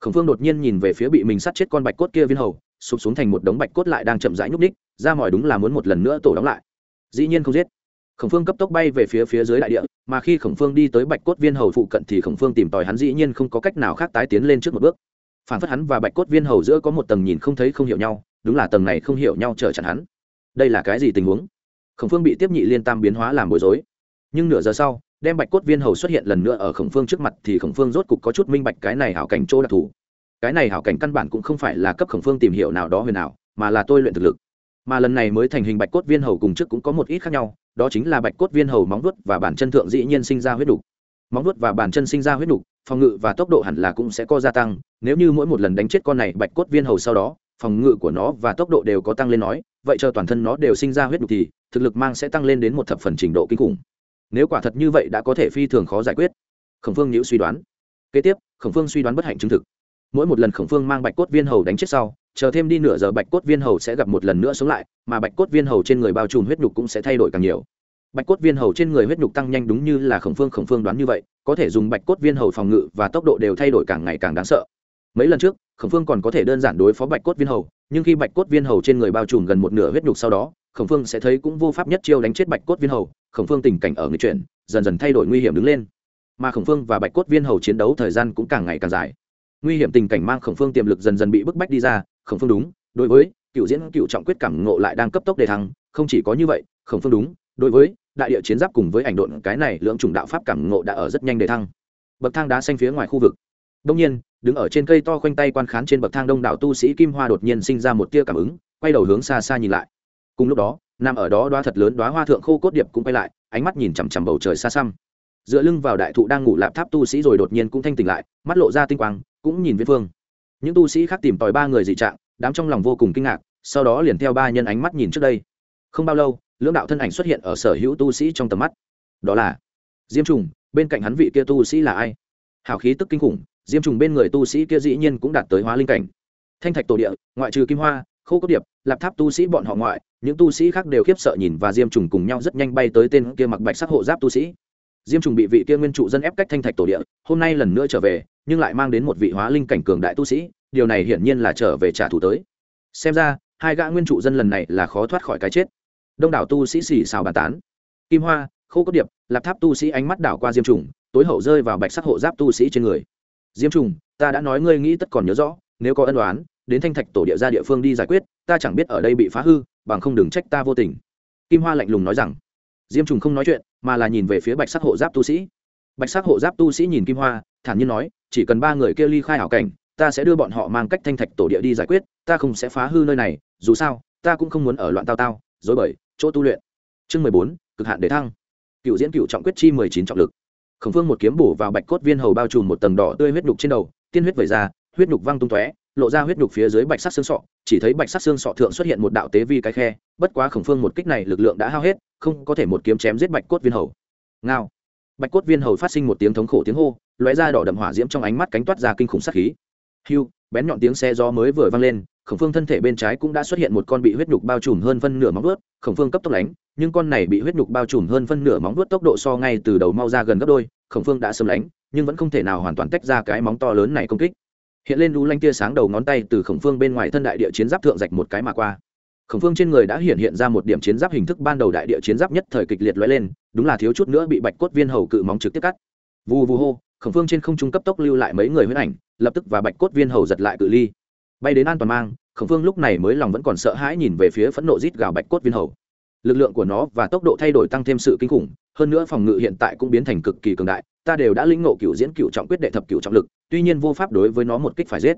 Khổng phương đột nhiên nhìn về phía bị mình sát chết con bạch cốt kia viên hầu, sụp xuống thành một đống bạch cốt lại đang chậm rãi nhúc ních ra mỏi đúng là muốn một lần nữa tổ đóng lại. Dĩ nhiên không giết. Khổng phương cấp tốc bay về phía phía dưới đại địa, mà khi khổng phương đi tới bạch cốt viên hầu phụ cận thì khổng phương tìm tòi hắn dĩ nhiên không có cách nào khác tái tiến lên trước một bước phản phất hắn và bạch cốt viên hầu giữa có một tầng nhìn không thấy không hiểu nhau, đúng là tầng này không hiểu nhau trở chặn hắn. Đây là cái gì tình huống? Khổng phương bị tiếp nhị liên tam biến hóa làm bối rối. Nhưng nửa giờ sau, đem bạch cốt viên hầu xuất hiện lần nữa ở khổng phương trước mặt thì khổng phương rốt cục có chút minh bạch cái này hảo cảnh chỗ đặc thù. Cái này hảo cảnh căn bản cũng không phải là cấp khổng phương tìm hiểu nào đó huyền nào mà là tôi luyện thực lực. Mà lần này mới thành hình bạch cốt viên hầu cùng trước cũng có một ít khác nhau, đó chính là bạch cốt viên hầu móng vuốt và bản chân thượng dĩ nhiên sinh ra huyết đục. Móng vuốt và bản chân sinh ra huyết đục phòng ngự và tốc độ hẳn là cũng sẽ có gia tăng, nếu như mỗi một lần đánh chết con này bạch cốt viên hầu sau đó, phòng ngự của nó và tốc độ đều có tăng lên nói, vậy chờ toàn thân nó đều sinh ra huyết đục thì thực lực mang sẽ tăng lên đến một thập phần trình độ kinh khủng. Nếu quả thật như vậy đã có thể phi thường khó giải quyết. Khổng phương nhữ suy đoán. Kế tiếp, khổng phương suy đoán bất hạnh chứng thực. Mỗi một lần khổng phương mang bạch cốt viên hầu đánh chết sau, chờ thêm đi nửa giờ bạch cốt viên hầu sẽ gặp một lần nữa sống lại, mà bạch cốt viên hầu trên người bao trùm huyết nhục cũng sẽ thay đổi càng nhiều bạch cốt viên hầu trên người huyết nhục tăng nhanh đúng như là khổng phương khổng phương đoán như vậy, có thể dùng bạch cốt viên hầu phòng ngự và tốc độ đều thay đổi càng ngày càng đáng sợ. Mấy lần trước, khổng phương còn có thể đơn giản đối phó bạch cốt viên hầu, nhưng khi bạch cốt viên hầu trên người bao trùm gần một nửa huyết nhục sau đó, khổng phương sẽ thấy cũng vô pháp nhất chiêu đánh chết bạch cốt viên hầu, khổng phương tình cảnh ở người chuyển, dần dần thay đổi nguy hiểm đứng lên. Mà khổng phương và bạch cốt viên hầu chiến đấu thời gian cũng càng ngày càng dài. Nguy hiểm tình cảnh mang khổng phương tiềm lực dần dần bị bức bách đi ra, khổng phương đúng, đối với cựu diễn cựu trọng quyết cảm ngộ lại đang cấp tốc đề thăng, không chỉ có như vậy, khổng phương đúng, đối với đại địa chiến giáp cùng với ảnh độn, cái này lượng chủng đạo pháp cảm ngộ đã ở rất nhanh để thăng. Bậc thang đá xanh phía ngoài khu vực. Đông nhiên, đứng ở trên cây to khoanh tay quan khán trên bậc thang đông đảo tu sĩ kim hoa đột nhiên sinh ra một tia cảm ứng, quay đầu hướng xa xa nhìn lại. Cùng lúc đó, nằm ở đó đoá thật lớn đoá hoa thượng khô cốt điệp cũng quay lại, ánh mắt nhìn chằm chằm bầu trời xa xăm. Dựa lưng vào đại thụ đang ngủ lạp tháp tu sĩ rồi đột nhiên cũng thanh tỉnh lại, mắt lộ ra tinh quang, cũng nhìn viễn phương. Những tu sĩ khác tìm tòi ba người dị trạng, đám trong lòng vô cùng kinh ngạc, sau đó liền theo ba nhân ánh mắt nhìn trước đây không bao lâu, lưỡng đạo thân ảnh xuất hiện ở sở hữu tu sĩ trong tầm mắt. Đó là diêm trùng, bên cạnh hắn vị kia tu sĩ là ai? Hào khí tức kinh khủng, diêm trùng bên người tu sĩ kia dĩ nhiên cũng đạt tới hóa linh cảnh. Thanh thạch tổ địa, ngoại trừ kim hoa, khô cốt điệp, lạp tháp tu sĩ bọn họ ngoại, những tu sĩ khác đều khiếp sợ nhìn và diêm trùng cùng nhau rất nhanh bay tới tên kia mặc bạch sắc hộ giáp tu sĩ. Diêm trùng bị vị kia nguyên trụ dân ép cách thanh thạch tổ địa, hôm nay lần nữa trở về, nhưng lại mang đến một vị hóa linh cảnh cường đại tu sĩ, điều này hiển nhiên là trở về trả thù tới. Xem ra, hai gã nguyên trụ dân lần này là khó thoát khỏi cái chết đông đảo tu sĩ xì xào bàn tán. Kim hoa, khô cốt điệp lạp tháp tu sĩ ánh mắt đảo qua diêm trùng, tối hậu rơi vào bạch sắc hộ giáp tu sĩ trên người. Diêm trùng, ta đã nói ngươi nghĩ tất còn nhớ rõ, nếu có ân đoán đến thanh thạch tổ địa ra địa phương đi giải quyết, ta chẳng biết ở đây bị phá hư, bằng không đừng trách ta vô tình. Kim hoa lạnh lùng nói rằng. Diêm trùng không nói chuyện, mà là nhìn về phía bạch sắc hộ giáp tu sĩ. Bạch sắc hộ giáp tu sĩ nhìn kim hoa, thản nhiên nói, chỉ cần ba người kia ly khai hảo cảnh, ta sẽ đưa bọn họ mang cách thanh thạch tổ địa đi giải quyết, ta không sẽ phá hư nơi này, dù sao, ta cũng không muốn ở loạn tao tao, dối bời chỗ tu luyện. Chương mười bốn, cực hạn để thăng. Cựu diễn cựu trọng quyết chi mười chín trọng lực. Khổng phương một kiếm bổ vào bạch cốt viên hầu bao trùm một tầng đỏ tươi huyết nhục trên đầu, tiên huyết vẩy ra, huyết nhục văng tung tóe, lộ ra huyết nhục phía dưới bạch sắc xương sọ. Chỉ thấy bạch sắc xương sọ thượng xuất hiện một đạo tế vi cái khe, bất quá khổng phương một kích này lực lượng đã hao hết, không có thể một kiếm chém giết bạch cốt viên hầu. Ngao. Bạch cốt viên hầu phát sinh một tiếng thống khổ tiếng hô, lóe ra đỏ đậm hỏa diễm trong ánh mắt cánh toát ra kinh khủng sắc khí. Hiu bén nhọn tiếng xe gió mới vừa vang lên khổng phương thân thể bên trái cũng đã xuất hiện một con bị huyết nhục bao trùm hơn phân nửa móng vuốt, khổng phương cấp tốc lánh, nhưng con này bị huyết nhục bao trùm hơn phân nửa móng vuốt tốc độ so ngay từ đầu mau ra gần gấp đôi, khổng phương đã sớm lánh, nhưng vẫn không thể nào hoàn toàn tách ra cái móng to lớn này công kích. Hiện lên lũ lanh tia sáng đầu ngón tay từ khổng phương bên ngoài thân đại địa chiến giáp thượng rạch một cái mà qua. Khổng phương trên người đã hiện hiện ra một điểm chiến giáp hình thức ban đầu đại địa chiến giáp nhất thời kịch liệt lóe lên, đúng là thiếu chút nữa bị bạch cốt viên hầu cự móng trực tiếp cắt. Vù vù hô, khổng phương trên không trung cấp tốc lưu lại mấy người huyết ảnh, lập tức và bạch cốt viên hầu giật lại cự ly bay đến an toàn mang, khổng phương lúc này mới lòng vẫn còn sợ hãi nhìn về phía phẫn nộ rít gào bạch cốt viên hầu. Lực lượng của nó và tốc độ thay đổi tăng thêm sự kinh khủng, hơn nữa phòng ngự hiện tại cũng biến thành cực kỳ cường đại, ta đều đã lĩnh ngộ cựu diễn cựu trọng quyết đệ thập cựu trọng lực, tuy nhiên vô pháp đối với nó một kích phải giết.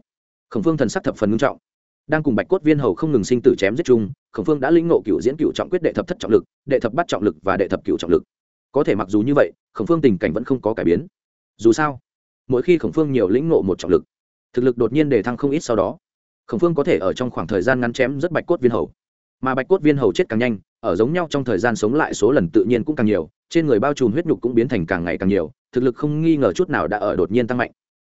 Khổng phương thần sắc thập phần ngưng trọng. Đang cùng bạch cốt viên hầu không ngừng sinh tử chém giết chung, khổng phương đã lĩnh ngộ cựu diễn cựu trọng quyết đệ thập thất trọng lực, đệ thập bắt trọng lực và đệ thập cựu trọng lực. Có thể mặc dù như vậy, khổng phương tình cảnh vẫn không có cải biến. Dù sao, mỗi khi khổng phương nhiều lĩnh ngộ một trọng lực, thực lực đột nhiên đề thăng không ít sau đó khổng phương có thể ở trong khoảng thời gian ngắn chém rất bạch cốt viên hầu. Mà bạch cốt viên hầu chết càng nhanh, ở giống nhau trong thời gian sống lại số lần tự nhiên cũng càng nhiều, trên người bao trùm huyết nhục cũng biến thành càng ngày càng nhiều, thực lực không nghi ngờ chút nào đã ở đột nhiên tăng mạnh.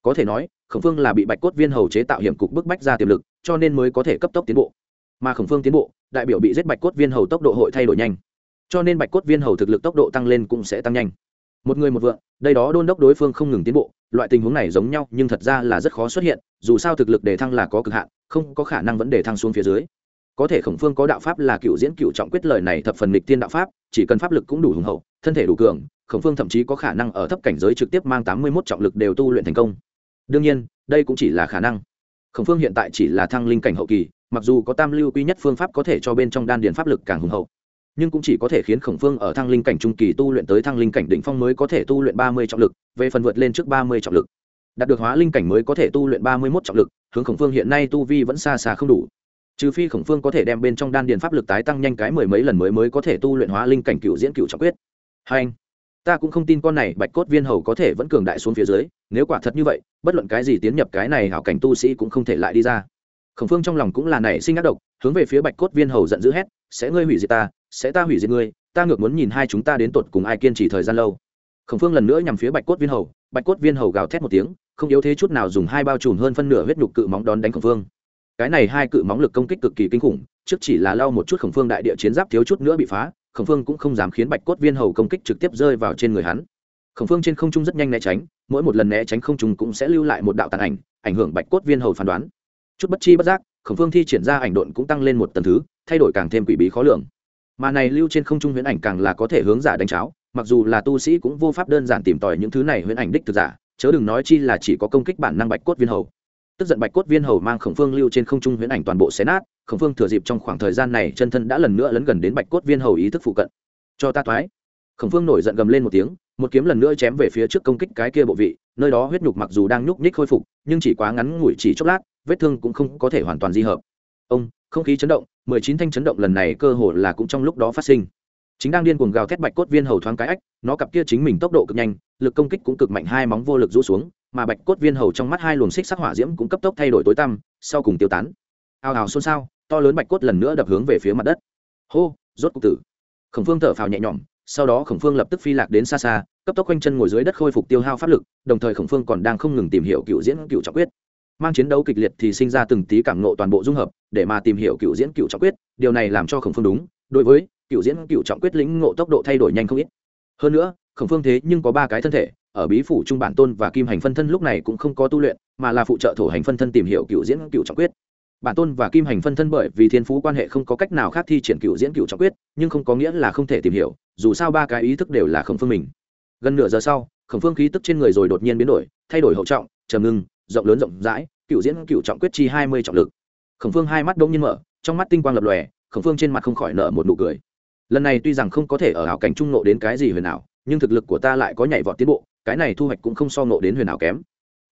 Có thể nói, khổng phương là bị bạch cốt viên hầu chế tạo hiểm cục bức bách ra tiềm lực, cho nên mới có thể cấp tốc tiến bộ. Mà khổng phương tiến bộ, đại biểu bị giết bạch cốt viên hầu tốc độ hội thay đổi nhanh. Cho nên bạch cốt viên hầu thực lực tốc độ tăng lên cũng sẽ tăng nhanh một người một vượng, đây đó đôn đốc đối phương không ngừng tiến bộ, loại tình huống này giống nhau, nhưng thật ra là rất khó xuất hiện, dù sao thực lực đề thăng là có cực hạn, không có khả năng vẫn đề thăng xuống phía dưới. Có thể khổng phương có đạo pháp là cựu diễn cựu trọng quyết lời này thập phần lịch tiên đạo pháp, chỉ cần pháp lực cũng đủ hùng hậu, thân thể đủ cường, khổng phương thậm chí có khả năng ở thấp cảnh giới trực tiếp mang tám mươi một trọng lực đều tu luyện thành công. Đương nhiên, đây cũng chỉ là khả năng. Khổng phương hiện tại chỉ là thăng linh cảnh hậu kỳ, mặc dù có tam lưu quy nhất phương pháp có thể cho bên trong đan điền pháp lực càng hùng hậu nhưng cũng chỉ có thể khiến khổng phương ở thăng linh cảnh trung kỳ tu luyện tới thăng linh cảnh đỉnh phong mới có thể tu luyện ba mươi trọng lực, về phần vượt lên trước ba mươi trọng lực. Đạt được hóa linh cảnh mới có thể tu luyện ba mươi một trọng lực, hướng khổng phương hiện nay tu vi vẫn xa xa không đủ. Trừ phi khổng phương có thể đem bên trong đan điền pháp lực tái tăng nhanh cái mười mấy lần mới mới có thể tu luyện hóa linh cảnh cựu diễn cựu trọng quyết. Hai anh, ta cũng không tin con này bạch cốt viên hầu có thể vẫn cường đại xuống phía dưới, nếu quả thật như vậy, bất luận cái gì tiến nhập cái này hảo cảnh tu sĩ cũng không thể lại đi ra. Khổng phương trong lòng cũng là nảy sinh ác độc, hướng về phía bạch cốt viên hầu giận dữ hét, sẽ ngươi hủy diệt ta sẽ ta hủy diệt ngươi, ta ngược muốn nhìn hai chúng ta đến tột cùng ai kiên trì thời gian lâu. Khổng phương lần nữa nhằm phía bạch cốt viên hầu, bạch cốt viên hầu gào thét một tiếng, không yếu thế chút nào dùng hai bao trùm hơn phân nửa huyết nhục cự móng đón đánh khổng phương. Cái này hai cự móng lực công kích cực kỳ kinh khủng, trước chỉ là lau một chút khổng phương đại địa chiến giáp thiếu chút nữa bị phá, khổng phương cũng không dám khiến bạch cốt viên hầu công kích trực tiếp rơi vào trên người hắn. Khổng phương trên không trung rất nhanh né tránh, mỗi một lần né tránh không trung cũng sẽ lưu lại một đạo tàn ảnh ảnh hưởng bạch cốt viên hầu phán đoán. Chút bất chi bất giác, khổng phương thi triển ra ảnh độn cũng tăng lên một tầng thứ, thay đổi càng thêm quỷ bí khó lường mà này lưu trên không trung huyễn ảnh càng là có thể hướng giả đánh cháo, mặc dù là tu sĩ cũng vô pháp đơn giản tìm tòi những thứ này huyễn ảnh đích thực giả, chớ đừng nói chi là chỉ có công kích bản năng bạch cốt viên hầu. Tức giận bạch cốt viên hầu mang khổng phương lưu trên không trung huyễn ảnh toàn bộ xé nát, khổng phương thừa dịp trong khoảng thời gian này chân thân đã lần nữa lấn gần đến bạch cốt viên hầu ý thức phụ cận. Cho ta thoái. Khổng phương nổi giận gầm lên một tiếng, một kiếm lần nữa chém về phía trước công kích cái kia bộ vị, nơi đó huyết nhục mặc dù đang nhúc nhích khôi phục, nhưng chỉ quá ngắn ngủi chỉ chốc lát, vết thương cũng không có thể hoàn toàn di hợp. Ông, không khí chấn động mười chín thanh chấn động lần này cơ hồ là cũng trong lúc đó phát sinh. Chính đang điên cuồng gào thét bạch cốt viên hầu thoáng cái ách, nó cặp kia chính mình tốc độ cực nhanh, lực công kích cũng cực mạnh, hai móng vô lực rũ xuống, mà bạch cốt viên hầu trong mắt hai luồng xích sắc hỏa diễm cũng cấp tốc thay đổi tối tăm, sau cùng tiêu tán. Ao ào xôn xao, to lớn bạch cốt lần nữa đập hướng về phía mặt đất. Hô, rốt cục tử. Khổng phương thở phào nhẹ nhõm, sau đó khổng phương lập tức phi lạc đến xa xa, cấp tốc quanh chân ngồi dưới đất khôi phục tiêu hao pháp lực, đồng thời khổng phương còn đang không ngừng tìm hiểu cựu diễn cựu trọng quyết mang chiến đấu kịch liệt thì sinh ra từng tí cảm nộ toàn bộ dung hợp, để mà tìm hiểu cựu diễn cựu trọng quyết, điều này làm cho khổng phương đúng. Đối với cựu diễn cựu trọng quyết lĩnh ngộ tốc độ thay đổi nhanh không ít. Hơn nữa, khổng phương thế nhưng có ba cái thân thể, ở bí phủ trung bản tôn và kim hành phân thân lúc này cũng không có tu luyện, mà là phụ trợ thổ hành phân thân tìm hiểu cựu diễn cựu trọng quyết. Bản tôn và kim hành phân thân bởi vì thiên phú quan hệ không có cách nào khác thi triển cựu diễn cựu trọng quyết, nhưng không có nghĩa là không thể tìm hiểu, dù sao ba cái ý thức đều là khổng phương mình. Gần nửa giờ sau, khổng phương khí tức trên người rồi đột nhiên biến đổi, thay đổi hậu trọng trầm ngưng, rộng lớn rộng rãi, cựu diễn cựu trọng quyết chi hai mươi trọng lực. Khổng phương hai mắt đông nhiên mở, trong mắt tinh quang lập lòe, khổng phương trên mặt không khỏi nở một nụ cười. Lần này tuy rằng không có thể ở hảo cảnh trung nộ đến cái gì huyền ảo, nhưng thực lực của ta lại có nhảy vọt tiến bộ, cái này thu hoạch cũng không so nộ đến huyền ảo kém.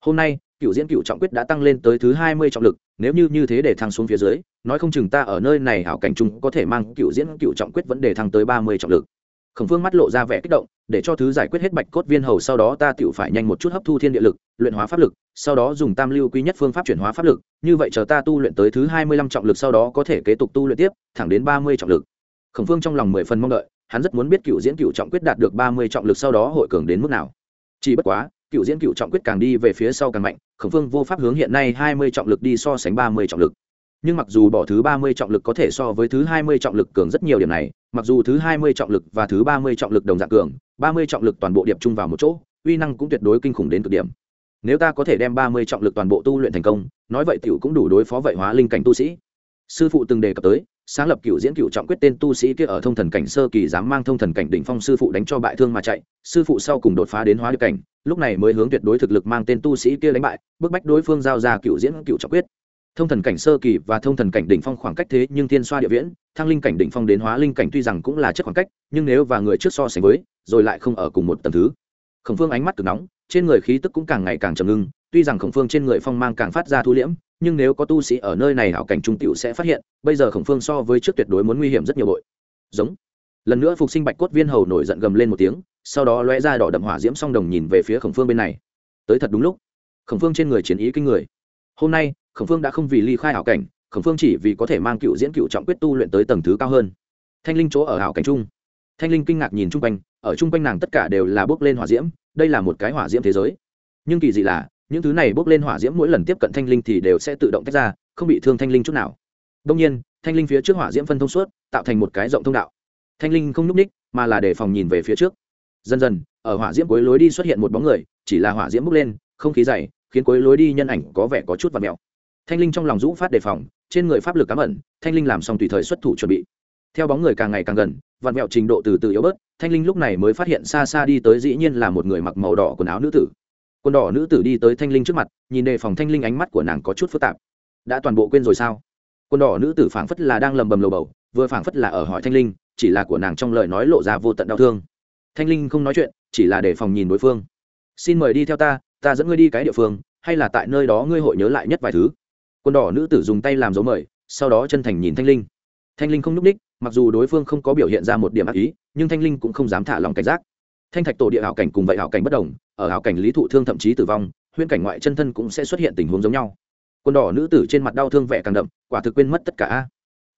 Hôm nay, cựu diễn cựu trọng quyết đã tăng lên tới thứ hai mươi trọng lực, nếu như như thế để thăng xuống phía dưới, nói không chừng ta ở nơi này hảo cảnh trung có thể mang cựu diễn cựu trọng quyết vẫn để thăng tới ba mươi trọng lực khổng phương mắt lộ ra vẻ kích động, để cho thứ giải quyết hết bạch cốt viên hầu sau đó ta tự phải nhanh một chút hấp thu thiên địa lực, luyện hóa pháp lực, sau đó dùng tam lưu quý nhất phương pháp chuyển hóa pháp lực, như vậy chờ ta tu luyện tới thứ hai mươi lăm trọng lực sau đó có thể kế tục tu luyện tiếp, thẳng đến ba mươi trọng lực. Khổng phương trong lòng mười phần mong đợi, hắn rất muốn biết cựu diễn cựu trọng quyết đạt được ba mươi trọng lực sau đó hội cường đến mức nào. Chỉ bất quá, cựu diễn cựu trọng quyết càng đi về phía sau càng mạnh, khổng phương vô pháp hướng hiện nay hai mươi trọng lực đi so sánh ba mươi trọng lực nhưng mặc dù bỏ thứ ba mươi trọng lực có thể so với thứ hai mươi trọng lực cường rất nhiều điểm này, mặc dù thứ hai mươi trọng lực và thứ ba mươi trọng lực đồng dạng cường, ba mươi trọng lực toàn bộ điệp chung vào một chỗ, uy năng cũng tuyệt đối kinh khủng đến cực điểm. Nếu ta có thể đem ba mươi trọng lực toàn bộ tu luyện thành công, nói vậy tiểu cũng đủ đối phó vậy hóa linh cảnh tu sĩ. Sư phụ từng đề cập tới, sáng lập cựu diễn cựu trọng quyết tên tu sĩ kia ở thông thần cảnh sơ kỳ dám mang thông thần cảnh đỉnh phong sư phụ đánh cho bại thương mà chạy, sư phụ sau cùng đột phá đến hóa được cảnh, lúc này mới hướng tuyệt đối thực lực mang tên tu sĩ kia đánh bại, bức bách đối phương giao ra cựu diễn cựu trọng quyết thông thần cảnh sơ kỳ và thông thần cảnh đỉnh phong khoảng cách thế nhưng thiên xoa địa viễn, thăng linh cảnh đỉnh phong đến hóa linh cảnh tuy rằng cũng là chất khoảng cách, nhưng nếu và người trước so sánh với, rồi lại không ở cùng một tầng thứ. Khổng phương ánh mắt cực nóng, trên người khí tức cũng càng ngày càng trầm ngưng, tuy rằng khổng phương trên người phong mang càng phát ra thu liễm, nhưng nếu có tu sĩ ở nơi này hảo cảnh trung tiểu sẽ phát hiện, bây giờ khổng phương so với trước tuyệt đối muốn nguy hiểm rất nhiều bội. Giống. Lần nữa phục sinh bạch cốt viên hầu nổi giận gầm lên một tiếng, sau đó lóe ra đỏ đậm hỏa diễm song đồng nhìn về phía khổng phương bên này. Tới thật đúng lúc. Khổng phương trên người chiến ý kinh người hôm nay, khổng phương đã không vì ly khai hảo cảnh, khổng phương chỉ vì có thể mang cựu diễn cựu trọng quyết tu luyện tới tầng thứ cao hơn. Thanh linh chỗ ở hảo cảnh trung thanh linh kinh ngạc nhìn chung quanh, ở chung quanh nàng tất cả đều là bước lên hỏa diễm, đây là một cái hỏa diễm thế giới. Nhưng kỳ dị là, những thứ này bước lên hỏa diễm mỗi lần tiếp cận thanh linh thì đều sẽ tự động tách ra, không bị thương thanh linh chút nào. Đông nhiên, thanh linh phía trước hỏa diễm phân thông suốt, tạo thành một cái rộng thông đạo. Thanh linh không núp ních, mà là để phòng nhìn về phía trước. Dần dần, ở hỏa diễm cuối lối đi xuất hiện một bóng người, chỉ là hỏa diễm bốc lên, không khí dày khiến cuối lối đi nhân ảnh có vẻ có chút và mèo thanh linh trong lòng rũ phát đề phòng, trên người pháp lực cám ẩn, thanh linh làm xong tùy thời xuất thủ chuẩn bị. Theo bóng người càng ngày càng gần, vặn mẹo trình độ từ từ yếu bớt, thanh linh lúc này mới phát hiện xa xa đi tới dĩ nhiên là một người mặc màu đỏ quần áo nữ tử. Quần đỏ nữ tử đi tới thanh linh trước mặt, nhìn đề phòng thanh linh ánh mắt của nàng có chút phức tạp. Đã toàn bộ quên rồi sao? Quần đỏ nữ tử phảng phất là đang lầm bầm lầu bầu, vừa phảng phất là ở hỏi thanh linh, chỉ là của nàng trong lời nói lộ ra vô tận đau thương. Thanh linh không nói chuyện, chỉ là đề phòng nhìn đối phương. Xin mời đi theo ta ta dẫn ngươi đi cái địa phương, hay là tại nơi đó ngươi hội nhớ lại nhất vài thứ. Quần đỏ nữ tử dùng tay làm dấu mời, sau đó chân thành nhìn thanh linh. Thanh linh không n ú c ních mặc dù đối phương không có biểu hiện ra một điểm ác ý, nhưng thanh linh cũng không dám thả lòng cảnh giác. Thanh thạch tổ địa hảo cảnh cùng vậy hảo cảnh bất đồng, ở hảo cảnh lý thụ thương thậm chí tử vong, huyễn cảnh ngoại chân thân cũng sẽ xuất hiện tình huống giống nhau. Quần đỏ nữ tử trên mặt đau thương vẻ càng đậm, quả thực quên mất tất cả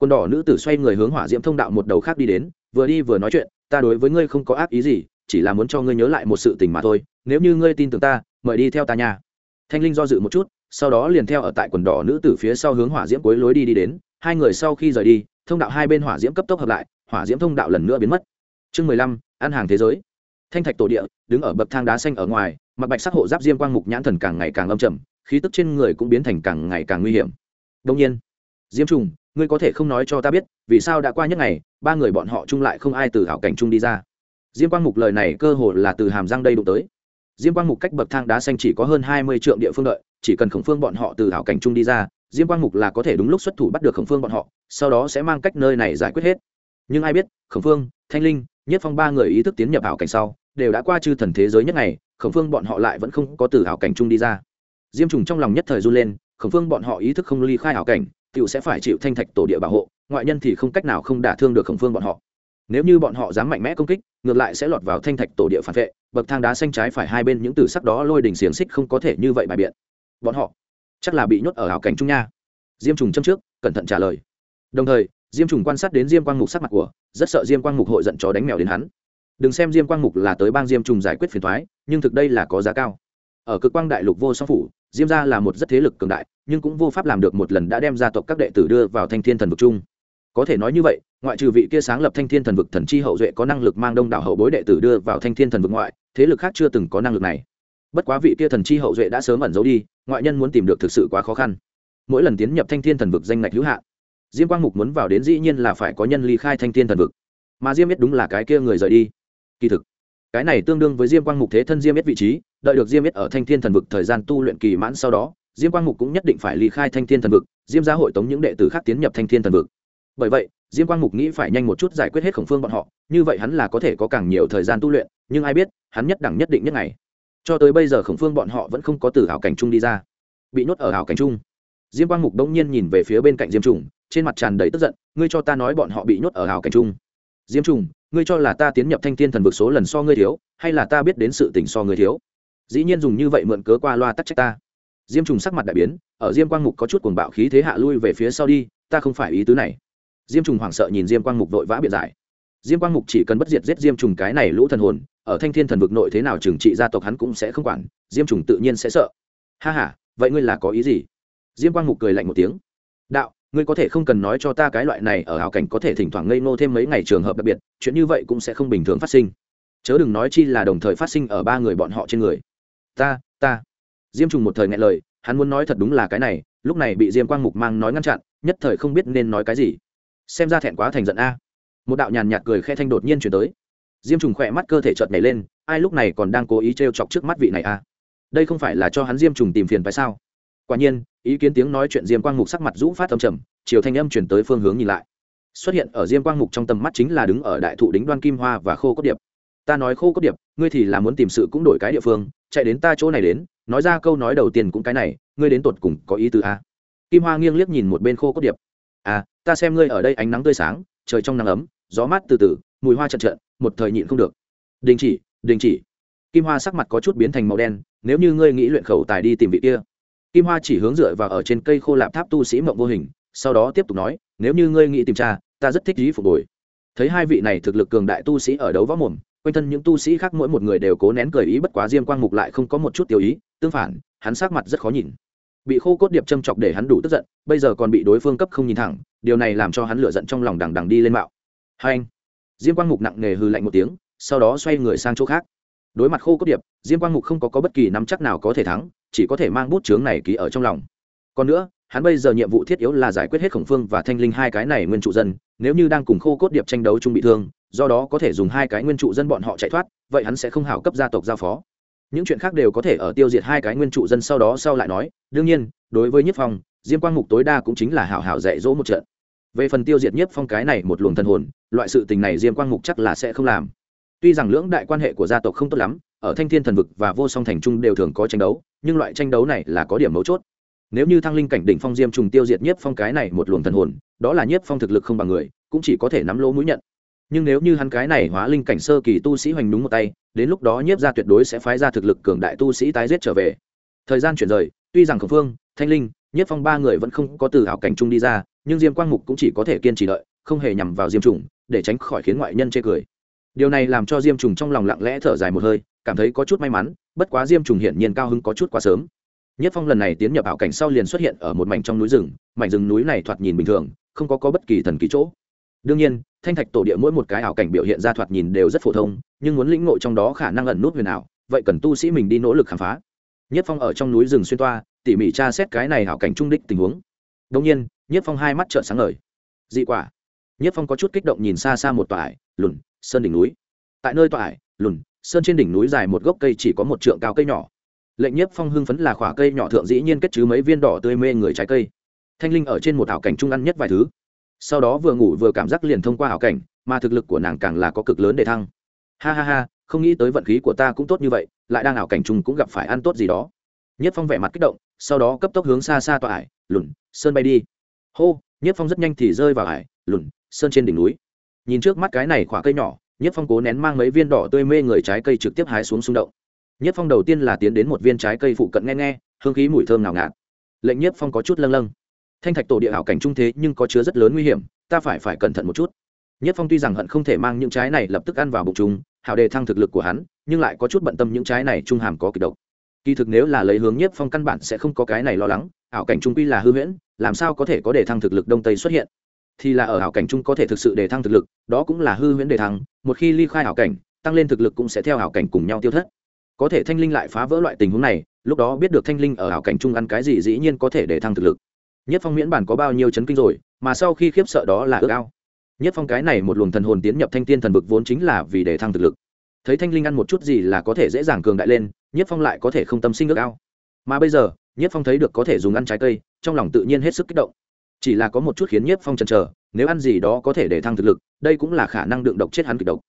quần đỏ nữ tử xoay người hướng hỏa diễm thông đạo một đầu khác đi đến, vừa đi vừa nói chuyện, ta đối với ngươi không có ác ý gì chỉ là muốn cho ngươi nhớ lại một sự tình mà thôi, nếu như ngươi tin tưởng ta, mời đi theo ta nhà thanh linh do dự một chút, sau đó liền theo ở tại quần đỏ nữ tử phía sau hướng hỏa diễm cuối lối đi đi đến, hai người sau khi rời đi, thông đạo hai bên hỏa diễm cấp tốc hợp lại, hỏa diễm thông đạo lần nữa biến mất. Chương mười lăm ăn hàng thế giới. Thanh thạch tổ địa, đứng ở bậc thang đá xanh ở ngoài, mặc bạch sắc hộ giáp diêm quang mục nhãn thần càng ngày càng âm trầm, khí tức trên người cũng biến thành càng ngày càng nguy hiểm. Đông nhiên, diêm trùng, ngươi có thể không nói cho ta biết, vì sao đã qua những ngày, ba người bọn họ chung lại không ai từ hảo cảnh chung đi ra? Diêm quang mục lời này cơ hồ là từ hàm răng đây đụng tới. Diêm quang mục cách bậc thang đá xanh chỉ có hơn hai mươi trượng địa phương đợi, chỉ cần khổng phương bọn họ từ hảo cảnh trung đi ra, diêm quang mục là có thể đúng lúc xuất thủ bắt được khổng phương bọn họ, sau đó sẽ mang cách nơi này giải quyết hết. Nhưng ai biết, khổng phương, thanh linh, nhất phong ba người ý thức tiến nhập hảo cảnh sau, đều đã qua chư thần thế giới nhất ngày, khổng phương bọn họ lại vẫn không có từ hảo cảnh trung đi ra. Diêm trùng trong lòng nhất thời run lên, khổng phương bọn họ ý thức không ly khai hảo cảnh tựu sẽ phải chịu thanh thạch tổ địa bảo hộ, ngoại nhân thì không cách nào không đả thương được khổng phương bọn họ nếu như bọn họ dám mạnh mẽ công kích, ngược lại sẽ lọt vào thanh thạch tổ địa phản vệ, bậc thang đá xanh trái phải hai bên những từ sắc đó lôi đình xiềng xích không có thể như vậy bài biện. Bọn họ chắc là bị nhốt ở hảo cảnh trung nha. Diêm trùng châm trước, cẩn thận trả lời. Đồng thời, diêm trùng quan sát đến diêm quang mục sắc mặt của, rất sợ diêm quang mục hội giận chó đánh mèo đến hắn. Đừng xem diêm quang mục là tới bang diêm trùng giải quyết phiền thoái nhưng thực đây là có giá cao. Ở cực quang đại lục vô song phủ, diêm gia là một rất thế lực cường đại, nhưng cũng vô pháp làm được một lần đã đem gia tộc các đệ tử đưa vào thanh thiên thần vực chung có thể nói như vậy, ngoại trừ vị kia sáng lập thanh thiên thần vực thần chi hậu duệ có năng lực mang đông đảo hậu bối đệ tử đưa vào thanh thiên thần vực ngoại, thế lực khác chưa từng có năng lực này. Bất quá vị kia thần chi hậu duệ đã sớm ẩn giấu đi, ngoại nhân muốn tìm được thực sự quá khó khăn. Mỗi lần tiến nhập thanh thiên thần vực danh ngạch hữu hạn, diêm quang mục muốn vào đến dĩ nhiên là phải có nhân ly khai thanh thiên thần vực. Mà diêm biết đúng là cái kia người rời đi. Kỳ thực, cái này tương đương với diêm quang mục thế thân diêm biết vị trí, đợi được diêm biết ở thanh thiên thần vực thời gian tu luyện kỳ mãn sau đó, diêm quang mục cũng nhất định phải ly khai thanh thiên thần vực, diêm gia hội tống những đệ tử khác tiến nhập thanh thiên thần vực bởi vậy, diêm quang mục nghĩ phải nhanh một chút giải quyết hết khổng phương bọn họ, như vậy hắn là có thể có càng nhiều thời gian tu luyện, nhưng ai biết, hắn nhất đẳng nhất định nhất ngày. Cho tới bây giờ khổng phương bọn họ vẫn không có từ hảo cảnh trung đi ra. Bị nhốt ở hảo cảnh trung. Diêm quang mục đông nhiên nhìn về phía bên cạnh diêm trùng, trên mặt tràn đầy tức giận, ngươi cho ta nói bọn họ bị nhốt ở hảo cảnh trung. Diêm trùng, ngươi cho là ta tiến nhập thanh thiên thần vực số lần so ngươi thiếu, hay là ta biết đến sự tình so ngươi thiếu? Dĩ nhiên dùng như vậy mượn cớ qua loa tắc trách ta. Diêm trùng sắc mặt đại biến, ở diêm quang mục có chút cuồng bạo khí thế hạ lui về phía sau đi, ta không phải ý tứ này diêm trùng hoảng sợ nhìn diêm quang mục vội vã biện giải. Diêm quang mục chỉ cần bất diệt giết diêm trùng cái này lũ thần hồn, ở thanh thiên thần vực nội thế nào trừng trị gia tộc hắn cũng sẽ không quản, diêm trùng tự nhiên sẽ sợ. Ha h a vậy ngươi là có ý gì? Diêm quang mục cười lạnh một tiếng. Đạo, ngươi có thể không cần nói cho ta cái loại này ở hảo cảnh có thể thỉnh thoảng ngây ngô thêm mấy ngày trường hợp đặc biệt, chuyện như vậy cũng sẽ không bình thường phát sinh. Chớ đừng nói chi là đồng thời phát sinh ở ba người bọn họ trên người. Ta ta. Diêm trùng một thời ngại lời, hắn muốn nói thật đúng là cái này, lúc này bị diêm quang mục mang nói ngăn chặn, nhất thời không biết nên nói cái gì xem ra thẹn quá thành giận a. Một đạo nhàn nhạt cười khe thanh đột nhiên chuyển tới. Diêm trùng khỏe mắt cơ thể chợt nhảy lên, ai lúc này còn đang cố ý t r e o chọc trước mắt vị này a đây không phải là cho hắn diêm trùng tìm phiền phải sao? Quả nhiên, ý kiến tiếng nói chuyện diêm quang mục sắc mặt rũ phát âm trầm, chiều thanh âm chuyển tới phương hướng nhìn lại. Xuất hiện ở diêm quang mục trong tầm mắt chính là đứng ở đại thụ đính đoan kim hoa và khô cốt điệp. Ta nói khô cốt điệp, ngươi thì là muốn tìm sự cũng đổi cái địa phương, chạy đến ta chỗ này đến, nói ra câu nói đầu tiên cũng cái này, ngươi đến tột cùng có ý tứ a kim hoa nghiêng liếc nhìn một bên khô cốt điệp à ta xem ngươi ở đây ánh nắng tươi sáng, trời trong nắng ấm, gió mát từ từ, mùi hoa trận trận một thời nhịn không được. Đình chỉ đình chỉ. Kim hoa sắc mặt có chút biến thành màu đen, nếu như ngươi nghĩ luyện khẩu tài đi tìm vị kia. Kim hoa chỉ hướng dựa vào ở trên cây khô lạp tháp tu sĩ mộng vô hình, sau đó tiếp tục nói, nếu như ngươi nghĩ tìm cha, ta rất thích ý phục hồi. Thấy hai vị này thực lực cường đại tu sĩ ở đấu võ mồm, quanh thân những tu sĩ khác mỗi một người đều cố nén cười ý bất quá diêm quang mục lại không có một chút tiêu ý, tương phản, hắn sắc mặt rất khó nhìn bị khô cốt điệp châm chọc để hắn đủ tức giận bây giờ còn bị đối phương cấp không nhìn thẳng điều này làm cho hắn lựa giận trong lòng đằng đằng đi lên mạo. Hai anh diêm quang mục nặng nề hư lạnh một tiếng sau đó xoay người sang chỗ khác. Đối mặt khô cốt điệp diêm quang mục không có, có bất kỳ nắm chắc nào có thể thắng chỉ có thể mang bút chướng này ký ở trong lòng. Còn nữa hắn bây giờ nhiệm vụ thiết yếu là giải quyết hết khổng phương và thanh linh hai cái này nguyên trụ dân nếu như đang cùng khô cốt điệp tranh đấu chung bị thương do đó có thể dùng hai cái nguyên trụ dân bọn họ chạy thoát vậy hắn sẽ không hảo cấp gia tộc giao phó những chuyện khác đều có thể ở tiêu diệt hai cái nguyên trụ dân sau đó sau lại nói. Đương nhiên, đối với nhiếp phong, diêm quang mục tối đa cũng chính là hảo hảo dạy dỗ một trận. Về phần tiêu diệt nhiếp phong cái này một luồng thần hồn, loại sự tình này diêm quang mục chắc là sẽ không làm. Tuy rằng lưỡng đại quan hệ của gia tộc không tốt lắm, ở thanh thiên thần vực và vô song thành trung đều thường có tranh đấu, nhưng loại tranh đấu này là có điểm mấu chốt. Nếu như thăng linh cảnh đỉnh phong diêm trùng tiêu diệt nhiếp phong cái này một luồng thần hồn, đó là nhiếp phong thực lực không bằng người, cũng chỉ có thể nắm lỗ mũi nhận nhưng nếu như hắn cái này hóa linh cảnh sơ kỳ tu sĩ hoành đúng một tay đến lúc đó nhiếp ra tuyệt đối sẽ phái ra thực lực cường đại tu sĩ tái giết trở về. Thời gian chuyển rời tuy rằng khổng phương thanh linh nhiếp phong ba người vẫn không có từ hảo cảnh trung đi ra nhưng diêm quang mục cũng chỉ có thể kiên trì đợi không hề nhằm vào diêm trùng để tránh khỏi khiến ngoại nhân chê cười. Điều này làm cho diêm trùng trong lòng lặng lẽ thở dài một hơi cảm thấy có chút may mắn bất quá diêm trùng hiển nhiên cao hứng có chút quá sớm. Nhất phong lần này tiến nhập ảo cảnh sau liền xuất hiện ở một mảnh trong núi rừng mảnh rừng núi này thoạt nhìn bình thường không có, có bất kỳ thần kỳ chỗ đương nhiên, thanh thạch tổ địa mỗi một cái ảo cảnh biểu hiện ra thoạt nhìn đều rất phổ thông, nhưng muốn lĩnh ngộ trong đó khả năng ẩn nút huyền ảo, vậy cần tu sĩ mình đi nỗ lực khám phá. Nhất phong ở trong núi rừng xuyên toa, tỉ mỉ tra xét cái này ảo cảnh trung đích tình huống. Đông nhiên, nhất phong hai mắt trợn sáng ngời. Dị quả. Nhất phong có chút kích động nhìn xa xa một tòa ải, lùn, sơn đỉnh núi. Tại nơi tòa ải, lùn, sơn trên đỉnh núi dài một gốc cây chỉ có một trượng cao cây nhỏ. Lệnh nhất phong hưng phấn là khỏa cây nhỏ thượng dĩ nhiên kết chứ mấy viên đỏ tươi mê người trái cây. Thanh linh ở trên một ảo cảnh trung ăn nhất vài thứ sau đó vừa ngủ vừa cảm giác liền thông qua ảo cảnh, mà thực lực của nàng càng là có cực lớn để thăng. Ha ha ha, không nghĩ tới vận khí của ta cũng tốt như vậy, lại đang ảo cảnh trung cũng gặp phải ăn tốt gì đó. Nhất phong vẻ mặt kích động, sau đó cấp tốc hướng xa xa tòa ải, lùn, sơn bay đi. Hô, nhất phong rất nhanh thì rơi vào ải, lùn, sơn trên đỉnh núi. Nhìn trước mắt cái này khỏa cây nhỏ, nhất phong cố nén mang mấy viên đỏ tươi mê người trái cây trực tiếp hái xuống xung động. Nhất phong đầu tiên là tiến đến một viên trái cây phụ cận nghe nghe, hương khí mùi thơm nào ngạt. Lệnh nhất phong có chút lâng lâng thanh thạch tổ địa hảo cảnh trung thế nhưng có chứa rất lớn nguy hiểm, ta phải phải cẩn thận một chút. Nhất phong tuy rằng hận không thể mang những trái này lập tức ăn vào bụng chúng, hảo đề thăng thực lực của hắn, nhưng lại có chút bận tâm những trái này trung hàm có kịch độc. Kỳ thực nếu là lấy hướng nhất phong căn bản sẽ không có cái này lo lắng, ảo cảnh trung quy là hư huyễn, làm sao có thể có đề thăng thực lực đông tây xuất hiện? Thì là ở ảo cảnh trung có thể thực sự đề thăng thực lực, đó cũng là hư huyễn đề thăng, một khi ly khai ảo cảnh, tăng lên thực lực cũng sẽ theo hảo cảnh cùng nhau tiêu thất. Có thể thanh linh lại phá vỡ loại tình huống này, lúc đó biết được thanh linh ở hảo cảnh trung ăn cái gì dĩ nhiên có thể để thăng thực lực nhất phong miễn bản có bao nhiêu chấn kinh rồi, mà sau khi khiếp sợ đó là ước ao. Nhất phong cái này một luồng thần hồn tiến nhập thanh tiên thần vực vốn chính là vì để thăng thực lực. Thấy thanh linh ăn một chút gì là có thể dễ dàng cường đại lên, nhất phong lại có thể không tâm sinh ước ao. Mà bây giờ, nhất phong thấy được có thể dùng ăn trái cây, trong lòng tự nhiên hết sức kích động. Chỉ là có một chút khiến nhất phong chần chờ, nếu ăn gì đó có thể để thăng thực lực, đây cũng là khả năng đựng độc chết hắn kịch độc.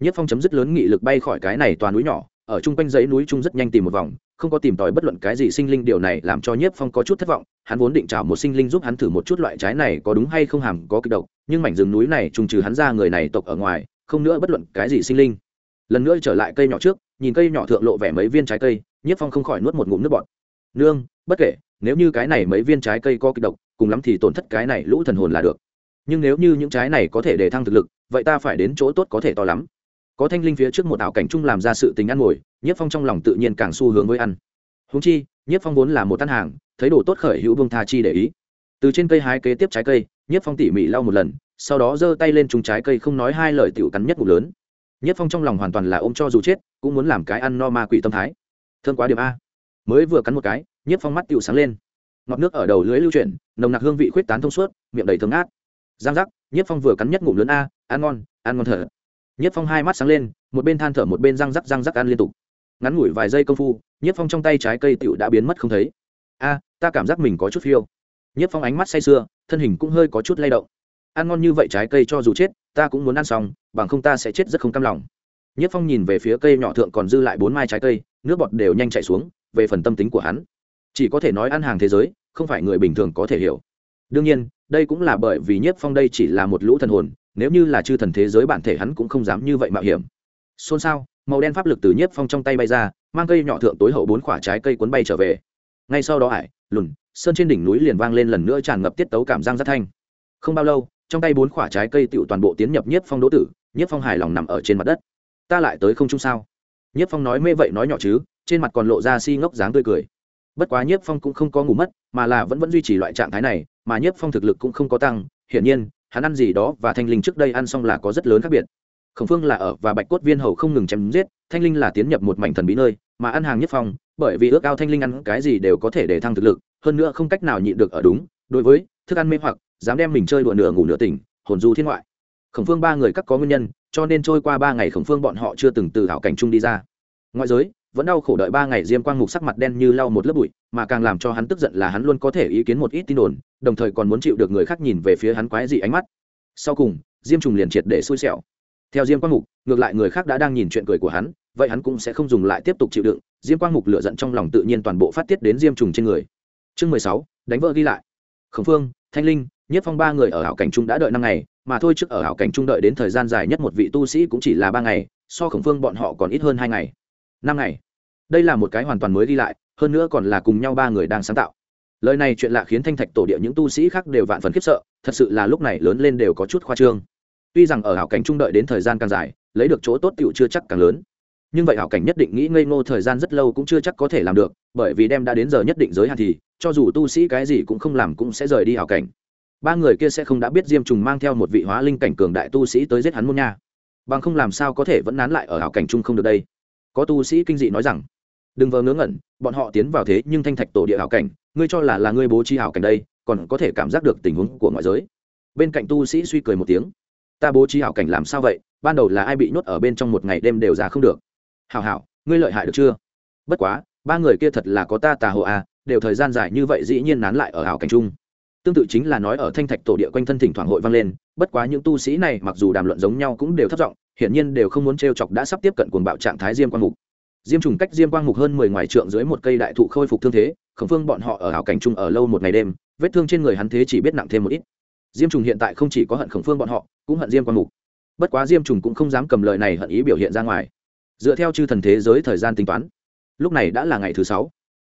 Nhất phong chấm dứt lớn nghị lực bay khỏi cái này toàn núi nhỏ ở chung quanh dãy núi trung rất nhanh tìm một vòng, không có tìm tòi bất luận cái gì sinh linh, điều này làm cho nhiếp phong có chút thất vọng, hắn vốn định chào một sinh linh giúp hắn thử một chút loại trái này có đúng hay không hàm, có kịch độc, nhưng mảnh rừng núi này trùng trừ hắn ra người này tộc ở ngoài, không nữa bất luận cái gì sinh linh. Lần nữa trở lại cây nhỏ trước, nhìn cây nhỏ thượng lộ vẻ mấy viên trái cây, nhiếp phong không khỏi nuốt một ngụm nước bọt. Nương, bất kể, nếu như cái này mấy viên trái cây có kịch độc, cùng lắm thì tổn thất cái này lũ thần hồn là được. Nhưng nếu như những trái này có thể để thăng thực lực, vậy ta phải đến chỗ tốt có thể to lắm có thanh linh phía trước một ảo cảnh chung làm ra sự tình ăn ngồi nhiếp phong trong lòng tự nhiên càng xu hướng với ăn. Húng chi nhiếp phong vốn là một tan hàng, thấy đồ tốt khởi hữu bông tha chi để ý. Từ trên cây hái kế tiếp trái cây nhiếp phong tỉ mỉ lau một lần, sau đó giơ tay lên trúng trái cây không nói hai lời tiểu cắn nhất ngủ lớn. Nhiếp phong trong lòng hoàn toàn là ôm cho dù chết, cũng muốn làm cái ăn no ma quỷ tâm thái. Thương quá điểm a. Mới vừa cắn một cái nhiếp phong mắt tiểu sáng lên. Ngọt nước ở đầu lưới lưu chuyển, nồng nặc hương vị khuyết tán thông suốt, miệng đầy thơm ngát. Giang giác nhiếp phong vừa cắn nhất ngụm lớn a, ăn ngon ăn ngon thở Nhất phong hai mắt sáng lên, một bên than thở một bên răng rắc răng rắc ăn liên tục. Ngắn ngủi vài giây công phu, Nhất phong trong tay trái cây tựu đã biến mất không thấy. A, ta cảm giác mình có chút phiêu. Nhất phong ánh mắt say sưa, thân hình cũng hơi có chút lay động. Ăn ngon như vậy trái cây cho dù chết, ta cũng muốn ăn xong, bằng không ta sẽ chết rất không cam lòng. Nhất phong nhìn về phía cây nhỏ thượng còn dư lại bốn mai trái cây, nước bọt đều nhanh chạy xuống, về phần tâm tính của hắn. Chỉ có thể nói ăn hàng thế giới, không phải người bình thường có thể hiểu. Đương nhiên, đây cũng là bởi vì Nhất phong đây chỉ là một lũ thần hồn nếu như là chư thần thế giới bản thể hắn cũng không dám như vậy mạo hiểm. Xôn xao màu đen pháp lực từ nhiếp phong trong tay bay ra mang cây nhỏ thượng tối hậu bốn quả trái cây cuốn bay trở về. Ngay sau đó ải, lùn sơn trên đỉnh núi liền vang lên lần nữa tràn ngập tiết tấu cảm giang rất thanh. Không bao lâu trong tay bốn quả trái cây tựu toàn bộ tiến nhập nhiếp phong đỗ tử nhiếp phong hài lòng nằm ở trên mặt đất. Ta lại tới không chung sao? Nhiếp phong nói mê vậy nói nhỏ chứ trên mặt còn lộ ra si ngốc dáng tươi cười. Bất quá nhiếp phong cũng không có ngủ mất mà là vẫn vẫn duy trì loại trạng thái này mà nhiếp phong thực lực cũng không có tăng hiển nhiên hắn ăn gì đó và thanh linh trước đây ăn xong là có rất lớn khác biệt. Khổng phương là ở và bạch cốt viên hầu không ngừng chém giết, thanh linh là tiến nhập một mảnh thần bí nơi, mà ăn hàng nhất phong, bởi vì ước ao thanh linh ăn cái gì đều có thể để thăng thực lực, hơn nữa không cách nào nhịn được ở đúng, đối với thức ăn mê hoặc, dám đem mình chơi đùa nửa ngủ nửa tỉnh, hồn du thiên ngoại. Khổng phương ba người các có nguyên nhân, cho nên trôi qua ba ngày khổng phương bọn họ chưa từng từ hảo cảnh chung đi ra. Ngoại giới vẫn đau khổ đợi ba ngày diêm quang mục sắc mặt đen như lau một lớp bụi, mà càng làm cho hắn tức giận là hắn luôn có thể ý kiến một ít tin đồn, đồng thời còn muốn chịu được người khác nhìn về phía hắn quái dị ánh mắt. Sau cùng, diêm trùng liền triệt để xui xẻo. Theo diêm quang mục, ngược lại người khác đã đang nhìn chuyện cười của hắn, vậy hắn cũng sẽ không dùng lại tiếp tục chịu đựng. Diêm quang mục lựa giận trong lòng tự nhiên toàn bộ phát tiết đến diêm trùng trên người. Chương mười sáu, đánh vỡ ghi lại. Khổng phương, thanh linh, nhất phong ba người ở hảo cảnh trung đã đợi năm ngày, mà thôi trước ở hảo cảnh trung đợi đến thời gian dài nhất một vị tu sĩ cũng chỉ là ba ngày, so khổng phương bọn họ còn ít hơn hai ngày năm ngày. Đây là một cái hoàn toàn mới đi lại, hơn nữa còn là cùng nhau ba người đang sáng tạo. Lời này chuyện lạ khiến thanh thạch tổ địa những tu sĩ khác đều vạn phần khiếp sợ, thật sự là lúc này lớn lên đều có chút khoa trương. Tuy rằng ở hảo cảnh trung đợi đến thời gian càng dài, lấy được chỗ tốt tựu chưa chắc càng lớn. Nhưng vậy hảo cảnh nhất định nghĩ ngây ngô thời gian rất lâu cũng chưa chắc có thể làm được, bởi vì đem đã đến giờ nhất định giới hạn thì, cho dù tu sĩ cái gì cũng không làm cũng sẽ rời đi hảo cảnh. Ba người kia sẽ không đã biết diêm trùng mang theo một vị hóa linh cảnh cường đại tu sĩ tới giết hắn môn nha. Bằng không làm sao có thể vẫn nán lại ở hảo cảnh trung không được đây? Có tu sĩ kinh dị nói rằng, đừng vờ ngớ ngẩn, bọn họ tiến vào thế nhưng thanh thạch tổ địa hảo cảnh, ngươi cho là là ngươi bố trí hảo cảnh đây, còn có thể cảm giác được tình huống của ngoại giới. Bên cạnh tu sĩ suy cười một tiếng, ta bố trí hảo cảnh làm sao vậy? Ban đầu là ai bị nhốt ở bên trong một ngày đêm đều ra không được. Hảo hảo, ngươi lợi hại được chưa? Bất quá, ba người kia thật là có ta tà hồ à đều thời gian dài như vậy dĩ nhiên nán lại ở hảo cảnh chung tương tự chính là nói ở thanh thạch tổ địa quanh thân thỉnh thoảng hội vang lên, bất quá những tu sĩ này mặc dù đàm luận giống nhau cũng đều thất vọng, hiển nhiên đều không muốn t chọc đã sắp tiếp cận cuồng bạo trạng thái diêm quang mục. Diêm trùng cách diêm quang mục hơn mười ngoài trượng dưới một cây đại thụ khôi phục thương thế, khổng phương bọn họ ở hảo cảnh chung ở lâu một ngày đêm, vết thương trên người hắn thế chỉ biết nặng thêm một ít. Diêm trùng hiện tại không chỉ có hận khổng phương bọn họ, cũng hận diêm quang mục. Bất quá diêm trùng cũng không dám cầm lời này hận ý biểu hiện ra ngoài. Dựa theo chư thần thế giới thời gian tính toán, lúc này đã là ngày thứ sáu.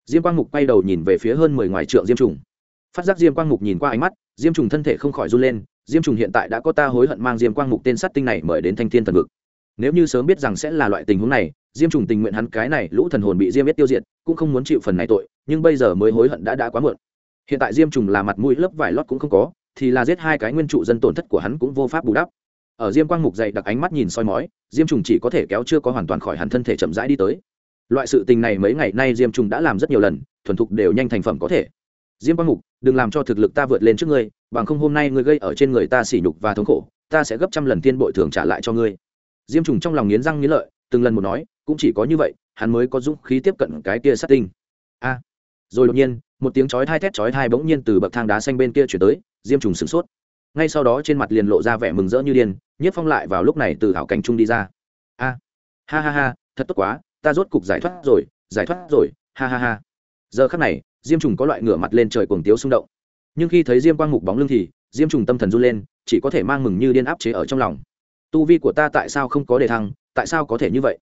Diêm quang mục quay đầu nhìn về phía hơn mười ngoài trượng diêm trùng phát giác diêm quang mục nhìn qua ánh mắt, diêm trùng thân thể không khỏi run lên, diêm trùng hiện tại đã có ta hối hận mang diêm quang mục tên sát tinh này mời đến thanh thiên thần vực. Nếu như sớm biết rằng sẽ là loại tình huống này, diêm trùng tình nguyện hắn cái này lũ thần hồn bị diêm biết tiêu diệt, cũng không muốn chịu phần này tội, nhưng bây giờ mới hối hận đã đã quá muộn. Hiện tại diêm trùng là mặt mũi lớp vải lót cũng không có, thì là giết hai cái nguyên trụ dân tổn thất của hắn cũng vô pháp bù đắp. Ở diêm quang mục dậy đặc ánh mắt nhìn soi mói, diêm trùng chỉ có thể kéo chưa có hoàn toàn khỏi hẳn thân thể chậm rãi đi tới. Loại sự tình này mấy ngày nay diêm trùng đã làm rất nhiều lần, thuần thục đều nhanh thành phẩm có thể diêm quang mục, đừng làm cho thực lực ta vượt lên trước ngươi, bằng không hôm nay ngươi gây ở trên người ta sỉ nhục và thống khổ, ta sẽ gấp trăm lần tiên bội thường trả lại cho ngươi. Diêm trùng trong lòng nghiến răng nghiến lợi, từng lần một nói, cũng chỉ có như vậy, hắn mới có dũng khí tiếp cận cái kia sát tinh. A. Rồi đột nhiên, một tiếng chói thai thét chói thai bỗng nhiên từ bậc thang đá xanh bên kia chuyển tới, diêm trùng sửng sốt. Ngay sau đó trên mặt liền lộ ra vẻ mừng rỡ như điên nhiếp phong lại vào lúc này từ thảo cảnh trung đi ra. A. Ha ha ha, thật tốt quá, ta rốt cục giải thoát rồi, giải thoát rồi, ha ha ha. Giờ khắc này diêm trùng có loại ngửa mặt lên trời cuồng tiếu xung động. Nhưng khi thấy diêm quang mục bóng lưng thì, diêm trùng tâm thần run lên, chỉ có thể mang mừng như điên áp chế ở trong lòng. Tu vi của ta tại sao không có đề thăng, tại sao có thể như vậy?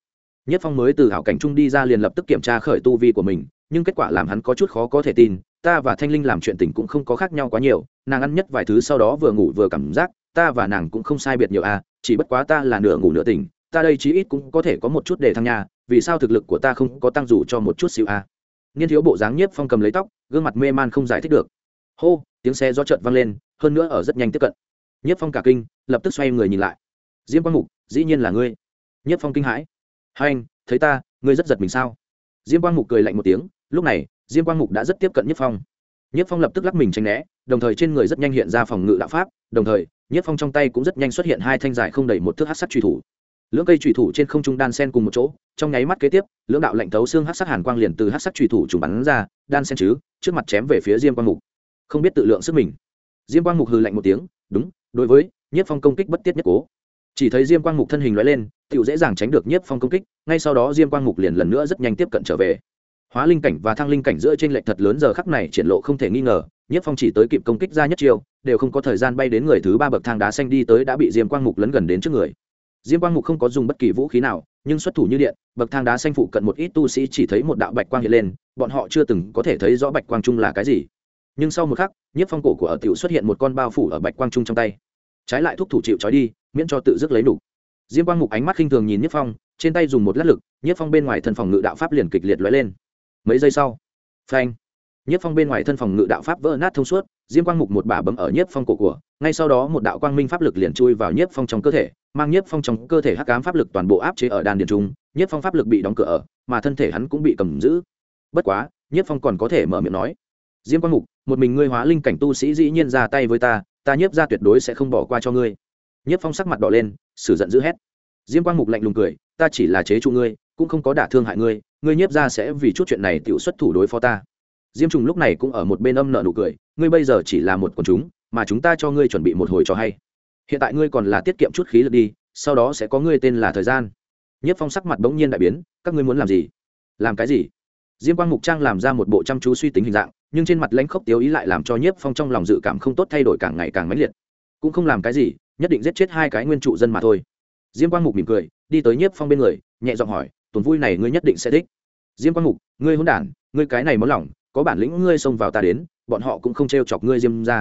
Nhất phong mới từ hảo cảnh trung đi ra liền lập tức kiểm tra khởi tu vi của mình, nhưng kết quả làm hắn có chút khó có thể tin, ta và thanh linh làm chuyện tình cũng không có khác nhau quá nhiều, nàng ăn nhất vài thứ sau đó vừa ngủ vừa cảm giác, ta và nàng cũng không sai biệt nhiều à chỉ bất quá ta là nửa ngủ nửa tỉnh, ta đây chí ít cũng có thể có một chút để thăng nhà vì sao thực lực của ta không có tăng dù cho một chút xíu à? Niên thiếu bộ dáng nhiếp phong cầm lấy tóc, gương mặt mê man không giải thích được. Hô, tiếng xe do trợt vang lên, hơn nữa ở rất nhanh tiếp cận. Nhiếp phong cả kinh, lập tức xoay người nhìn lại. Diêm quang mục, dĩ nhiên là ngươi. Nhiếp phong kinh hãi. Hai anh, thấy ta, ngươi rất giật mình sao? Diêm quang mục cười lạnh một tiếng, lúc này, diêm quang mục đã rất tiếp cận nhiếp phong. Nhiếp phong lập tức lắc mình tranh né, đồng thời trên người rất nhanh hiện ra phòng ngự đạo pháp, đồng thời, nhiếp phong trong tay cũng rất nhanh xuất hiện hai thanh dài không đầy một thước hát sắt truy thủ lưỡng cây trùy thủ trên không trung đan sen cùng một chỗ, trong nháy mắt kế tiếp, lưỡng đạo lạnh thấu xương hát sắc hàn quang liền từ hát sắc trùy thủ trùng bắn ra, đan sen chứ, trước mặt chém về phía diêm quang mục. Không biết tự lượng sức mình. Diêm quang mục hừ lạnh một tiếng, đúng, đối với nhiếp phong công kích bất tiết nhất cố. Chỉ thấy diêm quang mục thân hình loại lên tự dễ dàng tránh được nhiếp phong công kích, ngay sau đó diêm quang mục liền lần nữa rất nhanh tiếp cận trở về. Hóa linh cảnh và thăng linh cảnh giữa trên lệnh thật lớn giờ khắc này triển lộ không thể nghi ngờ, nhiếp phong chỉ tới kịp công kích ra nhất chiêu, đều không có thời gian bay đến người thứ ba bậc thang đá xanh đi tới đã bị diêm quang mục lấn gần đến trước người diêm quang mục không có dùng bất kỳ vũ khí nào, nhưng xuất thủ như điện, bậc thang đá xanh phụ cận một ít tu sĩ chỉ thấy một đạo bạch quang hiện lên, bọn họ chưa từng có thể thấy rõ bạch quang trung là cái gì. Nhưng sau một khắc, nhiếp phong cổ của ở tiểu xuất hiện một con bao phủ ở bạch quang trung trong tay. Trái lại thúc thủ chịu trói đi, miễn cho tự dứt lấy đủ. Diêm quang mục ánh mắt khinh thường nhìn nhiếp phong, trên tay dùng một lát lực, nhiếp phong bên ngoài thân phòng ngự đạo pháp liền kịch liệt lóe lên. Mấy giây sau, phanh, nhiếp phong bên ngoài thân phòng ngự đạo pháp vỡ nát thông suốt, diêm quang mục một bà bấm ở nhiếp phong cổ của, ngay sau đó một đạo quang minh pháp lực liền chui vào nhiếp phong trong cơ thể mang nhiếp phong trong cơ thể hắc cám pháp lực toàn bộ áp chế ở đan điền trung, nhiếp phong pháp lực bị đóng cửa ở, mà thân thể hắn cũng bị cầm giữ. Bất quá, nhiếp phong còn có thể mở miệng nói, diêm quang mục, một mình ngươi hóa linh cảnh tu sĩ dĩ nhiên ra tay với ta ta nhiếp ra tuyệt đối sẽ không bỏ qua cho ngươi. Nhiếp phong sắc mặt đỏ lên, sử giận dữ hét. Diêm quang mục lạnh lùng cười, ta chỉ là chế trụ ngươi, cũng không có đả thương hại ngươi ngươi nhiếp ra sẽ vì chút chuyện này tự xuất thủ đối phó ta. Diêm trùng lúc này cũng ở một bên âm nợ nụ cười, ngươi bây giờ chỉ là một quần chúng, mà chúng ta cho ngươi chuẩn bị một hồi cho hay hiện tại ngươi còn là tiết kiệm chút khí lực đi, sau đó sẽ có ngươi tên là thời gian. Nhất phong sắc mặt bỗng nhiên đại biến, các ngươi muốn làm gì? Làm cái gì? Diêm quang mục trang làm ra một bộ chăm chú suy tính hình dạng, nhưng trên mặt lãnh khốc tiếu ý lại làm cho nhiếp phong trong lòng dự cảm không tốt thay đổi càng ngày càng mãnh liệt. Cũng không làm cái gì, nhất định giết chết hai cái nguyên trụ dân mà thôi. Diêm quang mục mỉm cười, đi tới nhiếp phong bên người, nhẹ giọng hỏi, tuần vui này ngươi nhất định sẽ thích. Diêm quang mục, ngươi hôn đản, ngươi cái này món lỏng, có bản lĩnh ngươi xông vào ta đến, bọn họ cũng không t r e o chọc ngươi diêm ra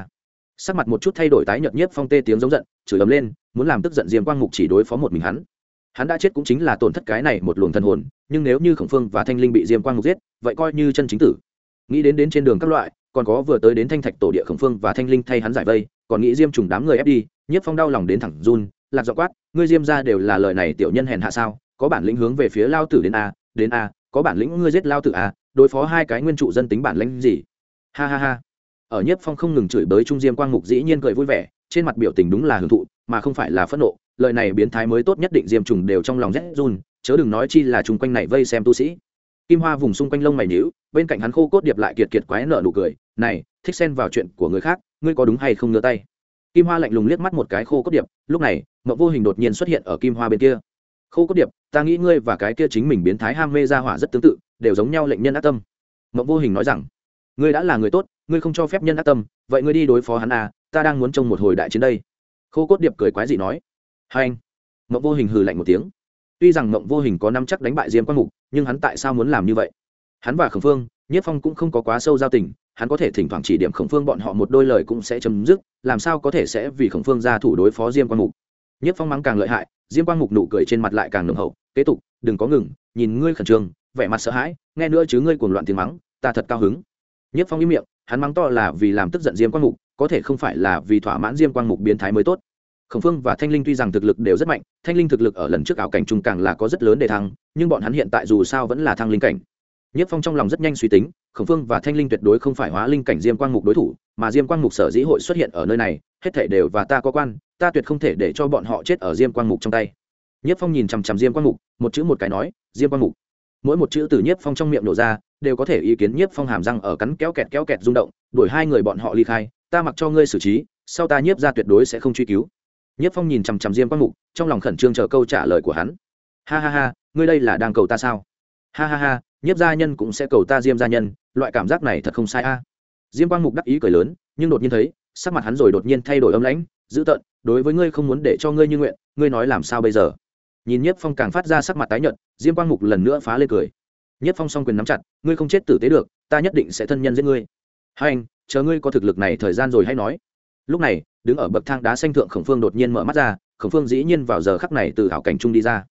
sắc mặt một chút thay đổi tái nhợt nhiếp phong tê tiếng giống giận, chửi ấm lên, muốn làm tức giận diêm quang mục chỉ đối phó một mình hắn. Hắn đã chết cũng chính là tổn thất cái này một luồng thần hồn, nhưng nếu như khổng phương và thanh linh bị diêm quang mục giết, vậy coi như chân chính tử. Nghĩ đến đến trên đường các loại, còn có vừa tới đến thanh thạch tổ địa khổng phương và thanh linh thay hắn giải vây, còn nghĩ diêm trùng đám người ép đi, nhiếp phong đau lòng đến thẳng run, lạc dọ quát, ngươi diêm ra đều là lời này tiểu nhân hèn hạ sao? Có bản lĩnh hướng về phía lao tử đến a đến a, có bản lĩnh ngươi giết lao tử a, đối phó hai cái nguyên trụ dân tính bản lãnh gì? Ha ha ha ở nhiếp phong không ngừng chửi bới trung diêm quang mục dĩ nhiên cười vui vẻ, trên mặt biểu tình đúng là hưởng thụ, mà không phải là phẫn nộ. Lời này biến thái mới tốt nhất định diêm trùng đều trong lòng rét run, chớ đừng nói chi là chung quanh này vây xem tu sĩ. Kim hoa vùng xung quanh lông mày nhíu, bên cạnh hắn khô cốt điệp lại kiệt kiệt quái nợ nụ cười, này, thích xen vào chuyện của người khác, ngươi có đúng hay không ngửa tay? Kim hoa lạnh lùng liếc mắt một cái khô cốt điệp, lúc này mậu vô hình đột nhiên xuất hiện ở kim hoa bên kia. Khô cốt điệp, ta nghĩ ngươi và cái kia chính mình biến thái ham mê ra hỏa rất tương tự, đều giống nhau lệnh nhân ác tâm. Mậu vô hình nói rằng ngươi đã là người tốt, ngươi không cho phép nhân ác tâm, vậy ngươi đi đối phó hắn à ta đang muốn trông một hồi đại chiến đây. Khô cốt điệp cười quái dị nói. Hai anh. Mộng vô hình hừ lạnh một tiếng. Tuy rằng mộng vô hình có năm chắc đánh bại diêm quang mục, nhưng hắn tại sao muốn làm như vậy? Hắn và khổng phương, nhất phong cũng không có quá sâu giao tình, hắn có thể thỉnh thoảng chỉ điểm khổng phương bọn họ một đôi lời cũng sẽ chấm dứt, làm sao có thể sẽ vì khổng phương ra thủ đối phó diêm quang mục? Nhất phong mắng càng lợi hại, diêm quang mục nụ cười trên mặt lại càng nồng hậu, kế tục, đừng có ngừng, nhìn ngươi khẩn trương, vẻ mặt sợ hãi, nghe nữa chứ ngươi cuồng loạn tiếng mắng, ta thật cao hứng nhất phong im miệng, hắn mắng to là vì làm tức giận diêm quang mục, có thể không phải là vì thỏa mãn diêm quang mục biến thái mới tốt. Khổng phương và thanh linh tuy rằng thực lực đều rất mạnh, thanh linh thực lực ở lần trước ảo cảnh trung càng là có rất lớn để thăng, nhưng bọn hắn hiện tại dù sao vẫn là thăng linh cảnh. Nhất phong trong lòng rất nhanh suy tính, khổng phương và thanh linh tuyệt đối không phải hóa linh cảnh diêm quang mục đối thủ, mà diêm quang mục sở dĩ hội xuất hiện ở nơi này, hết thể đều và ta có quan, ta tuyệt không thể để cho bọn họ chết ở diêm quang mục trong tay. Nhất phong nhìn chằm chằm diêm quang mục, một chữ một cái nói, diêm quang mục. Mỗi một chữ từ nhiếp phong trong miệng nổ ra đều có thể ý kiến nhiếp phong hàm răng ở cắn kéo kẹt kéo kẹt rung động, đuổi hai người bọn họ ly khai, ta mặc cho ngươi xử trí, sau ta nhiếp ra tuyệt đối sẽ không truy cứu. Nhiếp phong nhìn chằm chằm diêm quang mục, trong lòng khẩn trương chờ câu trả lời của hắn. Ha ha ha, ngươi đây là đang cầu ta sao? Ha ha ha, nhiếp gia nhân cũng sẽ cầu ta diêm gia nhân, loại cảm giác này thật không sai a. Diêm quang mục đắc ý cười lớn, nhưng đột nhiên thấy, sắc mặt hắn rồi đột nhiên thay đổi âm lãnh, dữ tợn, đối với ngươi không muốn để cho ngươi như nguyện, ngươi nói làm sao bây giờ? Nhìn nhiếp phong càng phát ra sắc mặt tái nhợt, diêm quang mục lần nữa phá lên cười. Nhất phong song quyền nắm chặt, ngươi không chết tử tế được, ta nhất định sẽ thân nhân giết ngươi. Hai anh, chờ ngươi có thực lực này thời gian rồi hay nói. Lúc này, đứng ở bậc thang đá xanh thượng khổng phương đột nhiên mở mắt ra, khổng phương dĩ nhiên vào giờ khắc này từ hảo cảnh trung đi ra.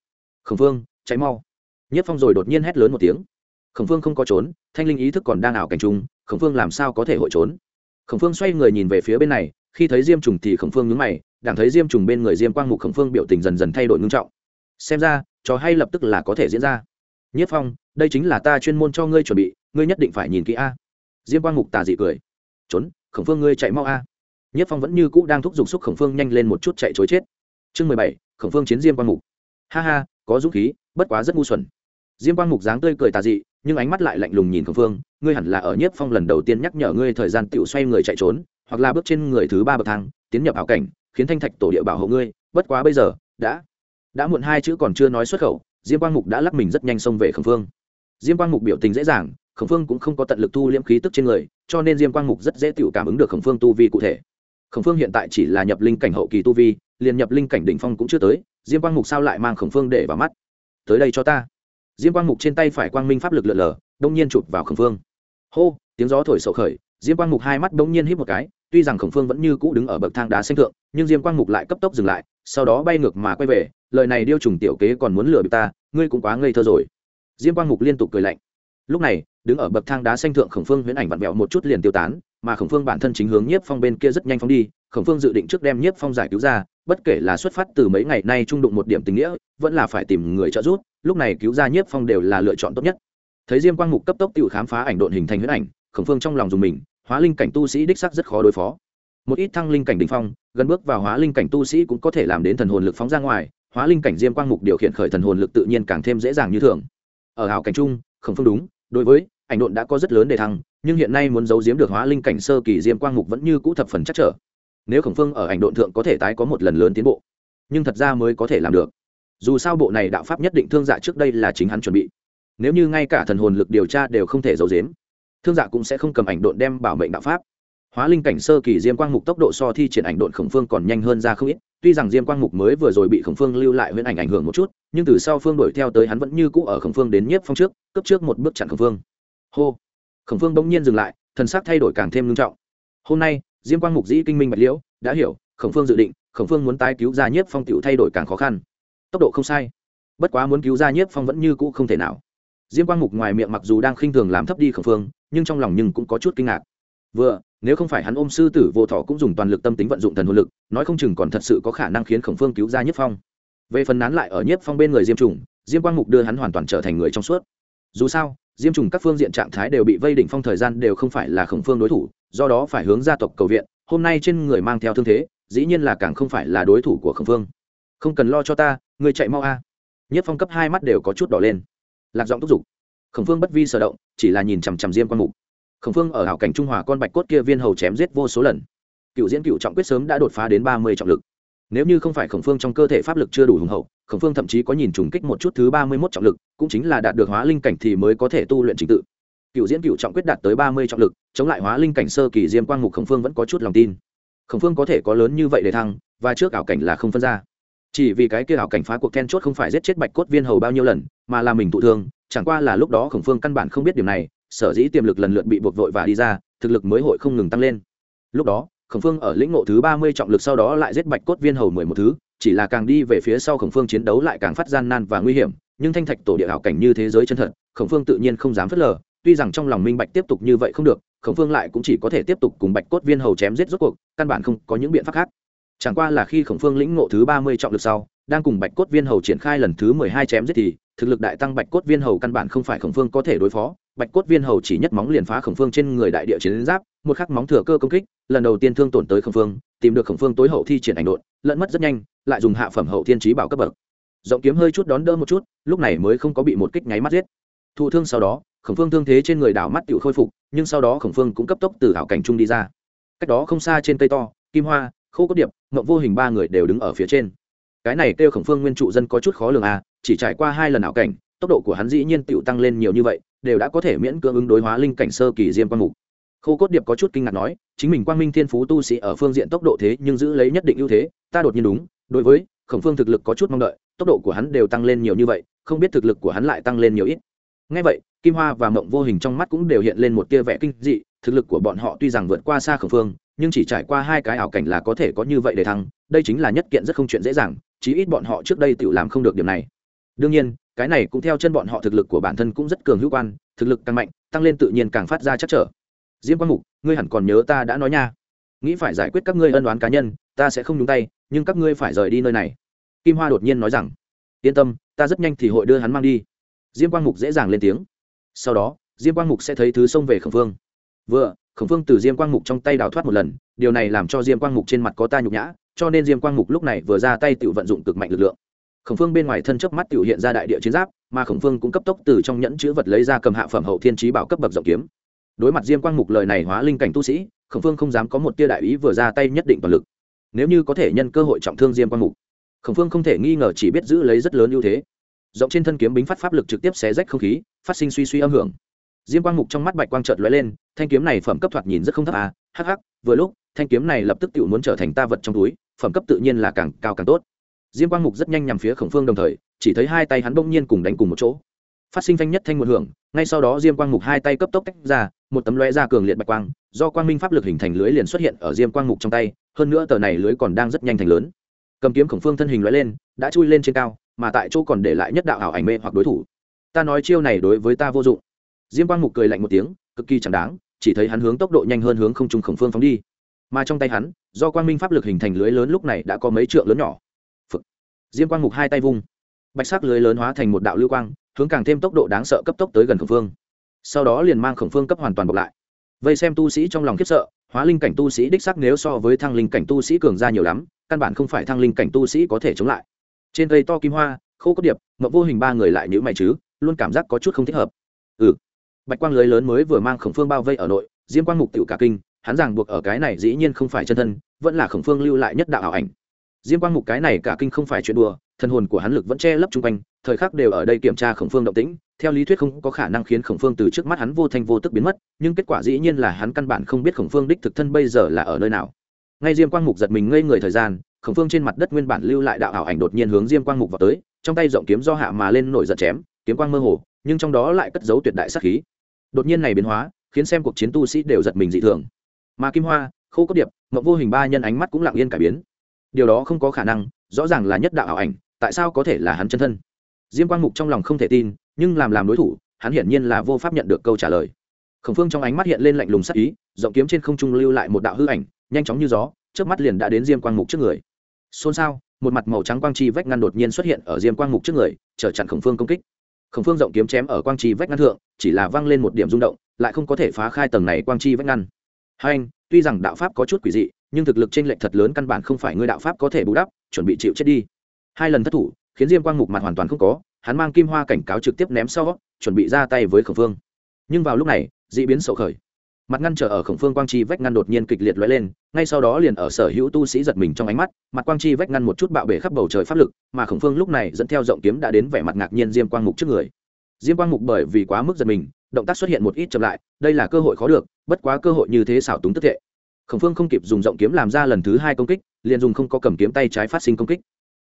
Khổng phương cháy mau. Nhất phong rồi đột nhiên hét lớn một tiếng. Khổng phương không có trốn, thanh linh ý thức còn đang ảo cảnh trung, khổng phương làm sao có thể hội trốn? Khổng phương xoay người nhìn về phía bên này, khi thấy diêm trùng thì khổng phương nhúng mày đảng thấy diêm trùng bên người diêm quang mục khổng phương biểu tình dần dần thay đổi ngưng trọng. Xem ra, trò hay lập tức là có thể diễn ra nhất phong, đây chính là ta chuyên môn cho ngươi chuẩn bị, ngươi nhất định phải nhìn kỹ a. Diêm quang mục tà dị cười. Trốn, khổng phương ngươi chạy mau a. Nhất phong vẫn như cũ đang thúc giục xúc khổng phương nhanh lên một chút chạy chối chết. Chương mười bảy, khổng phương chiến diêm quang mục ha ha, có dũng khí, bất quá rất ngu xuẩn. Diêm quang mục dáng tươi cười tà dị, nhưng ánh mắt lại lạnh lùng nhìn khổng phương, ngươi hẳn là ở Nhất phong lần đầu tiên nhắc nhở ngươi thời gian tựu xoay người chạy trốn, hoặc là bước trên người thứ ba bậc thang, tiến nhập ảo cảnh, khiến thanh thạch tổ địa bảo hộ ngươi, bất quá bây giờ, đã đã muộn hai chữ còn chưa nói xuất khẩu diêm quang mục đã lắc mình rất nhanh xông về khổng phương. Diêm quang mục biểu tình dễ dàng, khổng phương cũng không có tận lực thu liễm khí tức trên người, cho nên diêm quang mục rất dễ tự cảm ứng được khổng phương tu vi cụ thể. Khổng phương hiện tại chỉ là nhập linh cảnh hậu kỳ tu vi, liền nhập linh cảnh đỉnh phong cũng chưa tới, diêm quang mục sao lại mang khổng phương để vào mắt? Tới đây cho ta. Diêm quang mục trên tay phải quang minh pháp lực lượn lờ, đông nhiên chụp vào khổng phương. Hô, tiếng gió thổi sậu khởi, diêm quang mục hai mắt đông nhiên hít một cái, tuy rằng khổng phương vẫn như cũ đứng ở bậc thang đá xanh thượng, nhưng diêm quang mục lại cấp tốc dừng lại sau đó bay ngược mà quay về, lời này điêu trùng tiểu kế còn muốn lừa bịp ta, ngươi cũng quá ngây thơ rồi. Diêm quang mục liên tục cười lạnh. Lúc này, đứng ở bậc thang đá xanh thượng khổng phương huyễn ảnh vặn vẹo một chút liền tiêu tán, mà khổng phương bản thân chính hướng nhiếp phong bên kia rất nhanh phóng đi, khổng phương dự định trước đem nhiếp phong giải cứu ra, bất kể là xuất phát từ mấy ngày nay trung đụng một điểm tình nghĩa, vẫn là phải tìm người trợ giúp, lúc này cứu ra nhiếp phong đều là lựa chọn tốt nhất. Thấy diêm quang mục cấp tốc tự khám phá ảnh độn hình thành huyễn ảnh, khổng phương trong lòng dùng mình, hóa linh cảnh tu sĩ đích sắc rất khó đối phó một ít thăng linh cảnh đ ỉ n h phong, gần bước vào hóa linh cảnh tu sĩ cũng có thể làm đến thần hồn lực phóng ra ngoài, hóa linh cảnh diêm quang mục điều khiển khởi thần hồn lực tự nhiên càng thêm dễ dàng như thường. Ở hảo cảnh trung, khổng phương đúng, đối với, ảnh độn đã có rất lớn đề thăng, nhưng hiện nay muốn giấu giếm được hóa linh cảnh sơ kỳ diêm quang mục vẫn như cũ thập phần chắc trở. Nếu khổng phương ở ảnh độn thượng có thể tái có một lần lớn tiến bộ, nhưng thật ra mới có thể làm được. Dù sao bộ này đạo pháp nhất định thương dạ trước đây là chính hắn chuẩn bị. Nếu như ngay cả thần hồn lực điều tra đều không thể giấu giếm, thương dạ cũng sẽ không cầm ảnh độn đem bảo mệnh đạo pháp hóa linh cảnh sơ kỳ diêm quang mục tốc độ so thi triển ảnh độn khổng phương còn nhanh hơn ra không ít, tuy rằng diêm quang mục mới vừa rồi bị khổng phương lưu lại huyễn ảnh ảnh hưởng một chút, nhưng từ sau phương đuổi theo tới hắn vẫn như cũ ở khổng phương đến nhiếp phong trước cấp trước một bước chặn khổng phương. Hô! Khổng phương bỗng nhiên dừng lại, thần sắc thay đổi càng thêm nghiêm trọng. Hôm nay, diêm quang mục dĩ kinh minh bạch liễu, đã hiểu, khổng phương dự định, khổng phương muốn tái cứu ra nhiếp phong tiểu thay đổi càng khó khăn. Tốc độ không sai. Bất quá muốn cứu ra nhiếp phong vẫn như cũ không thể nào. Diêm quang mục ngoài miệng mặc dù đang khinh thường làm thấp đi khổng phương, nhưng trong lòng nhưng cũng có chút kinh ngạc. Vừa nếu không phải hắn ôm sư tử vô thọ cũng dùng toàn lực tâm tính vận dụng thần hồn lực, nói không chừng còn thật sự có khả năng khiến khổng phương cứu ra nhiếp phong. Về phần nán lại ở nhiếp phong bên người diêm trùng, diêm quang mục đưa hắn hoàn toàn trở thành người trong suốt. Dù sao, diêm trùng các phương diện trạng thái đều bị vây đỉnh phong thời gian đều không phải là khổng phương đối thủ, do đó phải hướng gia tộc cầu viện, hôm nay trên người mang theo thương thế, dĩ nhiên là càng không phải là đối thủ của khổng phương. Không cần lo cho ta người chạy mau a. À. nhất phong cấp hai mắt đều có chút đỏ lên. Lạc giọng thúc giục. Khổng phương bất vi sở động, chỉ là nhìn chằm chằm diêm quang mục khổng phương ở hảo cảnh trung hòa con bạch cốt kia viên hầu chém giết vô số lần. Cựu diễn cựu trọng quyết sớm đã đột phá đến ba mươi trọng lực. Nếu như không phải khổng phương trong cơ thể pháp lực chưa đủ hùng hậu, khổng phương thậm chí có nhìn trùng kích một chút thứ ba mươi mốt trọng lực, cũng chính là đạt được hóa linh cảnh thì mới có thể tu luyện trình tự. Cựu diễn cựu trọng quyết đạt tới ba mươi trọng lực, chống lại hóa linh cảnh sơ kỳ diêm quang mục khổng phương vẫn có chút lòng tin. Khổng phương có thể có lớn như vậy để thăng, và trước ảo cảnh là không phân ra. Chỉ vì cái kia ảo cảnh phá cuộc then chốt không phải giết chết bạch cốt viên hầu bao nhiêu lần, mà là mình thụ thương, chẳng qua là lúc đó khổng phương căn bản không biết điểm này sở dĩ tiềm lực lần lượt bị buộc vội và đi ra, thực lực mới hội không ngừng tăng lên. Lúc đó, khổng phương ở lĩnh ngộ thứ ba mươi trọng lực sau đó lại giết bạch cốt viên hầu mười một thứ, chỉ là càng đi về phía sau khổng phương chiến đấu lại càng phát gian nan và nguy hiểm, nhưng thanh thạch tổ địa hảo cảnh như thế giới chân thật, khổng phương tự nhiên không dám phớt lờ, tuy rằng trong lòng minh bạch tiếp tục như vậy không được, khổng phương lại cũng chỉ có thể tiếp tục cùng bạch cốt viên hầu chém giết rốt cuộc, căn bản không có những biện pháp khác. Chẳng qua là khi khổng phương lĩnh ngộ thứ ba mươi trọng lực sau, đang cùng bạch cốt viên hầu triển khai lần thứ mười hai chém giết thì, thực lực đại tăng bạch cốt viên hầu căn bản không phải khổng phương có thể đối phó bạch cốt viên hầu chỉ nhất móng liền phá khổng phương trên người đại địa chiến giáp, một khắc móng thừa cơ công kích, lần đầu tiên thương tổn tới khổng phương, tìm được khổng phương tối hậu thi triển ảnh đột lẫn mất rất nhanh, lại dùng hạ phẩm hậu thiên trí bảo cấp bậc. Rộng kiếm hơi chút đón đỡ một chút, lúc này mới không có bị một kích nháy mắt giết. Thụ thương sau đó, khổng phương thương thế trên người đảo mắt tự khôi phục, nhưng sau đó khổng phương cũng cấp tốc từ ảo cảnh trung đi ra. Cách đó không xa trên cây to, kim hoa, khô cốt điệp ngậm vô hình ba người đều đứng ở phía trên. Cái này kêu khổng phương nguyên trụ dân có chút khó lường à chỉ trải qua hai lần ảo cảnh, tốc độ của hắn dĩ nhiên tựu tăng lên nhiều như vậy đều đã có thể miễn cưỡng ứng đối hóa linh cảnh sơ kỳ diêm quang mục. Khô cốt điệp có chút kinh ngạc nói, chính mình quang minh thiên phú tu sĩ ở phương diện tốc độ thế nhưng giữ lấy nhất định ưu thế, ta đột nhiên đúng, đối với khổng phương thực lực có chút mong đợi, tốc độ của hắn đều tăng lên nhiều như vậy, không biết thực lực của hắn lại tăng lên nhiều ít. Ngay vậy, kim hoa và mộng vô hình trong mắt cũng đều hiện lên một tia vẽ kinh dị, thực lực của bọn họ tuy rằng vượt qua xa khổng phương, nhưng chỉ trải qua hai cái ảo cảnh là có thể có như vậy để thăng, đây chính là nhất kiện rất không chuyện dễ dàng, chí ít bọn họ trước đây tự làm không được điểm này đương nhiên, cái này cũng theo chân bọn họ thực lực của bản thân cũng rất cường hữu quan, thực lực càng mạnh, tăng lên tự nhiên càng phát ra chắc trở. Diêm quang mục, ngươi hẳn còn nhớ ta đã nói nha. Nghĩ phải giải quyết các ngươi ân đoán cá nhân, ta sẽ không nhúng tay, nhưng các ngươi phải rời đi nơi này. Kim hoa đột nhiên nói rằng, yên tâm, ta rất nhanh thì hội đưa hắn mang đi. Diêm quang mục dễ dàng lên tiếng. Sau đó, diêm quang mục sẽ thấy thứ xông về khổng phương vừa, khổng phương từ diêm quang mục trong tay đào thoát một lần, điều này làm cho diêm quang mục trên mặt có ta nhục nhã, cho nên diêm quang mục lúc này vừa ra tay tự vận dụng cực mạnh lực lượng khổng phương bên ngoài thân chớp mắt tự hiện ra đại địa chiến giáp, mà khổng phương cũng cấp tốc từ trong nhẫn chữ vật lấy ra cầm hạ phẩm hậu thiên trí bảo cấp bậc rộng kiếm. Đối mặt diêm quang mục lời này hóa linh cảnh tu sĩ, khổng phương không dám có một tia đại ý vừa ra tay nhất định toàn lực. Nếu như có thể nhân cơ hội trọng thương diêm quang mục, khổng phương không thể nghi ngờ chỉ biết giữ lấy rất lớn ưu thế. Rộng trên thân kiếm bính phát pháp lực trực tiếp xé rách không khí, phát sinh suy suy âm hưởng. Diêm quang mục trong mắt bạch quang trợt lóe lên, thanh kiếm này phẩm cấp thoạt nhìn rất không thấp à hắc hắc, vừa lúc, thanh kiếm này lập tức tự muốn trở thành ta vật trong túi, phẩm cấp tự nhiên là càng cao càng tốt diêm quang mục rất nhanh nhằm phía khổng phương đồng thời, chỉ thấy hai tay hắn bỗng nhiên cùng đánh cùng một chỗ. Phát sinh thanh nhất thanh một hưởng, ngay sau đó diêm quang mục hai tay cấp tốc tách ra, một tấm lóe ra cường liệt bạch quang, do quang minh pháp lực hình thành lưới liền xuất hiện ở diêm quang mục trong tay, hơn nữa tờ này lưới còn đang rất nhanh thành lớn. Cầm kiếm khổng phương thân hình lóe lên, đã chui lên trên cao, mà tại chỗ còn để lại nhất đạo ảo ảnh mê hoặc đối thủ. Ta nói chiêu này đối với ta vô dụng. Diêm quang mục cười lạnh một tiếng, cực kỳ chẳng đáng, chỉ thấy hắn hướng tốc độ nhanh hơn hướng không trung khổng phương phóng đi. Mà trong tay hắn, do quang minh pháp lực hình thành lưới lớn lúc này đã có mấy trượng lớn nhỏ diêm quang mục hai tay vung. Bạch sắc lưới lớn hóa thành một đạo lưu quang, hướng càng thêm tốc độ đáng sợ cấp tốc tới gần khổng phương. Sau đó liền mang khổng phương cấp hoàn toàn bọc lại. Vây xem tu sĩ trong lòng khiếp sợ, hóa linh cảnh tu sĩ đích sắc nếu so với thăng linh cảnh tu sĩ cường ra nhiều lắm, căn bản không phải thăng linh cảnh tu sĩ có thể chống lại. Trên cây to kim hoa, khô cốt điệp mậu vô hình ba người lại nhữ mày chứ, luôn cảm giác có chút không thích hợp. Ừ. Bạch quang lưới lớn mới vừa mang khổng phương bao vây ở nội, diêm quang mục tiểu cả kinh, hắn ràng buộc ở cái này dĩ nhiên không phải chân thân, vẫn là khổng phương lưu lại nhất đạo ảo ảnh diêm quang mục cái này cả kinh không phải chuyện đùa, thần hồn của hắn lực vẫn che lấp chung quanh, thời khắc đều ở đây kiểm tra khổng phương động tĩnh, theo lý thuyết không có khả năng khiến khổng phương từ trước mắt hắn vô thanh vô tức biến mất, nhưng kết quả dĩ nhiên là hắn căn bản không biết khổng phương đích thực thân bây giờ là ở nơi nào. Ngay diêm quang mục giật mình ngây người thời gian, khổng phương trên mặt đất nguyên bản lưu lại đạo ảo ảnh đột nhiên hướng diêm quang mục vào tới, trong tay rộng kiếm do hạ mà lên nổi giật chém, kiếm quang mơ hồ, nhưng trong đó lại cất giấu tuyệt đại sắc khí. Đột nhiên này biến hóa, khiến xem cuộc chiến tu sĩ đều giật mình dị thường. Mà kim hoa, khô cốt điệp, mộng vô hình ba nhân ánh mắt cũng lặng yên cải biến điều đó không có khả năng, rõ ràng là nhất đạo ảo ảnh, tại sao có thể là hắn chân thân? Diêm quang mục trong lòng không thể tin, nhưng làm làm đối thủ, hắn hiển nhiên là vô pháp nhận được câu trả lời. Khổng phương trong ánh mắt hiện lên lạnh lùng sắc ý, rộng kiếm trên không trung lưu lại một đạo hư ảnh, nhanh chóng như gió trước mắt liền đã đến diêm quang mục trước người. Xôn xao, một mặt màu trắng quang chi vách ngăn đột nhiên xuất hiện ở diêm quang mục trước người trở chặn khổng phương công kích. Khổng phương rộng kiếm chém ở quang chi vách ngăn thượng, chỉ là văng lên một điểm rung động, lại không có thể phá khai tầng này quang chi vách ngăn. Hai anh tuy rằng đạo pháp có chút quỷ dị, nhưng thực lực t r ê n lệch thật lớn căn bản không phải ngươi đạo pháp có thể bù đắp, chuẩn bị chịu chết đi. Hai lần thất thủ, khiến diêm quang mục mặt hoàn toàn không có, hắn mang kim hoa cảnh cáo trực tiếp ném sau, chuẩn bị ra tay với khổng phương. Nhưng vào lúc này d ị biến sậu khởi. Mặt ngăn trở ở khổng phương quang chi vách ngăn đột nhiên kịch liệt l lên, ngay sau đó liền ở sở hữu tu sĩ giật mình trong ánh mắt, mặt quang chi vách ngăn một chút bạo bể khắp bầu trời pháp lực, mà khổng phương lúc này dẫn theo rộng kiếm đã đến vẻ mặt ngạc nhiên diêm quang mục trước người. Diêm quang mục bởi vì quá mức giật mình động tác xuất hiện một ít chậm lại, đây là cơ hội khó được, bất quá cơ hội như thế xảo túng tức thệ khổng phương không kịp dùng rộng kiếm làm ra lần thứ hai công kích, liền dùng không có cầm kiếm tay trái phát sinh công kích.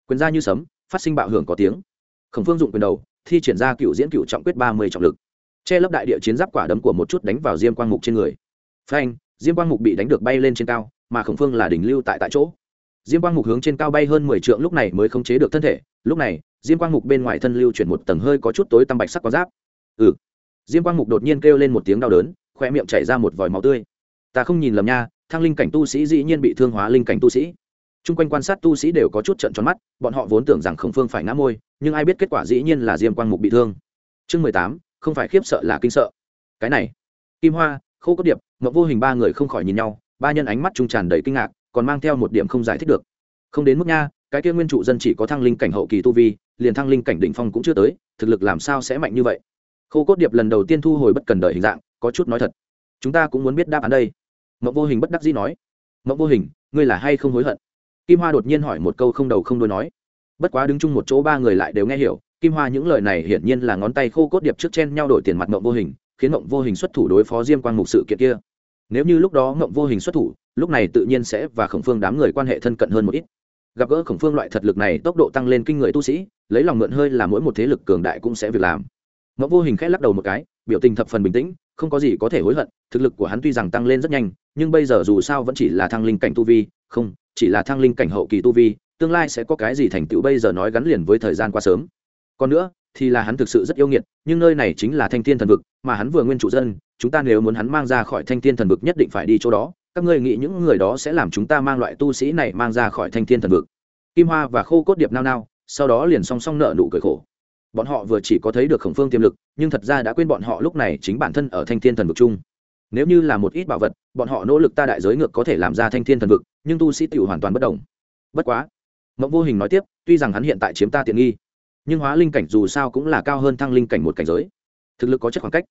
Quyền ra như sấm, phát sinh bạo hưởng có tiếng. Khổng phương dụng quyền đầu, thi triển ra cựu diễn cựu trọng quyết ba mươi trọng lực. Che lấp đại địa chiến giáp quả đấm của một chút đánh vào diêm quang mục trên người. Phanh, diêm quang mục bị đánh được bay lên trên cao, mà khổng phương là đỉnh lưu tại tại chỗ. Diêm quang mục hướng trên cao bay hơn mười trượng lúc này mới khống chế được thân thể. Lúc này, diêm quang mục bên ngoài thân lưu chuyển một tầng hơi có chút tối tăm bạch sắc có giáp. Ừ diêm quang mục đột nhiên kêu lên một tiếng đau đớn, khoe miệng chảy ra một vòi máu tươi. Ta không nhìn lầm nha, thăng linh cảnh tu sĩ dĩ nhiên bị thương hóa linh cảnh tu sĩ. Chung quanh quan sát tu sĩ đều có chút trận tròn mắt, bọn họ vốn tưởng rằng khổng phương phải ngã môi nhưng ai biết kết quả dĩ nhiên là diêm quang mục bị thương. Chương mười tám, không phải khiếp sợ là kinh sợ. Cái này, kim hoa, khô cốt điệp ngọc vô hình ba người không khỏi nhìn nhau, ba nhân ánh mắt trung tràn đầy kinh ngạc, còn mang theo một điểm không giải thích được. Không đến mức nha, cái kia nguyên trụ dân chỉ có thăng linh cảnh hậu kỳ tu vi, liền thăng linh cảnh đỉnh phong cũng chưa tới, thực lực làm sao sẽ mạnh như vậy? Khô cốt điệp lần đầu tiên thu hồi bất cần đời hình dạng, có chút nói thật. Chúng ta cũng muốn biết đáp án đây. Mộng vô hình bất đắc dĩ nói. Mộng vô hình, ngươi là hay không hối hận? Kim hoa đột nhiên hỏi một câu không đầu không đuôi nói. Bất quá đứng chung một chỗ ba người lại đều nghe hiểu, kim hoa những lời này hiển nhiên là ngón tay khô cốt điệp trước chen nhau đổi tiền mặt mộng vô hình, khiến mộng vô hình xuất thủ đối phó diêm quang mục sự kiện kia. Nếu như lúc đó mộng vô hình xuất thủ, lúc này tự nhiên sẽ và khổng phương đám người quan hệ thân cận hơn một ít. Gặp gỡ khổng phương loại thật lực này, tốc độ tăng lên kinh người tu sĩ, lấy lòng mượn hơi là mỗi một thế lực cường đại cũng sẽ việc làm mộng vô hình khẽ lắc đầu một cái, biểu tình thập phần bình tĩnh, không có gì có thể hối hận, thực lực của hắn tuy rằng tăng lên rất nhanh, nhưng bây giờ dù sao vẫn chỉ là thăng linh cảnh tu vi, không, chỉ là thăng linh cảnh hậu kỳ tu vi, tương lai sẽ có cái gì thành tựu bây giờ nói gắn liền với thời gian quá sớm. Còn nữa, thì là hắn thực sự rất yêu nghiệt, nhưng nơi này chính là thanh thiên thần vực, mà hắn vừa nguyên chủ dân, chúng ta nếu muốn hắn mang ra khỏi thanh thiên thần vực nhất định phải đi chỗ đó, các ngươi nghĩ những người đó sẽ làm chúng ta mang loại tu sĩ này mang ra khỏi thanh thiên thần vực. Kim hoa và khô cốt điệp nao nao, sau đó liền song song nợ nụ cười khổ bọn họ vừa chỉ có thấy được khổng phương tiềm lực, nhưng thật ra đã quên bọn họ lúc này chính bản thân ở thanh thiên thần vực chung. Nếu như là một ít bảo vật, bọn họ nỗ lực ta đại giới ngược có thể làm ra thanh thiên thần vực, nhưng tu sĩ tiểu hoàn toàn bất đồng bất quá, mộng vô hình nói tiếp, tuy rằng hắn hiện tại chiếm ta tiện nghi, nhưng hóa linh cảnh dù sao cũng là cao hơn thăng linh cảnh một cảnh giới. Thực lực có chất khoảng cách.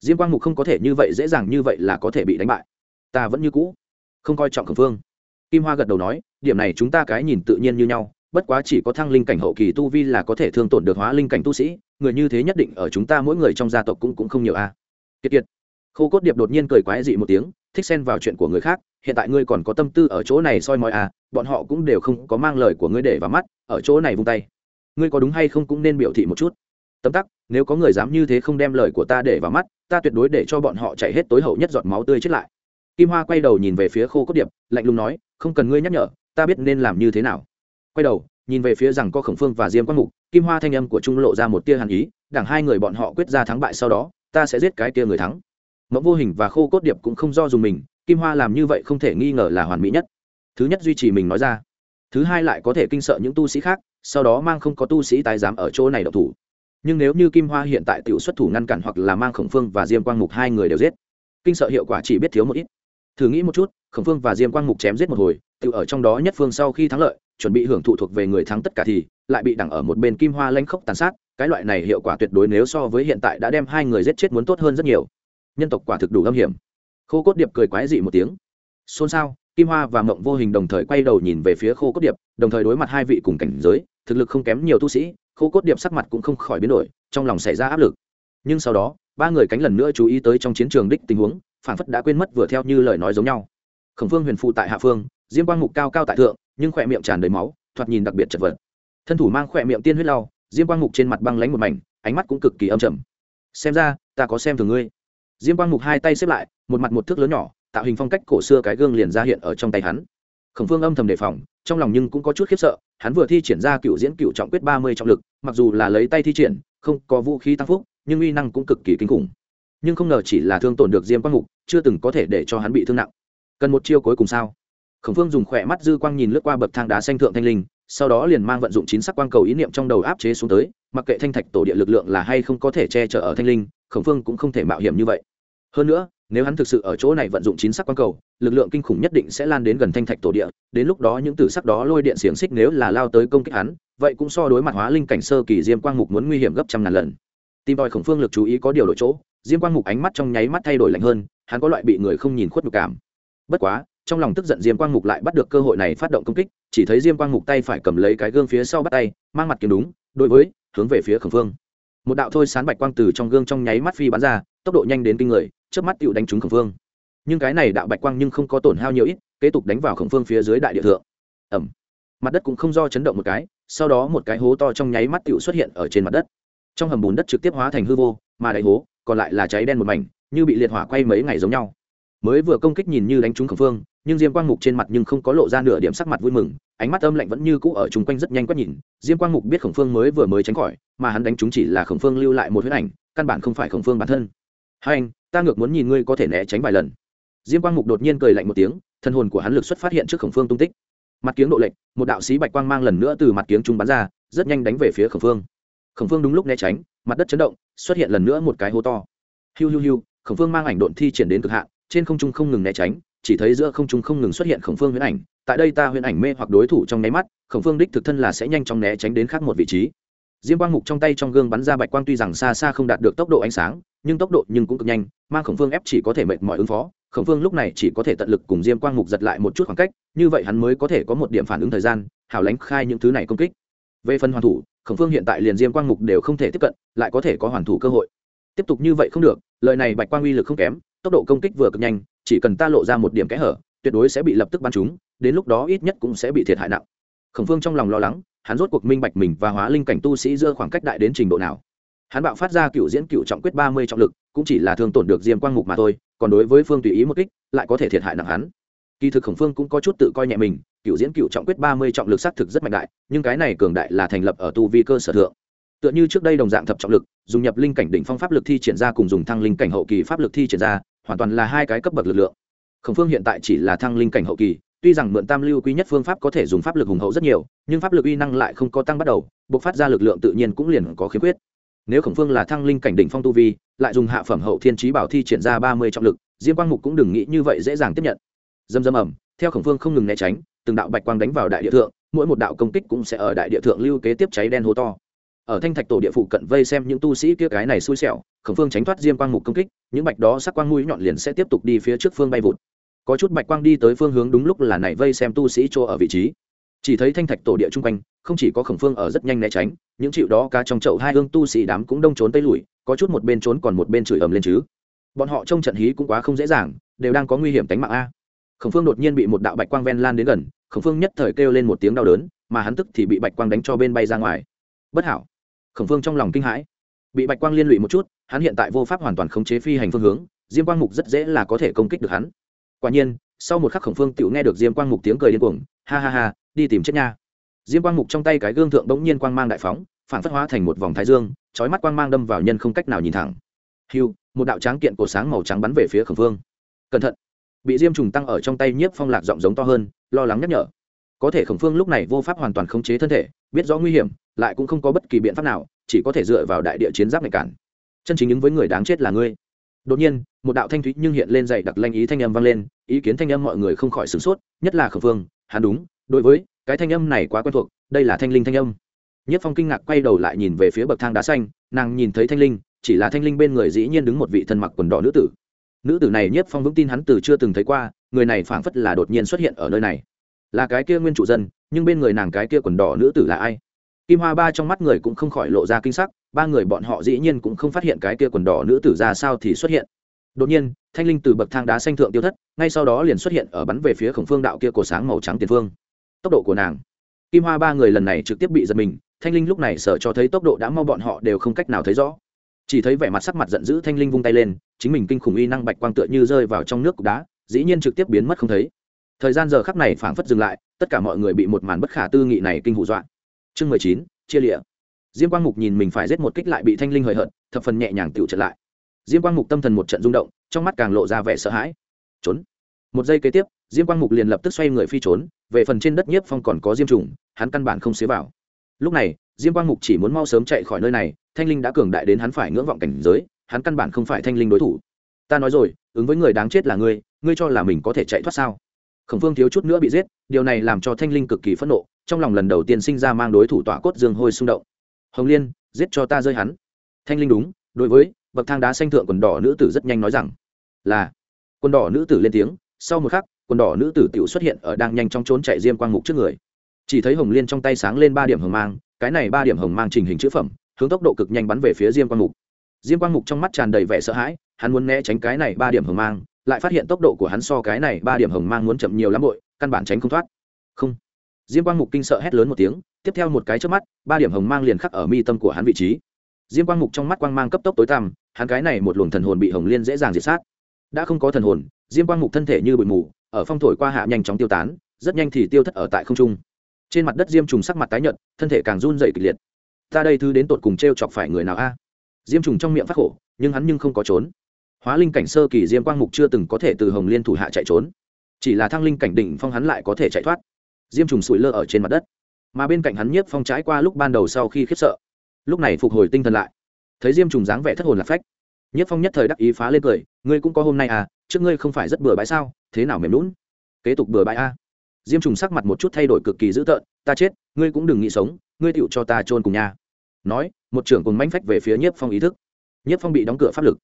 Diêm quang mục không có thể như vậy dễ dàng như vậy là có thể bị đánh bại. Ta vẫn như cũ không coi trọng khẩn phương. Kim hoa gật đầu nói, điểm này chúng ta cái nhìn tự nhiên như nhau bất quá chỉ có thăng linh cảnh hậu kỳ tu vi là có thể thương tổn được hóa linh cảnh tu sĩ, người như thế nhất định ở chúng ta mỗi người trong gia tộc cũng cũng không nhiều a. À. kiệt kiệt. Khô cốt điệp đột nhiên cười quái dị một tiếng, thích xen vào chuyện của người khác, hiện tại ngươi còn có tâm tư ở chỗ này soi mọi à bọn họ cũng đều không có mang lời của ngươi để vào mắt, ở chỗ này vung tay. Ngươi có đúng hay không cũng nên biểu thị một chút. Tấm tắc, nếu có người dám như thế không đem lời của ta để vào mắt, ta tuyệt đối để cho bọn họ chạy hết tối hậu nhất giọt máu tươi chết lại. Kim hoa quay đầu nhìn về phía khô cốt điệp, lạnh lùng nói, không cần ngươi nhắc nhở, ta biết nên làm như thế nào quay đầu, nhìn về phía rằng có khổng phương và diêm quang mục, kim hoa thanh âm của trung lộ ra một tia hàn ý, đảng hai người bọn họ quyết ra thắng bại sau đó, ta sẽ giết cái tia người thắng. Mẫu vô hình và khô cốt điệp cũng không do dùng mình, kim hoa làm như vậy không thể nghi ngờ là hoàn mỹ nhất. Thứ nhất duy trì mình nói ra, thứ hai lại có thể kinh sợ những tu sĩ khác, sau đó mang không có tu sĩ tái dám ở chỗ này độc thủ. Nhưng nếu như kim hoa hiện tại tự xuất thủ ngăn cản hoặc là mang khổng phương và diêm quang mục hai người đều giết, kinh sợ hiệu quả chỉ biết thiếu một ít. Thử nghĩ một chút, khổng phương và diêm quang mục chém giết một hồi tự ở trong đó nhất phương sau khi thắng lợi, chuẩn bị hưởng thụ thuộc về người thắng tất cả thì lại bị đẳng ở một bên kim hoa lanh khốc tàn sát, cái loại này hiệu quả tuyệt đối nếu so với hiện tại đã đem hai người giết chết muốn tốt hơn rất nhiều. Nhân tộc quả thực đủ âm hiểm. Khô cốt điệp cười quái dị một tiếng. Xôn xao, kim hoa và mộng vô hình đồng thời quay đầu nhìn về phía khô cốt điệp, đồng thời đối mặt hai vị cùng cảnh giới, thực lực không kém nhiều tu sĩ, khô cốt điệp sắc mặt cũng không khỏi biến đổi, trong lòng xảy ra áp lực. Nhưng sau đó, ba người cánh lần nữa chú ý tới trong chiến trường đích tình huống phản phất đã quên mất vừa theo như lời nói giống nhau. Khổng phương huyền phụ tại hạ phương diêm quang mục cao cao tại thượng, nhưng khỏe miệng tràn đầy máu, thoạt nhìn đặc biệt chật vật. Thân thủ mang khỏe miệng tiên huyết lau, diêm quang mục trên mặt băng lánh một mảnh, ánh mắt cũng cực kỳ âm trầm. Xem ra, ta có xem thường ngươi. Diêm quang mục hai tay xếp lại, một mặt một thước lớn nhỏ, tạo hình phong cách cổ xưa cái gương liền ra hiện ở trong tay hắn. Khổng phương âm thầm đề phòng, trong lòng nhưng cũng có chút khiếp sợ, hắn vừa thi triển ra cựu diễn cựu trọng quyết ba mươi trọng lực, mặc dù là lấy tay thi triển, không có vũ khí tăng phúc, nhưng uy năng cũng cực kỳ kinh khủng. Nhưng không ngờ chỉ là thương tổn được diêm quang mục, chưa từng có thể để cho hắn bị thương nặng. Cần một chiêu cuối cùng sao? Khổng phương dùng khỏe mắt dư quang nhìn lướt qua bậc thang đá xanh thượng thanh linh, sau đó liền mang vận dụng chín sắc quang cầu ý niệm trong đầu áp chế xuống tới, mặc kệ thanh thạch tổ địa lực lượng là hay không có thể che chở ở thanh linh, khổng phương cũng không thể mạo hiểm như vậy. Hơn nữa, nếu hắn thực sự ở chỗ này vận dụng chín sắc quang cầu, lực lượng kinh khủng nhất định sẽ lan đến gần thanh thạch tổ địa, đến lúc đó những tử sắc đó lôi điện xiềng xích nếu là lao tới công kích hắn, vậy cũng so đối mặt hóa linh cảnh sơ kỳ diêm quang mục muốn nguy hiểm gấp trăm ngàn lần. Tìm tòi khổng phương lực chú ý có điều đổi chỗ, diêm quang mục ánh mắt trong nháy mắt thay đổi lạnh hơn, hắn có loại bị người không nhìn khuất nhục cảm. Bất quá trong lòng tức giận diêm quang mục lại bắt được cơ hội này phát động công kích, chỉ thấy diêm quang mục tay phải cầm lấy cái gương phía sau bắt tay, mang mặt kiếm đúng, đối với, hướng về phía khổng phương một đạo thôi sán bạch quang từ trong gương trong nháy mắt phi bắn ra, tốc độ nhanh đến kinh người trước mắt tựu đánh trúng khổng phương nhưng cái này đạo bạch quang nhưng không có tổn hao nhiều ít, kế tục đánh vào khổng phương phía dưới đại địa thượng. Ẩm mặt đất cũng không do chấn động một cái, sau đó một cái hố to trong nháy mắt tựu xuất hiện ở trên mặt đất. Trong hầm bùn đất trực tiếp hóa thành hư vô, mà đại hố còn lại là cháy đen một mảnh, như bị liệt hỏa quay mấy ngày giống nhau. Mới vừa công kích nhìn như đánh trúng khổng phương nhưng diêm quang mục trên mặt nhưng không có lộ ra nửa điểm sắc mặt vui mừng ánh mắt âm lạnh vẫn như cũ ở chung quanh rất nhanh quét nhìn diêm quang mục biết khổng phương mới vừa mới tránh khỏi mà hắn đánh chúng chỉ là khổng phương lưu lại một huyết ảnh căn bản không phải khổng phương bản thân. Hai anh ta ngược muốn nhìn ngươi có thể né tránh vài lần. Diêm quang mục đột nhiên cười lạnh một tiếng thân hồn của hắn lực xuất phát hiện trước khổng phương tung tích. Mặt kiếng độ lệnh, một đạo sĩ bạch quang mang lần nữa từ mặt kiếng trung bắn ra rất nhanh đánh về phía khổng phương. Khổng phương đúng lúc né tránh mặt đất chấn động xuất hiện lần nữa một cái hố to. Hiu hiu hiu khổng phương mang ảnh độn thi triển đến cực hạn trên không trung không ngừng né tránh chỉ thấy giữa không trung không ngừng xuất hiện khổng phương huyễn ảnh. Tại đây ta huyễn ảnh mê hoặc đối thủ trong nháy mắt, khổng phương đích thực thân là sẽ nhanh chóng né tránh đến khác một vị trí. Diêm quang mục trong tay trong gương bắn ra bạch quang tuy rằng xa xa không đạt được tốc độ ánh sáng, nhưng tốc độ nhưng cũng cực nhanh mang khổng phương ép chỉ có thể mệt mỏi ứng phó. Khổng phương lúc này chỉ có thể tận lực cùng diêm quang mục giật lại một chút khoảng cách, như vậy hắn mới có thể có một điểm phản ứng thời gian, hảo lánh khai những thứ này công kích. Về phần hoàn thủ, khổng phương hiện tại liền diêm quang mục đều không thể tiếp cận, lại có thể có hoàn thủ cơ hội. Tiếp tục như vậy không được, lời này bạch quang uy lực không kém, tốc độ công kích vừa cực nhanh chỉ cần ta lộ ra một điểm kẽ hở, tuyệt đối sẽ bị lập tức bắn trúng đến lúc đó ít nhất cũng sẽ bị thiệt hại nặng. Khổng phương trong lòng lo lắng, hắn rốt cuộc minh bạch mình và hóa linh cảnh tu sĩ giữa khoảng cách đại đến trình độ nào. Hắn bạo phát ra cựu diễn cựu trọng quyết ba mươi trọng lực, cũng chỉ là thương tổn được diêm quang mục mà thôi, còn đối với phương tùy ý một kích, lại có thể thiệt hại nặng hắn. Kỳ thực khổng phương cũng có chút tự coi nhẹ mình, cựu diễn cựu trọng quyết ba mươi trọng lực xác thực rất mạnh đại, nhưng cái này cường đại là thành lập ở tu vi cơ sở thượng. Tựa như trước đây đồng dạng thập trọng lực, dùng nhập linh cảnh đỉnh phong pháp lực thi triển ra cùng dùng thăng linh cảnh hậu kỳ pháp lực thi triển ra hoàn toàn là hai cái cấp bậc lực lượng. Khổng phương hiện tại chỉ là thăng linh cảnh hậu kỳ, tuy rằng mượn tam lưu quý nhất phương pháp có thể dùng pháp lực hùng hậu rất nhiều, nhưng pháp lực uy năng lại không có tăng bắt đầu buộc phát ra lực lượng tự nhiên cũng liền có khiếm khuyết. Nếu khổng phương là thăng linh cảnh đỉnh phong tu vi, lại dùng hạ phẩm hậu thiên trí bảo thi triển ra ba mươi trọng lực, diêm quang mục cũng đừng nghĩ như vậy dễ dàng tiếp nhận. Dâm dâm ẩm theo khổng phương không ngừng né tránh, từng đạo bạch quang đánh vào đại địa thượng, mỗi một đạo công kích cũng sẽ ở đại địa thượng lưu kế tiếp cháy đen hố to ở thanh thạch tổ địa phụ cận vây xem những tu sĩ kia cái này xui xẻo, khổng phương tránh thoát diêm quang mục công kích, những bạch đó sắc quang mũi nhọn liền sẽ tiếp tục đi phía trước phương bay vụt. Có chút bạch quang đi tới phương hướng đúng lúc là này vây xem tu sĩ chỗ ở vị trí. Chỉ thấy thanh thạch tổ địa chung quanh, không chỉ có khổng phương ở rất nhanh né tránh, những chịu đó cá trong chậu hai hương tu sĩ đám cũng đông trốn tây lùi, có chút một bên trốn còn một bên chửi ầm lên chứ. Bọn họ trong trận hí cũng quá không dễ dàng, đều đang có nguy hiểm tính mạng a. Khổng phương đột nhiên bị một đạo bạch quang ven lan đến gần, khổng phương nhất thời kêu lên một tiếng đau đớn, mà hắn tức thì bị bạch quang đánh cho bên bay ra ngoài. Bất hảo khổng phương trong lòng kinh hãi. Bị bạch quang liên lụy một chút, hắn hiện tại vô pháp hoàn toàn khống chế phi hành phương hướng, diêm quang mục rất dễ là có thể công kích được hắn. Quả nhiên, sau một khắc khổng phương tự nghe được diêm quang mục tiếng cười điên cuồng, ha ha ha, đi tìm chết nha. Diêm quang mục trong tay cái gương thượng bỗng nhiên quang mang đại phóng, phản phất hóa thành một vòng thái dương trói mắt quang mang đâm vào nhân không cách nào nhìn thẳng. Hiu một đạo tráng kiện cổ sáng màu trắng bắn về phía khổng phương cẩn thận. Bị diêm trùng tăng ở trong tay nhiếp phong lạc giọng giống to hơn, lo lắng nhắc nhở. Có thể khổng phương lúc này vô pháp hoàn toàn khống chế thân thể biết rõ nguy hiểm, lại cũng không có bất kỳ biện pháp nào, chỉ có thể dựa vào đại địa chiến giáp này cản. Chân chính những với người đáng chết là ngươi. Đột nhiên, một đạo thanh thúy nhưng hiện lên dày đặc lanh ý thanh âm vang lên, ý kiến thanh âm mọi người không khỏi sửng sốt, nhất là Khổng phương hắn đúng, đối với cái thanh âm này quá quen thuộc, đây là thanh linh thanh âm. Nhất phong kinh ngạc quay đầu lại nhìn về phía bậc thang đá xanh, nàng nhìn thấy thanh linh, chỉ là thanh linh bên người dĩ nhiên đứng một vị thân mặc quần đỏ nữ tử. Nữ tử này nhất phong vững tin hắn từ chưa từng thấy qua, người này phảng phất là đột nhiên xuất hiện ở nơi này. Là cái kia nguyên chủ dân nhưng bên người nàng cái kia quần đỏ nữ tử là ai? Kim hoa ba trong mắt người cũng không khỏi lộ ra kinh sắc, ba người bọn họ dĩ nhiên cũng không phát hiện cái kia quần đỏ nữ tử ra sao thì xuất hiện. Đột nhiên, thanh linh từ bậc thang đá xanh thượng tiêu thất, ngay sau đó liền xuất hiện ở bắn về phía khổng phương đạo kia cổ sáng màu trắng tiền phương. Tốc độ của nàng. Kim hoa ba người lần này trực tiếp bị giật mình, thanh linh lúc này sợ cho thấy tốc độ đã mau bọn họ đều không cách nào thấy rõ. Chỉ thấy vẻ mặt sắc mặt giận dữ thanh linh vung tay lên, chính mình kinh khủng y năng bạch quang tựa như rơi vào trong nước cục đá, dĩ nhiên trực tiếp biến mất không thấy. Thời gian giờ khắc này phảng phất dừng lại tất cả mọi người bị một màn bất khả tư nghị này kinh hù dọa. Chương mười chín, chia lịa diêm quang mục nhìn mình phải giết một kích lại bị thanh linh hời hợt, thập phần nhẹ nhàng tựu trở lại. Diêm quang mục tâm thần một trận rung động, trong mắt càng lộ ra vẻ sợ hãi. Trốn. Một giây kế tiếp, diêm quang mục liền lập tức xoay người phi trốn, về phần trên đất nhiếp phong còn có diêm trùng, hắn căn bản không xế vào. Lúc này, diêm quang mục chỉ muốn mau sớm chạy khỏi nơi này, thanh linh đã cường đại đến hắn phải ngưỡng vọng cảnh giới, hắn căn bản không phải thanh linh đối thủ. Ta nói rồi, ứng với người đáng chết là ngươi ngươi cho là mình có thể chạy thoát sao? Khổng phương thiếu chút nữa bị giết, điều này làm cho thanh linh cực kỳ phẫn nộ, trong lòng lần đầu tiên sinh ra mang đối thủ tỏa cốt dương hôi xung động. Hồng liên, giết cho ta rơi hắn. Thanh linh đúng, đối với, bậc thang đá xanh thượng quần đỏ nữ tử rất nhanh nói rằng, là. Quần đỏ nữ tử lên tiếng, sau một khắc, quần đỏ nữ tử tiểu xuất hiện ở đang nhanh trong trốn chạy diêm quang mục trước người. Chỉ thấy hồng liên trong tay sáng lên ba điểm hồng mang, cái này ba điểm hồng mang trình hình chữ phẩm, hướng tốc độ cực nhanh bắn về phía diêm quang mục. Diêm quang mục trong mắt tràn đầy vẻ sợ hãi, hắn muốn né tránh cái này ba điểm hồng mang lại phát hiện tốc độ của hắn so cái này ba điểm hồng mang muốn chậm nhiều lắm bội, căn bản tránh không thoát. Không. Diêm quang mục kinh sợ hét lớn một tiếng, tiếp theo một cái trước mắt, ba điểm hồng mang liền khắc ở mi tâm của hắn vị trí. Diêm quang mục trong mắt quang mang cấp tốc tối tăm, hắn cái này một luồng thần hồn bị hồng liên dễ dàng diệt sát. Đã không có thần hồn, diêm quang mục thân thể như bụi mù, ở phong thổi qua hạ nhanh chóng tiêu tán, rất nhanh thì tiêu thất ở tại không trung. Trên mặt đất diêm trùng sắc mặt tái nhợt, thân thể càng run dày kịch liệt. Ta đây thứ đến tột cùng t r e o chọc phải người nào a? Diêm trùng trong miệng phát khổ, nhưng hắn nhưng không có trốn hóa linh cảnh sơ kỳ diêm quang mục chưa từng có thể từ hồng liên thủ hạ chạy trốn. Chỉ là thăng linh cảnh đỉnh phong hắn lại có thể chạy thoát. Diêm trùng sụi lơ ở trên mặt đất. Mà bên cạnh hắn nhiếp phong trái qua lúc ban đầu sau khi khiếp sợ. Lúc này phục hồi tinh thần lại. Thấy diêm trùng dáng vẻ thất hồn lạc phách. Nhiếp phong nhất thời đắc ý phá lên cười, ngươi cũng có hôm nay à trước ngươi không phải rất bừa bãi sao? Thế nào mềm lún kế tục bừa bãi a diêm trùng sắc mặt một chút thay đổi cực kỳ dữ tợn, ta chết, ngươi cũng đừng nghĩ sống, ngươi tựu cho ta chôn cùng nhà. Nói, một trưởng cùng manh phách về phía nhiếp phong ý thức. Nhiếp phong bị đóng cửa pháp lực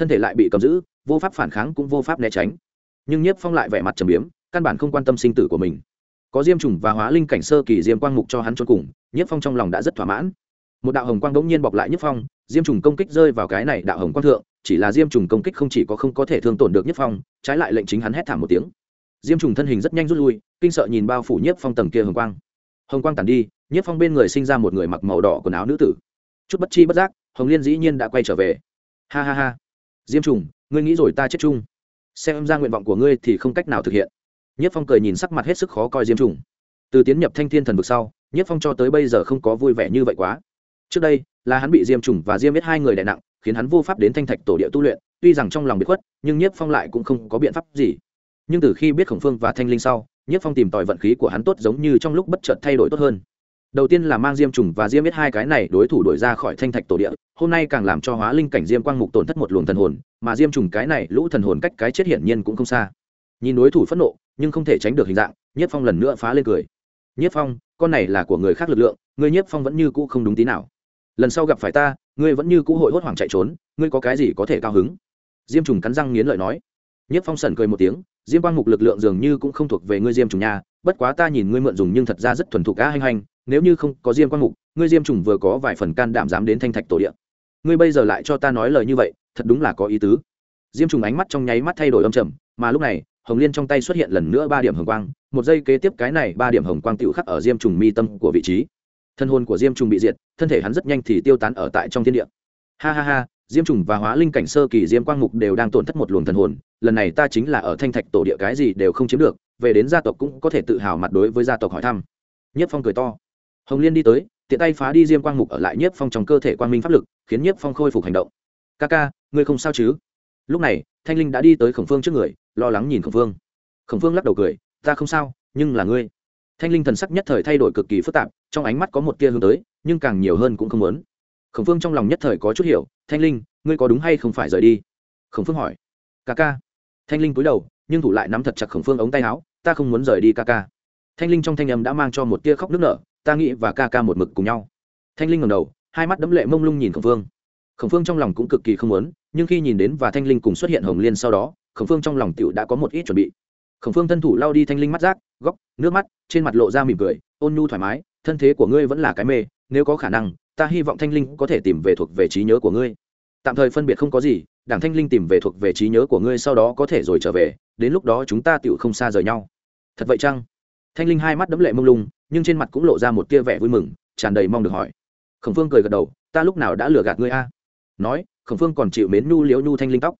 thân thể lại bị cầm giữ, vô pháp phản kháng cũng vô pháp né tránh. Nhưng nhiếp phong lại vẻ mặt trầm biếm, căn bản không quan tâm sinh tử của mình. Có diêm trùng và hóa linh cảnh sơ kỳ diêm quang mục cho hắn trốn cùng, nhiếp phong trong lòng đã rất thỏa mãn. Một đạo hồng quang bỗng nhiên bọc lại nhiếp phong, diêm trùng công kích rơi vào cái này đạo hồng quang thượng, chỉ là diêm trùng công kích không chỉ có không có thể thương tổn được nhiếp phong, trái lại lệnh chính hắn hét thảm một tiếng. Diêm trùng thân hình rất nhanh rút lui, kinh sợ nhìn bao phủ nhiếp phong tầng kia hồng quang. Hồng quang tàn đi, nhiếp phong bên người sinh ra một người mặc màu đỏ quần áo nữ tử. Chút bất chi bất giác, hồng liên dĩ nhiên đã quay trở về. Ha ha ha diêm trùng, ngươi nghĩ rồi ta chết chung. Xem ra nguyện vọng của ngươi thì không cách nào thực hiện. Nhất phong cười nhìn sắc mặt hết sức khó coi diêm trùng. Từ tiến nhập thanh thiên thần vực sau, nhất phong cho tới bây giờ không có vui vẻ như vậy quá. Trước đây, là hắn bị diêm trùng và diêm biết hai người đè nặng, khiến hắn vô pháp đến thanh thạch tổ địa tu luyện, tuy rằng trong lòng bị khuất, nhưng nhất phong lại cũng không có biện pháp gì. Nhưng từ khi biết khổng phương và thanh linh sau, nhất phong tìm tòi vận khí của hắn tốt giống như trong lúc bất chợt thay đổi tốt hơn đầu tiên là mang diêm trùng và diêm biết hai cái này đối thủ đổi ra khỏi thanh thạch tổ địa, hôm nay càng làm cho hóa linh cảnh diêm quang mục tổn thất một luồng thần hồn, mà diêm trùng cái này lũ thần hồn cách cái chết hiển nhiên cũng không xa. Nhìn đối thủ phẫn nộ, nhưng không thể tránh được hình dạng, nhiếp phong lần nữa phá lên cười. Nhiếp phong, con này là của người khác lực lượng ngươi nhiếp phong vẫn như cũ không đúng tí nào. Lần sau gặp phải ta, ngươi vẫn như cũ hội hốt hoảng chạy trốn, ngươi có cái gì có thể cao hứng? Diêm trùng cắn răng nghiến lợi nói. Nhiếp phong sẩn cười một tiếng, diêm quang mục lực lượng dường như cũng không thuộc về ngươi diêm trùng nhà bất quá ta nhìn ngươi mượn dùng nhưng thật ra rất thuần thục cá hành hành nếu như không có diêm quang mục, ngươi diêm trùng vừa có vài phần can đảm dám đến thanh thạch tổ địa. Ngươi bây giờ lại cho ta nói lời như vậy, thật đúng là có ý tứ. Diêm trùng ánh mắt trong nháy mắt thay đổi âm trầm, mà lúc này, hồng liên trong tay xuất hiện lần nữa ba điểm hồng quang, một giây kế tiếp cái này ba điểm hồng quang tự khắc ở diêm trùng mi tâm của vị trí. Thân hồn của diêm trùng bị diệt, thân thể hắn rất nhanh thì tiêu tán ở tại trong thiên địa. Ha ha ha, diêm trùng và hóa linh cảnh sơ kỳ diêm quang mục đều đang tổn thất một luồng thần hồn, lần này ta chính là ở thanh thạch tổ địa cái gì đều không chiếm được, về đến gia tộc cũng có thể tự hào mặt đối với gia tộc hỏi thăm. Nhất phong cười to hồng liên đi tới, tiện tay phá đi diêm quang mục ở lại nhiếp phong trong cơ thể quang minh pháp lực, khiến nhiếp phong khôi phục hành động. Ca ca, ngươi không sao chứ? Lúc này, thanh linh đã đi tới khổng phương trước người, lo lắng nhìn khổng phương. Khổng phương lắc đầu cười, ta không sao, nhưng là ngươi. Thanh linh thần sắc nhất thời thay đổi cực kỳ phức tạp, trong ánh mắt có một tia hướng tới, nhưng càng nhiều hơn cũng không muốn. Khổng phương trong lòng nhất thời có chút hiểu, thanh linh, ngươi có đúng hay không phải rời đi? Khổng phương hỏi. Ca ca. Thanh linh cúi đầu, nhưng thủ lại nắm thật chặt khổng phương ống tay áo, ta không muốn rời đi ca ca. Thanh linh trong thanh âm đã mang cho một tia khóc nước nở ta nghĩ và ca ca một mực cùng nhau. Thanh linh ngầm đầu, hai mắt đẫm lệ mông lung nhìn khổng phương. Khổng phương trong lòng cũng cực kỳ không muốn, nhưng khi nhìn đến và thanh linh cùng xuất hiện hồng liên sau đó, khổng phương trong lòng tựu đã có một ít chuẩn bị. Khổng phương thân thủ lao đi thanh linh mắt rác, góc, nước mắt, trên mặt lộ ra mỉm cười, ôn nhu thoải mái, thân thế của ngươi vẫn là cái mê, nếu có khả năng, ta hy vọng thanh linh có thể tìm về thuộc về trí nhớ của ngươi. Tạm thời phân biệt không có gì, đảng thanh linh tìm về thuộc về trí nhớ của ngươi sau đó có thể rồi trở về, đến lúc đó chúng ta tựu không xa rời nhau. Thật vậy chăng? Thanh linh hai mắt đấm lệ mông lung nhưng trên mặt cũng lộ ra một tia vẻ vui mừng, tràn đầy mong được hỏi. Khổng phương cười gật đầu, ta lúc nào đã lừa gạt ngươi a? Nói, khổng phương còn chịu mến nhu liễu nhu thanh linh tóc.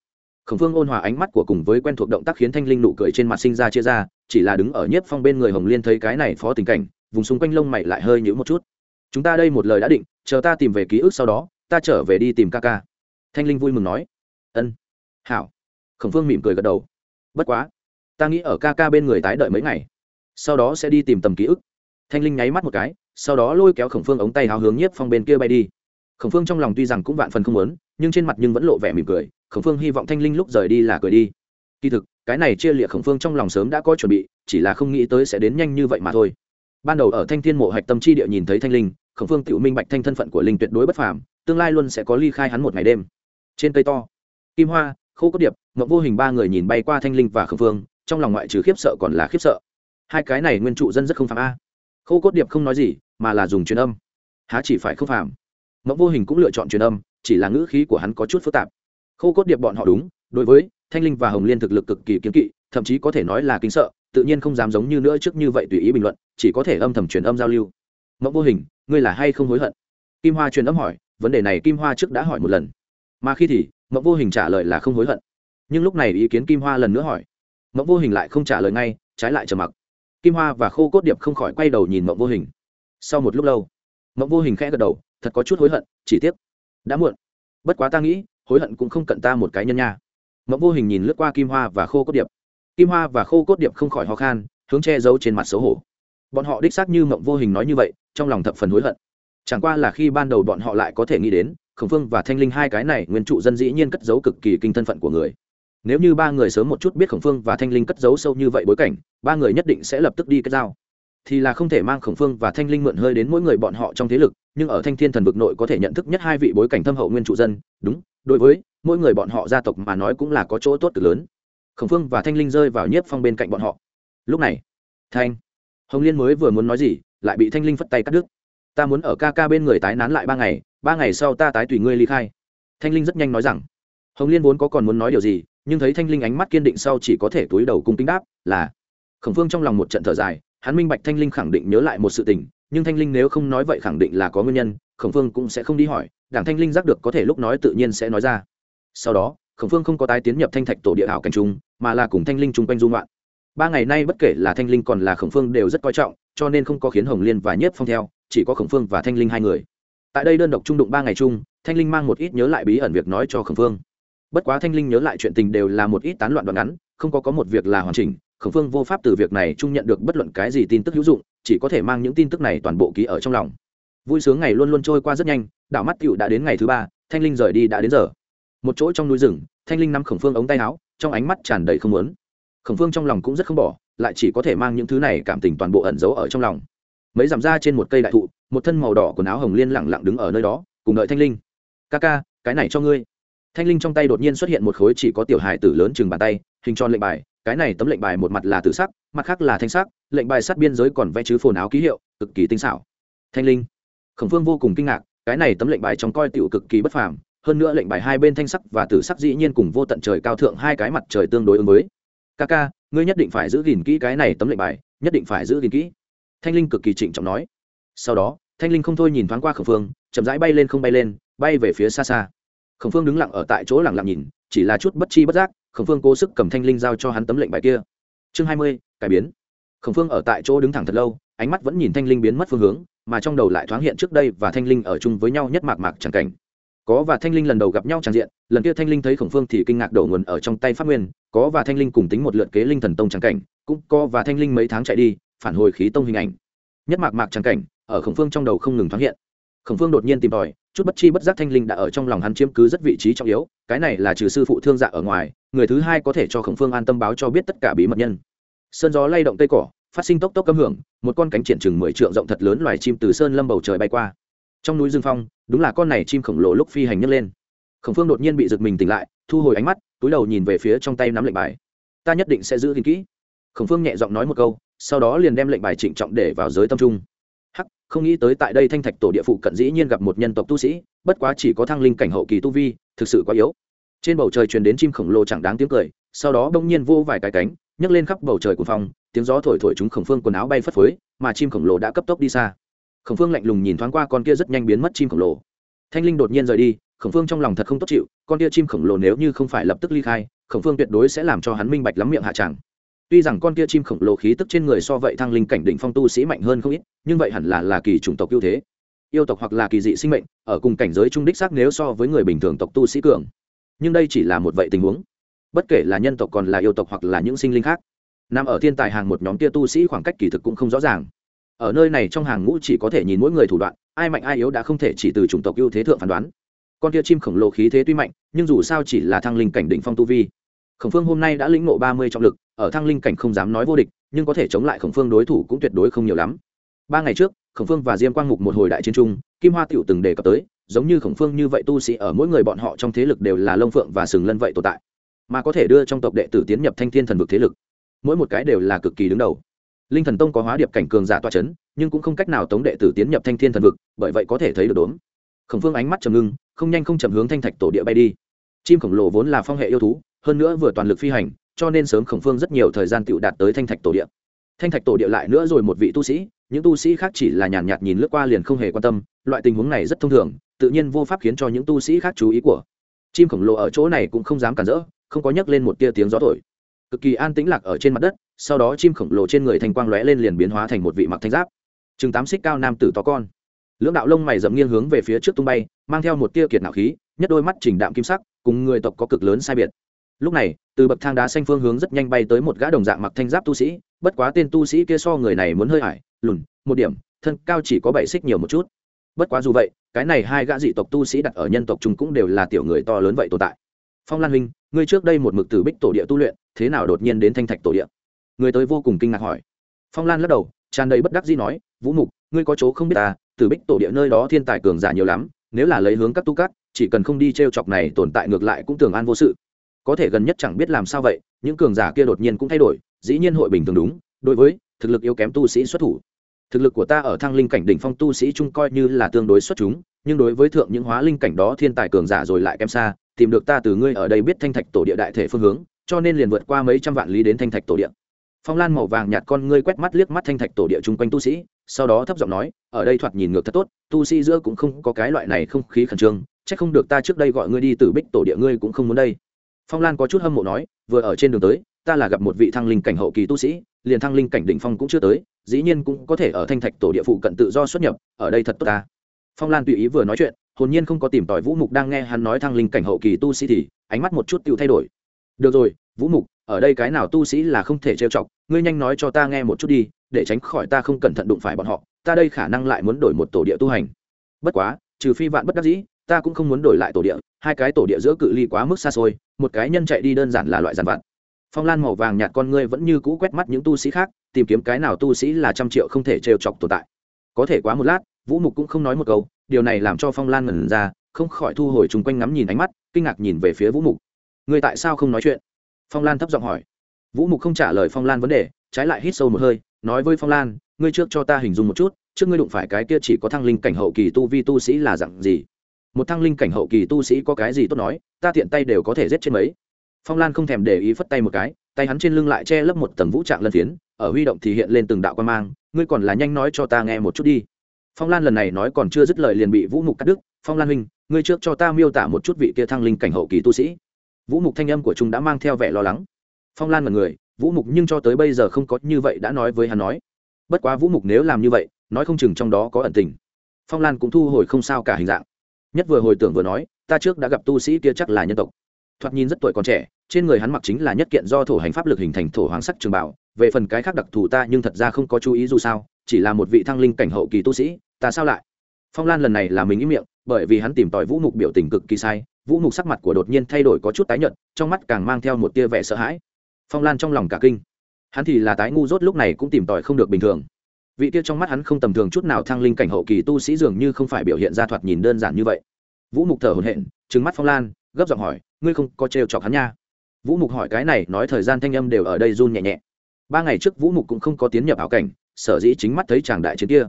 Khổng phương ôn hòa ánh mắt của cùng với quen thuộc động tác khiến thanh linh nụ cười trên mặt sinh ra chia ra, chỉ là đứng ở nhiếp phong bên người hồng liên thấy cái này phó tình cảnh, vùng xung quanh lông mày lại hơi nhữ một chút. Chúng ta đây một lời đã định, chờ ta tìm về ký ức sau đó, ta trở về đi tìm ca ca. Thanh linh vui mừng nói. Ân. Hảo. Khổng phương mỉm cười gật đầu. Bất quá, ta nghĩ ở ca ca bên người tái đợi mấy ngày, sau đó sẽ đi tìm tầm ký ức thanh linh nháy mắt một cái, sau đó lôi kéo khổng phương ống tay háo hướng nhiếp phong bên kia bay đi. Khổng phương trong lòng tuy rằng cũng vạn phần không muốn, nhưng trên mặt nhưng vẫn lộ vẻ mỉm cười, khổng phương hy vọng thanh linh lúc rời đi là cười đi. Kỳ thực, cái này chia liệt khổng phương trong lòng sớm đã có chuẩn bị, chỉ là không nghĩ tới sẽ đến nhanh như vậy mà thôi. Ban đầu ở thanh thiên mộ hạch tâm chi địa nhìn thấy thanh linh, khổng phương tự minh bạch thanh thân phận của linh tuyệt đối bất phàm, tương lai luôn sẽ có ly khai hắn một ngày đêm. Trên cây to, kim hoa, khô cốt điệp ngậm vô hình ba người nhìn bay qua thanh linh và khổng phương, trong lòng ngoại trừ khiếp sợ còn là khiếp sợ. Hai cái này nguyên trụ dân rất không phạm a khô cốt điệp không nói gì, mà là dùng truyền âm. Há chỉ phải không phàm. Mẫu vô hình cũng lựa chọn truyền âm, chỉ là ngữ khí của hắn có chút phức tạp. Khô cốt điệp bọn họ đúng, đối với thanh linh và hồng liên thực lực cực kỳ kiếm kỵ, thậm chí có thể nói là kính sợ, tự nhiên không dám giống như nữa trước như vậy tùy ý bình luận, chỉ có thể âm thầm truyền âm giao lưu. Mẫu vô hình, ngươi là hay không hối hận? Kim hoa truyền âm hỏi, vấn đề này kim hoa trước đã hỏi một lần. Mà khi thì mẫu vô hình trả lời là không hối hận. Nhưng lúc này ý kiến kim hoa lần nữa hỏi. Mẫu vô hình lại không trả lời ngay, trái lại trầm mặc kim hoa và khô cốt điệp không khỏi quay đầu nhìn Mộng vô hình. Sau một lúc lâu, Mộng vô hình khẽ gật đầu, thật có chút hối hận, chỉ tiếc, đã muộn. Bất quá ta nghĩ, hối hận cũng không cận ta một cái nhân nha. Mộng vô hình nhìn lướt qua kim hoa và khô cốt điệp. Kim hoa và khô cốt điệp không khỏi ho khan, hướng che giấu trên mặt xấu hổ. Bọn họ đích xác như mộng vô hình nói như vậy, trong lòng thập phần hối hận. Chẳng qua là khi ban đầu bọn họ lại có thể nghĩ đến, khổng phương và thanh linh hai cái này nguyên trụ dân dĩ nhiên cất giấu cực kỳ kinh thân phận của người nếu như ba người sớm một chút biết khổng phương và thanh linh cất giấu sâu như vậy bối cảnh, ba người nhất định sẽ lập tức đi kết giao. Thì là không thể mang khổng phương và thanh linh mượn hơi đến mỗi người bọn họ trong thế lực, nhưng ở thanh thiên thần vực nội có thể nhận thức nhất hai vị bối cảnh thâm hậu nguyên trụ dân, đúng, đối với mỗi người bọn họ gia tộc mà nói cũng là có chỗ tốt cực lớn. Khổng phương và thanh linh rơi vào nhiếp phong bên cạnh bọn họ. Lúc này, thanh, hồng liên mới vừa muốn nói gì, lại bị thanh linh phất tay cắt đứt. Ta muốn ở ca ca bên người tái nán lại ba ngày ba ngày sau ta tái tùy ngươi ly khai. Thanh linh rất nhanh nói rằng, hồng liên vốn có còn muốn nói điều gì nhưng thấy thanh linh ánh mắt kiên định sau chỉ có thể túi đầu cung kính đáp, là, khổng phương trong lòng một trận thở dài, hắn minh bạch thanh linh khẳng định nhớ lại một sự tình, nhưng thanh linh nếu không nói vậy khẳng định là có nguyên nhân, khổng phương cũng sẽ không đi hỏi, đảng thanh linh giác được có thể lúc nói tự nhiên sẽ nói ra. Sau đó, khổng phương không có tái tiến nhập thanh thạch tổ địa hảo cảnh trung, mà là cùng thanh linh chung quanh dung loạn ba ngày nay bất kể là thanh linh còn là khổng phương đều rất coi trọng, cho nên không có khiến hồng liên và nhiếp phong theo, chỉ có khổng phương và thanh linh hai người. Tại đây đơn độc trung đụng ba ngày chung, thanh linh mang một ít nhớ lại bí ẩn việc nói cho khổng phương bất quá thanh linh nhớ lại chuyện tình đều là một ít tán loạn đoạn ngắn, không có có một việc là hoàn chỉnh, khổng phương vô pháp từ việc này chung nhận được bất luận cái gì tin tức hữu dụng, chỉ có thể mang những tin tức này toàn bộ ký ở trong lòng. Vui sướng ngày luôn luôn trôi qua rất nhanh đảo mắt cựu đã đến ngày thứ ba, thanh linh rời đi đã đến giờ. Một chỗ trong núi rừng, thanh linh nắm khổng phương ống tay áo, trong ánh mắt tràn đầy không muốn. Khổng phương trong lòng cũng rất không bỏ, lại chỉ có thể mang những thứ này cảm tình toàn bộ ẩn giấu ở trong lòng. Mấy giảm ra trên một cây đại thụ, một thân màu đỏ quần áo hồng liên lẳng lặng đứng ở nơi đó, cùng đợi thanh linh. Ca ca, cái này cho ngươi thanh linh trong tay đột nhiên xuất hiện một khối chỉ có tiểu hài tử lớn chừng bàn tay, hình tròn lệnh bài, cái này tấm lệnh bài một mặt là tử sắc, mặt khác là thanh sắc, lệnh bài sát biên giới còn vẽ chứ phồn áo ký hiệu, cực kỳ tinh xảo. Thanh linh, khổng phương vô cùng kinh ngạc, cái này tấm lệnh bài trong coi tiểu cực kỳ bất phàm, hơn nữa lệnh bài hai bên thanh sắc và tử sắc dĩ nhiên cùng vô tận trời cao thượng hai cái mặt trời tương đối ứng với. Ca ca, ngươi nhất định phải giữ gìn kỹ cái này tấm lệnh bài, nhất định phải giữ gìn kỹ. Thanh linh cực kỳ trịnh trọng nói. Sau đó, thanh linh không thôi nhìn thoáng qua khổng phương, chậm rãi bay lên không bay lên, bay về phía xa xa khổng phương đứng lặng ở tại chỗ lặng lặng nhìn, chỉ là chút bất chi bất giác, khổng phương cố sức cầm thanh linh giao cho hắn tấm lệnh bài kia. Chương hai mươi, cải biến. Khổng phương ở tại chỗ đứng thẳng thật lâu, ánh mắt vẫn nhìn thanh linh biến mất phương hướng, mà trong đầu lại thoáng hiện trước đây và thanh linh ở chung với nhau nhất mạc mạc chẳng cảnh. Có và thanh linh lần đầu gặp nhau tràn diện, lần kia thanh linh thấy khổng phương thì kinh ngạc đổ nguồn ở trong tay pháp nguyên, có và thanh linh cùng tính một lượt kế linh thần tông trắng cảnh, cũng có và thanh linh mấy tháng chạy đi, phản hồi khí tông hình ảnh. Nhất mạc mạc trắng cảnh, ở khổng phương trong đầu không ngừng thoáng hiện. Khổng phương đột nhiên tìm tòi chút bất chi bất giác thanh linh đã ở trong lòng hắn chiếm cứ rất vị trí trọng yếu, cái này là trừ sư phụ thương dạ ở ngoài, người thứ hai có thể cho khổng phương an tâm báo cho biết tất cả bí mật nhân. Sơn gió lay động cây cỏ, phát sinh tốc tốc cấm hưởng, một con cánh triển chừng mười trượng rộng thật lớn loài chim từ sơn lâm bầu trời bay qua. Trong núi dương phong, đúng là con này chim khổng lồ lúc phi hành nhấc lên. Khổng phương đột nhiên bị giật mình tỉnh lại, thu hồi ánh mắt, túi đầu nhìn về phía trong tay nắm lệnh bài. Ta nhất định sẽ giữ gìn kỹ. Khổng phương nhẹ giọng nói một câu, sau đó liền đem lệnh bài trịnh trọng để vào giới tâm trung không nghĩ tới tại đây thanh thạch tổ địa phụ cận dĩ nhiên gặp một nhân tộc tu sĩ, bất quá chỉ có thăng linh cảnh hậu kỳ tu vi, thực sự quá yếu. Trên bầu trời truyền đến chim khổng lồ chẳng đáng tiếng cười, sau đó bỗng nhiên vô vài cái cánh, nhấc lên khắp bầu trời của phòng, tiếng gió thổi thổi chúng khổng phương quần áo bay phất phới, mà chim khổng lồ đã cấp tốc đi xa. Khổng phương lạnh lùng nhìn thoáng qua con kia rất nhanh biến mất chim khổng lồ. Thanh linh đột nhiên rời đi, khổng phương trong lòng thật không tốt chịu, con kia chim khổng lồ nếu như không phải lập tức ly khai, khổng phương tuyệt đối sẽ làm cho hắn minh bạch lắm miệng hạ tràng tuy rằng con kia chim khổng lồ khí tức trên người so vậy thăng linh cảnh đỉnh phong tu sĩ mạnh hơn không ít, nhưng vậy hẳn là là kỳ chủng tộc ưu thế. Yêu tộc hoặc là kỳ dị sinh mệnh, ở cùng cảnh giới trung đích xác nếu so với người bình thường tộc tu sĩ cường. Nhưng đây chỉ là một vậy tình huống. Bất kể là nhân tộc còn là yêu tộc hoặc là những sinh linh khác, nằm ở thiên tài hàng một nhóm kia tu sĩ khoảng cách kỳ thực cũng không rõ ràng. Ở nơi này trong hàng ngũ chỉ có thể nhìn mỗi người thủ đoạn, ai mạnh ai yếu đã không thể chỉ từ chủng tộc ưu thế thượng phán đoán. Con kia chim khổng lồ khí thế tuy mạnh, nhưng dù sao chỉ là thăng linh cảnh đỉnh phong tu vi. Khổng phương hôm nay đã lĩnh ngộ ba mươi trọng lực ở thăng linh cảnh không dám nói vô địch, nhưng có thể chống lại khổng phương đối thủ cũng tuyệt đối không nhiều lắm. Ba ngày trước, khổng phương và diêm quang mục một hồi đại chiến trung kim hoa tựu từng đề cập tới, giống như khổng phương như vậy tu sĩ ở mỗi người bọn họ trong thế lực đều là lông phượng và sừng lân vậy tồn tại, mà có thể đưa trong tộc đệ tử tiến nhập thanh thiên thần vực thế lực. Mỗi một cái đều là cực kỳ đứng đầu. Linh thần tông có hóa điệp cảnh cường giả toa c h ấ n nhưng cũng không cách nào tống đệ tử tiến nhập thanh thiên thần vực, bởi vậy có thể thấy được đốn khổng phương ánh mắt trầm ngưng, không nhanh không chậm hướng thanh thạch tổ địa bay đi. Chim khổng lồ vốn là phong hệ yêu thú, hơn nữa vừa toàn lực phi hành cho nên sớm khổng phương rất nhiều thời gian tựu đạt tới thanh thạch tổ địa. Thanh thạch tổ địa lại nữa rồi một vị tu sĩ những tu sĩ khác chỉ là nhàn nhạt, nhạt nhìn lướt qua liền không hề quan tâm loại tình huống này rất thông thường tự nhiên vô pháp khiến cho những tu sĩ khác chú ý của. Chim khổng lồ ở chỗ này cũng không dám cản rỡ không có nhấc lên một tia tiếng gió thổi. Cực kỳ an tĩnh lạc ở trên mặt đất sau đó chim khổng lồ trên người thành quang lóe lên liền biến hóa thành một vị mặc thanh giáp. Chừng tám xích cao nam tử to con. Lưỡng đạo lông mày dậm nghiêng hướng về phía trước tung bay mang theo một tia kiệt nạo khí nhất đôi mắt trình đạm kim sắc cùng người tộc có cực lớn sai biệt lúc này, từ bậc thang đá xanh phương hướng rất nhanh bay tới một gã đồng dạng mặc thanh giáp tu sĩ, bất quá tên tu sĩ kia so người này muốn hơi ải, lùn, một điểm, thân cao chỉ có bảy xích nhiều một chút. Bất quá dù vậy, cái này hai gã dị tộc tu sĩ đặt ở nhân tộc chúng cũng đều là tiểu người to lớn vậy tồn tại. Phong lan huynh, ngươi trước đây một mực từ bích tổ địa tu luyện, thế nào đột nhiên đến thanh thạch tổ địa? Người tới vô cùng kinh ngạc hỏi. Phong lan lắc đầu, tràn đầy bất đắc dĩ nói, vũ mục, ngươi có chỗ không biết ta, từ bích tổ địa nơi đó thiên tài cường giả nhiều lắm, nếu là lấy hướng các tu cát chỉ cần không đi t r e o chọc này tồn tại ngược lại cũng tưởng an vô sự có thể gần nhất chẳng biết làm sao vậy, những cường giả kia đột nhiên cũng thay đổi, dĩ nhiên hội bình thường đúng, đối với thực lực yếu kém tu sĩ xuất thủ. Thực lực của ta ở thăng linh cảnh đỉnh phong tu sĩ chung coi như là tương đối xuất chúng, nhưng đối với thượng những hóa linh cảnh đó thiên tài cường giả rồi lại kém xa, tìm được ta từ ngươi ở đây biết thanh thạch tổ địa đại thể phương hướng, cho nên liền vượt qua mấy trăm vạn lý đến thanh thạch tổ địa. Phong lan màu vàng nhạt con ngươi quét mắt liếc mắt thanh thạch tổ địa chung quanh tu sĩ, sau đó thấp giọng nói, ở đây thoạt nhìn ngược thật tốt, tu sĩ giữa cũng không có cái loại này không khí khẩn trương c h ắ c không được ta trước đây gọi ngươi đi từ bích tổ địa ngươi cũng không muốn đây phong lan có chút hâm mộ nói, vừa ở trên đường tới, ta là gặp một vị thăng linh cảnh hậu kỳ tu sĩ, liền thăng linh cảnh đỉnh phong cũng chưa tới, dĩ nhiên cũng có thể ở thanh thạch tổ địa phụ cận tự do xuất nhập, ở đây thật tốt ta. Phong lan tùy ý vừa nói chuyện, hồn nhiên không có tìm tòi vũ mục đang nghe hắn nói thăng linh cảnh hậu kỳ tu sĩ thì, ánh mắt một chút tự thay đổi. Được rồi, vũ mục, ở đây cái nào tu sĩ là không thể trêu chọc, ngươi nhanh nói cho ta nghe một chút đi, để tránh khỏi ta không cẩn thận đụng phải bọn họ, ta đây khả năng lại muốn đổi một tổ địa tu hành. Bất quá, trừ phi vạn bất đắc dĩ ta cũng không muốn đổi lại tổ địa, hai cái tổ địa giữa cự ly quá mức xa xôi, một cái nhân chạy đi đơn giản là loại giàn vặt. Phong lan màu vàng nhạt con ngươi vẫn như cũ quét mắt những tu sĩ khác, tìm kiếm cái nào tu sĩ là trăm triệu không thể trêu chọc tồn tại. Có thể quá một lát, vũ mục cũng không nói một câu, điều này làm cho phong lan ngẩn ra, không khỏi thu hồi chung quanh ngắm nhìn ánh mắt, kinh ngạc nhìn về phía vũ mục. Ngươi tại sao không nói chuyện? Phong lan thấp giọng hỏi. Vũ mục không trả lời phong lan vấn đề, trái lại hít sâu một hơi, nói với phong lan, ngươi trước cho ta hình dung một chút, trước ngươi đụng phải cái kia chỉ có thăng linh cảnh hậu kỳ tu vi tu sĩ là dặn gì? Một thăng linh cảnh hậu kỳ tu sĩ có cái gì tốt nói, ta tiện tay đều có thể giết trên mấy. Phong lan không thèm để ý phất tay một cái, tay hắn trên lưng lại che lấp một tầng vũ trạng lân phiến, ở huy động thì hiện lên từng đạo quan mang, ngươi còn là nhanh nói cho ta nghe một chút đi. Phong lan lần này nói còn chưa dứt lời liền bị vũ mục cắt đứt, phong lan huynh, ngươi trước cho ta miêu tả một chút vị kia thăng linh cảnh hậu kỳ tu sĩ. Vũ mục thanh âm của chúng đã mang theo vẻ lo lắng. Phong lan mật người, vũ mục nhưng cho tới bây giờ không có như vậy đã nói với hắn nói. Bất quá vũ mục nếu làm như vậy, nói không chừng trong đó có ẩn tình. Phong lan cũng thu hồi không sao cả hình dạng nhất vừa hồi tưởng vừa nói, ta trước đã gặp tu sĩ kia chắc là nhân tộc. Thoạt nhìn rất tuổi còn trẻ, trên người hắn mặc chính là nhất kiện do thổ hành pháp lực hình thành thổ hoàng sắc trường bảo. Về phần cái khác đặc thù ta nhưng thật ra không có chú ý dù sao, chỉ là một vị thăng linh cảnh hậu kỳ tu sĩ, ta sao lại? Phong lan lần này là mình ý miệng, bởi vì hắn tìm tòi vũ mục biểu tình cực kỳ sai, vũ mục sắc mặt của đột nhiên thay đổi có chút tái nhợt, trong mắt càng mang theo một tia vẻ sợ hãi. Phong lan trong lòng cả kinh. Hắn thì là tái ngu dốt lúc này cũng tìm tòi không được bình thường vị kia trong mắt hắn không tầm thường chút nào thăng linh cảnh hậu kỳ tu sĩ dường như không phải biểu hiện ra thoạt nhìn đơn giản như vậy. Vũ mục thở hồn hện trừng mắt phong lan, gấp giọng hỏi, ngươi không có trêu chọc hắn nha? Vũ mục hỏi cái này, nói thời gian thanh âm đều ở đây run nhẹ nhẹ. Ba ngày trước vũ mục cũng không có tiến nhập ảo cảnh, sở dĩ chính mắt thấy chàng đại chiến kia.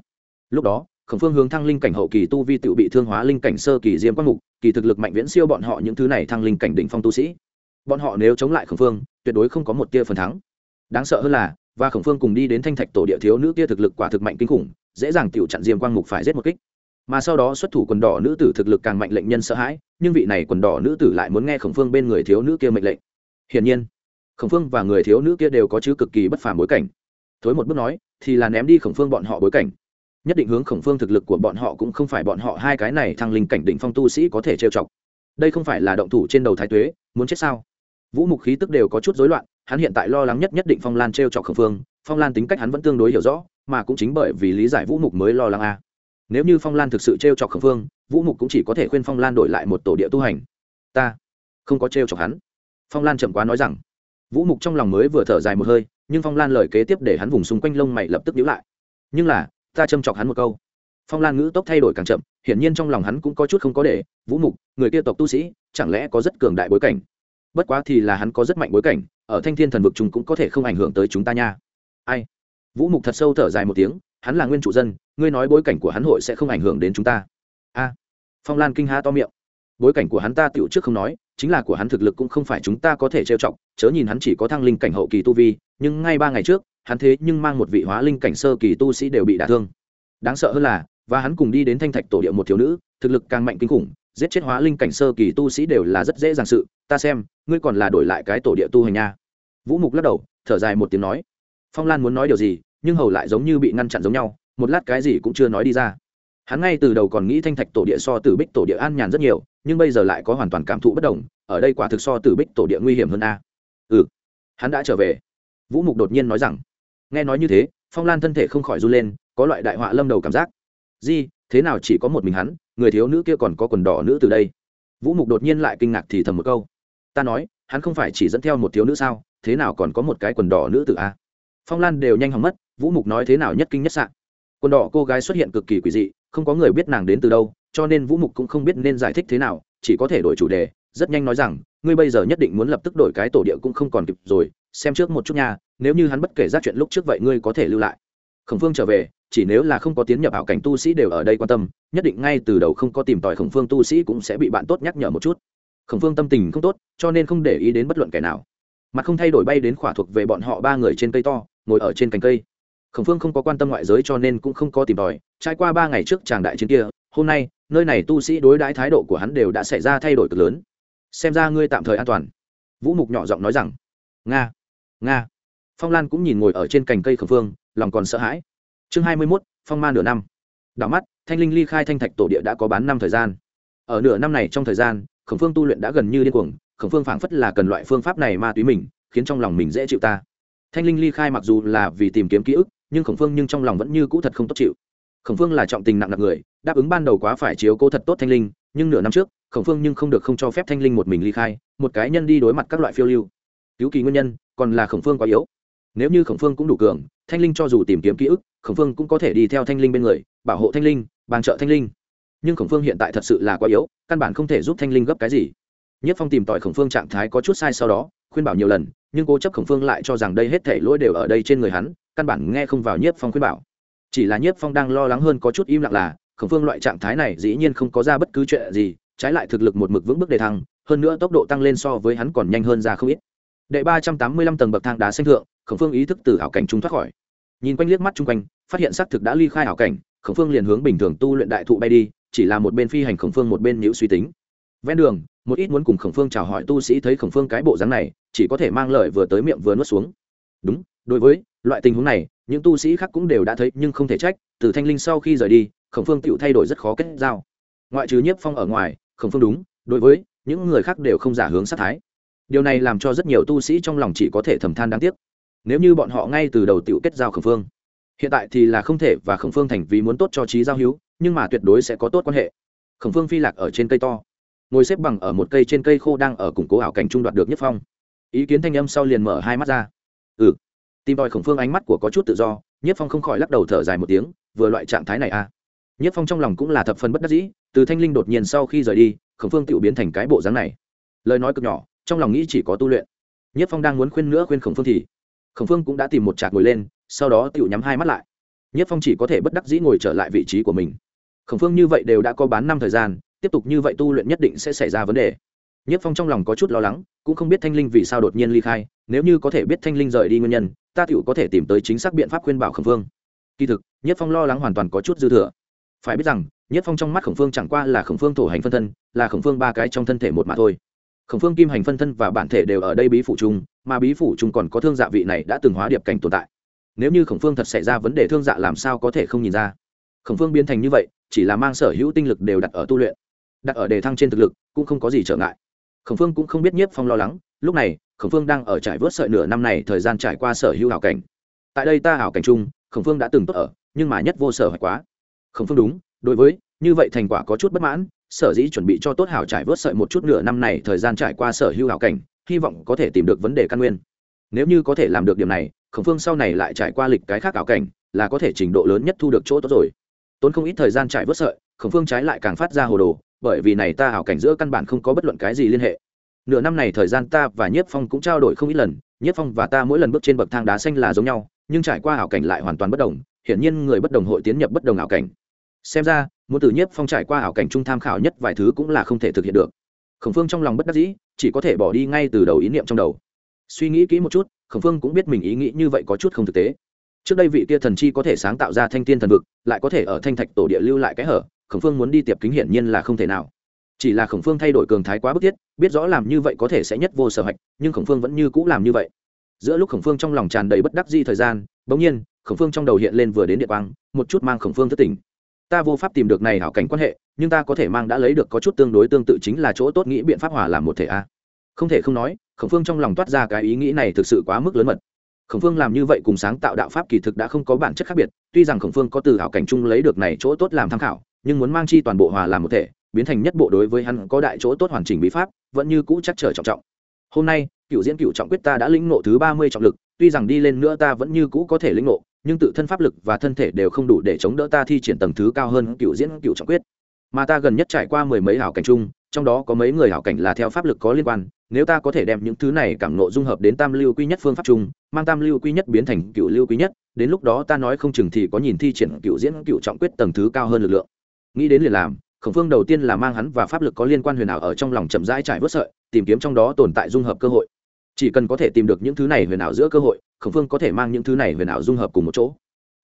Lúc đó, khổng phương hướng thăng linh cảnh hậu kỳ tu vi tự bị thương hóa linh cảnh sơ kỳ diêm quang mục, kỳ thực lực mạnh viễn siêu bọn họ những thứ này thăng linh cảnh đỉnh phong tu sĩ. Bọn họ nếu chống lại khổng phương, tuyệt đối không có một tia phần thắng. Đáng sợ hơn là và khổng phương cùng đi đến thanh thạch tổ địa thiếu nữ kia thực lực quả thực mạnh kinh khủng, dễ dàng tiểu chặn diêm quang mục phải giết một kích. Mà sau đó xuất thủ quần đỏ nữ tử thực lực càng mạnh lệnh nhân sợ hãi, nhưng vị này quần đỏ nữ tử lại muốn nghe khổng phương bên người thiếu nữ kia mệnh lệnh. Hiển nhiên, khổng phương và người thiếu nữ kia đều có chứ cực kỳ bất phàm bối cảnh. Thối một bước nói, thì là ném đi khổng phương bọn họ bối cảnh. Nhất định hướng khổng phương thực lực của bọn họ cũng không phải bọn họ hai cái này thăng linh cảnh đỉnh phong tu sĩ có thể trêu chọc. Đây không phải là động thủ trên đầu thái tuế, muốn chết sao? Vũ mục khí tức đều có chút rối loạn hắn hiện tại lo lắng nhất nhất định phong lan trêu chọc khổng phương, phong lan tính cách hắn vẫn tương đối hiểu rõ, mà cũng chính bởi vì lý giải vũ mục mới lo lắng a. Nếu như phong lan thực sự trêu chọc khổng phương, vũ mục cũng chỉ có thể khuyên phong lan đổi lại một tổ địa tu hành. Ta không có trêu chọc hắn. Phong lan chậm quá nói rằng. Vũ mục trong lòng mới vừa thở dài một hơi, nhưng phong lan lời kế tiếp để hắn vùng xung quanh lông mày lập tức nhíu lại. Nhưng là, ta châm chọc hắn một câu. Phong lan ngữ tốc thay đổi càng chậm, hiển nhiên trong lòng hắn cũng có chút không có để. Vũ mục, người kia tộc tu sĩ, chẳng lẽ có rất cường đại bối cảnh? Bất quá thì là hắn có rất mạnh bối cảnh ở thanh thiên thần vực chúng cũng có thể không ảnh hưởng tới chúng ta nha. Ai? Vũ mục thật sâu thở dài một tiếng, hắn là nguyên chủ dân, ngươi nói bối cảnh của hắn hội sẽ không ảnh hưởng đến chúng ta. A. Phong lan kinh ha to miệng. Bối cảnh của hắn ta tựu trước không nói, chính là của hắn thực lực cũng không phải chúng ta có thể trêu chọc, chớ nhìn hắn chỉ có thăng linh cảnh hậu kỳ tu vi, nhưng ngay ba ngày trước, hắn thế nhưng mang một vị hóa linh cảnh sơ kỳ tu sĩ đều bị đả thương. Đáng sợ hơn là, và hắn cùng đi đến thanh thạch tổ địa một thiếu nữ, thực lực càng mạnh kinh khủng, giết chết hóa linh cảnh sơ kỳ tu sĩ đều là rất dễ dàng sự. Ta xem, ngươi còn là đổi lại cái tổ địa tu hành nha vũ mục lắc đầu, thở dài một tiếng nói, phong lan muốn nói điều gì, nhưng hầu lại giống như bị ngăn chặn giống nhau, một lát cái gì cũng chưa nói đi ra. Hắn ngay từ đầu còn nghĩ thanh thạch tổ địa so từ bích tổ địa an nhàn rất nhiều, nhưng bây giờ lại có hoàn toàn cảm thụ bất đồng, ở đây quả thực so từ bích tổ địa nguy hiểm hơn a. Ừ. Hắn đã trở về. Vũ mục đột nhiên nói rằng, nghe nói như thế, phong lan thân thể không khỏi run lên, có loại đại họa lâm đầu cảm giác. Di, thế nào chỉ có một mình hắn, người thiếu nữ kia còn có quần đỏ nữ từ đây? Vũ mục đột nhiên lại kinh ngạc thì thầm một câu. Ta nói, hắn không phải chỉ dẫn theo một thiếu nữ sao? Thế nào còn có một cái quần đỏ nữ tử a? Phong lan đều nhanh hỏng mất, vũ mục nói thế nào nhất kinh nhất sạn quần đỏ cô gái xuất hiện cực kỳ quỷ dị, không có người biết nàng đến từ đâu, cho nên vũ mục cũng không biết nên giải thích thế nào, chỉ có thể đổi chủ đề, rất nhanh nói rằng, ngươi bây giờ nhất định muốn lập tức đổi cái tổ địa cũng không còn kịp rồi, xem trước một chút nha, nếu như hắn bất kể ra chuyện lúc trước vậy ngươi có thể lưu lại. Khổng phương trở về, chỉ nếu là không có tiến nhập ảo cảnh tu sĩ đều ở đây quan tâm, nhất định ngay từ đầu không có tìm tòi khổng phương tu sĩ cũng sẽ bị bạn tốt nhắc nhở một chút. Khổng phương tâm tình không tốt, cho nên không để ý đến bất luận kẻ nào mặt không thay đổi bay đến khỏa thuộc về bọn họ ba người trên cây to, ngồi ở trên cành cây. Khổng phương không có quan tâm ngoại giới cho nên cũng không có tìm tòi. Trải qua ba ngày trước tràng đại chiến kia, hôm nay, nơi này tu sĩ đối đãi thái độ của hắn đều đã xảy ra thay đổi cực lớn. Xem ra ngươi tạm thời an toàn. Vũ mục nhỏ giọng nói rằng, nga nga. Phong lan cũng nhìn ngồi ở trên cành cây khổng phương, lòng còn sợ hãi. Chương hai mươi mốt, phong ma nửa năm. Đảo mắt, thanh linh ly khai thanh thạch tổ địa đã có bán năm thời gian. Ở nửa năm này trong thời gian, khổng phương tu luyện đã gần như điên cuồng khổng phương phảng phất là cần loại phương pháp này ma túy mình, khiến trong lòng mình dễ chịu ta. Thanh linh ly khai mặc dù là vì tìm kiếm ký ức, nhưng khổng phương nhưng trong lòng vẫn như cũ thật không tốt chịu. Khổng phương là trọng tình nặng nặng người, đáp ứng ban đầu quá phải chiếu cố thật tốt thanh linh, nhưng nửa năm trước, khổng phương nhưng không được không cho phép thanh linh một mình ly khai, một cái nhân đi đối mặt các loại phiêu lưu. Cứu kỳ nguyên nhân, còn là khổng phương quá yếu. Nếu như khổng phương cũng đủ cường, thanh linh cho dù tìm kiếm ký ức, khổng phương cũng có thể đi theo thanh linh bên người, bảo hộ thanh linh bàn trợ thanh linh. Nhưng khổng phương hiện tại thật sự là quá yếu, căn bản không thể giúp thanh linh gấp cái gì nhất phong tìm tòi khổng phương trạng thái có chút sai sau đó, khuyên bảo nhiều lần, nhưng cố chấp khổng phương lại cho rằng đây hết thể lỗi đều ở đây trên người hắn, căn bản nghe không vào Nhất phong khuyên bảo. Chỉ là Nhất phong đang lo lắng hơn có chút im lặng là, khổng phương loại trạng thái này dĩ nhiên không có ra bất cứ chuyện gì, trái lại thực lực một mực vững bước đề thăng, hơn nữa tốc độ tăng lên so với hắn còn nhanh hơn ra không ít. Đệ ba trăm tám mươi lăm tầng bậc thang đá xanh thượng, khổng phương ý thức từ ảo cảnh trung thoát khỏi. Nhìn quanh liếc mắt chung quanh, phát hiện xác thực đã ly khai ảo cảnh, khổng phương liền hướng bình thường tu luyện đại thụ bay đi, chỉ là một bên phi hành khổng phương một bên nhữ suy tính. Ven đường một ít muốn cùng khổng phương chào hỏi tu sĩ thấy khổng phương cái bộ dáng này, chỉ có thể mang lời vừa tới miệng vừa nuốt xuống. Đúng, đối với loại tình huống này, những tu sĩ khác cũng đều đã thấy nhưng không thể trách, từ thanh linh sau khi rời đi, khổng phương tự thay đổi rất khó kết giao. Ngoại trừ nhiếp phong ở ngoài, khổng phương đúng, đối với những người khác đều không giả hướng sát thái. Điều này làm cho rất nhiều tu sĩ trong lòng chỉ có thể thầm than đáng tiếc. Nếu như bọn họ ngay từ đầu tự kết giao khổng phương, hiện tại thì là không thể và khổng phương thành vì muốn tốt cho trí giao hữu, nhưng mà tuyệt đối sẽ có tốt quan hệ. Khổng phương phi lạc ở trên cây to ngồi xếp bằng ở một cây trên cây khô đang ở củng cố ảo cảnh trung đoạt được nhất phong. Ý kiến thanh âm sau liền mở hai mắt ra. Ừ. Tìm tòi khổng phương ánh mắt của có chút tự do, nhất phong không khỏi lắc đầu thở dài một tiếng, vừa loại trạng thái này à. Nhất phong trong lòng cũng là thập phần bất đắc dĩ, từ thanh linh đột nhiên sau khi rời đi, khổng phương tự biến thành cái bộ dáng này. Lời nói cực nhỏ, trong lòng nghĩ chỉ có tu luyện. Nhất phong đang muốn khuyên nữa khuyên khổng phương thì, khổng phương cũng đã tìm một trạc ngồi lên, sau đó tự nhắm hai mắt lại. Nhất phong chỉ có thể bất đắc dĩ ngồi trở lại vị trí của mình. Khổng phương như vậy đều đã có bán năm thời gian tiếp tục như vậy tu luyện nhất định sẽ xảy ra vấn đề. Nhất phong trong lòng có chút lo lắng, cũng không biết thanh linh vì sao đột nhiên ly khai, nếu như có thể biết thanh linh rời đi nguyên nhân, ta tựu có thể tìm tới chính xác biện pháp khuyên bảo khổng phương. Kỳ thực, nhất phong lo lắng hoàn toàn có chút dư thừa. Phải biết rằng, nhất phong trong mắt khổng phương chẳng qua là khổng phương thổ hành phân thân, là khổng phương ba cái trong thân thể một mà thôi. Khổng phương kim hành phân thân và bản thể đều ở đây bí phủ chung mà bí phủ chung còn có thương dạ vị này đã từng hóa điệp cảnh tồn tại. Nếu như khổng phương thật xảy ra vấn đề thương dạ làm sao có thể không nhìn ra? Khổng phương biến thành như vậy, chỉ là mang sở hữu tinh lực đều đặt ở tu luyện đặt ở đề thăng trên thực lực, cũng không có gì trở ngại. Khổng phương cũng không biết nhiếp phong lo lắng, lúc này, khổng phương đang ở trải vớt sợi nửa năm này thời gian trải qua sở hữu hảo cảnh. Tại đây ta hảo cảnh chung, khổng phương đã từng tốt ở, nhưng mà nhất vô sở hoạch quá. Khổng phương đúng, đối với, như vậy thành quả có chút bất mãn, sở dĩ chuẩn bị cho tốt hảo trải vớt sợi một chút nửa năm này thời gian trải qua sở hữu hảo cảnh, hy vọng có thể tìm được vấn đề căn nguyên. Nếu như có thể làm được điểm này, khổng phương sau này lại trải qua lịch cái khác ảo cảnh, là có thể trình độ lớn nhất thu được chỗ tốt rồi. Tốn không ít thời gian trải vớt sợi, khổng phương trái lại càng phát ra hồ đồ bởi vì này ta hảo cảnh giữa căn bản không có bất luận cái gì liên hệ. Nửa năm này thời gian ta và nhiếp phong cũng trao đổi không ít lần, nhiếp phong và ta mỗi lần bước trên bậc thang đá xanh là giống nhau, nhưng trải qua hảo cảnh lại hoàn toàn bất đồng, hiển nhiên người bất đồng hội tiến nhập bất đồng ảo cảnh. Xem ra, muốn từ nhiếp phong trải qua hảo cảnh trung tham khảo nhất vài thứ cũng là không thể thực hiện được. Khổng phương trong lòng bất đắc dĩ, chỉ có thể bỏ đi ngay từ đầu ý niệm trong đầu. Suy nghĩ kỹ một chút, khổng phương cũng biết mình ý nghĩ như vậy có chút không thực tế. Trước đây vị kia thần chi có thể sáng tạo ra thanh tiên thần vực, lại có thể ở thanh thạch tổ địa lưu lại cái hở khổng phương muốn đi tiệp kính hiển nhiên là không thể nào. Chỉ là khổng phương thay đổi cường thái quá bức thiết, biết rõ làm như vậy có thể sẽ nhất vô sở hạch, nhưng khổng phương vẫn như cũ làm như vậy. Giữa lúc khổng phương trong lòng tràn đầy bất đắc di thời gian, bỗng nhiên, khổng phương trong đầu hiện lên vừa đến địa quang, một chút mang khổng phương thất tình. Ta vô pháp tìm được này hảo cảnh quan hệ, nhưng ta có thể mang đã lấy được có chút tương đối tương tự chính là chỗ tốt nghĩ biện pháp hòa làm một thể a. Không thể không nói, khổng phương trong lòng toát ra cái ý nghĩ này thực sự quá mức lớn mật khổng phương làm như vậy cùng sáng tạo đạo pháp kỳ thực đã không có bản chất khác biệt, tuy rằng khổng phương có từ hảo cảnh chung lấy được này chỗ tốt làm tham khảo, nhưng muốn mang chi toàn bộ hòa làm một thể, biến thành nhất bộ đối với hắn có đại chỗ tốt hoàn chỉnh bí pháp, vẫn như cũ chắc trở trọng trọng. Hôm nay, cựu diễn cựu trọng quyết ta đã lĩnh ngộ thứ ba mươi trọng lực, tuy rằng đi lên nữa ta vẫn như cũ có thể lĩnh ngộ, nhưng tự thân pháp lực và thân thể đều không đủ để chống đỡ ta thi triển tầng thứ cao hơn cựu diễn cựu trọng quyết. Mà ta gần nhất trải qua mười mấy hảo cảnh chung, trong đó có mấy người hảo cảnh là theo pháp lực có liên quan nếu ta có thể đem những thứ này cảm nộ dung hợp đến tam lưu quy nhất phương pháp chung, mang tam lưu quy nhất biến thành cựu lưu quy nhất, đến lúc đó ta nói không chừng thì có nhìn thi triển cựu diễn cựu trọng quyết tầng thứ cao hơn lực lượng. Nghĩ đến liền làm, khổng phương đầu tiên là mang hắn và pháp lực có liên quan huyền ảo ở trong lòng chậm rãi trải vớt sợi, tìm kiếm trong đó tồn tại dung hợp cơ hội. Chỉ cần có thể tìm được những thứ này huyền ảo giữa cơ hội, khổng phương có thể mang những thứ này huyền ảo dung hợp cùng một chỗ.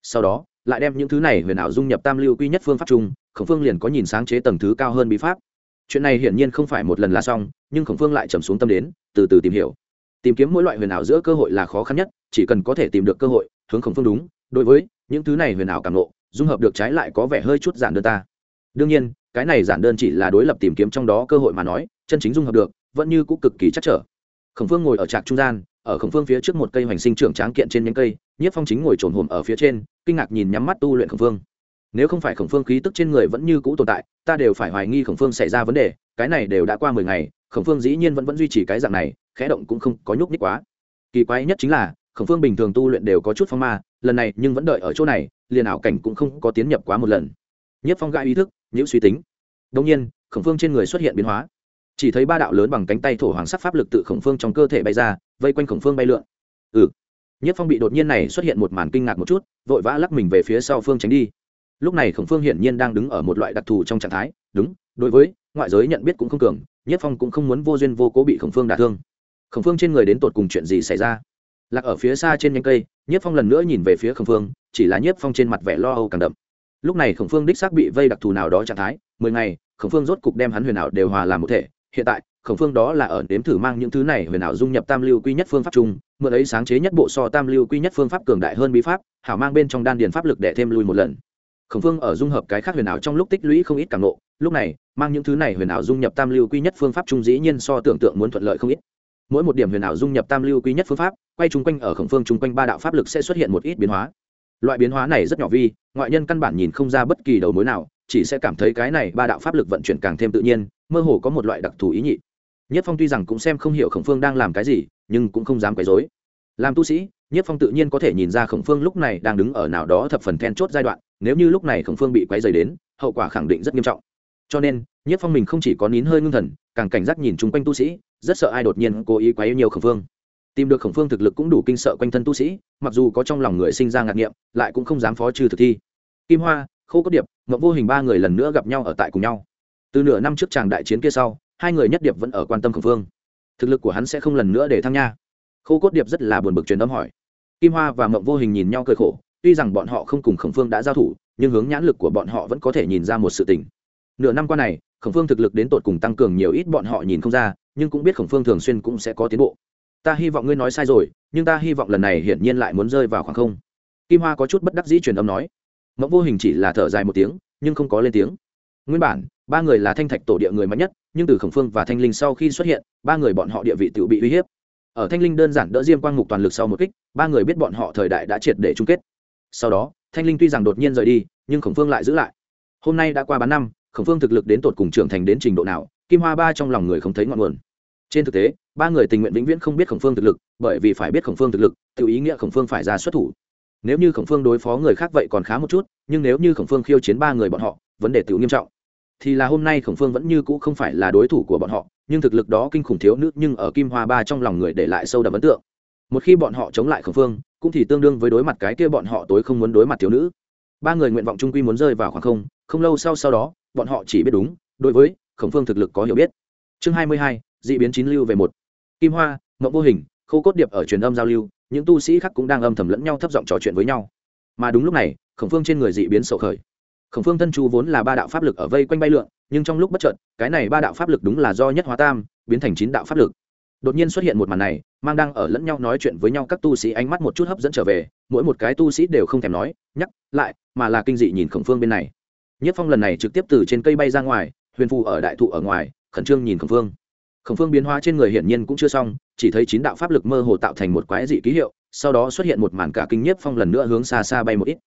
Sau đó, lại đem những thứ này huyền ảo dung nhập tam lưu quy nhất phương pháp chung, khổng phương liền có nhìn sáng chế tầng thứ cao hơn bí pháp chuyện này hiển nhiên không phải một lần là xong, nhưng khổng phương lại trầm xuống tâm đến, từ từ tìm hiểu. Tìm kiếm mỗi loại huyền ảo giữa cơ hội là khó khăn nhất, chỉ cần có thể tìm được cơ hội, hướng khổng phương đúng, đối với những thứ này huyền ảo càng lộ dung hợp được trái lại có vẻ hơi chút giản đơn ta. Đương nhiên, cái này giản đơn chỉ là đối lập tìm kiếm trong đó cơ hội mà nói, chân chính dung hợp được, vẫn như cũng cực kỳ chắc trở. Khổng phương ngồi ở trạc trung gian, ở khổng phương phía trước một cây hoành sinh trưởng tráng kiện trên nhánh cây, nhiếp phong chính ngồi trồn hồm ở phía trên, kinh ngạc nhìn nhắm mắt tu luyện khổng phương nếu không phải khổng phương khí tức trên người vẫn như cũ tồn tại, ta đều phải hoài nghi khổng phương xảy ra vấn đề, cái này đều đã qua mười ngày, khổng phương dĩ nhiên vẫn vẫn duy trì cái dạng này, khẽ động cũng không có nhúc nhích quá. Kỳ quái nhất chính là, khổng phương bình thường tu luyện đều có chút phong ma, lần này nhưng vẫn đợi ở chỗ này, liền ảo cảnh cũng không có tiến nhập quá một lần. Nhất phong gãi ý thức những suy tính. Đông nhiên, khổng phương trên người xuất hiện biến hóa. Chỉ thấy ba đạo lớn bằng cánh tay thổ hoàng sắc pháp lực tự khổng phương trong cơ thể bay ra, vây quanh khổng phương bay lượn. Ừ. Nhất phong bị đột nhiên này xuất hiện một màn kinh ngạc một chút, vội vã lắc mình về phía sau phương tránh đi lúc này khổng phương hiển nhiên đang đứng ở một loại đặc thù trong trạng thái, đúng, đối với ngoại giới nhận biết cũng không cường, nhất phong cũng không muốn vô duyên vô cố bị khổng phương đả thương. Khổng phương trên người đến tột cùng chuyện gì xảy ra? Lạc ở phía xa trên nhánh cây, nhất phong lần nữa nhìn về phía khổng phương, chỉ là nhất phong trên mặt vẻ lo âu càng đậm. Lúc này khổng phương đích xác bị vây đặc thù nào đó trạng thái, mười ngày, khổng phương rốt cục đem hắn huyền ảo đều hòa làm một thể. Hiện tại, khổng phương đó là ở đếm thử mang những thứ này huyền ảo dung nhập tam lưu quy nhất phương pháp chung, mượn ấy sáng chế nhất bộ so tam lưu quy nhất phương pháp cường đại hơn bí pháp, hảo mang bên trong đan điền pháp lực để thêm lui một lần khổng phương ở dung hợp cái khác huyền ảo trong lúc tích lũy không ít cảm nộ lúc này, mang những thứ này huyền ảo dung nhập tam lưu quy nhất phương pháp trung dĩ nhiên so tưởng tượng muốn thuận lợi không ít. Mỗi một điểm huyền ảo dung nhập tam lưu quy nhất phương pháp, quay chung quanh ở khổng phương chung quanh ba đạo pháp lực sẽ xuất hiện một ít biến hóa. Loại biến hóa này rất nhỏ vi, ngoại nhân căn bản nhìn không ra bất kỳ đầu mối nào, chỉ sẽ cảm thấy cái này ba đạo pháp lực vận chuyển càng thêm tự nhiên, mơ hồ có một loại đặc thù ý nhị. Nhất phong tuy rằng cũng xem không hiểu khổng phương đang làm cái gì, nhưng cũng không dám quấy dối làm tu sĩ nhất phong tự nhiên có thể nhìn ra khổng phương lúc này đang đứng ở nào đó thập phần then chốt giai đoạn, nếu như lúc này khổng phương bị quấy dày đến, hậu quả khẳng định rất nghiêm trọng. Cho nên nhất phong mình không chỉ có nín hơi ngưng thần, càng cảnh giác nhìn chung quanh tu sĩ, rất sợ ai đột nhiên cố ý quấy nhiều khổng phương. Tìm được khổng phương thực lực cũng đủ kinh sợ quanh thân tu sĩ, mặc dù có trong lòng người sinh ra ngạc nghiệm, lại cũng không dám phó trừ thực thi. Kim hoa, khô cốt điệp, mộng vô hình ba người lần nữa gặp nhau ở tại cùng nhau. Từ nửa năm trước tràng đại chiến kia sau, hai người nhất điệp vẫn ở quan tâm khổng phương. Thực lực của hắn sẽ không lần nữa để thăng nha khô cốt điệp rất là buồn bực truyền âm hỏi. Kim hoa và mộng vô hình nhìn nhau cười khổ, tuy rằng bọn họ không cùng khổng phương đã giao thủ, nhưng hướng nhãn lực của bọn họ vẫn có thể nhìn ra một sự tình. Nửa năm qua này, khổng phương thực lực đến tột cùng tăng cường nhiều ít bọn họ nhìn không ra, nhưng cũng biết khổng phương thường xuyên cũng sẽ có tiến bộ. Ta hy vọng ngươi nói sai rồi, nhưng ta hy vọng lần này hiển nhiên lại muốn rơi vào khoảng không. Kim hoa có chút bất đắc dĩ truyền âm nói. Mộng vô hình chỉ là thở dài một tiếng, nhưng không có lên tiếng. Nguyên bản, ba người là thanh thạch tổ địa người mạnh nhất, nhưng từ khổng phương và thanh linh sau khi xuất hiện, ba người bọn họ địa vị tự bị uy hiếp ở thanh linh đơn giản đỡ diêm quang mục toàn lực sau một kích, ba người biết bọn họ thời đại đã triệt để chung kết. Sau đó, thanh linh tuy rằng đột nhiên rời đi, nhưng khổng phương lại giữ lại. Hôm nay đã qua bán năm, khổng phương thực lực đến tột cùng trưởng thành đến trình độ nào, kim hoa ba trong lòng người không thấy ngọn nguồn. Trên thực tế, ba người tình nguyện vĩnh viễn không biết khổng phương thực lực, bởi vì phải biết khổng phương thực lực, tự ý nghĩa khổng phương phải ra xuất thủ. Nếu như khổng phương đối phó người khác vậy còn khá một chút, nhưng nếu như khổng phương khiêu chiến ba người bọn họ, vấn đề tự nghiêm trọng thì là hôm nay khổng phương vẫn như cũ không phải là đối thủ của bọn họ, nhưng thực lực đó kinh khủng thiếu nữ nhưng ở kim hoa ba trong lòng người để lại sâu đậm ấn tượng. Một khi bọn họ chống lại khổng phương, cũng thì tương đương với đối mặt cái kia bọn họ tối không muốn đối mặt thiếu nữ. Ba người nguyện vọng trung quy muốn rơi vào khoảng không không lâu sau sau đó, bọn họ chỉ biết đúng, đối với khổng phương thực lực có hiểu biết. Chương hai mươi hai d ị biến chín lưu về một. Kim hoa mộng vô hình, khô cốt điệp ở truyền âm giao lưu, những tu sĩ khác cũng đang âm thầm lẫn nhau thấp giọng trò chuyện với nhau. Mà đúng lúc này, khổng phương trên người dị biến sầu khởi khổng phương thân chu vốn là ba đạo pháp lực ở vây quanh bay lượn, nhưng trong lúc bất trợn cái này ba đạo pháp lực đúng là do nhất hóa tam biến thành chín đạo pháp lực. Đột nhiên xuất hiện một màn này, mang đang ở lẫn nhau nói chuyện với nhau các tu sĩ ánh mắt một chút hấp dẫn trở về, mỗi một cái tu sĩ đều không thèm nói, nhắc lại, mà là kinh dị nhìn khổng phương bên này. Nhất phong lần này trực tiếp từ trên cây bay ra ngoài, huyền phù ở đại thụ ở ngoài, khẩn trương nhìn khổng phương. Khổng phương biến hóa trên người hiển nhiên cũng chưa xong, chỉ thấy chín đạo pháp lực mơ hồ tạo thành một quái dị ký hiệu, sau đó xuất hiện một màn cả kinh nhiếp phong lần nữa hướng xa xa bay một ít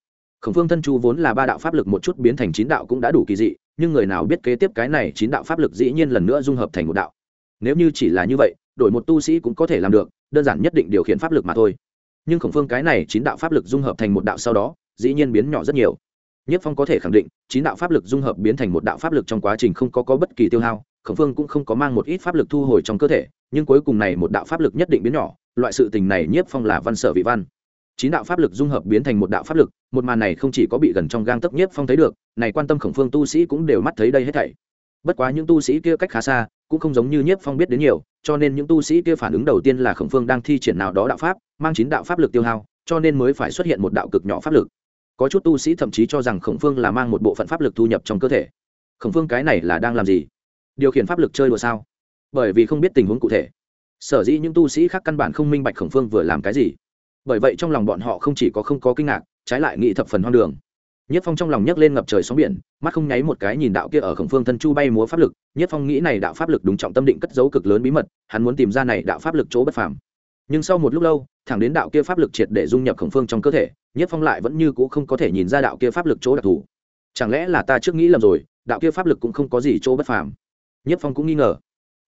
khổng phương thân chu vốn là ba đạo pháp lực một chút biến thành chín đạo cũng đã đủ kỳ dị nhưng người nào biết kế tiếp cái này chín đạo pháp lực dĩ nhiên lần nữa dung hợp thành một đạo. Nếu như chỉ là như vậy đổi một tu sĩ cũng có thể làm được đơn giản nhất định điều khiển pháp lực mà thôi. Nhưng khổng phương cái này chín đạo pháp lực dung hợp thành một đạo sau đó dĩ nhiên biến nhỏ rất nhiều. Nhất phong có thể khẳng định chín đạo pháp lực dung hợp biến thành một đạo pháp lực trong quá trình không có, có bất kỳ tiêu hao khổng phương cũng không có mang một ít pháp lực thu hồi trong cơ thể nhưng cuối cùng này một đạo pháp lực nhất định biến nhỏ loại sự tình này nhiếp phong là văn sở vị văn chín đạo pháp lực dung hợp biến thành một đạo pháp lực, một màn này không chỉ có bị gần trong gang tấc nhiếp phong thấy được, này quan tâm khổng phương tu sĩ cũng đều mắt thấy đây hết thảy. Bất quá những tu sĩ kia cách khá xa, cũng không giống như nhiếp phong biết đến nhiều, cho nên những tu sĩ kia phản ứng đầu tiên là khổng phương đang thi triển nào đó đạo pháp, mang chín đạo pháp lực tiêu hao, cho nên mới phải xuất hiện một đạo cực nhỏ pháp lực. Có chút tu sĩ thậm chí cho rằng khổng phương là mang một bộ phận pháp lực thu nhập trong cơ thể. Khổng phương cái này là đang làm gì? Điều khiển pháp lực chơi đùa sao? Bởi vì không biết tình huống cụ thể. Sở dĩ những tu sĩ khác căn bản không minh bạch khổng phương vừa làm cái gì bởi vậy trong lòng bọn họ không chỉ có không có kinh ngạc, trái lại nghĩ thập phần hoang đường. Nhất phong trong lòng nhấc lên ngập trời sóng biển, mắt không nháy một cái nhìn đạo kia ở khổng phương thân chu bay múa pháp lực. Nhất phong nghĩ này đạo pháp lực đúng trọng tâm định cất dấu cực lớn bí mật, hắn muốn tìm ra này đạo pháp lực chỗ bất phàm. Nhưng sau một lúc lâu, thẳng đến đạo kia pháp lực triệt để dung nhập khổng phương trong cơ thể, nhất phong lại vẫn như c ũ không có thể nhìn ra đạo kia pháp lực chỗ đặc thù. Chẳng lẽ là ta trước nghĩ lầm rồi, đạo kia pháp lực cũng không có gì chỗ bất phàm? Nhất phong cũng nghi ngờ.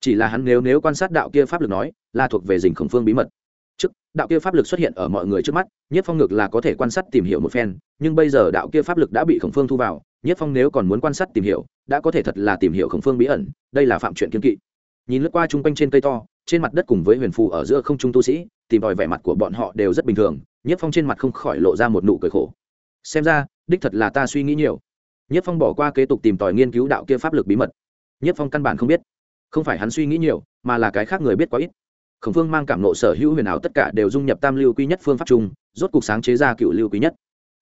Chỉ là hắn nếu nếu quan sát đạo kia pháp lực nói, là thuộc về dình khổng phương bí mật đạo kia pháp lực xuất hiện ở mọi người trước mắt, nhất phong ngược là có thể quan sát tìm hiểu một phen, nhưng bây giờ đạo kia pháp lực đã bị khổng phương thu vào, nhất phong nếu còn muốn quan sát tìm hiểu, đã có thể thật là tìm hiểu khổng phương bí ẩn, đây là phạm chuyện kiên kỵ. Nhìn lướt qua chung quanh trên cây to, trên mặt đất cùng với huyền phù ở giữa không trung tu sĩ, tìm tòi vẻ mặt của bọn họ đều rất bình thường, nhất phong trên mặt không khỏi lộ ra một nụ cười khổ. Xem ra, đích thật là ta suy nghĩ nhiều. Nhất phong bỏ qua kế tục tìm tòi nghiên cứu đạo kia pháp lực bí mật. Nhất phong căn bản không biết. Không phải hắn suy nghĩ nhiều, mà là cái khác người biết quá ít khổng phương mang cảm nộ sở hữu huyền ảo tất cả đều dung nhập tam lưu quy nhất phương pháp chung, rốt cuộc sáng chế ra cựu lưu quý nhất.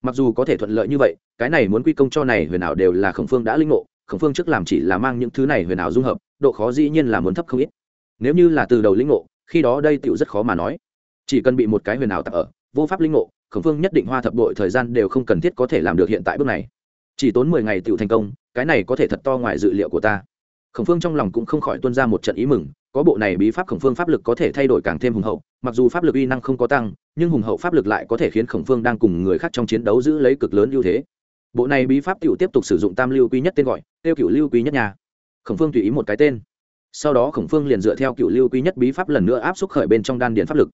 Mặc dù có thể thuận lợi như vậy, cái này muốn quy công cho này huyền ảo đều là khổng phương đã linh ngộ, khổng phương trước làm chỉ là mang những thứ này huyền ảo dung hợp, độ khó dĩ nhiên là muốn thấp không ít. Nếu như là từ đầu linh ngộ, khi đó đây tựu rất khó mà nói. Chỉ cần bị một cái huyền ảo tập ở, vô pháp linh ngộ, khổng phương nhất định hoa thập đội thời gian đều không cần thiết có thể làm được hiện tại bước này. Chỉ tốn mười ngày tựu thành công, cái này có thể thật to ngoài dự liệu của ta. Khổng phương trong lòng cũng không khỏi tuân ra một trận ý mừng có bộ này bí pháp khổng phương pháp lực có thể thay đổi càng thêm hùng hậu, mặc dù pháp lực uy năng không có tăng, nhưng hùng hậu pháp lực lại có thể khiến khổng phương đang cùng người khác trong chiến đấu giữ lấy cực lớn ưu thế. Bộ này bí pháp cựu tiếp tục sử dụng tam lưu quý nhất tên gọi, tiêu cựu lưu quý nhất nhà khổng phương tùy ý một cái tên. Sau đó khổng phương liền dựa theo cựu lưu quý nhất bí pháp lần nữa áp xúc khởi bên trong đan điền pháp lực.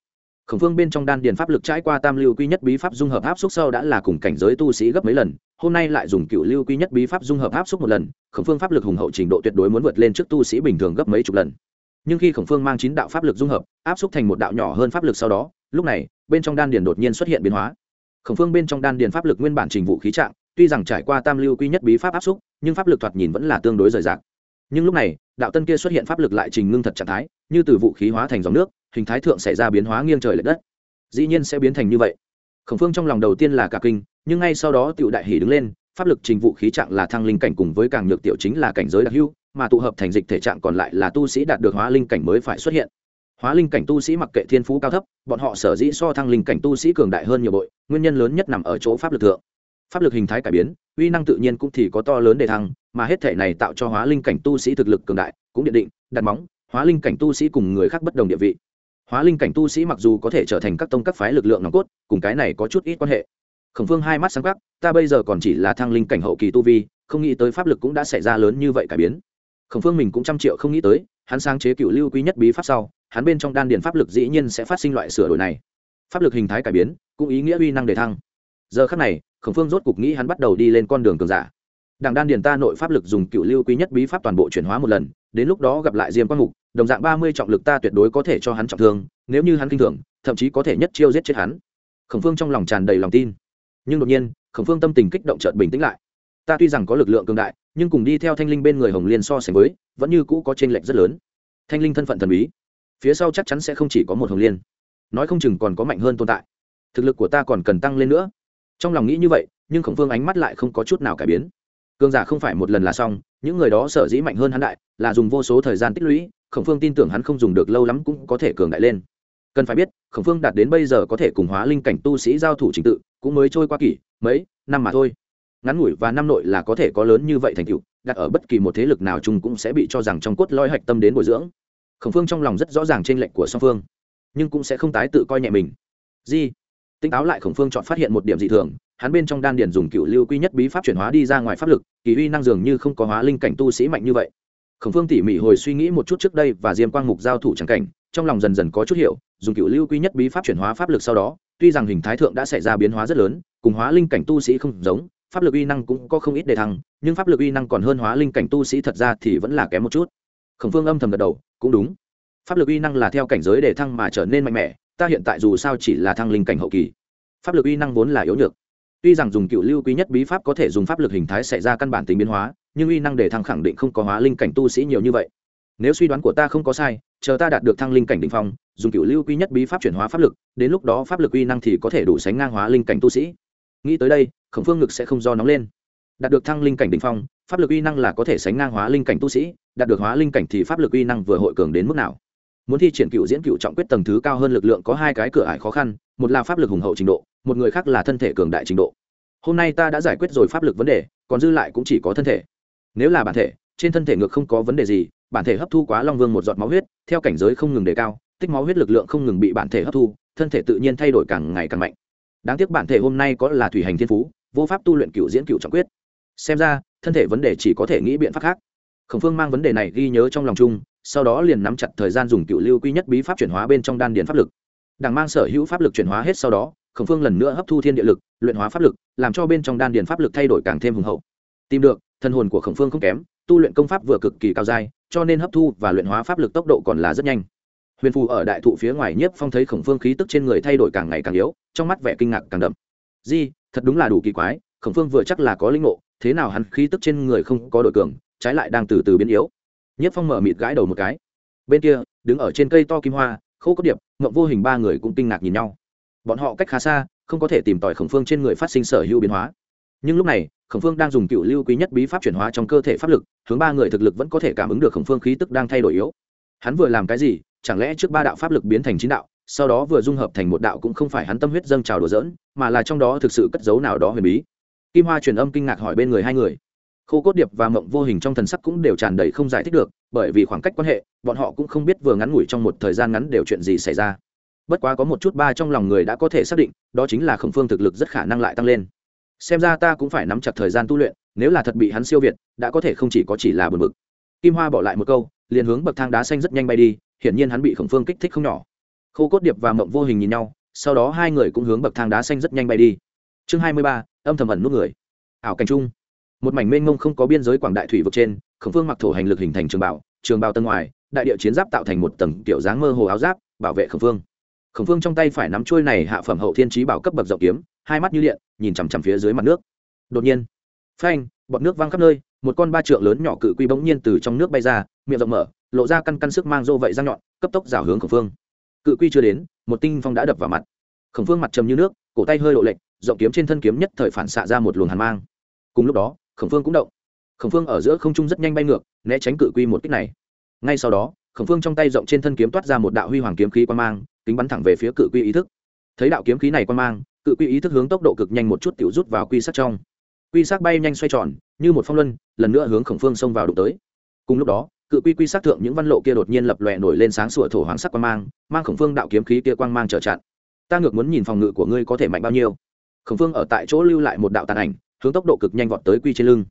Khổng phương bên trong đan điền pháp lực trải qua tam lưu quý nhất bí pháp dung hợp áp xúc sau đã là cùng cảnh giới tu sĩ gấp mấy lần, hôm nay lại dùng cựu lưu quý nhất bí pháp dung hợp áp xúc một lần, khổng phương pháp lực hùng hậu trình độ tuyệt đối muốn vượt lên trước tu sĩ bình thường gấp mấy chục lần nhưng khi khổng phương mang chín đạo pháp lực dung hợp, áp xúc thành một đạo nhỏ hơn pháp lực sau đó, lúc này, bên trong đan điền đột nhiên xuất hiện biến hóa. Khổng phương bên trong đan điền pháp lực nguyên bản trình vụ khí trạng, tuy rằng trải qua tam lưu quy nhất bí pháp áp xúc, nhưng pháp lực thoạt nhìn vẫn là tương đối rời rạc. Nhưng lúc này, đạo tân kia xuất hiện pháp lực lại trình ngưng thật trạng thái, như từ vũ khí hóa thành dòng nước, hình thái thượng xảy ra biến hóa nghiêng trời l ệ đất. Dĩ nhiên sẽ biến thành như vậy. Khổng phương trong lòng đầu tiên là cả kinh, nhưng ngay sau đó tựu đại hỷ đứng lên, pháp lực trình vụ khí trạng là thăng linh cảnh cùng với càng nhược tiểu chính là cảnh giới đặc hưu mà tụ hợp thành dịch thể trạng còn lại là tu sĩ đạt được hóa linh cảnh mới phải xuất hiện. Hóa linh cảnh tu sĩ mặc kệ thiên phú cao thấp, bọn họ sở dĩ so thăng linh cảnh tu sĩ cường đại hơn nhiều bội, nguyên nhân lớn nhất nằm ở chỗ pháp lực thượng. Pháp lực hình thái cải biến, uy năng tự nhiên cũng thì có to lớn để thăng, mà hết thể này tạo cho hóa linh cảnh tu sĩ thực lực cường đại, cũng nhận định, đặt móng, hóa linh cảnh tu sĩ cùng người khác bất đồng địa vị. Hóa linh cảnh tu sĩ mặc dù có thể trở thành các tông các phái lực lượng nòng cốt, cùng cái này có chút ít quan hệ. Khổng phương hai mắt sáng khắc ta bây giờ còn chỉ là thăng linh cảnh hậu kỳ tu vi, không nghĩ tới pháp lực cũng đã xảy ra lớn như vậy cải biến khổng phương mình cũng trăm triệu không nghĩ tới, hắn sáng chế cựu lưu quý nhất bí pháp sau, hắn bên trong đan điền pháp lực dĩ nhiên sẽ phát sinh loại sửa đổi này. Pháp lực hình thái cải biến, cũng ý nghĩa uy năng đề thăng. Giờ khắc này, khổng phương rốt cục nghĩ hắn bắt đầu đi lên con đường cường giả. Đảng đan điền ta nội pháp lực dùng cựu lưu quý nhất bí pháp toàn bộ chuyển hóa một lần, đến lúc đó gặp lại diêm quang mục, đồng dạng ba mươi trọng lực ta tuyệt đối có thể cho hắn trọng thương, nếu như hắn kinh thường, thậm chí có thể nhất chiêu giết chết hắn. Khổng phương trong lòng tràn đầy lòng tin. Nhưng đột nhiên, khổng phương tâm tình kích động trợt bình tĩnh lại ta tuy rằng có lực lượng cường đại, nhưng cùng đi theo thanh linh bên người hồng liên so sánh với, vẫn như cũ có t r ê n lệch rất lớn. Thanh linh thân phận thần bí, phía sau chắc chắn sẽ không chỉ có một hồng liên. Nói không chừng còn có mạnh hơn tồn tại. Thực lực của ta còn cần tăng lên nữa. Trong lòng nghĩ như vậy, nhưng khổng phương ánh mắt lại không có chút nào cải biến. Cường giả không phải một lần là xong, những người đó sở dĩ mạnh hơn hắn đại, là dùng vô số thời gian tích lũy, khổng phương tin tưởng hắn không dùng được lâu lắm cũng có thể cường đại lên. Cần phải biết, khổng phương đạt đến bây giờ có thể cùng hóa linh cảnh tu sĩ giao thủ trình tự, cũng mới trôi qua kỷ, mấy năm mà thôi ngắn ngủi và năm nội là có thể có lớn như vậy thành tựu, đặt ở bất kỳ một thế lực nào chung cũng sẽ bị cho rằng trong cốt lõi hạch tâm đến bồi dưỡng. Khổng phương trong lòng rất rõ ràng trên lệnh của song phương, nhưng cũng sẽ không tái tự coi nhẹ mình. Di tinh táo lại, khổng phương chọn phát hiện một điểm dị thường, hắn bên trong đan điền dùng cựu lưu quy nhất bí pháp chuyển hóa đi ra ngoài pháp lực, kỳ uy năng dường như không có hóa linh cảnh tu sĩ mạnh như vậy. Khổng phương tỉ mỉ hồi suy nghĩ một chút trước đây và diêm quang mục giao thủ trắng cảnh, trong lòng dần dần có chút hiểu, dùng cựu lưu quy nhất bí pháp chuyển hóa pháp lực sau đó, tuy rằng hình thái thượng đã xảy ra biến hóa rất lớn, cùng hóa linh cảnh tu sĩ không giống pháp lực uy năng cũng có không ít đề thăng, nhưng pháp lực uy năng còn hơn hóa linh cảnh tu sĩ thật ra thì vẫn là kém một chút. Khổng phương âm thầm gật đầu, cũng đúng. Pháp lực uy năng là theo cảnh giới đề thăng mà trở nên mạnh mẽ, ta hiện tại dù sao chỉ là thăng linh cảnh hậu kỳ. Pháp lực uy năng vốn là yếu nhược. Tuy rằng dùng cựu lưu quý nhất bí pháp có thể dùng pháp lực hình thái xảy ra căn bản tính biến hóa, nhưng uy năng đề thăng khẳng định không có hóa linh cảnh tu sĩ nhiều như vậy. Nếu suy đoán của ta không có sai, chờ ta đạt được thăng linh cảnh đ ỉ n h phong, dùng cựu lưu quý nhất bí pháp chuyển hóa pháp lực, đến lúc đó pháp lực uy năng thì có thể đủ sánh ngang hóa linh cảnh tu sĩ nghĩ tới đây, khổng phương ngực sẽ không do nóng lên. Đạt được thăng linh cảnh đ ỉ n h phong, pháp lực uy năng là có thể sánh ngang hóa linh cảnh tu sĩ, đạt được hóa linh cảnh thì pháp lực uy năng vừa hội cường đến mức nào? Muốn thi triển cựu diễn cựu trọng quyết tầng thứ cao hơn lực lượng có hai cái cửa ải khó khăn, một là pháp lực hùng hậu trình độ, một người khác là thân thể cường đại trình độ. Hôm nay ta đã giải quyết rồi pháp lực vấn đề, còn dư lại cũng chỉ có thân thể. Nếu là bản thể, trên thân thể ngược không có vấn đề gì, bản thể hấp thu quá long vương một giọt máu huyết, theo cảnh giới không ngừng đề cao, tích máu huyết lực lượng không ngừng bị bản thể hấp thu, thân thể tự nhiên thay đổi càng ngày càng mạnh đáng tiếc bản thể hôm nay có là thủy hành thiên phú, vô pháp tu luyện cựu diễn cựu trọng quyết. Xem ra, thân thể vấn đề chỉ có thể nghĩ biện pháp khác. Khổng phương mang vấn đề này ghi nhớ trong lòng chung, sau đó liền nắm chặt thời gian dùng cựu lưu quy nhất bí pháp chuyển hóa bên trong đan điền pháp lực. Đảng mang sở hữu pháp lực chuyển hóa hết sau đó, khổng phương lần nữa hấp thu thiên địa lực, luyện hóa pháp lực, làm cho bên trong đan điền pháp lực thay đổi càng thêm hùng hậu. Tìm được thân hồn của khổng phương không kém, tu luyện công pháp vừa cực kỳ cao dai, cho nên hấp thu và luyện hóa pháp lực tốc độ còn là rất nhanh huyền phù ở đại thụ phía ngoài nhất phong thấy khổng phương khí tức trên người thay đổi càng ngày càng yếu, trong mắt vẻ kinh ngạc càng đậm. Di, thật đúng là đủ kỳ quái, khổng phương vừa chắc là có linh ngộ, thế nào hắn khí tức trên người không có đội cường, trái lại đang từ từ biến yếu. Nhất phong mở mịt gãi đầu một cái. Bên kia, đứng ở trên cây to kim hoa, khô cốt điệp ngậm vô hình ba người cũng kinh ngạc nhìn nhau. Bọn họ cách khá xa, không có thể tìm tòi khổng phương trên người phát sinh sở hữu biến hóa. Nhưng lúc này, khổng phương đang dùng cựu lưu quý nhất bí pháp chuyển hóa trong cơ thể pháp lực, hướng ba người thực lực vẫn có thể cảm ứng được khổng phương khí tức đang thay đổi yếu. Hắn vừa làm cái gì chẳng lẽ trước ba đạo pháp lực biến thành chín đạo, sau đó vừa dung hợp thành một đạo cũng không phải hắn tâm huyết dâng trào đùa dỡn mà là trong đó thực sự cất dấu nào đó huyền bí. Kim hoa truyền âm kinh ngạc hỏi bên người hai người. Khô cốt điệp và mộng vô hình trong thần sắc cũng đều tràn đầy không giải thích được, bởi vì khoảng cách quan hệ, bọn họ cũng không biết vừa ngắn ngủi trong một thời gian ngắn đều chuyện gì xảy ra. Bất quá có một chút ba trong lòng người đã có thể xác định, đó chính là khổng phương thực lực rất khả năng lại tăng lên. Xem ra ta cũng phải nắm chặt thời gian tu luyện, nếu là thật bị hắn siêu việt, đã có thể không chỉ có chỉ là bờ mực kim hoa bỏ lại một câu, liền hướng bậc thang đá xanh rất nhanh bay đi hiển nhiên hắn bị khổng phương kích thích không nhỏ. Khô cốt điệp và mộng vô hình nhìn nhau, sau đó hai người cũng hướng bậc thang đá xanh rất nhanh bay đi. Chương hai mươi ba, âm thầm ẩn nút người. Ảo cảnh trung. Một mảnh mênh mông không có biên giới quảng đại thủy vực trên, khổng phương mặc thổ hành lực hình thành trường bảo trường bào tân ngoài đại địa chiến giáp tạo thành một tầng kiểu dáng mơ hồ áo giáp, bảo vệ khổng phương. Khổng phương trong tay phải nắm trôi này hạ phẩm hậu thiên trí bảo cấp bậc dọc kiếm, hai mắt như điện, nhìn chằm chằm phía dưới mặt nước. Đột nhiên, phanh, bọt nước văng khắp nơi một con ba trượng lớn nhỏ cự quy bỗng nhiên từ trong nước bay ra, miệng rộng mở, lộ ra căn căn sức mang rô vậy răng nhọn, cấp tốc rào hướng khổng phương. Cự quy chưa đến, một tinh phong đã đập vào mặt. Khổng phương mặt trầm như nước, cổ tay hơi lộ lệch, rộng kiếm trên thân kiếm nhất thời phản xạ ra một luồng hàn mang. Cùng lúc đó, khổng phương cũng động. Khổng phương ở giữa không trung rất nhanh bay ngược, né tránh cự quy một kích này. Ngay sau đó, khổng phương trong tay rộng trên thân kiếm toát ra một đạo huy hoàng kiếm khí quan mang, kính bắn thẳng về phía cự quy ý thức. Thấy đạo kiếm khí này quan mang, cự quy ý thức hướng tốc độ cực nhanh một chút tiểu rút vào quy sắc trong. Quy sắc bay nhanh xoay tròn như một phong luân, lần nữa hướng khổng phương xông vào đụng tới. Cùng lúc đó, cự quy quy sát thượng những văn lộ kia đột nhiên lập lòe nổi lên sáng sủa thổ hoàng sắc quan mang mang khổng phương đạo kiếm khí kia quang mang trở chặn. Ta ngược muốn nhìn phòng ngự của ngươi có thể mạnh bao nhiêu. Khổng phương ở tại chỗ lưu lại một đạo tàn ảnh, hướng tốc độ cực nhanh vọt tới quy trên lưng.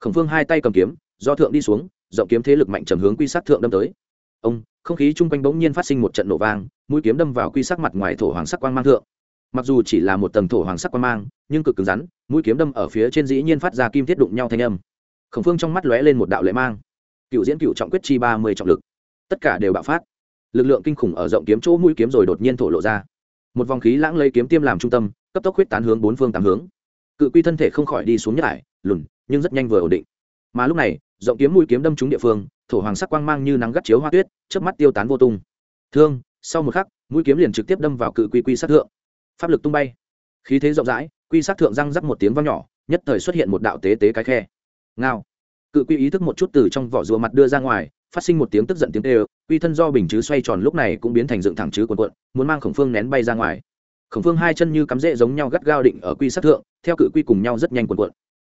Khổng phương hai tay cầm kiếm, do thượng đi xuống, rộng kiếm thế lực mạnh trầm hướng quy sát thượng đâm tới. Ông, không khí chung quanh bỗng nhiên phát sinh một trận nổ vang, mũi kiếm đâm vào quy sắc mặt ngoài thổ hoàng sắc quang mang thượng mặc dù chỉ là một tầng thổ hoàng sắc quang mang nhưng cực cứng rắn mũi kiếm đâm ở phía trên dĩ nhiên phát ra kim thiết đụng nhau thanh âm. Khổng phương trong mắt lóe lên một đạo lệ mang. Cựu diễn cựu trọng quyết chi ba mươi trọng lực. Tất cả đều bạo phát. Lực lượng kinh khủng ở rộng kiếm chỗ mũi kiếm rồi đột nhiên thổ lộ ra. Một vòng khí lãng lấy kiếm tiêm làm trung tâm cấp tốc huyết tán hướng bốn phương tám hướng. Cự quy thân thể không khỏi đi xuống nhất lại, lùn nhưng rất nhanh vừa ổn định. Mà lúc này rộng kiếm mũi kiếm đâm trúng địa phương thổ hoàng sắc quang mang như nắng gắt chiếu hoa tuyết trước mắt tiêu tán vô tung. Thương sau một khắc mũi kiếm liền trực tiếp đâm vào cự quy quy sát thượng pháp lực tung bay. Khí thế rộng rãi, quy sát thượng răng rắc một tiếng vang nhỏ, nhất thời xuất hiện một đạo tế tế cái khe. Ngao. Cự quy ý thức một chút từ trong vỏ rùa mặt đưa ra ngoài, phát sinh một tiếng tức giận tiếng tê quy thân do bình chứ xoay tròn lúc này cũng biến thành dựng thẳng chứ quần quận muốn mang khổng phương nén bay ra ngoài. Khổng phương hai chân như cắm rễ giống nhau gắt gao định ở quy sát thượng, theo cự quy cùng nhau rất nhanh quần quận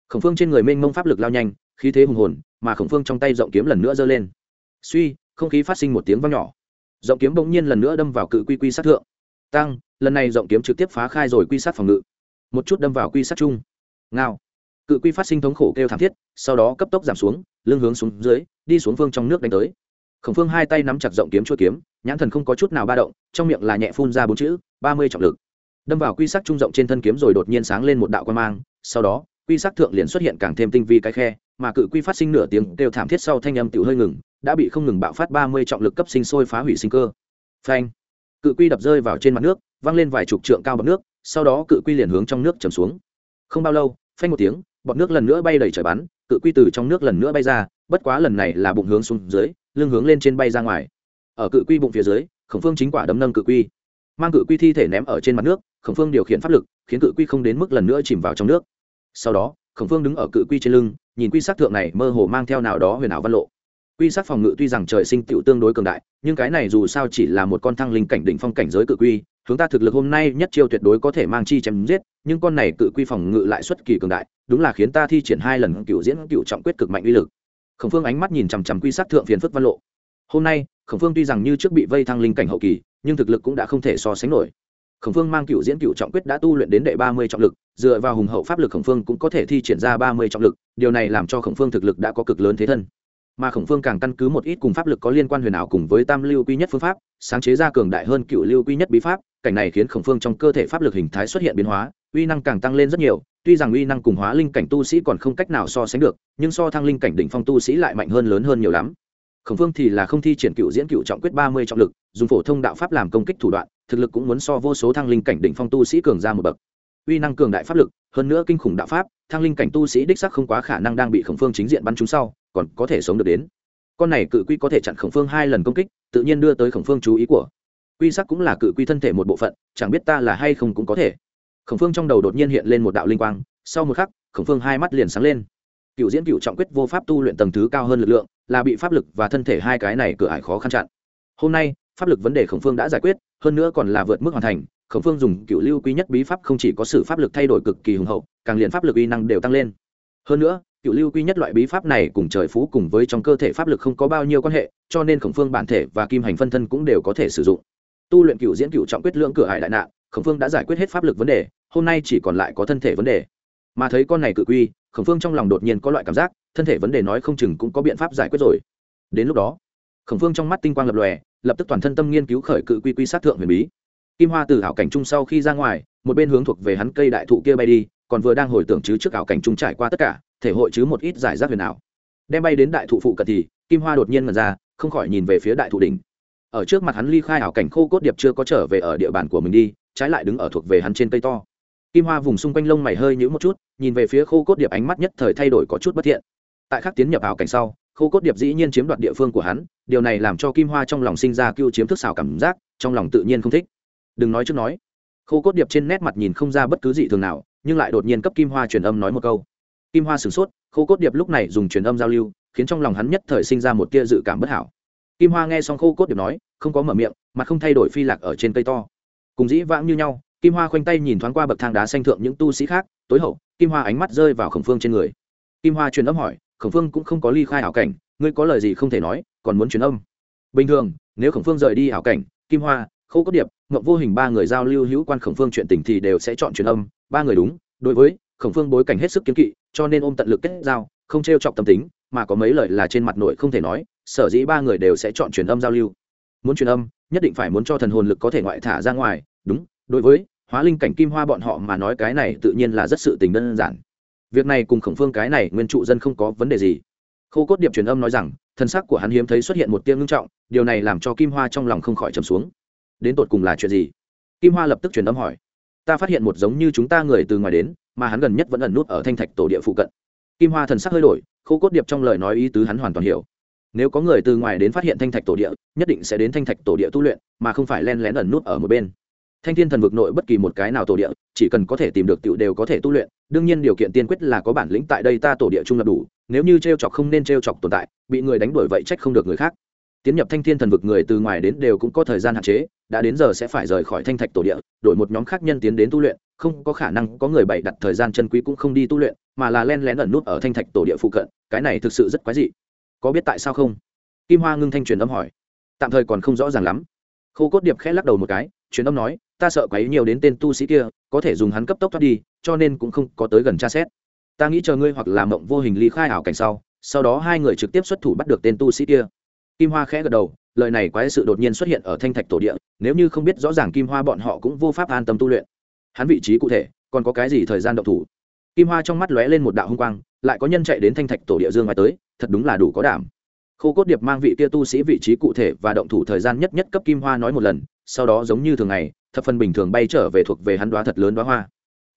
khổng phương trên người mênh mông pháp lực lao nhanh, khí thế hùng hồn, mà khổng phương trong tay rộng kiếm lần nữa giơ lên. Suy, không khí phát sinh một tiếng vang nhỏ. Rộng kiếm bỗng nhiên lần nữa đâm vào cự quy quy sát thượng tăng, lần này rộng kiếm trực tiếp phá khai rồi quy sát phòng ngự. Một chút đâm vào quy sát chung. Ngao. Cự quy phát sinh thống khổ kêu thảm thiết, sau đó cấp tốc giảm xuống, lưng hướng xuống dưới, đi xuống phương trong nước đánh tới. Khổng phương hai tay nắm chặt rộng kiếm chuôi kiếm, nhãn thần không có chút nào ba động, trong miệng là nhẹ phun ra bốn chữ, ba mươi trọng lực. Đâm vào quy sắc trung rộng trên thân kiếm rồi đột nhiên sáng lên một đạo quan mang, sau đó, quy sắc thượng liền xuất hiện càng thêm tinh vi cái khe, mà cự quy phát sinh nửa tiếng kêu thảm thiết sau thanh âm tiểu hơi ngừng, đã bị không ngừng bạo phát ba mươi trọng lực cấp sinh sôi phá hủy sinh cơ. Phanh cự quy đập rơi vào trên mặt nước, văng lên vài chục trượng cao bọc nước, sau đó cự quy liền hướng trong nước chầm xuống. Không bao lâu, phanh một tiếng, bọt nước lần nữa bay đầy trời bắn, cự quy từ trong nước lần nữa bay ra, bất quá lần này là bụng hướng xuống dưới, lưng hướng lên trên bay ra ngoài. Ở cự quy bụng phía dưới, khổng phương chính quả đấm nâng cự quy. Mang cự quy thi thể ném ở trên mặt nước, khổng phương điều khiển pháp lực, khiến cự quy không đến mức lần nữa chìm vào trong nước. Sau đó, khổng phương đứng ở cự quy trên lưng, nhìn quy sát thượng này mơ hồ mang theo nào đó huyền ảo văn lộ quy sát phòng ngự tuy rằng trời sinh tựu tương đối cường đại, nhưng cái này dù sao chỉ là một con thăng linh cảnh đỉnh phong cảnh giới cự quy, chúng ta thực lực hôm nay nhất chiêu tuyệt đối có thể mang chi chém giết, nhưng con này cự quy phòng ngự lại xuất kỳ cường đại, đúng là khiến ta thi triển hai lần cựu diễn cựu trọng quyết cực mạnh uy lực. Khổng phương ánh mắt nhìn chằm chằm quy sát thượng phiền phức văn lộ. Hôm nay, khổng phương tuy rằng như trước bị vây thăng linh cảnh hậu kỳ, nhưng thực lực cũng đã không thể so sánh nổi. Khổng phương mang cựu diễn cựu trọng quyết đã tu luyện đến đệ ba mươi trọng lực, dựa vào hùng hậu pháp lực khổng phương cũng có thể thi triển ra ba mươi trọng lực, điều này làm cho khổng phương thực lực đã có cực lớn thế thân mà khổng phương càng căn cứ một ít cùng pháp lực có liên quan huyền ảo cùng với tam lưu quy nhất phương pháp, sáng chế ra cường đại hơn cựu lưu quy nhất bí pháp, cảnh này khiến khổng phương trong cơ thể pháp lực hình thái xuất hiện biến hóa, uy năng càng tăng lên rất nhiều, tuy rằng uy năng cùng hóa linh cảnh tu sĩ còn không cách nào so sánh được, nhưng so thăng linh cảnh đỉnh phong tu sĩ lại mạnh hơn lớn hơn nhiều lắm. Khổng phương thì là không thi triển cựu diễn cựu trọng quyết ba mươi trọng lực, dùng phổ thông đạo pháp làm công kích thủ đoạn, thực lực cũng muốn so vô số thăng linh cảnh đỉnh phong tu sĩ cường ra một bậc uy năng cường đại pháp lực, hơn nữa kinh khủng đạo pháp thang linh cảnh tu sĩ đích sắc không quá khả năng đang bị khổng phương chính diện bắn trúng sau, còn có thể sống được đến. Con này cự quy có thể chặn khổng phương hai lần công kích, tự nhiên đưa tới khổng phương chú ý của. Quy sắc cũng là cự quy thân thể một bộ phận, chẳng biết ta là hay không cũng có thể. Khổng phương trong đầu đột nhiên hiện lên một đạo linh quang, sau một khắc, khổng phương hai mắt liền sáng lên. Cựu diễn cựu trọng quyết vô pháp tu luyện tầng thứ cao hơn lực lượng, là bị pháp lực và thân thể hai cái này cửa ải khó khăn chặn. Hôm nay, pháp lực vấn đề khổng phương đã giải quyết, hơn nữa còn là vượt mức hoàn thành khổng phương dùng cựu lưu quý nhất bí pháp không chỉ có sự pháp lực thay đổi cực kỳ hùng hậu, càng liền pháp lực uy năng đều tăng lên. Hơn nữa, cựu lưu quy nhất loại bí pháp này cùng trời phú cùng với trong cơ thể pháp lực không có bao nhiêu quan hệ, cho nên khổng phương bản thể và kim hành phân thân cũng đều có thể sử dụng. Tu luyện cựu diễn cựu trọng quyết lưỡng cửa hải đại nạn, khổng phương đã giải quyết hết pháp lực vấn đề, hôm nay chỉ còn lại có thân thể vấn đề. Mà thấy con này cự quy, khổng phương trong lòng đột nhiên có loại cảm giác, thân thể vấn đề nói không chừng cũng có biện pháp giải quyết rồi. Đến lúc đó, khổng phương trong mắt tinh quang lập lòe, lập tức toàn thân tâm nghiên cứu khởi cự quy quy sát thượng huyền bí kim hoa từ ảo cảnh trung sau khi ra ngoài, một bên hướng thuộc về hắn cây đại thụ kia bay đi, còn vừa đang hồi tưởng chứ trước ảo cảnh trung trải qua tất cả, thể hội chứ một ít giải rác huyền ảo. Đem bay đến đại thụ phụ cận thì, kim hoa đột nhiên ngần ra, không khỏi nhìn về phía đại thụ đỉnh. Ở trước mặt hắn ly khai ảo cảnh khô cốt điệp chưa có trở về ở địa bàn của mình đi, trái lại đứng ở thuộc về hắn trên cây to. Kim hoa vùng xung quanh lông mày hơi nhữ một chút, nhìn về phía khô cốt điệp ánh mắt nhất thời thay đổi có chút bất thiện. Tại khắc tiến nhập ảo cảnh sau, khô cốt điệp dĩ nhiên chiếm đoạt địa phương của hắn, điều này làm cho kim hoa trong lòng sinh ra cưu chiếm thức xào cảm giác, trong lòng tự nhiên không thích đừng nói trước nói. Khô cốt điệp trên nét mặt nhìn không ra bất cứ gì thường nào, nhưng lại đột nhiên cấp kim hoa truyền âm nói một câu. Kim hoa sửng sốt, khô cốt điệp lúc này dùng truyền âm giao lưu, khiến trong lòng hắn nhất thời sinh ra một tia dự cảm bất hảo. Kim hoa nghe xong khô cốt điệp nói, không có mở miệng, mà không thay đổi phi lạc ở trên cây to. Cùng dĩ vãng như nhau, kim hoa khoanh tay nhìn thoáng qua bậc thang đá xanh thượng những tu sĩ khác, tối hậu, kim hoa ánh mắt rơi vào khổng phương trên người. Kim hoa truyền âm hỏi, khổng phương cũng không có ly khai ảo cảnh, ngươi có lời gì không thể nói, còn muốn truyền âm? Bình thường, nếu khổng phương rời đi ảo cảnh, kim hoa khâu cốt điệp ngậm vô hình ba người giao lưu hữu quan khổng phương chuyện tình thì đều sẽ chọn truyền âm, ba người đúng, đối với khổng phương bối cảnh hết sức kiếm kỵ, cho nên ôm tận lực kết giao, không t r e o chọc tâm tính, mà có mấy lời là trên mặt nội không thể nói, sở dĩ ba người đều sẽ chọn truyền âm giao lưu. Muốn truyền âm, nhất định phải muốn cho thần hồn lực có thể ngoại thả ra ngoài, đúng, đối với hóa linh cảnh kim hoa bọn họ mà nói cái này tự nhiên là rất sự tình đơn giản. Việc này cùng khổng phương cái này nguyên trụ dân không có vấn đề gì. Khô cốt điệp truyền âm nói rằng, thân sắc của hắn hiếm thấy xuất hiện một tiếng ngưng trọng, điều này làm cho kim hoa trong lòng không khỏi trầm xuống đến tột cùng là chuyện gì? Kim hoa lập tức truyền âm hỏi. Ta phát hiện một giống như chúng ta người từ ngoài đến, mà hắn gần nhất vẫn ẩn nút ở thanh thạch tổ địa phụ cận. Kim hoa thần sắc hơi đổi, khô cốt điệp trong lời nói ý tứ hắn hoàn toàn hiểu. Nếu có người từ ngoài đến phát hiện thanh thạch tổ địa, nhất định sẽ đến thanh thạch tổ địa tu luyện, mà không phải len lén ẩn nút ở một bên. Thanh thiên thần vực nội bất kỳ một cái nào tổ địa, chỉ cần có thể tìm được tựu đều có thể tu luyện, đương nhiên điều kiện tiên quyết là có bản lĩnh tại đây ta tổ địa trung lập đủ, nếu như t r e o chọc không nên t r e o chọc tồn tại, bị người đánh đuổi vậy trách không được người khác tiến nhập thanh thiên thần vực người từ ngoài đến đều cũng có thời gian hạn chế, đã đến giờ sẽ phải rời khỏi thanh thạch tổ địa, đổi một nhóm khác nhân tiến đến tu luyện, không có khả năng có người bày đặt thời gian chân quý cũng không đi tu luyện, mà là len lén ẩn nút ở thanh thạch tổ địa phụ cận, cái này thực sự rất quái dị. Có biết tại sao không? Kim hoa ngưng thanh truyền âm hỏi. Tạm thời còn không rõ ràng lắm. Khô cốt điệp khẽ lắc đầu một cái, truyền âm nói, ta sợ quấy nhiều đến tên tu sĩ kia, có thể dùng hắn cấp tốc thoát đi, cho nên cũng không có tới gần tra xét. Ta nghĩ chờ ngươi hoặc là mộng vô hình ly khai ảo cảnh sau sau đó hai người trực tiếp xuất thủ bắt được tên tu sĩ kia kim hoa khẽ gật đầu, lời này quái sự đột nhiên xuất hiện ở thanh thạch tổ địa, nếu như không biết rõ ràng kim hoa bọn họ cũng vô pháp an tâm tu luyện. Hắn vị trí cụ thể, còn có cái gì thời gian động thủ? Kim hoa trong mắt lóe lên một đạo hung quang, lại có nhân chạy đến thanh thạch tổ địa dương ngoài tới, thật đúng là đủ có đảm. Khô cốt điệp mang vị kia tu sĩ vị trí cụ thể và động thủ thời gian nhất nhất cấp kim hoa nói một lần, sau đó giống như thường ngày, thập phần bình thường bay trở về thuộc về hắn đoá thật lớn đoá hoa.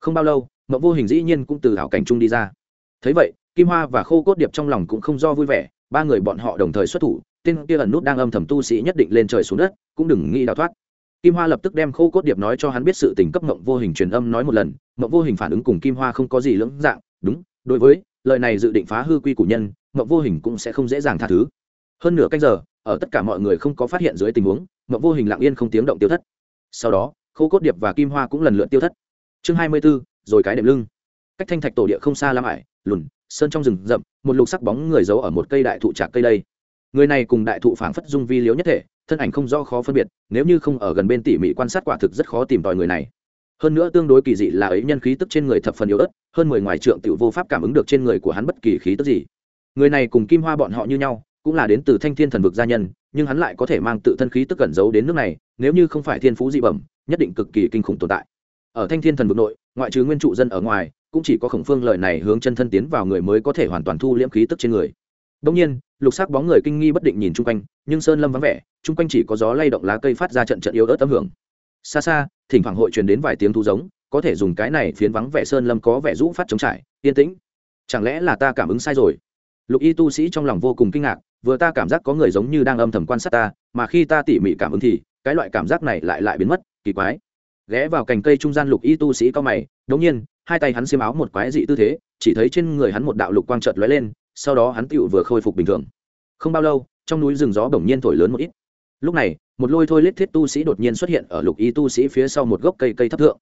Không bao lâu, mộng vô hình dĩ nhiên cũng từ hảo cảnh trung đi ra. Thấy vậy, kim hoa và khô cốt điệp trong lòng cũng không do vui vẻ, ba người bọn họ đồng thời xuất thủ tên kia ẩn nút đang âm thầm tu sĩ nhất định lên trời xuống đất, cũng đừng nghĩ đào thoát. Kim hoa lập tức đem khô cốt điệp nói cho hắn biết sự tình cấp mộng vô hình truyền âm nói một lần mộng vô hình phản ứng cùng kim hoa không có gì lưỡng dạng, đúng, đối với lời này dự định phá hư quy củ nhân mộng vô hình cũng sẽ không dễ dàng tha thứ. Hơn nửa canh giờ, ở tất cả mọi người không có phát hiện dưới tình huống mộng vô hình lặng yên không tiếng động tiêu thất. Sau đó, khô cốt điệp và kim hoa cũng lần lượt tiêu thất. Chương hai mươi b ố rồi cái đệm lưng. Cách thanh thạch tổ địa không xa lam ải lùn, sơn trong rừng rậm, một lục sắc bóng người giấu ở một cây đại thụ trạc cây đây người này cùng đại thụ phảng phất dung vi liếu nhất thể, thân ảnh không do khó phân biệt, nếu như không ở gần bên tỉ mỉ quan sát quả thực rất khó tìm tòi người này. Hơn nữa tương đối kỳ dị là ấy nhân khí tức trên người thập phần yếu ớt, hơn mười ngoài trượng tiểu vô pháp cảm ứng được trên người của hắn bất kỳ khí tức gì. Người này cùng kim hoa bọn họ như nhau, cũng là đến từ thanh thiên thần vực gia nhân, nhưng hắn lại có thể mang tự thân khí tức cẩn giấu đến nước này, nếu như không phải thiên phú dị bẩm, nhất định cực kỳ kinh khủng tồn tại. Ở thanh thiên thần vực nội, ngoại trừ nguyên trụ dân ở ngoài, cũng chỉ có khổng phương lời này hướng chân thân tiến vào người mới có thể hoàn toàn thu liễm khí tức trên người đông nhiên, lục sắc bóng người kinh nghi bất định nhìn chung quanh, nhưng sơn lâm vắng vẻ, chung quanh chỉ có gió lay động lá cây phát ra trận trận yếu ớt âm hưởng. Xa xa, thỉnh thoảng hội truyền đến vài tiếng thu giống, có thể dùng cái này phiến vắng vẻ sơn lâm có vẻ rũ phát chống trải, yên tĩnh. Chẳng lẽ là ta cảm ứng sai rồi? Lục y tu sĩ trong lòng vô cùng kinh ngạc, vừa ta cảm giác có người giống như đang âm thầm quan sát ta, mà khi ta tỉ mỉ cảm ứng thì, cái loại cảm giác này lại lại biến mất, kỳ quái. Ghé vào cành cây trung gian lục y tu sĩ cao mày đột nhiên, hai tay hắn xiêm áo một quái dị tư thế, chỉ thấy trên người hắn một đạo lục quang chợt lóe lên sau đó hắn tựu vừa khôi phục bình thường. Không bao lâu, trong núi rừng gió bỗng nhiên thổi lớn một ít. Lúc này, một lôi thôi lết thiết tu sĩ đột nhiên xuất hiện ở lục y tu sĩ phía sau một gốc cây cây thấp thượng.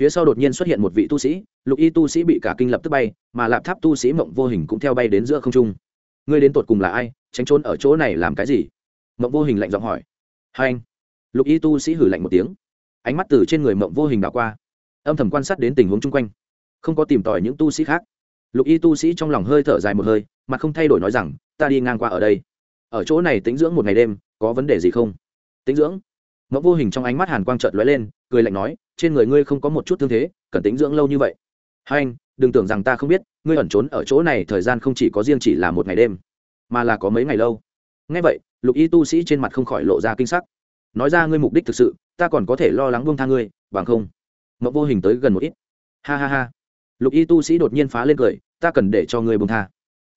Phía sau đột nhiên xuất hiện một vị tu sĩ, lục y tu sĩ bị cả kinh lập tức bay, mà lạp tháp tu sĩ mộng vô hình cũng theo bay đến giữa không trung. Ngươi đến tột cùng là ai, tránh trốn ở chỗ này làm cái gì? Mộng vô hình lạnh giọng hỏi. Hai anh. Lục y tu sĩ hử lạnh một tiếng. Ánh mắt từ trên người mộng vô hình đảo qua. Âm thầm quan sát đến tình huống chung quanh. Không có tìm tòi những tu sĩ khác lục y tu sĩ trong lòng hơi thở dài một hơi, mà không thay đổi nói rằng, ta đi ngang qua ở đây. Ở chỗ này tính dưỡng một ngày đêm, có vấn đề gì không? Tính dưỡng? Ngẫu vô hình trong ánh mắt hàn quang trợt lóe lên, cười lạnh nói, trên người ngươi không có một chút thương thế, cần tính dưỡng lâu như vậy. Hai anh, đừng tưởng rằng ta không biết, ngươi ẩn trốn ở chỗ này thời gian không chỉ có riêng chỉ là một ngày đêm, mà là có mấy ngày lâu. Ngay vậy, lục y tu sĩ trên mặt không khỏi lộ ra kinh sắc. Nói ra ngươi mục đích thực sự, ta còn có thể lo lắng buông tha ngươi, bằng không? Ngẫu vô hình tới gần một ít. Ha ha ha lục y tu sĩ đột nhiên phá lên cười, ta cần để cho ngươi buông tha.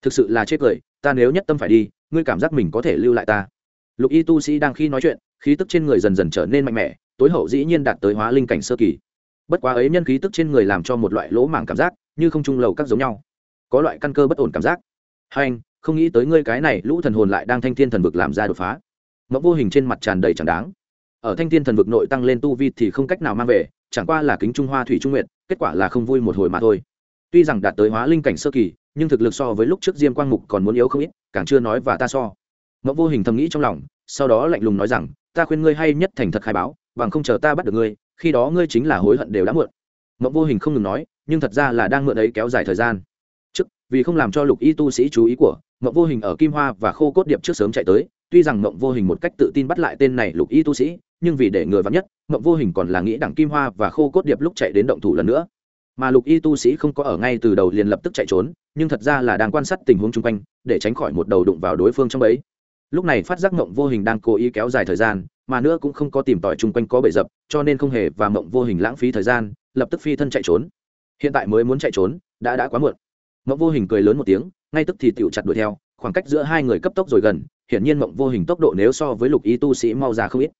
Thực sự là chết cười, ta nếu nhất tâm phải đi, ngươi cảm giác mình có thể lưu lại ta. Lục y tu sĩ đang khi nói chuyện, khí tức trên người dần dần trở nên mạnh mẽ, tối hậu dĩ nhiên đạt tới hóa linh cảnh sơ kỳ. Bất quá ấy nhân khí tức trên người làm cho một loại lỗ mảng cảm giác, như không trung lầu các giống nhau. Có loại căn cơ bất ổn cảm giác. Hai anh, không nghĩ tới ngươi cái này lũ thần hồn lại đang thanh thiên thần vực làm ra đột phá. Mẫu vô hình trên mặt tràn đầy chẳng đáng. Ở thanh thiên thần vực nội tăng lên tu vi thì không cách nào mang về chẳng qua là kính trung hoa thủy trung nguyện kết quả là không vui một hồi mà thôi. Tuy rằng đạt tới hóa linh cảnh sơ kỳ, nhưng thực lực so với lúc trước diêm quang mục còn muốn yếu không ít, càng chưa nói và ta so. Ngẫu vô hình thầm nghĩ trong lòng, sau đó lạnh lùng nói rằng, ta khuyên ngươi hay nhất thành thật khai báo, bằng không chờ ta bắt được ngươi, khi đó ngươi chính là hối hận đều đã muộn. Mộng vô hình không ngừng nói, nhưng thật ra là đang mượn ấy kéo dài thời gian. Trước, vì không làm cho lục y tu sĩ chú ý của mộng vô hình ở kim hoa và khô cốt điệp trước sớm chạy tới, tuy rằng mộng vô hình một cách tự tin bắt lại tên này lục y tu sĩ nhưng vì để người vắng nhất, mộng vô hình còn là nghĩ đặng kim hoa và khô cốt điệp lúc chạy đến động thủ lần nữa. Mà lục y tu sĩ không có ở ngay từ đầu liền lập tức chạy trốn, nhưng thật ra là đang quan sát tình huống chung quanh, để tránh khỏi một đầu đụng vào đối phương trong ấy lúc này phát giác mộng vô hình đang cố ý kéo dài thời gian, mà nữa cũng không có tìm tòi chung quanh có bể dập, cho nên không hề và mộng vô hình lãng phí thời gian, lập tức phi thân chạy trốn. Hiện tại mới muốn chạy trốn, đã đã quá muộn. Mộng vô hình cười lớn một tiếng, ngay tức thì tựu chặt đuổi theo, khoảng cách giữa hai người cấp tốc rồi gần, hiển nhiên mộng vô hình tốc độ nếu so với lục y tu sĩ mau ra không ít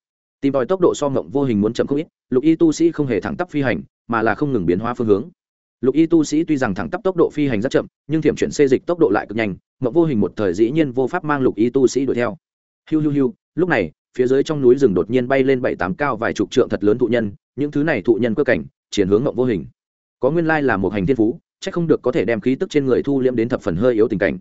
tìm tòi tốc độ so mộng vô hình muốn chậm không ít, lục y tu sĩ không hề thẳng tắp phi hành, mà là không ngừng biến hóa phương hướng. Lục y tu sĩ tuy rằng thẳng tắp tốc độ phi hành rất chậm, nhưng thiểm chuyển xê dịch tốc độ lại cực nhanh mộng vô hình một thời dĩ nhiên vô pháp mang lục y tu sĩ đuổi theo. Hiu hiu hiu, lúc này, phía dưới trong núi rừng đột nhiên bay lên bảy tám cao vài chục trượng thật lớn thụ nhân, những thứ này thụ nhân cơ cảnh triển hướng mộng vô hình. Có nguyên lai là một hành thiên phú c h ắ c không được có thể đem khí tức trên người thu liễm đến thập phần hơi yếu tình cảnh.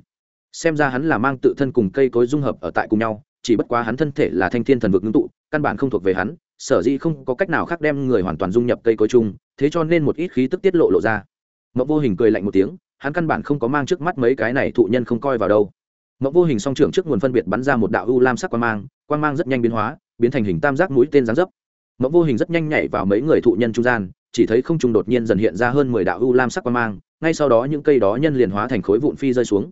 Xem ra hắn là mang tự thân cùng cây cối dung hợp ở tại cùng nhau chỉ bất quá hắn thân thể là thanh thiên thần vực ngưng tụ, căn bản không thuộc về hắn, sở dĩ không có cách nào khác đem người hoàn toàn dung nhập cây cối chung, thế cho nên một ít khí tức tiết lộ lộ ra. Mậu vô hình cười lạnh một tiếng, hắn căn bản không có mang trước mắt mấy cái này thụ nhân không coi vào đâu. Mậu vô hình song trưởng trước nguồn phân biệt bắn ra một đạo u lam sắc quang mang quang mang rất nhanh biến hóa, biến thành hình tam giác mũi tên gián dấp. Mậu vô hình rất nhanh nhảy vào mấy người thụ nhân trung gian, chỉ thấy không trung đột nhiên dần hiện ra hơn mười đạo u lam sắc quang mang, ngay sau đó những cây đó nhân liền hóa thành khối vụn phi rơi xuống.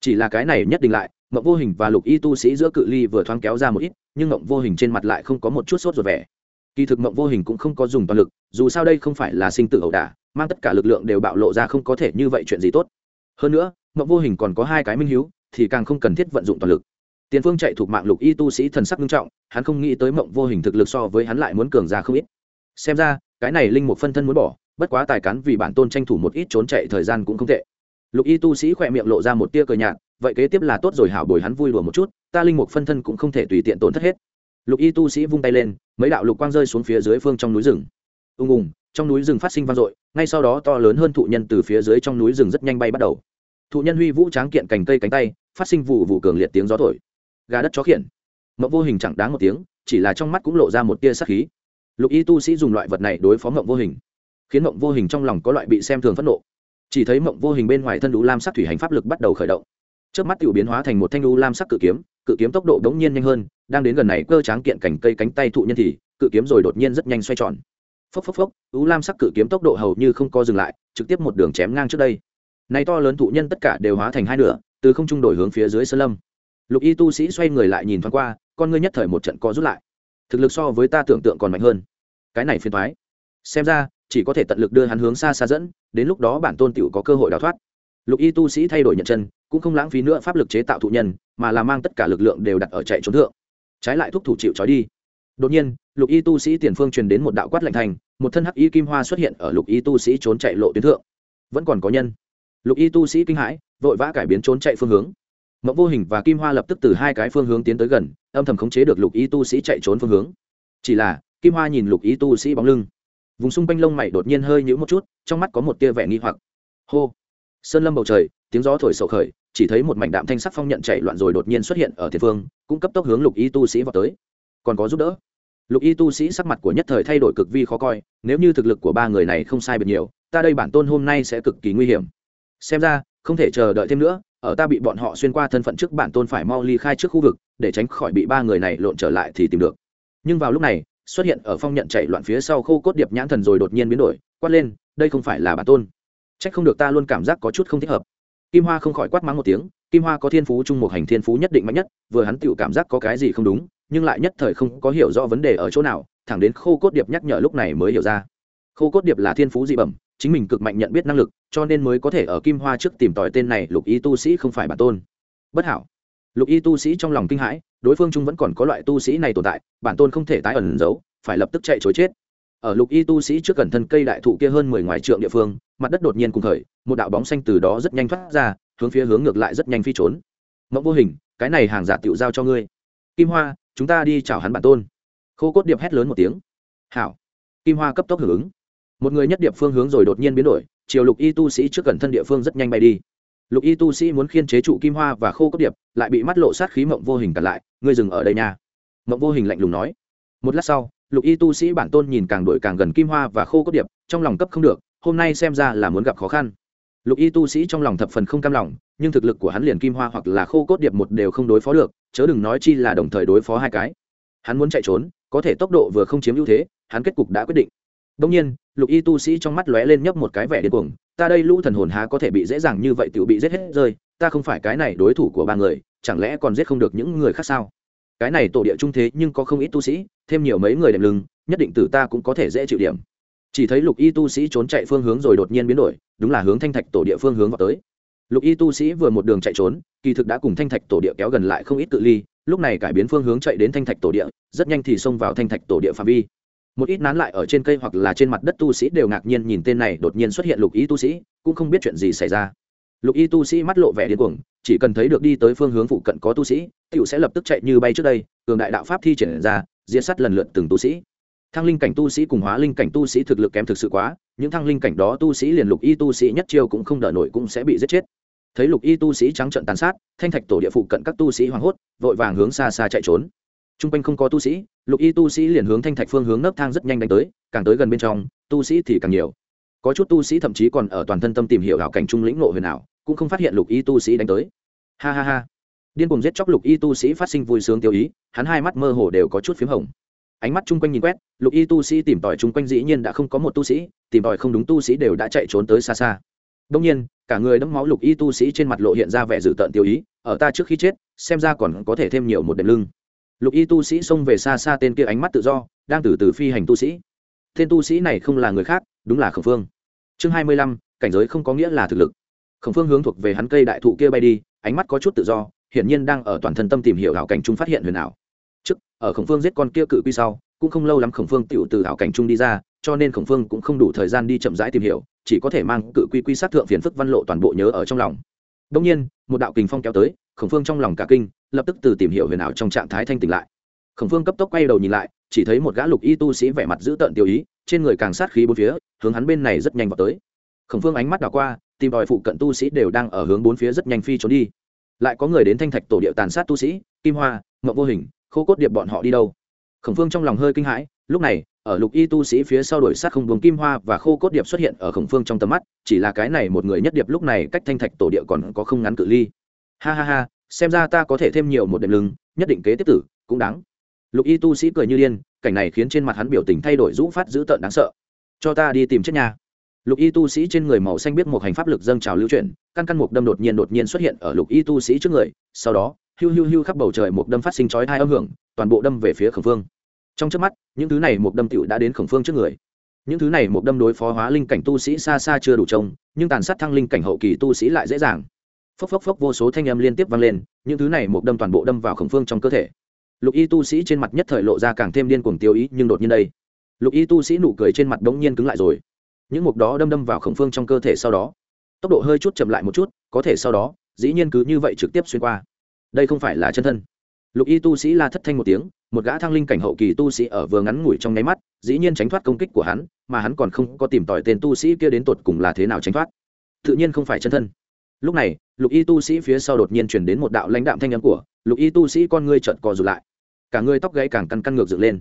Chỉ là cái này nhất định lại Mộng vô hình và lục y tu sĩ giữa cự ly vừa thoáng kéo ra một ít, nhưng mộng vô hình trên mặt lại không có một chút sốt ruột vẻ. Kỳ thực mộng vô hình cũng không có dùng toàn lực, dù sao đây không phải là sinh tử ẩu đả, mang tất cả lực lượng đều bạo lộ ra không có thể như vậy chuyện gì tốt. Hơn nữa, mộng vô hình còn có hai cái minh h thì càng không cần thiết vận dụng toàn lực. Tiền phương chạy thuộc mạng lục y tu sĩ thần sắc nghiêm trọng, hắn không nghĩ tới mộng vô hình thực lực so với hắn lại muốn cường ra không ít. Xem ra, cái này linh mục phân thân muốn bỏ, bất quá tài cán vì bản tôn tranh thủ một ít trốn chạy thời gian cũng không tệ. Lục y tu sĩ khỏe miệng lộ ra một tia cờ nhạt vậy kế tiếp là tốt rồi hảo bồi hắn vui đùa một chút, ta linh mục phân thân cũng không thể tùy tiện tổn thất hết. Lục y tu sĩ vung tay lên, mấy đạo lục quang rơi xuống phía dưới phương trong núi rừng. Ùng ùng trong núi rừng phát sinh vang dội, ngay sau đó to lớn hơn thụ nhân từ phía dưới trong núi rừng rất nhanh bay bắt đầu. Thụ nhân huy vũ tráng kiện cành cây cánh tay, phát sinh vụ vụ cường liệt tiếng gió thổi. Gà đất chó khiển. Mộng vô hình chẳng đáng một tiếng, chỉ là trong mắt cũng lộ ra một tia sắc khí. Lục y tu sĩ dùng loại vật này đối phó mộng vô hình, khiến mộng vô hình trong lòng có loại bị xem thường phẫn nộ. Chỉ thấy mộng vô hình bên ngoài thân đũ lam sắc thủy hành pháp lực bắt đầu khởi động trước mắt tiểu biến hóa thành một thanh đũ lam sắc cự kiếm cự kiếm tốc độ đống nhiên nhanh hơn, đang đến gần này cơ tráng kiện cảnh cây cánh tay thụ nhân thì, cự kiếm rồi đột nhiên rất nhanh xoay tròn. Phốc phốc phốc ú lam sắc cự kiếm tốc độ hầu như không co dừng lại, trực tiếp một đường chém ngang trước đây. Này to lớn thụ nhân tất cả đều hóa thành hai nửa, từ không trung đổi hướng phía dưới sơn lâm. Lục y tu sĩ xoay người lại nhìn thoáng qua, con ngươi nhất thời một trận co rút lại. Thực lực so với ta tưởng tượng còn mạnh hơn. Cái này phiền thoái xem ra, chỉ có thể tận lực đưa hắn hướng xa xa dẫn, đến lúc đó bản tôn tiểu có cơ hội đào thoát. Lục y tu sĩ thay đổi nhận chân cũng không lãng phí nữa pháp lực chế tạo thụ nhân, mà là mang tất cả lực lượng đều đặt ở chạy trốn thượng. Trái lại thúc thủ chịu trói đi. Đột nhiên, lục y tu sĩ tiền phương truyền đến một đạo quát lạnh thành, một thân hắc y kim hoa xuất hiện ở lục y tu sĩ trốn chạy lộ tuyến thượng. Vẫn còn có nhân. Lục y tu sĩ kinh hãi, vội vã cải biến trốn chạy phương hướng. Mẫu vô hình và kim hoa lập tức từ hai cái phương hướng tiến tới gần, âm thầm khống chế được lục y tu sĩ chạy trốn phương hướng. Chỉ là, kim hoa nhìn lục y tu sĩ bóng lưng. Vùng xung quanh lông mày đột nhiên hơi nhũ một chút, trong mắt có một tia vẻ nghi hoặc. Hô! Sơn lâm bầu trời, tiếng gió thổi sầu khởi chỉ thấy một mảnh đạm thanh sắc phong nhận chạy loạn rồi đột nhiên xuất hiện ở thiên phương, cũng cấp tốc hướng lục y tu sĩ vào tới. Còn có giúp đỡ. Lục y tu sĩ sắc mặt của nhất thời thay đổi cực vi khó coi, nếu như thực lực của ba người này không sai biệt nhiều, ta đây bản tôn hôm nay sẽ cực kỳ nguy hiểm. Xem ra, không thể chờ đợi thêm nữa, ở ta bị bọn họ xuyên qua thân phận trước bản tôn phải mau ly khai trước khu vực, để tránh khỏi bị ba người này lộn trở lại thì tìm được. Nhưng vào lúc này, xuất hiện ở phong nhận chạy loạn phía sau khô cốt điệp nhãn thần rồi đột nhiên biến đổi, quát lên, đây không phải là bản tôn. Trách không được ta luôn cảm giác có chút không thích hợp kim hoa không khỏi quát mắng một tiếng, kim hoa có thiên phú chung một hành thiên phú nhất định mạnh nhất, vừa hắn tự cảm giác có cái gì không đúng, nhưng lại nhất thời không có hiểu rõ vấn đề ở chỗ nào, thẳng đến khô cốt điệp nhắc nhở lúc này mới hiểu ra. Khô cốt điệp là thiên phú dị bẩm, chính mình cực mạnh nhận biết năng lực, cho nên mới có thể ở kim hoa trước tìm tòi tên này, lục y tu sĩ không phải bản tôn. Bất hảo. Lục y tu sĩ trong lòng kinh hãi, đối phương trung vẫn còn có loại tu sĩ này tồn tại, bản tôn không thể tái ẩn giấu, phải lập tức chạy chối chết ở lục y tu sĩ trước gần thân cây đại thụ kia hơn mười ngoài trượng địa phương, mặt đất đột nhiên cùng khởi, một đạo bóng xanh từ đó rất nhanh thoát ra, hướng phía hướng ngược lại rất nhanh phi trốn. Mẫu vô hình, cái này hàng giả tiểu giao cho ngươi. Kim hoa, chúng ta đi chào hắn bản tôn. Khô cốt điệp hét lớn một tiếng. Hảo. Kim hoa cấp tốc hưởng ứng. Một người nhất địa phương hướng rồi đột nhiên biến đổi, chiều lục y tu sĩ trước gần thân địa phương rất nhanh bay đi. Lục y tu sĩ muốn khiên chế trụ kim hoa và khô cốt điệp, lại bị mắt lộ sát khí mộng vô hình cản lại, ngươi dừng ở đây nha. Mộng vô hình lạnh lùng nói. Một lát sau lục y tu sĩ bản tôn nhìn càng đổi càng gần kim hoa và khô cốt điệp, trong lòng cấp không được, hôm nay xem ra là muốn gặp khó khăn. Lục y tu sĩ trong lòng thập phần không cam lòng, nhưng thực lực của hắn liền kim hoa hoặc là khô cốt điệp một đều không đối phó được, chớ đừng nói chi là đồng thời đối phó hai cái. Hắn muốn chạy trốn, có thể tốc độ vừa không chiếm ưu thế, hắn kết cục đã quyết định. Đông nhiên, lục y tu sĩ trong mắt lóe lên nhấp một cái vẻ điên cuồng, ta đây lũ thần hồn há có thể bị dễ dàng như vậy tự bị giết hết rơi, ta không phải cái này đối thủ của ba người, chẳng lẽ còn giết không được những người khác sao? Cái này tổ địa trung thế nhưng có không ít tu sĩ, thêm nhiều mấy người đệm lưng, nhất định tử ta cũng có thể dễ chịu điểm. Chỉ thấy lục y tu sĩ trốn chạy phương hướng rồi đột nhiên biến đổi, đúng là hướng thanh thạch tổ địa phương hướng vào tới. Lục y tu sĩ vừa một đường chạy trốn, kỳ thực đã cùng thanh thạch tổ địa kéo gần lại không ít cự ly, lúc này cải biến phương hướng chạy đến thanh thạch tổ địa, rất nhanh thì xông vào thanh thạch tổ địa phạm vi. Một ít nán lại ở trên cây hoặc là trên mặt đất tu sĩ đều ngạc nhiên nhìn tên này đột nhiên xuất hiện lục y tu sĩ, cũng không biết chuyện gì xảy ra. Lục y tu sĩ mắt lộ vẻ điên cuồng chỉ cần thấy được đi tới phương hướng phụ cận có tu sĩ, tiểu sẽ lập tức chạy như bay trước đây, cường đại đạo pháp thi triển ra diễn sát lần lượt từng tu sĩ. Thăng linh cảnh tu sĩ cùng hóa linh cảnh tu sĩ thực lực kém thực sự quá, những thăng linh cảnh đó tu sĩ liền lục y tu sĩ nhất chiêu cũng không đỡ nổi cũng sẽ bị giết chết. Thấy lục y tu sĩ trắng trận tàn sát, thanh thạch tổ địa phụ cận các tu sĩ hoảng hốt, vội vàng hướng xa xa chạy trốn. T r u n g quanh không có tu sĩ, lục y tu sĩ liền hướng thanh thạch phương hướng nấc thang rất nhanh đánh tới, càng tới gần bên trong, tu sĩ thì càng nhiều. Có chút tu sĩ thậm chí còn ở toàn thân tâm tìm hiểu hảo cảnh trung lĩnh nộ huyền ảo cũng không phát hiện lục y tu sĩ đánh tới. Ha ha ha. Điên cùng giết chóc lục y tu sĩ phát sinh vui sướng tiêu ý, hắn hai mắt mơ hồ đều có chút p h í m hồng. Ánh mắt chung quanh nhìn quét, lục y tu sĩ tìm tòi chung quanh dĩ nhiên đã không có một tu sĩ, tìm tòi không đúng tu sĩ đều đã chạy trốn tới xa xa. Đông nhiên, cả người đẫm máu lục y tu sĩ trên mặt lộ hiện ra vẻ dữ tợn tiêu ý, ở ta trước khi chết, xem ra còn có thể thêm nhiều một đệm lưng. Lục y tu sĩ xông về xa xa tên kia ánh mắt tự do, đang từ từ phi hành tu sĩ. Tên tu sĩ này không là người khác, đúng là khẩu phương. Chương hai mươi lăm, cảnh giới không có nghĩa là thực lực. Khổng phương hướng thuộc về hắn cây đại thụ kia bay đi, ánh mắt có chút tự do, hiển nhiên đang ở toàn thân tâm tìm hiểu ảo cảnh trung phát hiện huyền ảo. Trước, ở khổng phương giết con kia cự quy sau, cũng không lâu lắm khổng phương tựu từ ảo cảnh trung đi ra, cho nên khổng phương cũng không đủ thời gian đi chậm rãi tìm hiểu, chỉ có thể mang cự quy quy sát thượng phiền phức văn lộ toàn bộ nhớ ở trong lòng. Đông nhiên, một đạo kình phong kéo tới, khổng phương trong lòng cả kinh, lập tức từ tìm hiểu huyền ảo trong trạng thái thanh tỉnh lại. Khổng phương cấp tốc quay đầu nhìn lại, chỉ thấy một gã lục y tu sĩ vẻ mặt dữ tợn tiêu ý, trên người càng sát khí bốn phía, hướng hắn bên này rất nhanh vào tới. Khổng phương ánh mắt đảo qua tìm đòi phụ cận tu sĩ đều đang ở hướng bốn phía rất nhanh phi trốn đi. Lại có người đến thanh thạch tổ địa tàn sát tu sĩ, kim hoa ngậm vô hình, khô cốt điệp bọn họ đi đâu? Khổng phương trong lòng hơi kinh hãi, lúc này, ở lục y tu sĩ phía sau đổi sát không buồng kim hoa và khô cốt điệp xuất hiện ở khổng phương trong tầm mắt, chỉ là cái này một người nhất điệp lúc này cách thanh thạch tổ địa còn có không ngắn cự ly. Ha ha ha, xem ra ta có thể thêm nhiều một đệm lưng, nhất định kế tiếp tử, cũng đáng. Lục y tu sĩ cười như điên, cảnh này khiến trên mặt hắn biểu tình thay đổi rũ phát dữ tợn đáng sợ. Cho ta đi tìm chết nhà lục y tu sĩ trên người màu xanh biết một hành pháp lực dâng trào lưu chuyển, căn căn mục đâm đột nhiên đột nhiên xuất hiện ở lục y tu sĩ trước người, sau đó, hiu hiu hiu khắp bầu trời một đâm phát sinh chói hai âm hưởng, toàn bộ đâm về phía khẩn phương trong trước mắt, những thứ này một đâm tựu đã đến khẩn phương trước người. Những thứ này một đâm đối phó hóa linh cảnh tu sĩ xa xa chưa đủ trông, nhưng tàn sát thăng linh cảnh hậu kỳ tu sĩ lại dễ dàng. Phốc phốc phốc vô số thanh âm liên tiếp vang lên, những thứ này một đâm toàn bộ đâm vào khẩn phương trong cơ thể. Lục y tu sĩ trên mặt nhất thời lộ ra càng thêm điên cuồng tiêu ý, nhưng đột nhiên đây. Lục y tu sĩ nụ cười trên mặt đống nhiên cứng lại rồi những mục đó đâm đâm vào khổng phương trong cơ thể sau đó. Tốc độ hơi chút chậm lại một chút, có thể sau đó, dĩ nhiên cứ như vậy trực tiếp xuyên qua. Đây không phải là chân thân. Lục y tu sĩ la thất thanh một tiếng, một gã thăng linh cảnh hậu kỳ tu sĩ ở vừa ngắn ngủi trong nháy mắt, dĩ nhiên tránh thoát công kích của hắn, mà hắn còn không có tìm tòi tên tu sĩ kia đến tột cùng là thế nào tránh thoát. Tự nhiên không phải chân thân. Lúc này, lục y tu sĩ phía sau đột nhiên chuyển đến một đạo lãnh đạm thanh nhắn của, lục y tu sĩ con ngươi trợn cò rụt lại. Cả người tóc gáy càng căn căn ngược dựng lên.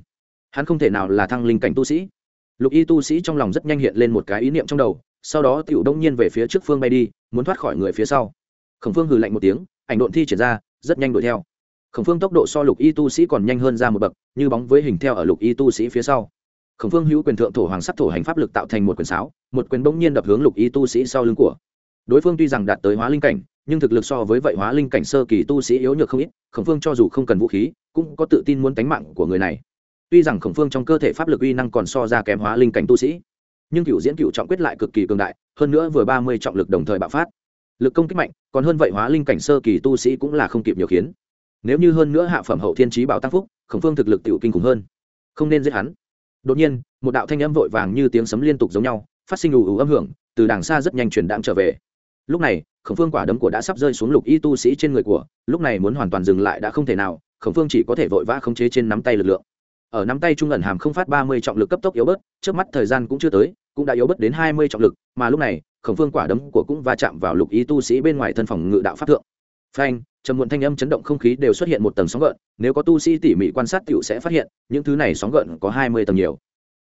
Hắn không thể nào là thăng linh cảnh tu sĩ lục y tu sĩ trong lòng rất nhanh hiện lên một cái ý niệm trong đầu, sau đó tựu đông nhiên về phía trước phương bay đi, muốn thoát khỏi người phía sau. Khổng phương hừ lạnh một tiếng, ảnh độn thi triển ra, rất nhanh đuổi theo. Khổng phương tốc độ so lục y tu sĩ còn nhanh hơn ra một bậc, như bóng với hình theo ở lục y tu sĩ phía sau. Khổng phương hữu quyền thượng thổ hoàng sắc thổ hành pháp lực tạo thành một quyền sáo, một quyền bỗng nhiên đập hướng lục y tu sĩ sau lưng của. Đối phương tuy rằng đạt tới hóa linh cảnh, nhưng thực lực so với vậy hóa linh cảnh sơ kỳ tu sĩ yếu nhược không ít, khổng phương cho dù không cần vũ khí, cũng có tự tin muốn tánh mạng của người này tuy rằng khổng phương trong cơ thể pháp lực uy năng còn so ra kém hóa linh cảnh tu sĩ, nhưng cựu diễn cựu trọng quyết lại cực kỳ cường đại, hơn nữa vừa ba mươi trọng lực đồng thời bạo phát. Lực công kích mạnh, còn hơn vậy hóa linh cảnh sơ kỳ tu sĩ cũng là không kịp nhiều khiến nếu như hơn nữa hạ phẩm hậu thiên trí bảo tăng phúc, khổng phương thực lực tiểu kinh khủng hơn. Không nên giết hắn. Đột nhiên, một đạo thanh âm vội vàng như tiếng sấm liên tục giống nhau, phát sinh ù ù âm hưởng, từ đàng xa rất nhanh truyền đạm trở về. Lúc này, khổng phương quả đấm của đã sắp rơi xuống lục y tu sĩ trên người của, lúc này muốn hoàn toàn dừng lại đã không thể nào, khổng phương chỉ có thể vội vã khống chế trên nắm tay lực lượng ở nắm tay trung ẩn hàm không phát ba mươi trọng lực cấp tốc yếu bớt, trước mắt thời gian cũng chưa tới, cũng đã yếu bớt đến hai mươi trọng lực, mà lúc này, khổng phương quả đấm của cũng va chạm vào lục y tu sĩ bên ngoài thân phòng ngự đạo pháp thượng. Phanh, trầm muộn thanh âm chấn động không khí đều xuất hiện một tầng sóng gợn, nếu có tu sĩ tỉ mỉ quan sát t sẽ phát hiện, những thứ này sóng gợn có hai mươi tầng nhiều.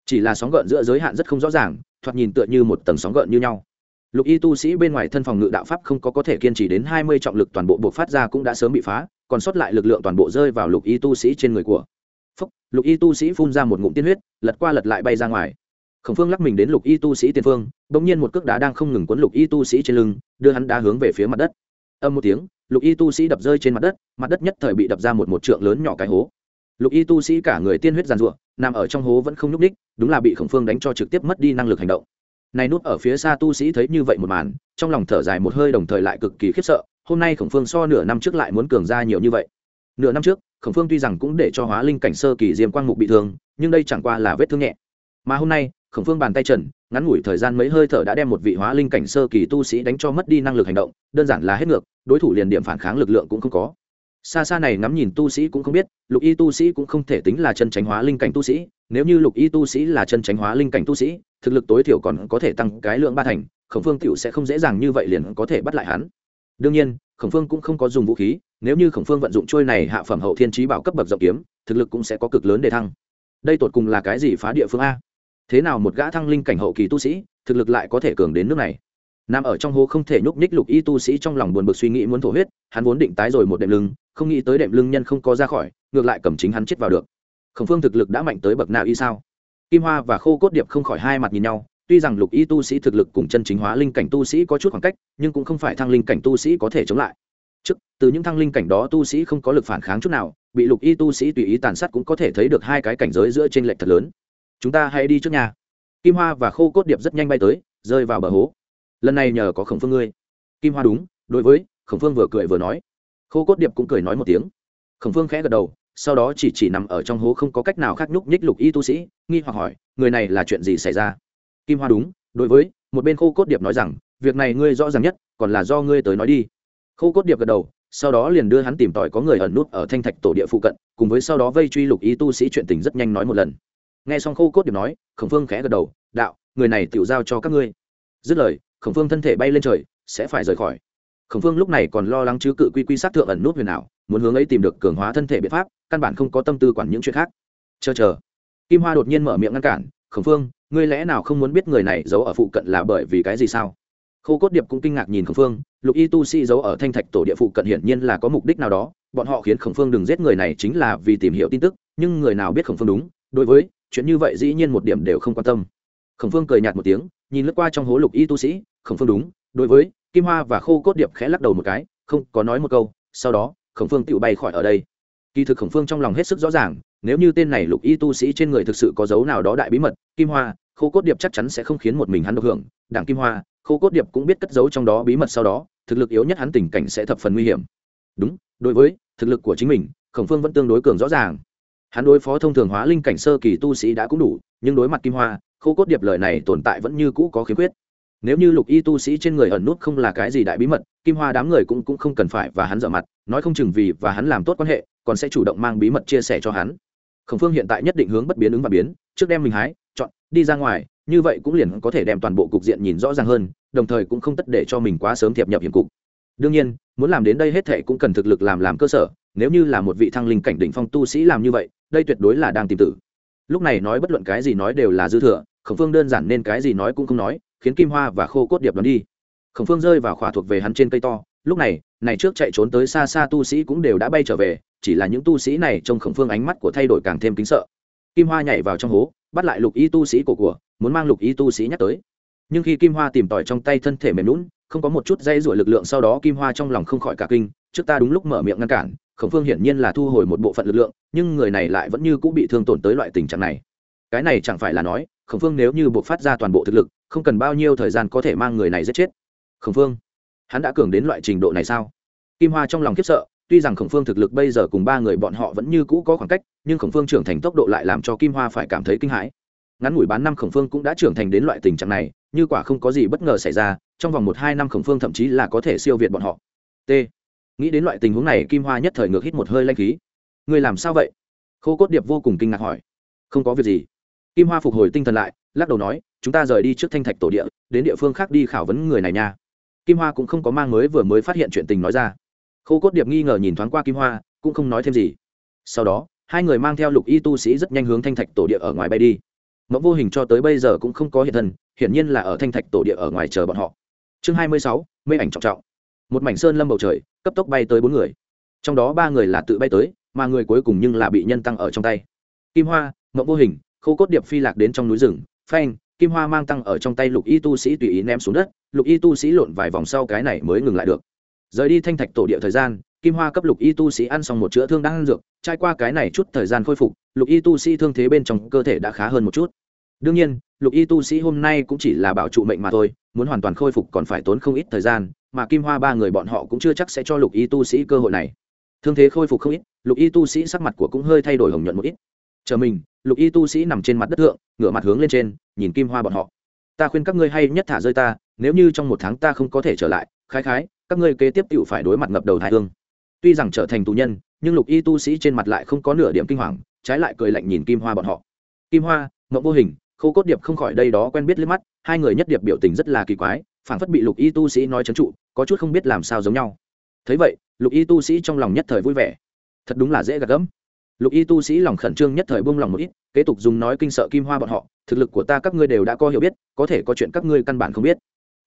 Chỉ là sóng gợn giữa giới hạn rất không rõ ràng, thoạt nhìn tựa như một tầng sóng gợn như nhau. Lục y tu sĩ bên ngoài thân phòng ngự đạo pháp không có có thể kiên trì đến hai mươi trọng lực toàn bộ buộc phát ra cũng đã sớm bị phá, còn sót lại lực lượng toàn bộ rơi vào lục y tu sĩ trên người của. Phúc, lục y tu sĩ phun ra một ngụm tiên huyết lật qua lật lại bay ra ngoài. Khổng phương lắc mình đến lục y tu sĩ tiền phương đ ỗ n g nhiên một cước đá đang không ngừng quấn lục y tu sĩ trên lưng đưa hắn đá hướng về phía mặt đất. Âm một tiếng lục y tu sĩ đập rơi trên mặt đất mặt đất nhất thời bị đập ra một một trượng lớn nhỏ cái hố. Lục y tu sĩ cả người tiên huyết giàn ruộng nằm ở trong hố vẫn không nhúc ních đúng là bị khổng phương đánh cho trực tiếp mất đi năng lực hành động. Này nút ở phía xa tu sĩ thấy như vậy một màn trong lòng thở dài một hơi đồng thời lại cực kỳ khiếp sợ hôm nay khổng phương so nửa năm trước lại muốn cường ra nhiều như vậy. Nửa năm trước khổng phương tuy rằng cũng để cho hóa linh cảnh sơ kỳ diêm quang mục bị thương, nhưng đây chẳng qua là vết thương nhẹ. Mà hôm nay, khổng phương bàn tay trần, ngắn ngủi thời gian mấy hơi thở đã đem một vị hóa linh cảnh sơ kỳ tu sĩ đánh cho mất đi năng lực hành động, đơn giản là hết ngược, đối thủ liền điểm phản kháng lực lượng cũng không có. Xa xa này ngắm nhìn tu sĩ cũng không biết, lục y tu sĩ cũng không thể tính là chân tránh hóa linh cảnh tu sĩ, nếu như lục y tu sĩ là chân tránh hóa linh cảnh tu sĩ, thực lực tối thiểu còn có thể tăng cái lượng ba thành, khổng phương t sẽ không dễ dàng như vậy liền có thể bắt lại hắn. Đương nhiên, khổng phương cũng không có dùng vũ khí nếu như khổng phương vận dụng trôi này hạ phẩm hậu thiên trí bảo cấp bậc rộng kiếm, thực lực cũng sẽ có cực lớn để thăng. Đây tột cùng là cái gì phá địa phương a? Thế nào một gã thăng linh cảnh hậu kỳ tu sĩ, thực lực lại có thể cường đến nước này? Nằm ở trong hố không thể nhúc nhích lục y tu sĩ trong lòng buồn bực suy nghĩ muốn thổ huyết, hắn vốn định tái rồi một đệm lưng, không nghĩ tới đệm lưng nhân không có ra khỏi, ngược lại cầm chính hắn chết vào được. Khổng phương thực lực đã mạnh tới bậc nào y sao? Kim hoa và khô cốt điệp không khỏi hai mặt nhìn nhau, tuy rằng lục y tu sĩ thực lực cùng chân chính hóa linh cảnh tu sĩ có chút khoảng cách, nhưng cũng không phải thăng linh cảnh tu sĩ có thể chống lại trước, từ những thăng linh cảnh đó tu sĩ không có lực phản kháng chút nào, bị lục y tu sĩ tùy ý tàn sát cũng có thể thấy được hai cái cảnh giới giữa trên lệch thật lớn. Chúng ta hãy đi trước nhà. Kim hoa và khô cốt điệp rất nhanh bay tới, rơi vào bờ hố. Lần này nhờ có khổng phương ngươi. Kim hoa đúng, đối với, khổng phương vừa cười vừa nói. Khô cốt điệp cũng cười nói một tiếng. Khổng phương khẽ gật đầu, sau đó chỉ chỉ nằm ở trong hố không có cách nào khác nhúc nhích lục y tu sĩ, nghi hoặc hỏi, người này là chuyện gì xảy ra? Kim hoa đúng, đối với, một bên khô cốt điệp nói rằng, việc này ngươi rõ ràng nhất, còn là do ngươi tới nói đi khô cốt điệp gật đầu, sau đó liền đưa hắn tìm tòi có người ẩn nút ở thanh thạch tổ địa phụ cận, cùng với sau đó vây truy lục ý tu sĩ chuyện tình rất nhanh nói một lần. Nghe xong khô cốt điệp nói, khổng phương khẽ gật đầu, đạo, người này tự giao cho các ngươi. Dứt lời, khổng phương thân thể bay lên trời, sẽ phải rời khỏi. Khổng phương lúc này còn lo lắng chứ cự quy quy sát thượng ẩn nút huyền ảo, muốn hướng ấy tìm được cường hóa thân thể biện pháp, căn bản không có tâm tư quản những chuyện khác. Chờ chờ. Kim hoa đột nhiên mở miệng ngăn cản, khổng phương, ngươi lẽ nào không muốn biết người này giấu ở phụ cận là bởi vì cái gì sao? Khô cốt điệp cũng kinh ngạc nhìn khổng phương, lục y tu sĩ giấu ở thanh thạch tổ địa phụ cận hiển nhiên là có mục đích nào đó, bọn họ khiến khổng phương đừng giết người này chính là vì tìm hiểu tin tức, nhưng người nào biết khổng phương đúng, đối với chuyện như vậy dĩ nhiên một điểm đều không quan tâm. Khổng phương cười nhạt một tiếng, nhìn lướt qua trong hố lục y tu sĩ khổng phương đúng, đối với kim hoa và khô cốt điệp khẽ lắc đầu một cái, không có nói một câu, sau đó khổng phương tự bay khỏi ở đây. Kỳ thực khổng phương trong lòng hết sức rõ ràng, nếu như tên này lục y tu sĩ trên người thực sự có dấu nào đó đại bí mật, kim hoa, khô cốt điệp chắc chắn sẽ không khiến một mình hắn được hưởng, đảng kim hoa khô cốt điệp cũng biết cất giấu trong đó bí mật sau đó thực lực yếu nhất hắn tình cảnh sẽ thập phần nguy hiểm. Đúng đối với thực lực của chính mình khổng phương vẫn tương đối cường rõ ràng. Hắn đối phó thông thường hóa linh cảnh sơ kỳ tu sĩ đã cũng đủ nhưng đối mặt kim hoa khô cốt điệp lời này tồn tại vẫn như cũ có khiếm khuyết. Nếu như lục y tu sĩ trên người ẩn nút không là cái gì đại bí mật kim hoa đám người cũng, cũng không cần phải và hắn dở mặt nói không chừng vì và hắn làm tốt quan hệ còn sẽ chủ động mang bí mật chia sẻ cho hắn. Khổng phương hiện tại nhất định hướng bất biến ứng và biến trước đem mình hái chọn đi ra ngoài như vậy cũng liền có thể đem toàn bộ cục diện nhìn rõ ràng hơn đồng thời cũng không tất để cho mình quá sớm thiệp nhập hiểm cục. Đương nhiên, muốn làm đến đây hết thệ cũng cần thực lực làm làm cơ sở, nếu như là một vị thăng linh cảnh đỉnh phong tu sĩ làm như vậy, đây tuyệt đối là đang tìm tử. Lúc này nói bất luận cái gì nói đều là dư thừa, khổng phương đơn giản nên cái gì nói cũng không nói, khiến kim hoa và khô cốt điệp đón đi. Khổng phương rơi vào khỏa thuộc về hắn trên cây to, lúc này này trước chạy trốn tới xa xa tu sĩ cũng đều đã bay trở về, chỉ là những tu sĩ này trong khổng phương ánh mắt của thay đổi càng thêm kính sợ. Kim hoa nhảy vào trong hố, bắt lại lục y tu sĩ của của, muốn mang lục y tu sĩ nhắc tới nhưng khi kim hoa tìm tòi trong tay thân thể mềm lún, không có một chút dây rủa lực lượng sau đó kim hoa trong lòng không khỏi cả kinh, trước ta đúng lúc mở miệng ngăn cản, khổng phương hiển nhiên là thu hồi một bộ phận lực lượng, nhưng người này lại vẫn như cũng bị thương tổn tới loại tình trạng này. Cái này chẳng phải là nói, khổng phương nếu như buộc phát ra toàn bộ thực lực, không cần bao nhiêu thời gian có thể mang người này giết chết. Khổng phương, hắn đã cường đến loại trình độ này sao? Kim hoa trong lòng khiếp sợ, tuy rằng khổng phương thực lực bây giờ cùng ba người bọn họ vẫn như cũ có khoảng cách, nhưng khổng phương trưởng thành tốc độ lại làm cho kim hoa phải cảm thấy kinh hãi. Ngắn ngủi bán năm khổng phương cũng đã trưởng thành đến loại tình trạng này như quả không có gì bất ngờ xảy ra, trong vòng một hai năm khổng phương thậm chí là có thể siêu việt bọn họ. T. Nghĩ đến loại tình huống này, kim hoa nhất thời ngược hít một hơi lanh khí. Người làm sao vậy? Khô cốt điệp vô cùng kinh ngạc hỏi. Không có việc gì. Kim hoa phục hồi tinh thần lại, lắc đầu nói, chúng ta rời đi trước thanh thạch tổ địa, đến địa phương khác đi khảo vấn người này nha. Kim hoa cũng không có mang mới vừa mới phát hiện chuyện tình nói ra. Khô cốt điệp nghi ngờ nhìn thoáng qua kim hoa, cũng không nói thêm gì. Sau đó, hai người mang theo lục y tu sĩ rất nhanh hướng thanh thạch tổ địa ở ngoài bay đi mẫu vô hình cho tới bây giờ cũng không có hiện thân, hiển nhiên là ở thanh thạch tổ địa ở ngoài chờ bọn họ. Chương hai mươi sáu, mê ảnh trọng trọng. Một mảnh sơn lâm bầu trời, cấp tốc bay tới bốn người. Trong đó ba người là tự bay tới, mà người cuối cùng nhưng là bị nhân tăng ở trong tay. Kim hoa mẫu vô hình Khâu cốt điệp phi lạc đến trong núi rừng. Phanh, kim hoa mang tăng ở trong tay lục y tu sĩ tùy ý ném xuống đất. Lục y tu sĩ lộn vài vòng sau cái này mới ngừng lại được. Rời đi thanh thạch tổ địa thời gian kim hoa cấp lục y tu sĩ ăn xong một chữa thương đang ăn dược, trải qua cái này chút thời gian khôi phục, lục y tu sĩ thương thế bên trong cơ thể đã khá hơn một chút. Đương nhiên, lục y tu sĩ hôm nay cũng chỉ là bảo trụ mệnh mà thôi, muốn hoàn toàn khôi phục còn phải tốn không ít thời gian, mà kim hoa ba người bọn họ cũng chưa chắc sẽ cho lục y tu sĩ cơ hội này. Thương thế khôi phục không ít, lục y tu sĩ sắc mặt của cũng hơi thay đổi hồng nhuận một ít. Chờ mình, lục y tu sĩ nằm trên mặt đất thượng, ngửa mặt hướng lên trên, nhìn kim hoa bọn họ. Ta khuyên các ngươi hay nhất thả rơi ta, nếu như trong một tháng ta không có thể trở lại, khái khái, các ngươi kế tiếp tự phải đối mặt ngập đầu thái thương tuy rằng trở thành tù nhân, nhưng lục y tu sĩ trên mặt lại không có nửa điểm kinh hoàng, trái lại cười lạnh nhìn kim hoa bọn họ. Kim hoa mộng vô hình, khô cốt điệp không khỏi đây đó quen biết liếc mắt, hai người nhất điệp biểu tình rất là kỳ quái phản phất bị lục y tu sĩ nói trấn trụ, có chút không biết làm sao giống nhau. Thấy vậy, lục y tu sĩ trong lòng nhất thời vui vẻ. Thật đúng là dễ gạt gẫm. Lục y tu sĩ lòng khẩn trương nhất thời buông lòng một ít, kế tục dùng nói kinh sợ kim hoa bọn họ, thực lực của ta các ngươi đều đã có hiểu biết, có thể có chuyện các ngươi căn bản không biết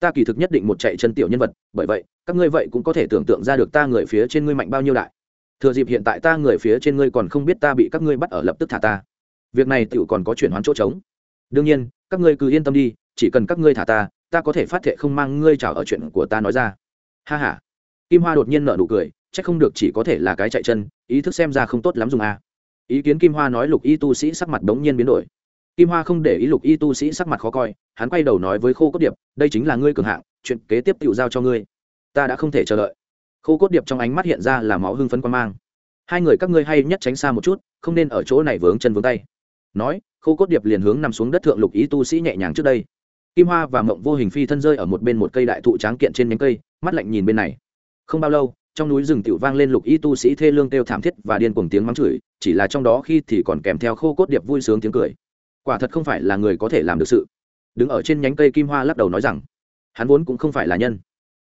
ta kỳ thực nhất định một chạy chân tiểu nhân vật, bởi vậy, các ngươi vậy cũng có thể tưởng tượng ra được ta người phía trên ngươi mạnh bao nhiêu đại. Thừa dịp hiện tại ta người phía trên ngươi còn không biết ta bị các ngươi bắt ở lập tức thả ta. Việc này tiểu còn có chuyển hoán chỗ trống. Đương nhiên, các ngươi cứ yên tâm đi, chỉ cần các ngươi thả ta ta có thể phát thệ không mang ngươi chào ở chuyện của ta nói ra. Ha ha. Kim hoa đột nhiên nở nụ cười, chắc không được chỉ có thể là cái chạy chân, ý thức xem ra không tốt lắm dùng a. Ý kiến kim hoa nói lục y tu sĩ sắc mặt đống nhiên biến đổi kim hoa không để ý lục y tu sĩ sắc mặt khó coi, hắn quay đầu nói với khô cốt điệp, đây chính là ngươi cường hạng, chuyện kế tiếp tự giao cho ngươi. Ta đã không thể chờ đợi. Khô cốt điệp trong ánh mắt hiện ra là máu hưng phấn quan mang. Hai người các ngươi hay nhất tránh xa một chút, không nên ở chỗ này vướng chân vướng tay. Nói, khô cốt điệp liền hướng nằm xuống đất thượng lục ý tu sĩ nhẹ nhàng trước đây. Kim hoa và mộng vô hình phi thân rơi ở một bên một cây đại thụ tráng kiện trên nhánh cây, mắt lạnh nhìn bên này. Không bao lâu, trong núi rừng tiểu vang lên lục y tu sĩ thê lương kêu thảm thiết và điên cuồng tiếng mắng chửi, chỉ là trong đó khi thì còn kèm theo khô cốt điệp vui sướng tiếng cười quả thật không phải là người có thể làm được sự. Đứng ở trên nhánh cây kim hoa lắc đầu nói rằng, hắn vốn cũng không phải là nhân.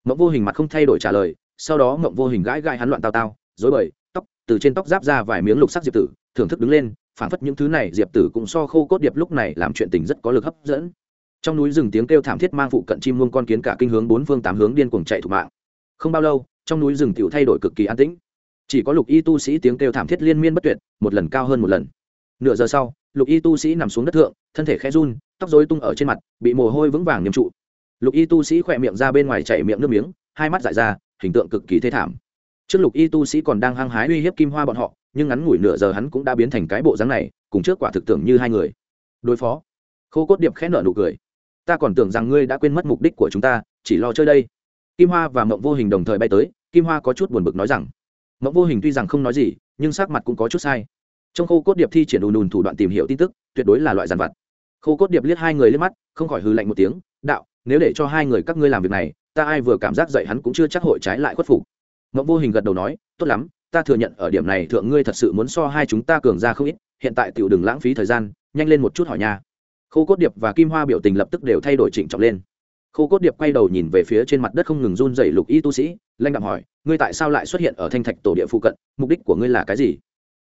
Mộng vô hình mặt không thay đổi trả lời, sau đó mộng vô hình gãi gãi hắn loạn tao tao, dối bời, tóc, từ trên tóc giáp ra vài miếng lục sắc diệp tử, thưởng thức đứng lên, phảng phất những thứ này diệp tử cũng so khô cốt điệp lúc này làm chuyện tình rất có lực hấp dẫn. Trong núi rừng tiếng kêu thảm thiết mang phụ cận chim muông con kiến cả kinh hướng bốn phương tám hướng điên cuồng chạy thủ mạng. Không bao lâu, trong núi rừng tiểu thay đổi cực kỳ an tĩnh. Chỉ có lục y tu sĩ tiếng kêu thảm thiết liên miên bất tuyệt, một lần cao hơn một lần. Nửa giờ sau lục y tu sĩ nằm xuống đất thượng, thân thể khẽ run, tóc dối tung ở trên mặt, bị mồ hôi vững vàng nghiêm trụ. Lục y tu sĩ khỏe miệng ra bên ngoài chảy miệng nước miếng, hai mắt dại ra, hình tượng cực kỳ thê thảm. Trước lục y tu sĩ còn đang hăng hái uy hiếp kim hoa bọn họ, nhưng ngắn ngủi nửa giờ hắn cũng đã biến thành cái bộ dáng này, cùng trước quả thực tưởng như hai người. Đối phó. Khô cốt điệp khẽ nở nụ cười. Ta còn tưởng rằng ngươi đã quên mất mục đích của chúng ta, chỉ lo chơi đây. Kim hoa và mộng vô hình đồng thời bay tới, kim hoa có chút buồn bực nói rằng, mộng vô hình tuy rằng không nói gì, nhưng sắc mặt cũng có chút sai trong khô cốt điệp thi triển đùn đùn thủ đoạn tìm hiểu tin tức, tuyệt đối là loại giàn vật khô cốt điệp liếc hai người lên mắt, không khỏi hư lạnh một tiếng, đạo, nếu để cho hai người các ngươi làm việc này, ta ai vừa cảm giác dậy hắn cũng chưa chắc hội trái lại khuất phục. Mộng vô hình gật đầu nói, tốt lắm, ta thừa nhận ở điểm này thượng ngươi thật sự muốn so hai chúng ta cường ra không ít, hiện tại tiểu đừng lãng phí thời gian, nhanh lên một chút hỏi nha. Khô cốt điệp và kim hoa biểu tình lập tức đều thay đổi trịnh trọng lên. Khô cốt điệp quay đầu nhìn về phía trên mặt đất không ngừng run dày lục y tu sĩ lanh đạm hỏi, ngươi tại sao lại xuất hiện ở thanh thạch tổ địa phụ cận, mục đích của ngươi là cái gì?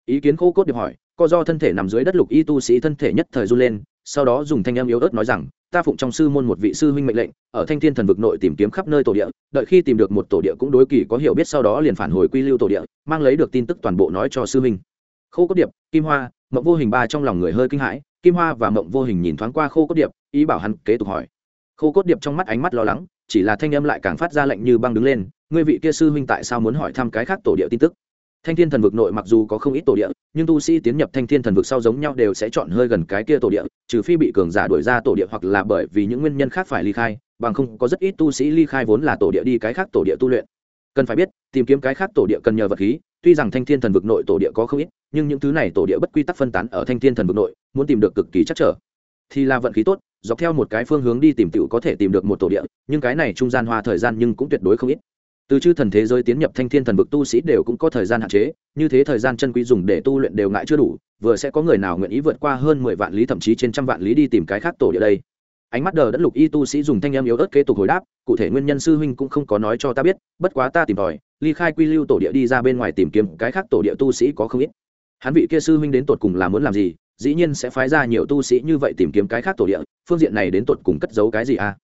Ý kiến khô cốt điệp hỏi, co do thân thể nằm dưới đất lục y tu sĩ thân thể nhất thời run lên, sau đó dùng thanh em yếu ớt nói rằng, ta phụng trong sư môn một vị sư huynh mệnh lệnh, ở thanh thiên thần vực nội tìm kiếm khắp nơi tổ địa, đợi khi tìm được một tổ địa cũng đối kỳ có hiểu biết sau đó liền phản hồi quy lưu tổ địa, mang lấy được tin tức toàn bộ nói cho sư huynh. Khô cốt điệp, kim hoa, mộng vô hình ba trong lòng người hơi kinh hãi, kim hoa và mộng vô hình nhìn thoáng qua khô cốt điệp, ý bảo hắn kế tục hỏi. Khô cốt điệp trong mắt ánh mắt lo lắng, chỉ là thanh âm lại càng phát ra lệnh như băng đứng lên, ngươi vị kia sư huynh tại sao muốn hỏi thăm cái khác tổ địa tin tức? Thanh thiên thần vực nội mặc dù có không ít tổ địa, nhưng tu sĩ tiến nhập thanh thiên thần vực sau giống nhau đều sẽ chọn hơi gần cái kia tổ địa, trừ phi bị cường giả đuổi ra tổ địa hoặc là bởi vì những nguyên nhân khác phải ly khai, bằng không có rất ít tu sĩ ly khai vốn là tổ địa đi cái khác tổ địa tu luyện. Cần phải biết, tìm kiếm cái khác tổ địa cần nhờ vật khí, tuy rằng thanh thiên thần vực nội tổ địa có không ít, nhưng những thứ này tổ địa bất quy tắc phân tán ở thanh thiên thần vực nội, muốn tìm được cực kỳ chắc trở. Thì là vận khí tốt, dọc theo một cái phương hướng đi tìm tựu có thể tìm được một tổ địa, nhưng cái này trung gian hoa thời gian nhưng cũng tuyệt đối không ít từ chư thần thế giới tiến nhập thanh thiên thần vực tu sĩ đều cũng có thời gian hạn chế, như thế thời gian chân quý dùng để tu luyện đều ngại chưa đủ, vừa sẽ có người nào nguyện ý vượt qua hơn mười vạn lý thậm chí trên trăm vạn lý đi tìm cái khác tổ địa đây. Ánh mắt đờ đất lục y tu sĩ dùng thanh em yếu ớt kế tục hồi đáp, cụ thể nguyên nhân sư huynh cũng không có nói cho ta biết, bất quá ta tìm tòi, ly khai quy lưu tổ địa đi ra bên ngoài tìm kiếm cái khác tổ địa tu sĩ có không ít. Hắn vị kia sư huynh đến tột cùng là muốn làm gì, dĩ nhiên sẽ phái ra nhiều tu sĩ như vậy tìm kiếm cái khác tổ địa, phương diện này đến tột cùng cất giấu cái gì à?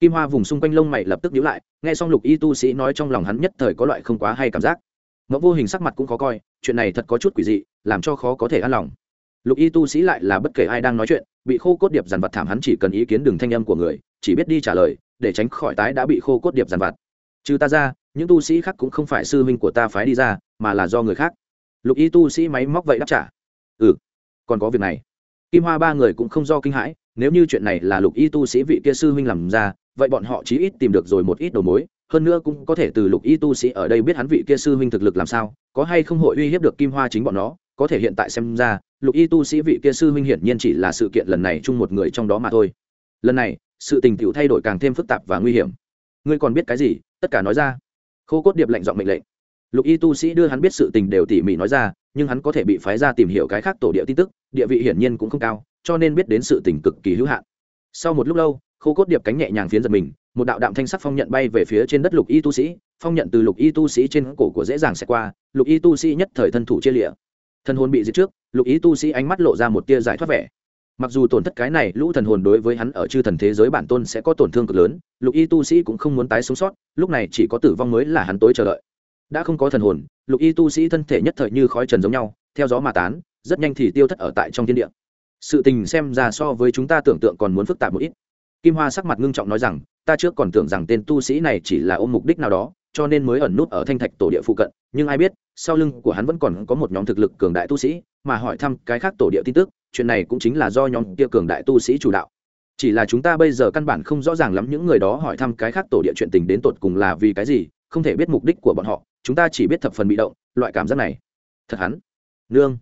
Kim hoa vùng xung quanh lông mày lập tức nhíu lại, nghe xong lục y tu sĩ nói trong lòng hắn nhất thời có loại không quá hay cảm giác. Mẫu vô hình sắc mặt cũng khó coi, chuyện này thật có chút quỷ dị, làm cho khó có thể an lòng. Lục y tu sĩ lại là bất kể ai đang nói chuyện, bị khô cốt điệp dàn vặt thảm hắn chỉ cần ý kiến đường thanh âm của người, chỉ biết đi trả lời, để tránh khỏi tái đã bị khô cốt điệp dàn vặt. trừ ta ra, những tu sĩ khác cũng không phải sư huynh của ta phái đi ra, mà là do người khác. Lục y tu sĩ máy móc vậy đáp trả. Ừ còn có việc này. Kim hoa ba người cũng không do kinh hãi nếu như chuyện này là lục y tu sĩ vị kia sư huynh làm ra, vậy bọn họ chí ít tìm được rồi một ít đầu mối, hơn nữa cũng có thể từ lục y tu sĩ ở đây biết hắn vị kia sư huynh thực lực làm sao, có hay không hội uy hiếp được kim hoa chính bọn nó, có thể hiện tại xem ra, lục y tu sĩ vị kia sư huynh hiển nhiên chỉ là sự kiện lần này chung một người trong đó mà thôi. Lần này, sự tình tiểu thay đổi càng thêm phức tạp và nguy hiểm. Ngươi còn biết cái gì? Tất cả nói ra. Khô cốt điệp lệnh giọng mệnh lệnh. Lục y tu sĩ đưa hắn biết sự tình đều tỉ mỉ nói ra, nhưng hắn có thể bị phái ra tìm hiểu cái khác tổ địa tin tức, địa vị hiển nhiên cũng không cao cho nên biết đến sự tình cực kỳ hữu hạn. Sau một lúc lâu, khô cốt điệp cánh nhẹ nhàng phiến giật mình, một đạo đạm thanh sắc phong nhận bay về phía trên đất lục y tu sĩ, phong nhận từ lục y tu sĩ trên cổ của dễ dàng sẽ qua, lục y tu sĩ nhất thời thân thủ chia lịa. Thân hồn bị diệt trước, lục y tu sĩ ánh mắt lộ ra một tia giải thoát vẻ. Mặc dù tổn thất cái này, lũ thần hồn đối với hắn ở chư thần thế giới bản tôn sẽ có tổn thương cực lớn, lục y tu sĩ cũng không muốn tái sống sót, lúc này chỉ có tử vong mới là hắn tối chờ đợi. Đã không có thần hồn, lục y tu sĩ thân thể nhất thời như khói trần giống nhau, theo gió mà tán, rất nhanh thì tiêu thất ở tại trong thiên địa sự tình xem ra so với chúng ta tưởng tượng còn muốn phức tạp một ít. Kim hoa sắc mặt ngưng trọng nói rằng, ta trước còn tưởng rằng tên tu sĩ này chỉ là ôm mục đích nào đó, cho nên mới ẩn nút ở thanh thạch tổ địa phụ cận. Nhưng ai biết, sau lưng của hắn vẫn còn có một nhóm thực lực cường đại tu sĩ, mà hỏi thăm cái khác tổ địa tin tức, chuyện này cũng chính là do nhóm kia cường đại tu sĩ chủ đạo. Chỉ là chúng ta bây giờ căn bản không rõ ràng lắm những người đó hỏi thăm cái khác tổ địa chuyện tình đến tột cùng là vì cái gì, không thể biết mục đích của bọn họ. Chúng ta chỉ biết thập phần bị động, loại cảm giác này. Thật hắn. Nương.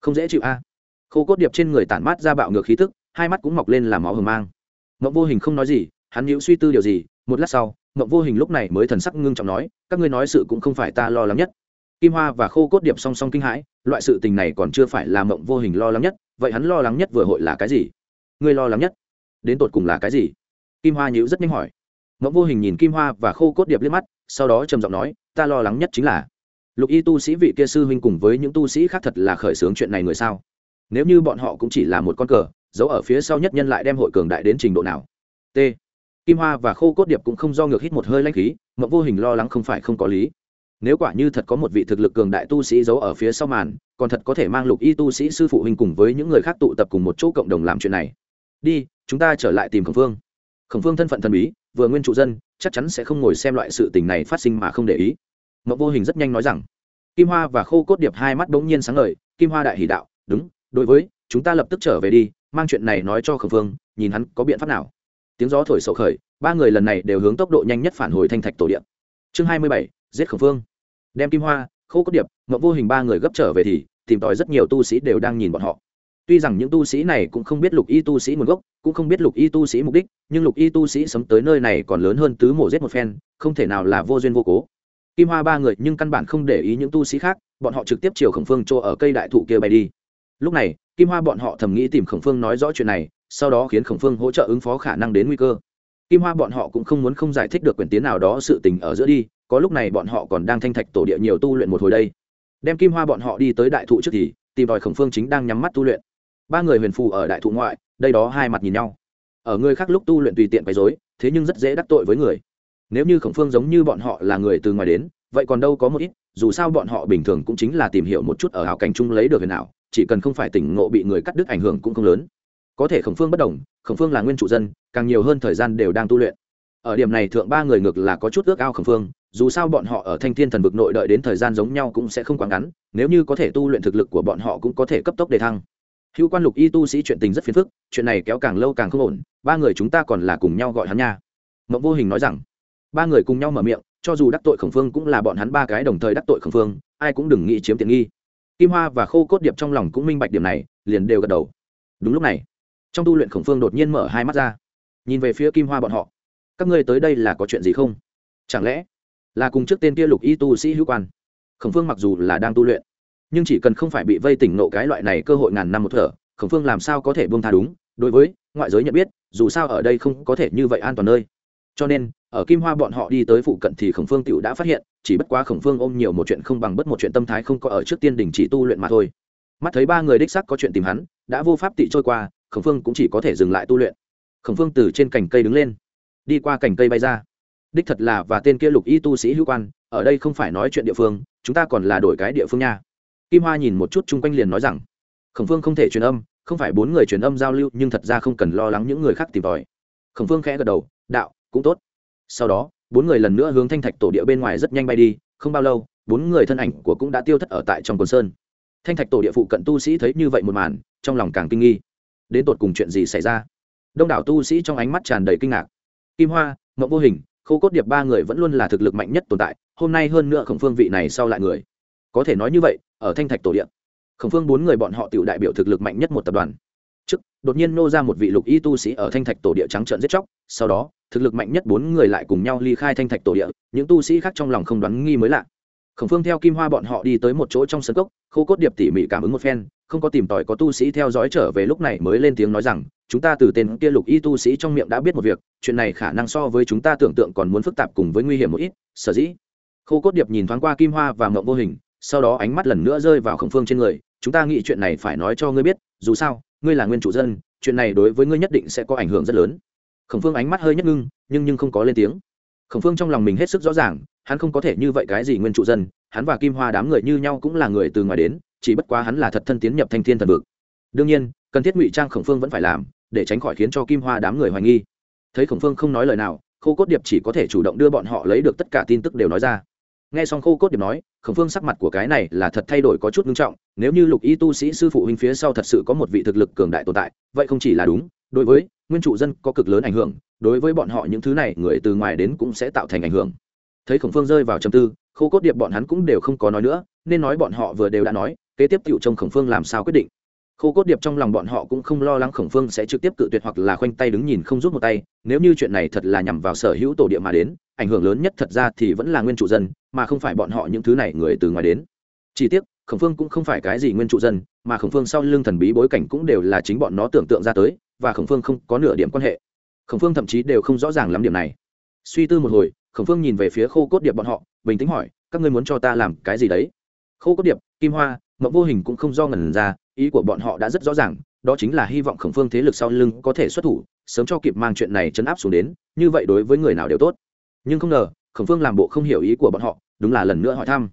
Không dễ chịu a khô cốt điệp trên người tản mát ra bạo ngược khí tức, hai mắt cũng mọc lên làm máu hờ mang. Mộng vô hình không nói gì, hắn nhíu suy tư điều gì, một lát sau, mộng vô hình lúc này mới thần sắc ngưng trọng nói, các ngươi nói sự cũng không phải ta lo lắng nhất. Kim hoa và khô cốt điệp song song kinh hãi, loại sự tình này còn chưa phải là mộng vô hình lo lắng nhất, vậy hắn lo lắng nhất vừa hội là cái gì? Ngươi lo lắng nhất, đến tột cùng là cái gì? Kim hoa nhữ rất nhanh hỏi. Mộng vô hình nhìn kim hoa và khô cốt điệp liếc mắt, sau đó trầm giọng nói, ta lo lắng nhất chính là, lục y tu sĩ vị kia sư huynh cùng với những tu sĩ khác thật là khởi xướng chuyện này người sao? Nếu như bọn họ cũng chỉ là một con cờ giấu ở phía sau nhất nhân lại đem hội cường đại đến trình độ nào? T. Kim hoa và khô cốt điệp cũng không do ngược hít một hơi lanh khí, mộng vô hình lo lắng không phải không có lý. Nếu quả như thật có một vị thực lực cường đại tu sĩ giấu ở phía sau màn, còn thật có thể mang lục y tu sĩ sư phụ huynh cùng với những người khác tụ tập cùng một chỗ cộng đồng làm chuyện này. Đi, chúng ta trở lại tìm khổng phương. Khổng phương thân phận thần bí, vừa nguyên trụ dân, chắc chắn sẽ không ngồi xem loại sự tình này phát sinh mà không để ý. Mộng vô hình rất nhanh nói rằng. Kim hoa và khô cốt điệp hai mắt bỗng nhiên sáng ngời, kim hoa đại hỷ đạo, đúng đối với, chúng ta lập tức trở về đi, mang chuyện này nói cho khổng phương, nhìn hắn có biện pháp nào. Tiếng gió thổi sậu khởi, ba người lần này đều hướng tốc độ nhanh nhất phản hồi thanh thạch tổ điện chương hai mươi bảy, giết khổng phương. Đem kim hoa, khô cốt điệp, mộng vô hình ba người gấp trở về thì, tìm tòi rất nhiều tu sĩ đều đang nhìn bọn họ. Tuy rằng những tu sĩ này cũng không biết lục y tu sĩ nguồn gốc, cũng không biết lục y tu sĩ mục đích, nhưng lục y tu sĩ sấm tới nơi này còn lớn hơn tứ mổ giết một phen, không thể nào là vô duyên vô cố. Kim hoa ba người nhưng căn bản không để ý những tu sĩ khác, bọn họ trực tiếp chiều khổng phương chỗ ở cây đại thụ kia bay đi lúc này, kim hoa bọn họ thầm nghĩ tìm khổng phương nói rõ chuyện này, sau đó khiến khổng phương hỗ trợ ứng phó khả năng đến nguy cơ. Kim hoa bọn họ cũng không muốn không giải thích được quyền tiến nào đó sự tình ở giữa đi, có lúc này bọn họ còn đang thanh thạch tổ địa nhiều tu luyện một hồi đây. Đem kim hoa bọn họ đi tới đại thụ trước thì, tìm đòi khổng phương chính đang nhắm mắt tu luyện. Ba người huyền phù ở đại thụ ngoại, đây đó hai mặt nhìn nhau. Ở người khác lúc tu luyện tùy tiện quấy dối thế nhưng rất dễ đắc tội với người. Nếu như khổng phương giống như bọn họ là người từ ngoài đến, vậy còn đâu có một ít, dù sao bọn họ bình thường cũng chính là tìm hiểu một chút ở hào cảnh chung lấy được huyền ảo chỉ cần không phải tỉnh ngộ bị người cắt đứt ảnh hưởng cũng không lớn. Có thể khổng phương bất đồng, khổng phương là nguyên chủ dân, càng nhiều hơn thời gian đều đang tu luyện. Ở điểm này thượng ba người ngược là có chút ước ao khổng phương, dù sao bọn họ ở thanh thiên thần vực nội đợi đến thời gian giống nhau cũng sẽ không quá ngắn, nếu như có thể tu luyện thực lực của bọn họ cũng có thể cấp tốc đề thăng. Hữu quan lục y tu sĩ chuyện tình rất phiền phức, chuyện này kéo càng lâu càng không ổn, ba người chúng ta còn là cùng nhau gọi hắn nha. Mộng vô hình nói rằng, ba người cùng nhau mở miệng, cho dù đắc tội khổng phương cũng là bọn hắn ba cái đồng thời đắc tội khổng phương, ai cũng đừng nghĩ chiếm tiện nghi kim hoa và khô cốt điệp trong lòng cũng minh bạch điểm này, liền đều gật đầu. Đúng lúc này, trong tu luyện khổng phương đột nhiên mở hai mắt ra. Nhìn về phía kim hoa bọn họ, các ngươi tới đây là có chuyện gì không? Chẳng lẽ là cùng trước tên kia lục y tu sĩ hữu quan? Khổng phương mặc dù là đang tu luyện, nhưng chỉ cần không phải bị vây tỉnh nộ cái loại này cơ hội ngàn năm một thở, khổng phương làm sao có thể buông tha đúng? Đối với ngoại giới nhận biết, dù sao ở đây không có thể như vậy an toàn nơi cho nên, ở kim hoa bọn họ đi tới phụ cận thì khổng phương tựu đã phát hiện, chỉ bất quá khổng phương ôm nhiều một chuyện không bằng bất một chuyện tâm thái không có ở trước tiên đình chỉ tu luyện mà thôi. Mắt thấy ba người đích sắc có chuyện tìm hắn, đã vô pháp tị trôi qua, khổng phương cũng chỉ có thể dừng lại tu luyện. Khổng phương từ trên cành cây đứng lên, đi qua cành cây bay ra. Đích thật là và tên kia lục y tu sĩ hữu quan, ở đây không phải nói chuyện địa phương, chúng ta còn là đổi cái địa phương nha. Kim hoa nhìn một chút chung quanh liền nói rằng, khổng phương không thể truyền âm, không phải bốn người truyền âm giao lưu, nhưng thật ra không cần lo lắng những người khác tìm tòi. Khổng phương khẽ gật đầu, đạo cũng tốt. Sau đó, bốn người lần nữa hướng thanh thạch tổ địa bên ngoài rất nhanh bay đi, không bao lâu, bốn người thân ảnh của cũng đã tiêu thất ở tại trong quần sơn. Thanh thạch tổ địa phụ cận tu sĩ thấy như vậy một màn, trong lòng càng kinh nghi. Đến tột cùng chuyện gì xảy ra? Đông đảo tu sĩ trong ánh mắt tràn đầy kinh ngạc. Kim hoa mậu vô hình, khô cốt điệp ba người vẫn luôn là thực lực mạnh nhất tồn tại, hôm nay hơn nữa khổng phương vị này sau lại người. Có thể nói như vậy, ở thanh thạch tổ điện khổng phương bốn người bọn họ tự đại biểu thực lực mạnh nhất một tập đoàn trước, đột nhiên nô ra một vị lục y tu sĩ ở thanh thạch tổ địa trắng trợn giết chóc, sau đó, thực lực mạnh nhất bốn người lại cùng nhau ly khai thanh thạch tổ địa, những tu sĩ khác trong lòng không đoán nghi mới lạ. Khổng phương theo kim hoa bọn họ đi tới một chỗ trong sân cốc, khô cốt điệp tỉ mỉ cảm ứng một phen, không có tìm tòi có tu sĩ theo dõi trở về lúc này mới lên tiếng nói rằng, chúng ta từ tên kia lục y tu sĩ trong miệng đã biết một việc, chuyện này khả năng so với chúng ta tưởng tượng còn muốn phức tạp cùng với nguy hiểm một ít, sở dĩ. Khô cốt điệp nhìn thoáng qua kim hoa và mộng vô hình sau đó ánh mắt lần nữa rơi vào khổng phương trên người, chúng ta nghĩ chuyện này phải nói cho ngươi biết, dù sao, ngươi là nguyên chủ dân, chuyện này đối với ngươi nhất định sẽ có ảnh hưởng rất lớn. Khổng phương ánh mắt hơi nhất ngưng, nhưng nhưng không có lên tiếng. Khổng phương trong lòng mình hết sức rõ ràng, hắn không có thể như vậy cái gì nguyên trụ dân, hắn và kim hoa đám người như nhau cũng là người từ ngoài đến, chỉ bất quá hắn là thật thân tiến nhập thanh thiên thần vực. Đương nhiên, cần thiết ngụy trang khổng phương vẫn phải làm, để tránh khỏi khiến cho kim hoa đám người hoài nghi. Thấy khổng phương không nói lời nào, khô cốt điệp chỉ có thể chủ động đưa bọn họ lấy được tất cả tin tức đều nói ra nghe xong khô cốt điệp nói, khổng phương sắc mặt của cái này là thật thay đổi có chút nghiêm trọng, nếu như lục y tu sĩ sư phụ huynh phía sau thật sự có một vị thực lực cường đại tồn tại, vậy không chỉ là đúng, đối với nguyên trụ dân có cực lớn ảnh hưởng, đối với bọn họ những thứ này người từ ngoài đến cũng sẽ tạo thành ảnh hưởng. Thấy khổng phương rơi vào trầm tư, khô cốt điệp bọn hắn cũng đều không có nói nữa, nên nói bọn họ vừa đều đã nói, kế tiếp tựu trông khổng phương làm sao quyết định khô cốt điệp trong lòng bọn họ cũng không lo lắng khổng phương sẽ trực tiếp cự tuyệt hoặc là khoanh tay đứng nhìn không rút một tay. Nếu như chuyện này thật là nhằm vào sở hữu tổ địa mà đến, ảnh hưởng lớn nhất thật ra thì vẫn là nguyên trụ dân, mà không phải bọn họ những thứ này người từ ngoài đến. Chỉ tiếc, khổng phương cũng không phải cái gì nguyên trụ dân, mà khổng phương sau lưng thần bí bối cảnh cũng đều là chính bọn nó tưởng tượng ra tới, và khổng phương không có nửa điểm quan hệ. Khổng phương thậm chí đều không rõ ràng lắm điểm này. Suy tư một hồi, khổng phương nhìn về phía khô cốt điệp bọn họ, bình tĩnh hỏi, các ngươi muốn cho ta làm cái gì đấy? Khô cốt điệp, kim hoa mẫu vô hình cũng không do ngần ra ý của bọn họ đã rất rõ ràng, đó chính là hy vọng khổng phương thế lực sau lưng có thể xuất thủ, sớm cho kịp mang chuyện này chấn áp xuống đến, như vậy đối với người nào đều tốt. Nhưng không ngờ, khổng phương làm bộ không hiểu ý của bọn họ, đúng là lần nữa hỏi thăm.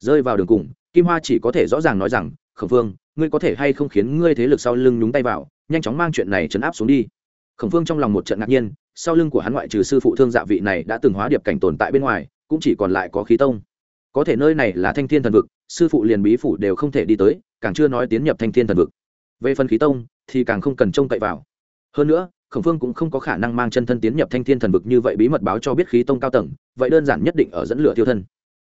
Rơi vào đường cùng, kim hoa chỉ có thể rõ ràng nói rằng, khổng phương, ngươi có thể hay không khiến ngươi thế lực sau lưng nhúng tay vào, nhanh chóng mang chuyện này chấn áp xuống đi. Khổng phương trong lòng một trận ngạc nhiên, sau lưng của hắn ngoại trừ sư phụ thương dạ vị này đã từng hóa điệp cảnh tồn tại bên ngoài, cũng chỉ còn lại có khí tông. Có thể nơi này là thanh thiên thần vực, sư phụ liền bí phủ đều không thể đi tới càng chưa nói tiến nhập thanh thiên thần vực. Về phần khí tông, thì càng không cần trông cậy vào. Hơn nữa, khổng phương cũng không có khả năng mang chân thân tiến nhập thanh thiên thần vực như vậy bí mật báo cho biết khí tông cao tầng, vậy đơn giản nhất định ở dẫn lửa tiêu thân.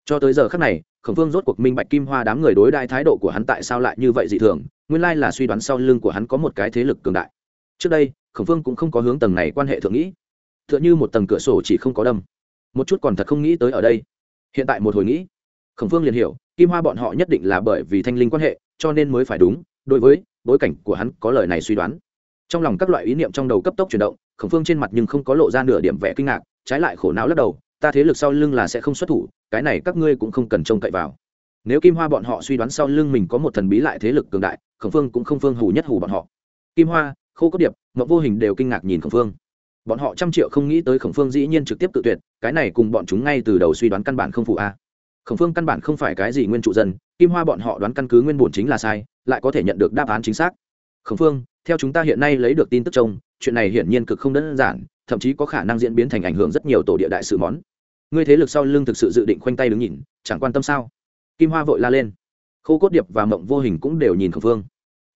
Cho tới giờ khác này, khổng phương rốt cuộc minh bạch kim hoa đám người đối đại thái độ của hắn tại sao lại như vậy dị thường, nguyên lai là suy đoán sau lưng của hắn có một cái thế lực cường đại. Trước đây, khổng phương cũng không có hướng tầng này quan hệ thượng nghĩ. T h ư ợ n h ư một tầng cửa sổ chỉ không có đâm. Một chút còn thật không nghĩ tới ở đây. Hiện tại một hồi nghĩ khổng phương liền hiểu, kim hoa bọn họ nhất định là bởi vì thanh linh quan hệ, cho nên mới phải đúng, đối với bối cảnh của hắn có lời này suy đoán. Trong lòng các loại ý niệm trong đầu cấp tốc chuyển động, khổng phương trên mặt nhưng không có lộ ra nửa điểm vẻ kinh ngạc, trái lại khổ não lắc đầu, ta thế lực sau lưng là sẽ không xuất thủ, cái này các ngươi cũng không cần trông cậy vào. Nếu kim hoa bọn họ suy đoán sau lưng mình có một thần bí lại thế lực cường đại, khổng phương cũng không phương hù nhất hù bọn họ. Kim hoa, khô cốt điệp, mộng vô hình đều kinh ngạc nhìn khổng phương bọn họ trăm triệu không nghĩ tới khổng phương dĩ nhiên trực tiếp tự tuyệt, cái này cùng bọn chúng ngay từ đầu suy đoán căn bản không phụ a khổng phương căn bản không phải cái gì nguyên trụ dân, kim hoa bọn họ đoán căn cứ nguyên bổn chính là sai, lại có thể nhận được đáp án chính xác. Khổng phương, theo chúng ta hiện nay lấy được tin tức trông, chuyện này hiển nhiên cực không đơn giản, thậm chí có khả năng diễn biến thành ảnh hưởng rất nhiều tổ địa đại sự món. Ngươi thế lực sau lưng thực sự dự định khoanh tay đứng nhìn, chẳng quan tâm sao? Kim hoa vội la lên. Khô cốt điệp và mộng vô hình cũng đều nhìn khổng phương.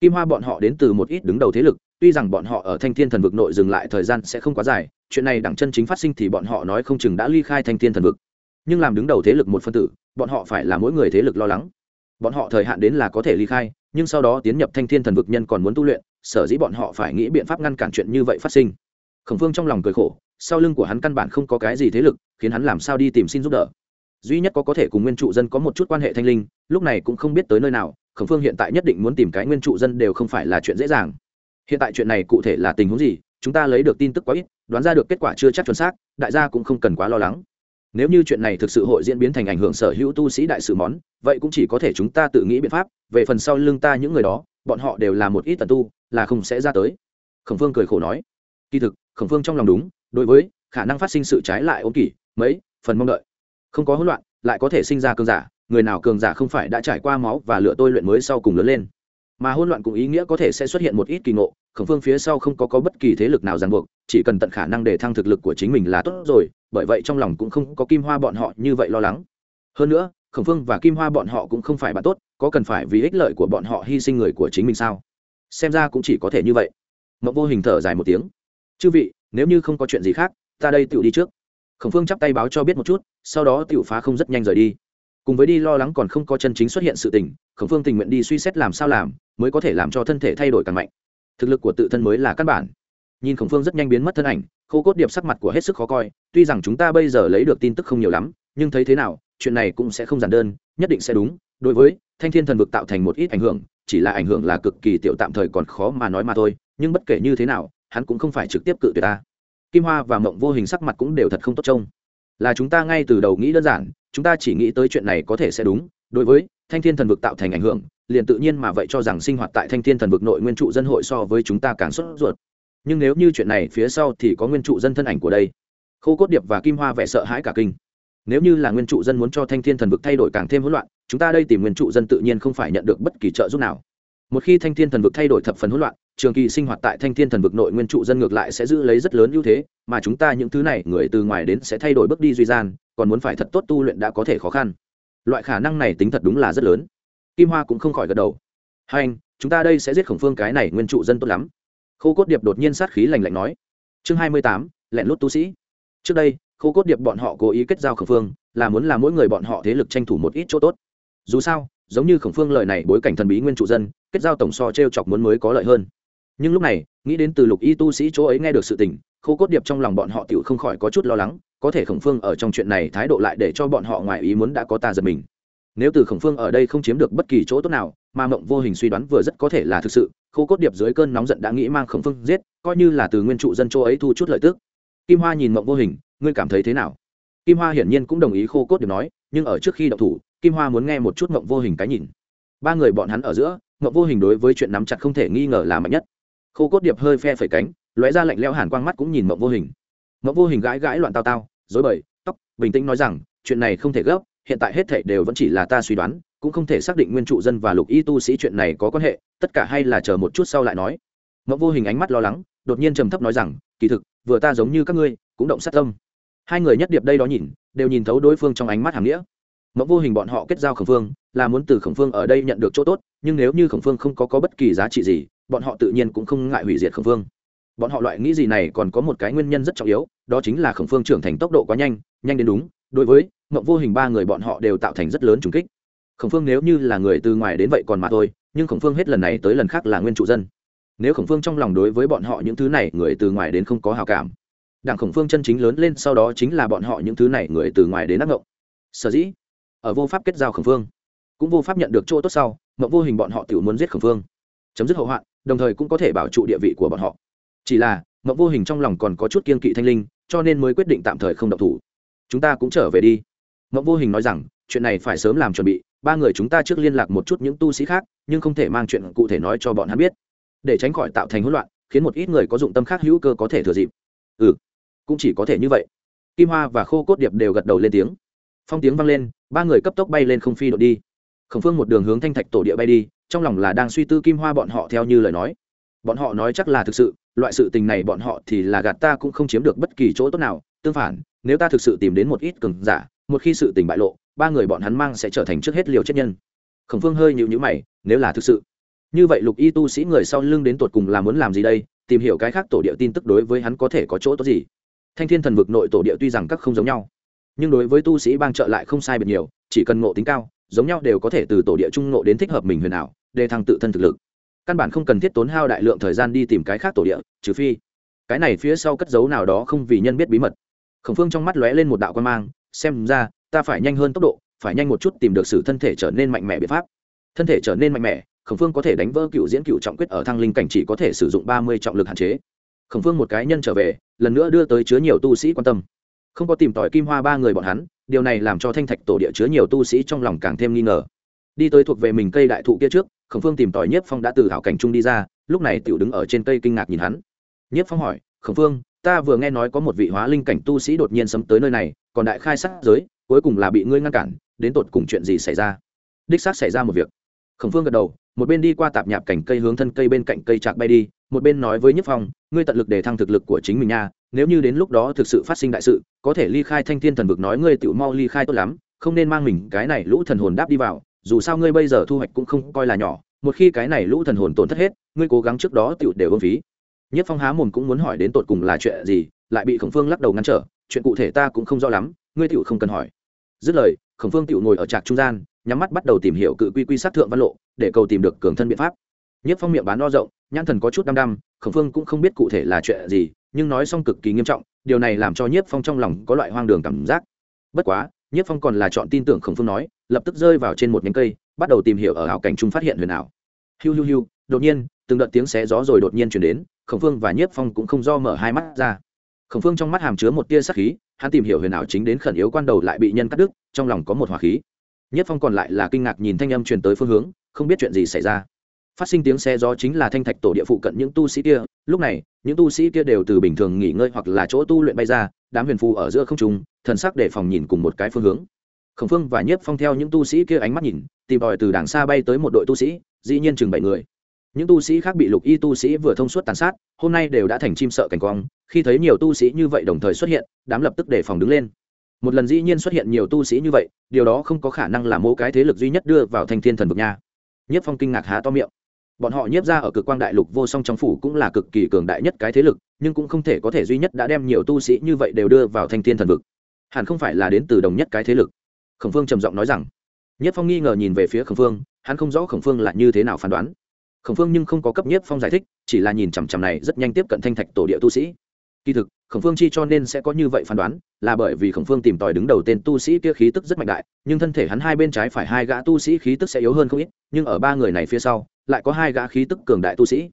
Kim hoa bọn họ đến từ một ít đứng đầu thế lực, tuy rằng bọn họ ở thanh thiên thần vực nội dừng lại thời gian sẽ không quá dài, chuyện này đẳng chân chính phát sinh thì bọn họ nói không chừng đã ly khai thanh thiên thần vực. Nhưng làm đứng đầu thế lực một phân tử bọn họ phải là mỗi người thế lực lo lắng. Bọn họ thời hạn đến là có thể ly khai, nhưng sau đó tiến nhập thanh thiên thần vực nhân còn muốn tu luyện, sở dĩ bọn họ phải nghĩ biện pháp ngăn cản chuyện như vậy phát sinh. Khổng phương trong lòng cười khổ, sau lưng của hắn căn bản không có cái gì thế lực, khiến hắn làm sao đi tìm xin giúp đỡ. Duy nhất có có thể cùng nguyên trụ dân có một chút quan hệ thanh linh, lúc này cũng không biết tới nơi nào, khổng phương hiện tại nhất định muốn tìm cái nguyên trụ dân đều không phải là chuyện dễ dàng. Hiện tại chuyện này cụ thể là tình huống gì, chúng ta lấy được tin tức quá ít, đoán ra được kết quả chưa chắc chuẩn xác, đại gia cũng không cần quá lo lắng nếu như chuyện này thực sự hội diễn biến thành ảnh hưởng sở hữu tu sĩ đại sự món, vậy cũng chỉ có thể chúng ta tự nghĩ biện pháp, về phần sau lưng ta những người đó, bọn họ đều là một ít tần tu, là không sẽ ra tới. Khổng phương cười khổ nói. Kỳ thực, khổng phương trong lòng đúng, đối với khả năng phát sinh sự trái lại ôm kỷ mấy, phần mong đợi. Không có hỗn loạn, lại có thể sinh ra cường giả, người nào cường giả không phải đã trải qua máu và lựa tôi luyện mới sau cùng lớn lên mà hỗn loạn cũng ý nghĩa có thể sẽ xuất hiện một ít kỳ ngộ khổng phương phía sau không có, có bất kỳ thế lực nào ràng buộc chỉ cần tận khả năng để thăng thực lực của chính mình là tốt rồi bởi vậy trong lòng cũng không có kim hoa bọn họ như vậy lo lắng. Hơn nữa khổng phương và kim hoa bọn họ cũng không phải bạn tốt có cần phải vì ích lợi của bọn họ hy sinh người của chính mình sao? Xem ra cũng chỉ có thể như vậy. Mộng vô hình thở dài một tiếng. Chư vị nếu như không có chuyện gì khác ta đây tự đi trước. Khổng phương chắp tay báo cho biết một chút sau đó tự phá không rất nhanh rời đi. Cùng với đi lo lắng còn không có chân chính xuất hiện sự tình khổng phương tình nguyện đi suy xét làm sao làm mới có thể làm cho thân thể thay đổi càng mạnh. Thực lực của tự thân mới là căn bản. Nhìn khổng phương rất nhanh biến mất thân ảnh, khô cốt điệp sắc mặt của hết sức khó coi, tuy rằng chúng ta bây giờ lấy được tin tức không nhiều lắm, nhưng thấy thế nào, chuyện này cũng sẽ không giản đơn, nhất định sẽ đúng. Đối với thanh thiên thần vực tạo thành một ít ảnh hưởng, chỉ là ảnh hưởng là cực kỳ tiểu tạm thời còn khó mà nói mà thôi, nhưng bất kể như thế nào, hắn cũng không phải trực tiếp cự tuyệt ta. Kim hoa và mộng vô hình sắc mặt cũng đều thật không tốt trông. Là chúng ta ngay từ đầu nghĩ đơn giản, chúng ta chỉ nghĩ tới chuyện này có thể sẽ đúng. Đối với thanh thiên thần vực tạo thành ảnh hưởng liền tự nhiên mà vậy cho rằng sinh hoạt tại thanh thiên thần vực nội nguyên trụ dân hội so với chúng ta càng sốt ruột. Nhưng nếu như chuyện này phía sau thì có nguyên trụ dân thân ảnh của đây. Khô cốt điệp và kim hoa vẻ sợ hãi cả kinh. Nếu như là nguyên trụ dân muốn cho thanh thiên thần vực thay đổi càng thêm hỗn loạn, chúng ta đây tìm nguyên trụ dân tự nhiên không phải nhận được bất kỳ trợ giúp nào. Một khi thanh thiên thần vực thay đổi thập phần hỗn loạn, trường kỳ sinh hoạt tại thanh thiên thần vực nội nguyên trụ dân ngược lại sẽ giữ lấy rất lớn ưu thế, mà chúng ta những thứ này, người từ ngoài đến sẽ thay đổi bước đi duy gian, còn muốn phải thật tốt tu luyện đã có thể khó khăn. Loại khả năng này tính thật đúng là rất lớn kim hoa cũng không khỏi gật đầu. Hành, chúng ta đây sẽ giết khổng phương cái này nguyên trụ dân tốt lắm. Khô cốt điệp đột nhiên sát khí lành lạnh nói. Chương hai mươi tám lẹn lút tu sĩ. Trước đây khô cốt điệp bọn họ cố ý kết giao khổng phương là muốn làm mỗi người bọn họ thế lực tranh thủ một ít chỗ tốt. Dù sao giống như khổng phương lợi này bối cảnh thần bí nguyên trụ dân kết giao tổng so t r e o chọc muốn mới có lợi hơn. Nhưng lúc này nghĩ đến từ lục y tu sĩ chỗ ấy nghe được sự tình khô cốt điệp trong lòng bọn họ t không khỏi có chút lo lắng có thể khổng phương ở trong chuyện này thái độ lại để cho bọn họ ngoài ý muốn đã có ta giật mình nếu từ khổng phương ở đây không chiếm được bất kỳ chỗ tốt nào, mà mộng vô hình suy đoán vừa rất có thể là thực sự, khô cốt điệp dưới cơn nóng giận đã nghĩ mang khổng phương giết, coi như là từ nguyên trụ dân chỗ ấy thu chút lợi tức. Kim hoa nhìn mộng vô hình, ngươi cảm thấy thế nào? Kim hoa hiển nhiên cũng đồng ý khô cốt điệp nói, nhưng ở trước khi động thủ, kim hoa muốn nghe một chút mộng vô hình cái nhìn. Ba người bọn hắn ở giữa, mộng vô hình đối với chuyện nắm chặt không thể nghi ngờ là mạnh nhất. Khô cốt điệp hơi phe phẩy cánh, lóe ra lạnh leo hàn quang mắt cũng nhìn mộng vô hình. Mộng vô hình gãi gãi loạn tao tao dối bời, tóc, bình tĩnh nói rằng, chuyện này không thể gấp hiện tại hết thảy đều vẫn chỉ là ta suy đoán cũng không thể xác định nguyên trụ dân và lục y tu sĩ chuyện này có quan hệ tất cả hay là chờ một chút sau lại nói. Mộc vô hình ánh mắt lo lắng đột nhiên trầm thấp nói rằng kỳ thực vừa ta giống như các ngươi cũng động sát tâm. Hai người nhất điệp đây đó nhìn đều nhìn thấu đối phương trong ánh mắt hàm nghĩa. Mộc vô hình bọn họ kết giao khổng phương là muốn từ khổng phương ở đây nhận được chỗ tốt nhưng nếu như khổng phương không có, có bất kỳ giá trị gì bọn họ tự nhiên cũng không ngại hủy diệt khổng phương. Bọn họ loại nghĩ gì này còn có một cái nguyên nhân rất trọng yếu đó chính là khổng phương trưởng thành tốc độ quá nhanh nhanh đến đúng. Đối với mộng vô hình ba người bọn họ đều tạo thành rất lớn trùng kích. Khổng phương nếu như là người từ ngoài đến vậy còn mà thôi, nhưng khổng phương hết lần này tới lần khác là nguyên trụ dân. Nếu khổng phương trong lòng đối với bọn họ những thứ này người từ ngoài đến không có hào cảm, đảng khổng phương chân chính lớn lên sau đó chính là bọn họ những thứ này người từ ngoài đến ác ngộng. Sở dĩ, ở vô pháp kết giao khổng phương, cũng vô pháp nhận được chỗ tốt sau ngộng vô hình bọn họ tự muốn giết khổng phương, chấm dứt hậu hoạn, đồng thời cũng có thể bảo trụ địa vị của bọn họ. Chỉ là ngộng vô hình trong lòng còn có chút kiên kỵ thanh linh, cho nên mới quyết định tạm thời không động thủ. Chúng ta cũng trở về đi ngộng vô hình nói rằng, chuyện này phải sớm làm chuẩn bị, ba người chúng ta trước liên lạc một chút những tu sĩ khác, nhưng không thể mang chuyện cụ thể nói cho bọn hắn biết. Để tránh khỏi tạo thành hỗn loạn, khiến một ít người có dụng tâm khác hữu cơ có thể thừa dịp. Ừ cũng chỉ có thể như vậy. Kim hoa và khô cốt điệp đều gật đầu lên tiếng. Phong tiếng vang lên, ba người cấp tốc bay lên không phi đội đi. Khổng phương một đường hướng thanh thạch tổ địa bay đi, trong lòng là đang suy tư kim hoa bọn họ theo như lời nói. Bọn họ nói chắc là thực sự, loại sự tình này bọn họ thì là gạt ta cũng không chiếm được bất kỳ chỗ tốt nào, tương phản, nếu ta thực sự tìm đến một ít cường giả một khi sự tình bại lộ, ba người bọn hắn mang sẽ trở thành trước hết liều chết nhân. Khổng phương hơi nhịu nhữ mày, nếu là thực sự. Như vậy lục y tu sĩ người sau lưng đến tột cùng là muốn làm gì đây, tìm hiểu cái khác tổ địa tin tức đối với hắn có thể có chỗ tốt gì. Thanh thiên thần vực nội tổ địa tuy rằng các không giống nhau, nhưng đối với tu sĩ bang trợ lại không sai biệt nhiều, chỉ cần ngộ tính cao, giống nhau đều có thể từ tổ địa trung ngộ đến thích hợp mình huyền ảo, để thăng tự thân thực lực. Căn bản không cần thiết tốn hao đại lượng thời gian đi tìm cái khác tổ địa, trừ phi cái này phía sau cất dấu nào đó không vì nhân biết bí mật. Khổng phương trong mắt lóe lên một đạo quan mang xem ra, ta phải nhanh hơn tốc độ, phải nhanh một chút tìm được sự thân thể trở nên mạnh mẽ biện pháp. Thân thể trở nên mạnh mẽ, khổng phương có thể đánh vỡ cựu diễn cựu trọng quyết ở thăng linh cảnh chỉ có thể sử dụng ba mươi trọng lực hạn chế. Khổng phương một cái nhân trở về, lần nữa đưa tới chứa nhiều tu sĩ quan tâm. Không có tìm tỏi kim hoa ba người bọn hắn, điều này làm cho thanh thạch tổ địa chứa nhiều tu sĩ trong lòng càng thêm nghi ngờ. Đi tới thuộc về mình cây đại thụ kia trước, khổng phương tìm tỏi nhiếp phong đã từ hảo cảnh trung đi ra, lúc này tiểu đứng ở trên cây kinh ngạc nhìn hắn. Nhiếp phong hỏi, khổng phương ta vừa nghe nói có một vị hóa linh cảnh tu sĩ đột nhiên sấm tới nơi này, còn đại khai sát giới, cuối cùng là bị ngươi ngăn cản, đến tột cùng chuyện gì xảy ra? Đích xác xảy ra một việc. Khổng phương gật đầu, một bên đi qua tạp nhạp cảnh cây hướng thân cây bên cạnh cây trạc bay đi, một bên nói với nhất phong, ngươi tận lực để thăng thực lực của chính mình nha, nếu như đến lúc đó thực sự phát sinh đại sự, có thể ly khai thanh thiên thần vực nói ngươi tự mau ly khai tốt lắm, không nên mang mình cái này lũ thần hồn đáp đi vào, dù sao ngươi bây giờ thu hoạch cũng không coi là nhỏ, một khi cái này lũ thần hồn tổn thất hết, ngươi cố gắng trước đó tự đều ưng phí nhất phong há mồm cũng muốn hỏi đến tột cùng là chuyện gì, lại bị khổng phương lắc đầu ngăn trở, chuyện cụ thể ta cũng không rõ lắm, ngươi tựu không cần hỏi. Dứt lời, khổng phương tựu ngồi ở trạc trung gian, nhắm mắt bắt đầu tìm hiểu cự quy quy sát thượng văn lộ, để cầu tìm được cường thân biện pháp. Nhất phong miệng bán lo rộng, nhãn thần có chút đăm đăm, khổng phương cũng không biết cụ thể là chuyện gì, nhưng nói xong cực kỳ nghiêm trọng, điều này làm cho nhiếp phong trong lòng có loại hoang đường cảm giác. Bất quá nhiếp phong còn là chọn tin tưởng khổng phương nói, lập tức rơi vào trên một nhánh cây, bắt đầu tìm hiểu ở hảo cảnh trung phát hiện huyền ảo. Hiu hiu hiu đột nhiên, từng đợt tiếng xé gió rồi đột nhiên chuyển đến, khổng phương và nhiếp phong cũng không do mở hai mắt ra. Khổng phương trong mắt hàm chứa một tia sắc khí, hắn tìm hiểu huyền ảo chính đến khẩn yếu quan đầu lại bị nhân cắt đứt, trong lòng có một hỏa khí. Nhiếp phong còn lại là kinh ngạc nhìn thanh âm truyền tới phương hướng, không biết chuyện gì xảy ra. Phát sinh tiếng xe gió chính là thanh thạch tổ địa phụ cận những tu sĩ kia, lúc này, những tu sĩ kia đều từ bình thường nghỉ ngơi hoặc là chỗ tu luyện bay ra, đám huyền phù ở giữa không trung, thần sắc để phòng nhìn cùng một cái phương hướng. Khổng phương và nhiếp phong theo những tu sĩ kia ánh mắt nhìn, tìm tòi từ đàng xa bay tới một đội tu sĩ, dĩ nhiên chừng bảy người những tu sĩ khác bị lục y tu sĩ vừa thông suốt tàn sát, hôm nay đều đã thành chim sợ cảnh quang, khi thấy nhiều tu sĩ như vậy đồng thời xuất hiện, đám lập tức đề phòng đứng lên. Một lần dĩ nhiên xuất hiện nhiều tu sĩ như vậy, điều đó không có khả năng là mỗi cái thế lực duy nhất đưa vào thanh thiên thần vực nha. Nhất phong kinh ngạc há to miệng. Bọn họ nhiếp ra ở cực quang đại lục vô song trong phủ cũng là cực kỳ cường đại nhất cái thế lực, nhưng cũng không thể có thể duy nhất đã đem nhiều tu sĩ như vậy đều đưa vào thanh thiên thần vực. Hẳn không phải là đến từ đồng nhất cái thế lực. Khổng phương trầm giọng nói rằng. Nhất phong nghi ngờ nhìn về phía khổng phương, hắn không rõ khổng phương là như thế nào phán đoán khổng phương nhưng không có cấp nhiếp phong giải thích, chỉ là nhìn chằm chằm này rất nhanh tiếp cận thanh thạch tổ địa tu sĩ. Kỳ thực, khổng phương chi cho nên sẽ có như vậy phán đoán, là bởi vì khổng phương tìm tòi đứng đầu tên tu sĩ kia khí tức rất mạnh đại, nhưng thân thể hắn hai bên trái phải hai gã tu sĩ khí tức sẽ yếu hơn không ít, nhưng ở ba người này phía sau, lại có hai gã khí tức cường đại tu sĩ.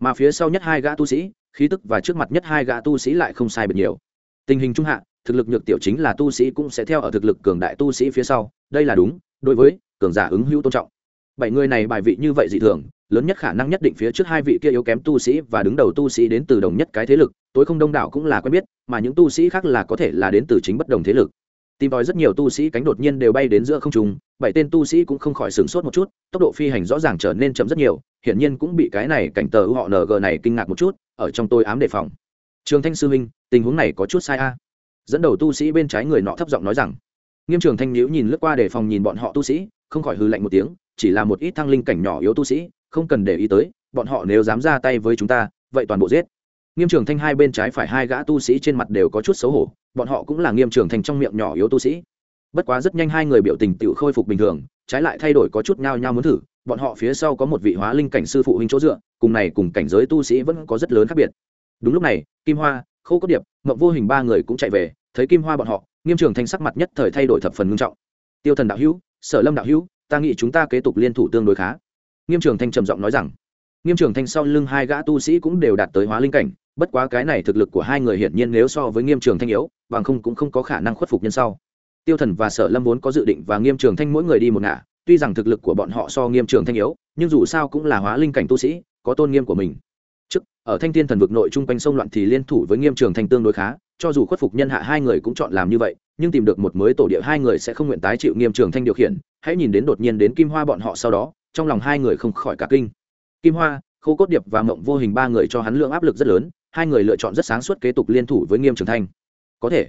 Mà phía sau nhất hai gã tu sĩ, khí tức và trước mặt nhất hai gã tu sĩ lại không sai biệt nhiều. Tình hình trung hạ, thực lực nhược tiểu chính là tu sĩ cũng sẽ theo ở thực lực cường đại tu sĩ phía sau, đây là đúng, đối với cường giả ứng hữu tôn trọng. Bảy người này bài vị như vậy dị thường lớn nhất khả năng nhất định phía trước hai vị kia yếu kém tu sĩ và đứng đầu tu sĩ đến từ đồng nhất cái thế lực, tối không đông đảo cũng là quen biết, mà những tu sĩ khác là có thể là đến từ chính bất đồng thế lực. Tìm tòi rất nhiều tu sĩ cánh đột nhiên đều bay đến giữa không trung, bảy tên tu sĩ cũng không khỏi sửng sốt một chút, tốc độ phi hành rõ ràng trở nên chậm rất nhiều, hiển nhiên cũng bị cái này cảnh tờ họ ng này kinh ngạc một chút, ở trong tôi ám đề phòng. Trường thanh sư huynh, tình huống này có chút sai a. Dẫn đầu tu sĩ bên trái người nọ thấp giọng nói rằng, nghiêm trường thanh nhíu nhìn lướt qua đề phòng nhìn bọn họ tu sĩ, không khỏi hư lạnh một tiếng, chỉ là một ít thăng linh cảnh nhỏ yếu tu sĩ không cần để ý tới, bọn họ nếu dám ra tay với chúng ta, vậy toàn bộ giết. Nghiêm trường thanh hai bên trái phải hai gã tu sĩ trên mặt đều có chút xấu hổ, bọn họ cũng là nghiêm trường thanh trong miệng nhỏ yếu tu sĩ. Bất quá rất nhanh hai người biểu tình tự khôi phục bình thường, trái lại thay đổi có chút nhao nhao muốn thử, bọn họ phía sau có một vị hóa linh cảnh sư phụ huynh chỗ dựa, cùng này cùng cảnh giới tu sĩ vẫn có rất lớn khác biệt. Đúng lúc này, kim hoa, khâu cốt điệp, mộng vô hình ba người cũng chạy về, thấy kim hoa bọn họ, nghiêm trường thanh sắc mặt nhất thời thay đổi thập phần ngưng trọng. Tiêu thần đạo hữu, sở lâm đạo hữu, ta nghĩ chúng ta kế tục liên thủ tương đối khá nghiêm trường thanh trầm giọng nói rằng, nghiêm trường thanh sau lưng hai gã tu sĩ cũng đều đạt tới hóa linh cảnh, bất quá cái này thực lực của hai người hiển nhiên nếu so với nghiêm trường thanh yếu, bằng không cũng không có khả năng khuất phục nhân sau. Tiêu thần và sở lâm vốn có dự định và nghiêm trường thanh mỗi người đi một ngả, tuy rằng thực lực của bọn họ so nghiêm trường thanh yếu, nhưng dù sao cũng là hóa linh cảnh tu sĩ, có tôn nghiêm của mình. Trước, ở thanh thiên thần vực nội chung quanh sông loạn thì liên thủ với nghiêm trường thanh tương đối khá, cho dù khuất phục nhân hạ hai người cũng chọn làm như vậy, nhưng tìm được một mới tổ địa hai người sẽ không nguyện tái chịu nghiêm trường thanh điều khiển, hãy nhìn đến đột nhiên đến kim hoa bọn họ sau đó trong lòng hai người không khỏi cả kinh. Kim hoa, khô cốt điệp và mộng vô hình ba người cho hắn lượng áp lực rất lớn, hai người lựa chọn rất sáng suốt kế tục liên thủ với nghiêm trường thanh. Có thể